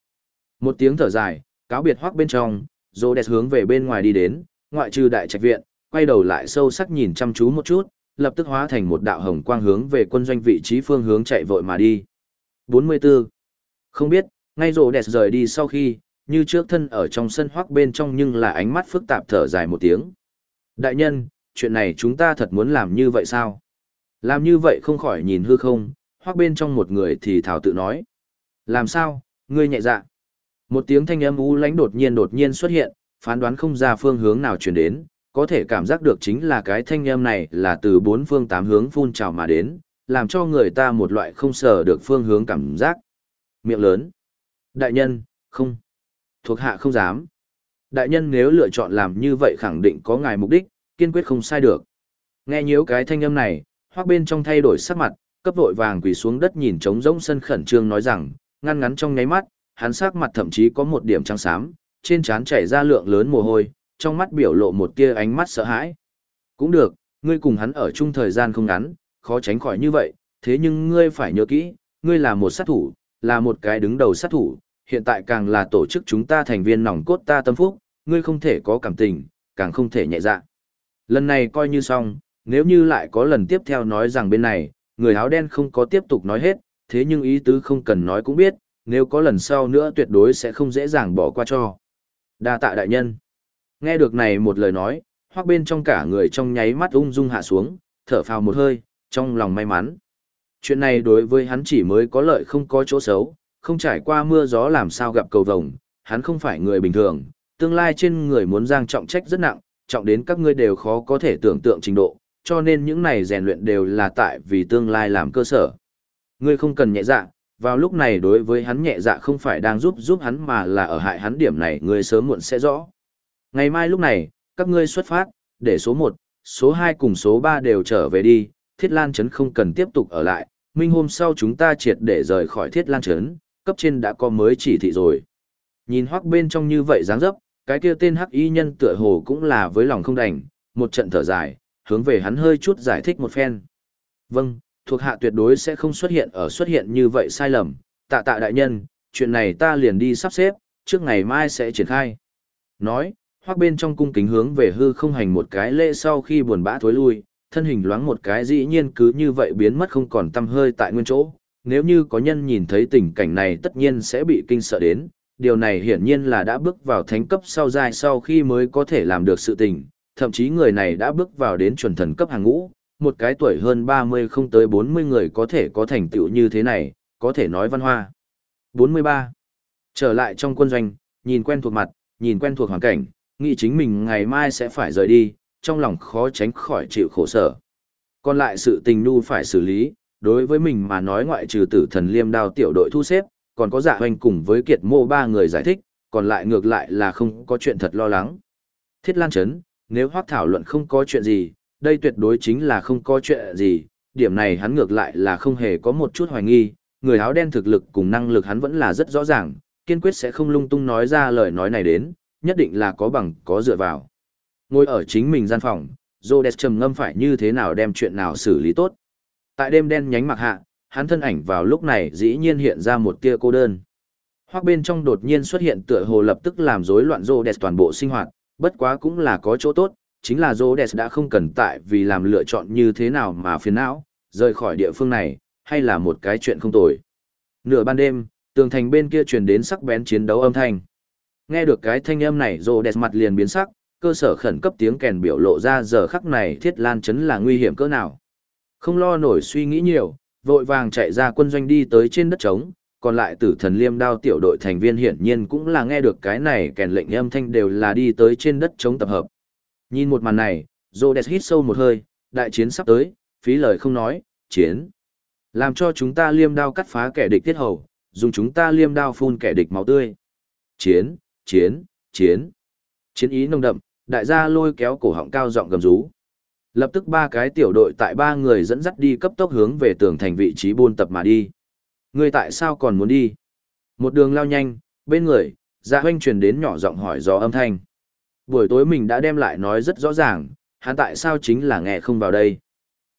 Một tiếng thở dài, cáo biệt hoác bên trong, rô đẹp hướng về bên ngoài đi đến, ngoại trừ đại trạch viện, quay đầu lại sâu sắc nhìn chăm chú một chút, lập tức hóa thành một đạo hồng quang hướng về quân doanh vị trí phương hướng chạy vội mà đi. 44. Không biết, ngay rô đẹp rời đi sau khi, như trước thân ở trong sân hoác bên trong nhưng là ánh mắt phức tạp thở dài một tiếng. Đại nhân, chuyện này chúng ta thật muốn làm như vậy sao? Làm như vậy không khỏi nhìn hư không, hoác bên trong một người thì thảo tự nói. Làm sao, ngươi nhẹ dạ. Một tiếng thanh âm u lãnh đột nhiên đột nhiên xuất hiện, phán đoán không ra phương hướng nào chuyển đến, có thể cảm giác được chính là cái thanh âm này là từ bốn phương tám hướng phun trào mà đến, làm cho người ta một loại không sờ được phương hướng cảm giác. Miệng lớn. Đại nhân, không thuộc hạ không dám. Đại nhân nếu lựa chọn làm như vậy khẳng định có ngài mục đích, kiên quyết không sai được. Nghe nhiễu cái thanh âm này, hoác bên trong thay đổi sắc mặt, cấp vội vàng quỳ xuống đất nhìn trống rỗng sân khẩn trương nói rằng, ngăn ngắn trong nháy mắt, hắn sắc mặt thậm chí có một điểm trắng xám, trên trán chảy ra lượng lớn mồ hôi, trong mắt biểu lộ một tia ánh mắt sợ hãi. Cũng được, ngươi cùng hắn ở chung thời gian không ngắn, khó tránh khỏi như vậy, thế nhưng ngươi phải nhớ kỹ, ngươi là một sát thủ, là một cái đứng đầu sát thủ, hiện tại càng là tổ chức chúng ta thành viên nòng cốt ta tâm phúc, ngươi không thể có cảm tình, càng không thể nhẹ dạ. Lần này coi như xong, nếu như lại có lần tiếp theo nói rằng bên này, người áo đen không có tiếp tục nói hết, thế nhưng ý tứ không cần nói cũng biết, nếu có lần sau nữa tuyệt đối sẽ không dễ dàng bỏ qua cho. Đa tạ đại nhân. Nghe được này một lời nói, hoặc bên trong cả người trong nháy mắt ung dung hạ xuống, thở phào một hơi, trong lòng may mắn. Chuyện này đối với hắn chỉ mới có lợi không có chỗ xấu, không trải qua mưa gió làm sao gặp cầu vồng, hắn không phải người bình thường, tương lai trên người muốn giang trọng trách rất nặng, trọng đến các ngươi đều khó có thể tưởng tượng trình độ, cho nên những này rèn luyện đều là tại vì tương lai làm cơ sở. Ngươi không cần nhẹ dạ, vào lúc này đối với hắn nhẹ dạ không phải đang giúp giúp hắn mà là ở hại hắn điểm này ngươi sớm muộn sẽ rõ. Ngày mai lúc này, các ngươi xuất phát, để số 1, số 2 cùng số 3 đều trở về đi, Thiết Lan Trấn không cần tiếp tục ở lại, minh hôm sau chúng ta triệt để rời khỏi Thiết Lan Trấn, cấp trên đã có mới chỉ thị rồi. Nhìn hoắc bên trong như vậy dáng dấp, cái kia tên hắc y nhân tựa hồ cũng là với lòng không đành, một trận thở dài, hướng về hắn hơi chút giải thích một phen. Vâng, thuộc hạ tuyệt đối sẽ không xuất hiện ở xuất hiện như vậy sai lầm, tạ tạ đại nhân, chuyện này ta liền đi sắp xếp, trước ngày mai sẽ triển khai. Nói, hoắc bên trong cung kính hướng về hư không hành một cái lễ sau khi buồn bã thối lui, thân hình loáng một cái dĩ nhiên cứ như vậy biến mất không còn tâm hơi tại nguyên chỗ. Nếu như có nhân nhìn thấy tình cảnh này tất nhiên sẽ bị kinh sợ đến, điều này hiển nhiên là đã bước vào thánh cấp sau dài sau khi mới có thể làm được sự tình, thậm chí người này đã bước vào đến chuẩn thần cấp hàng ngũ, một cái tuổi hơn 30 không tới 40 người có thể có thành tựu như thế này, có thể nói văn hoa. 43. Trở lại trong quân doanh, nhìn quen thuộc mặt, nhìn quen thuộc hoàn cảnh, nghĩ chính mình ngày mai sẽ phải rời đi, trong lòng khó tránh khỏi chịu khổ sở. Còn lại sự tình nu phải xử lý, đối với mình mà nói ngoại trừ tử thần liêm đao tiểu đội thu xếp, còn có dạ hoành cùng với kiệt mô ba người giải thích, còn lại ngược lại là không có chuyện thật lo lắng. Thiết Lan Trấn, nếu hoác thảo luận không có chuyện gì, đây tuyệt đối chính là không có chuyện gì, điểm này hắn ngược lại là không hề có một chút hoài nghi, người áo đen thực lực cùng năng lực hắn vẫn là rất rõ ràng, kiên quyết sẽ không lung tung nói ra lời nói này đến, nhất định là có bằng có dựa vào. Ngồi ở chính mình gian phòng, Rhodes trầm ngâm phải như thế nào đem chuyện nào xử lý tốt. Tại đêm đen nhánh mặc hạ, hắn thân ảnh vào lúc này dĩ nhiên hiện ra một tia cô đơn. Hoặc bên trong đột nhiên xuất hiện tựa hồ lập tức làm rối loạn Rhodes toàn bộ sinh hoạt, bất quá cũng là có chỗ tốt, chính là Rhodes đã không cần tại vì làm lựa chọn như thế nào mà phiền não, rời khỏi địa phương này, hay là một cái chuyện không tồi. Nửa ban đêm, tường thành bên kia truyền đến sắc bén chiến đấu âm thanh. Nghe được cái thanh âm này Rhodes mặt liền biến sắc, cơ sở khẩn cấp tiếng kèn biểu lộ ra giờ khắc này thiết lan chấn là nguy hiểm cỡ nào. Không lo nổi suy nghĩ nhiều, vội vàng chạy ra quân doanh đi tới trên đất trống, còn lại tử thần liêm đao tiểu đội thành viên hiển nhiên cũng là nghe được cái này kèn lệnh âm thanh đều là đi tới trên đất trống tập hợp. Nhìn một màn này, Rhodes hít sâu một hơi, đại chiến sắp tới, phí lời không nói, chiến. Làm cho chúng ta liêm đao cắt phá kẻ địch tiết hầu, dùng chúng ta liêm đao phun kẻ địch máu tươi. Chiến, chiến, chiến. Chiến ý nồng đậm, đại gia lôi kéo cổ họng cao giọng gầm rú. Lập tức ba cái tiểu đội tại ba người dẫn dắt đi cấp tốc hướng về tường thành vị trí buôn tập mà đi. Ngươi tại sao còn muốn đi? Một đường lao nhanh, bên người, dạ hoanh truyền đến nhỏ giọng hỏi do âm thanh. Buổi tối mình đã đem lại nói rất rõ ràng, hắn tại sao chính là nghe không vào đây.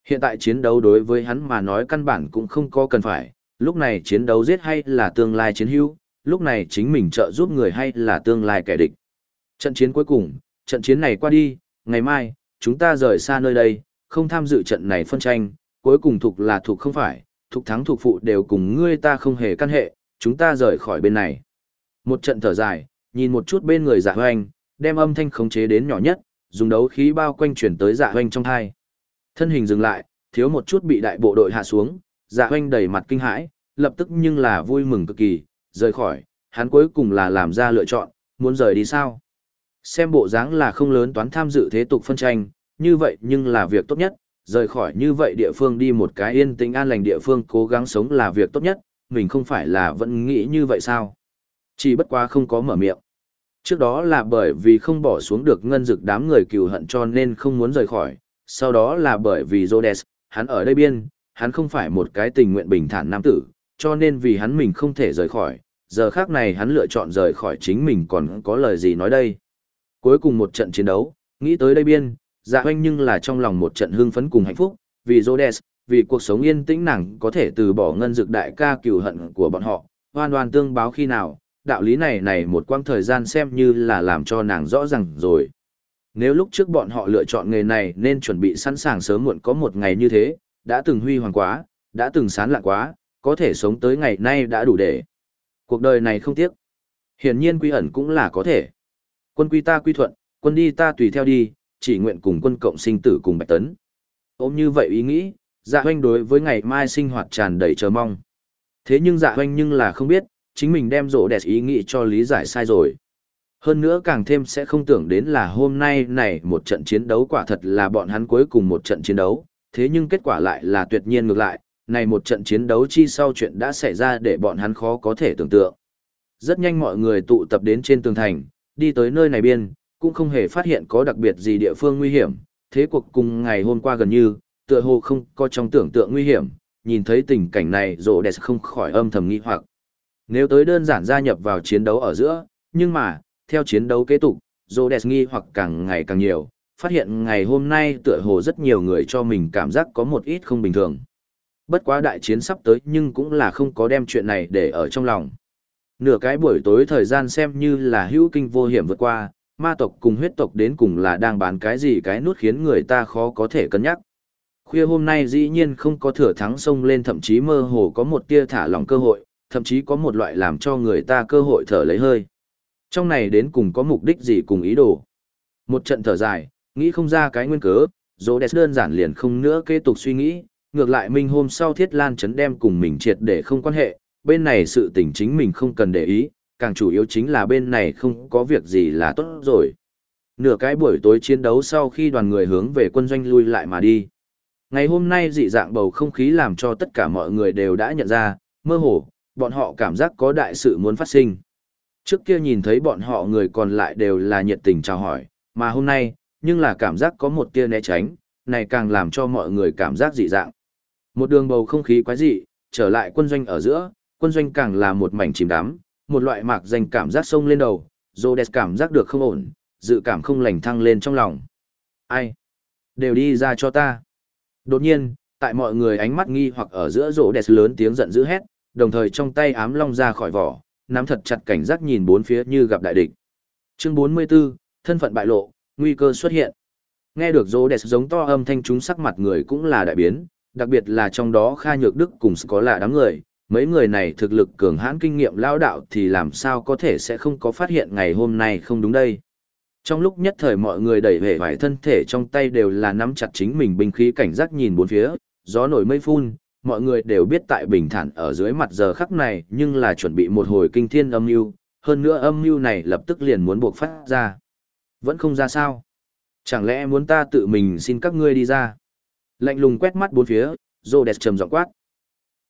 Hiện tại chiến đấu đối với hắn mà nói căn bản cũng không có cần phải, lúc này chiến đấu giết hay là tương lai chiến hữu, lúc này chính mình trợ giúp người hay là tương lai kẻ địch. Trận chiến cuối cùng, trận chiến này qua đi, ngày mai, chúng ta rời xa nơi đây, không tham dự trận này phân tranh, cuối cùng thuộc là thuộc không phải, thuộc thắng thuộc phụ đều cùng ngươi ta không hề căn hệ, chúng ta rời khỏi bên này. Một trận thở dài, nhìn một chút bên người dạ hoanh, đem âm thanh khống chế đến nhỏ nhất, dùng đấu khí bao quanh chuyển tới dạ hoanh trong thai. Thân hình dừng lại, thiếu một chút bị đại bộ đội hạ xuống, dạ hoanh đầy mặt kinh hãi, lập tức nhưng là vui mừng cực kỳ, rời khỏi, hắn cuối cùng là làm ra lựa chọn, muốn rời đi sao. Xem bộ dáng là không lớn toán tham dự thế tục phân tranh, như vậy nhưng là việc tốt nhất, rời khỏi như vậy địa phương đi một cái yên tĩnh an lành địa phương cố gắng sống là việc tốt nhất, mình không phải là vẫn nghĩ như vậy sao. Chỉ bất quá không có mở miệng. Trước đó là bởi vì không bỏ xuống được ngân dực đám người cừu hận cho nên không muốn rời khỏi, sau đó là bởi vì Rhodes, hắn ở đây biên, hắn không phải một cái tình nguyện bình thản nam tử, cho nên vì hắn mình không thể rời khỏi, giờ khác này hắn lựa chọn rời khỏi chính mình còn có lời gì nói đây. Cuối cùng một trận chiến đấu, nghĩ tới đây biên, dạ hoanh nhưng là trong lòng một trận hưng phấn cùng hạnh phúc, vì Rhodes, vì cuộc sống yên tĩnh nàng có thể từ bỏ ngân dực đại ca cừu hận của bọn họ, hoan hoan tương báo khi nào, đạo lý này này một quãng thời gian xem như là làm cho nàng rõ ràng rồi. Nếu lúc trước bọn họ lựa chọn nghề này nên chuẩn bị sẵn sàng sớm muộn có một ngày như thế, đã từng huy hoàng quá, đã từng sán lạ quá, có thể sống tới ngày nay đã đủ để. Cuộc đời này không tiếc. Hiển nhiên quy ẩn cũng là có thể. Quân quy ta quy thuận, quân đi ta tùy theo đi, chỉ nguyện cùng quân cộng sinh tử cùng bạch tấn. Ôm như vậy ý nghĩ, dạ hoanh đối với ngày mai sinh hoạt tràn đầy chờ mong. Thế nhưng dạ hoanh nhưng là không biết, chính mình đem rổ đẹp ý nghĩ cho lý giải sai rồi. Hơn nữa càng thêm sẽ không tưởng đến là hôm nay này một trận chiến đấu quả thật là bọn hắn cuối cùng một trận chiến đấu, thế nhưng kết quả lại là tuyệt nhiên ngược lại, này một trận chiến đấu chi sau chuyện đã xảy ra để bọn hắn khó có thể tưởng tượng. Rất nhanh mọi người tụ tập đến trên tường thành, đi tới nơi này biên, cũng không hề phát hiện có đặc biệt gì địa phương nguy hiểm, thế cuộc cùng ngày hôm qua gần như, tựa hồ không có trong tưởng tượng nguy hiểm, nhìn thấy tình cảnh này rộ đẹp không khỏi âm thầm nghi hoặc. Nếu tới đơn giản gia nhập vào chiến đấu ở giữa, nhưng mà, theo chiến đấu kế tục, rộ đẹp nghi hoặc càng ngày càng nhiều, phát hiện ngày hôm nay tựa hồ rất nhiều người cho mình cảm giác có một ít không bình thường. Bất quá đại chiến sắp tới nhưng cũng là không có đem chuyện này để ở trong lòng. Nửa cái buổi tối thời gian xem như là hữu kinh vô hiểm vượt qua, ma tộc cùng huyết tộc đến cùng là đang bán cái gì cái nút khiến người ta khó có thể cân nhắc. Khuya hôm nay dĩ nhiên không có thừa thắng sông lên thậm chí mơ hồ có một tia thả lỏng cơ hội, thậm chí có một loại làm cho người ta cơ hội thở lấy hơi. Trong này đến cùng có mục đích gì cùng ý đồ. Một trận thở dài, nghĩ không ra cái nguyên cớ, dỗ đẹp đơn giản liền không nữa kế tục suy nghĩ, ngược lại minh hôm sau thiết lan chấn đem cùng mình triệt để không quan hệ, bên này sự tình chính mình không cần để ý, càng chủ yếu chính là bên này không có việc gì là tốt rồi. Nửa cái buổi tối chiến đấu sau khi đoàn người hướng về quân doanh lui lại mà đi. Ngày hôm nay dị dạng bầu không khí làm cho tất cả mọi người đều đã nhận ra, mơ hồ, bọn họ cảm giác có đại sự muốn phát sinh. Trước kia nhìn thấy bọn họ người còn lại đều là nhiệt tình chào hỏi, mà hôm nay, nhưng là cảm giác có một tia né tránh, này càng làm cho mọi người cảm giác dị dạng. Một đường bầu không khí quái dị, trở lại quân doanh ở giữa, quân doanh càng là một mảnh chìm đắm, một loại mạc danh cảm giác sông lên đầu, Rhodes cảm giác được không ổn, dự cảm không lành thăng lên trong lòng. Ai? Đều đi ra cho ta. Đột nhiên, tại mọi người ánh mắt nghi hoặc ở giữa Rhodes lớn tiếng giận dữ hét, đồng thời trong tay ám long ra khỏi vỏ, nắm thật chặt cảnh giác nhìn bốn phía như gặp đại địch. Chương 44, thân phận bại lộ, nguy cơ xuất hiện. Nghe được Rhodes giống to âm thanh chúng sắc mặt người cũng là đại biến, đặc biệt là trong đó Kha Nhược Đức cùng có là đám người, mấy người này thực lực cường hãn kinh nghiệm lao đạo thì làm sao có thể sẽ không có phát hiện ngày hôm nay không đúng đây. Trong lúc nhất thời mọi người đẩy về vài thân thể trong tay đều là nắm chặt chính mình binh khí cảnh giác nhìn bốn phía, gió nổi mây phun, mọi người đều biết tại bình thản ở dưới mặt giờ khắc này nhưng là chuẩn bị một hồi kinh thiên âm mưu hơn nữa âm mưu này lập tức liền muốn buộc phát ra. Vẫn không ra sao. Chẳng lẽ muốn ta tự mình xin các ngươi đi ra? Lạnh lùng quét mắt bốn phía, Rhodes trầm giọng quát.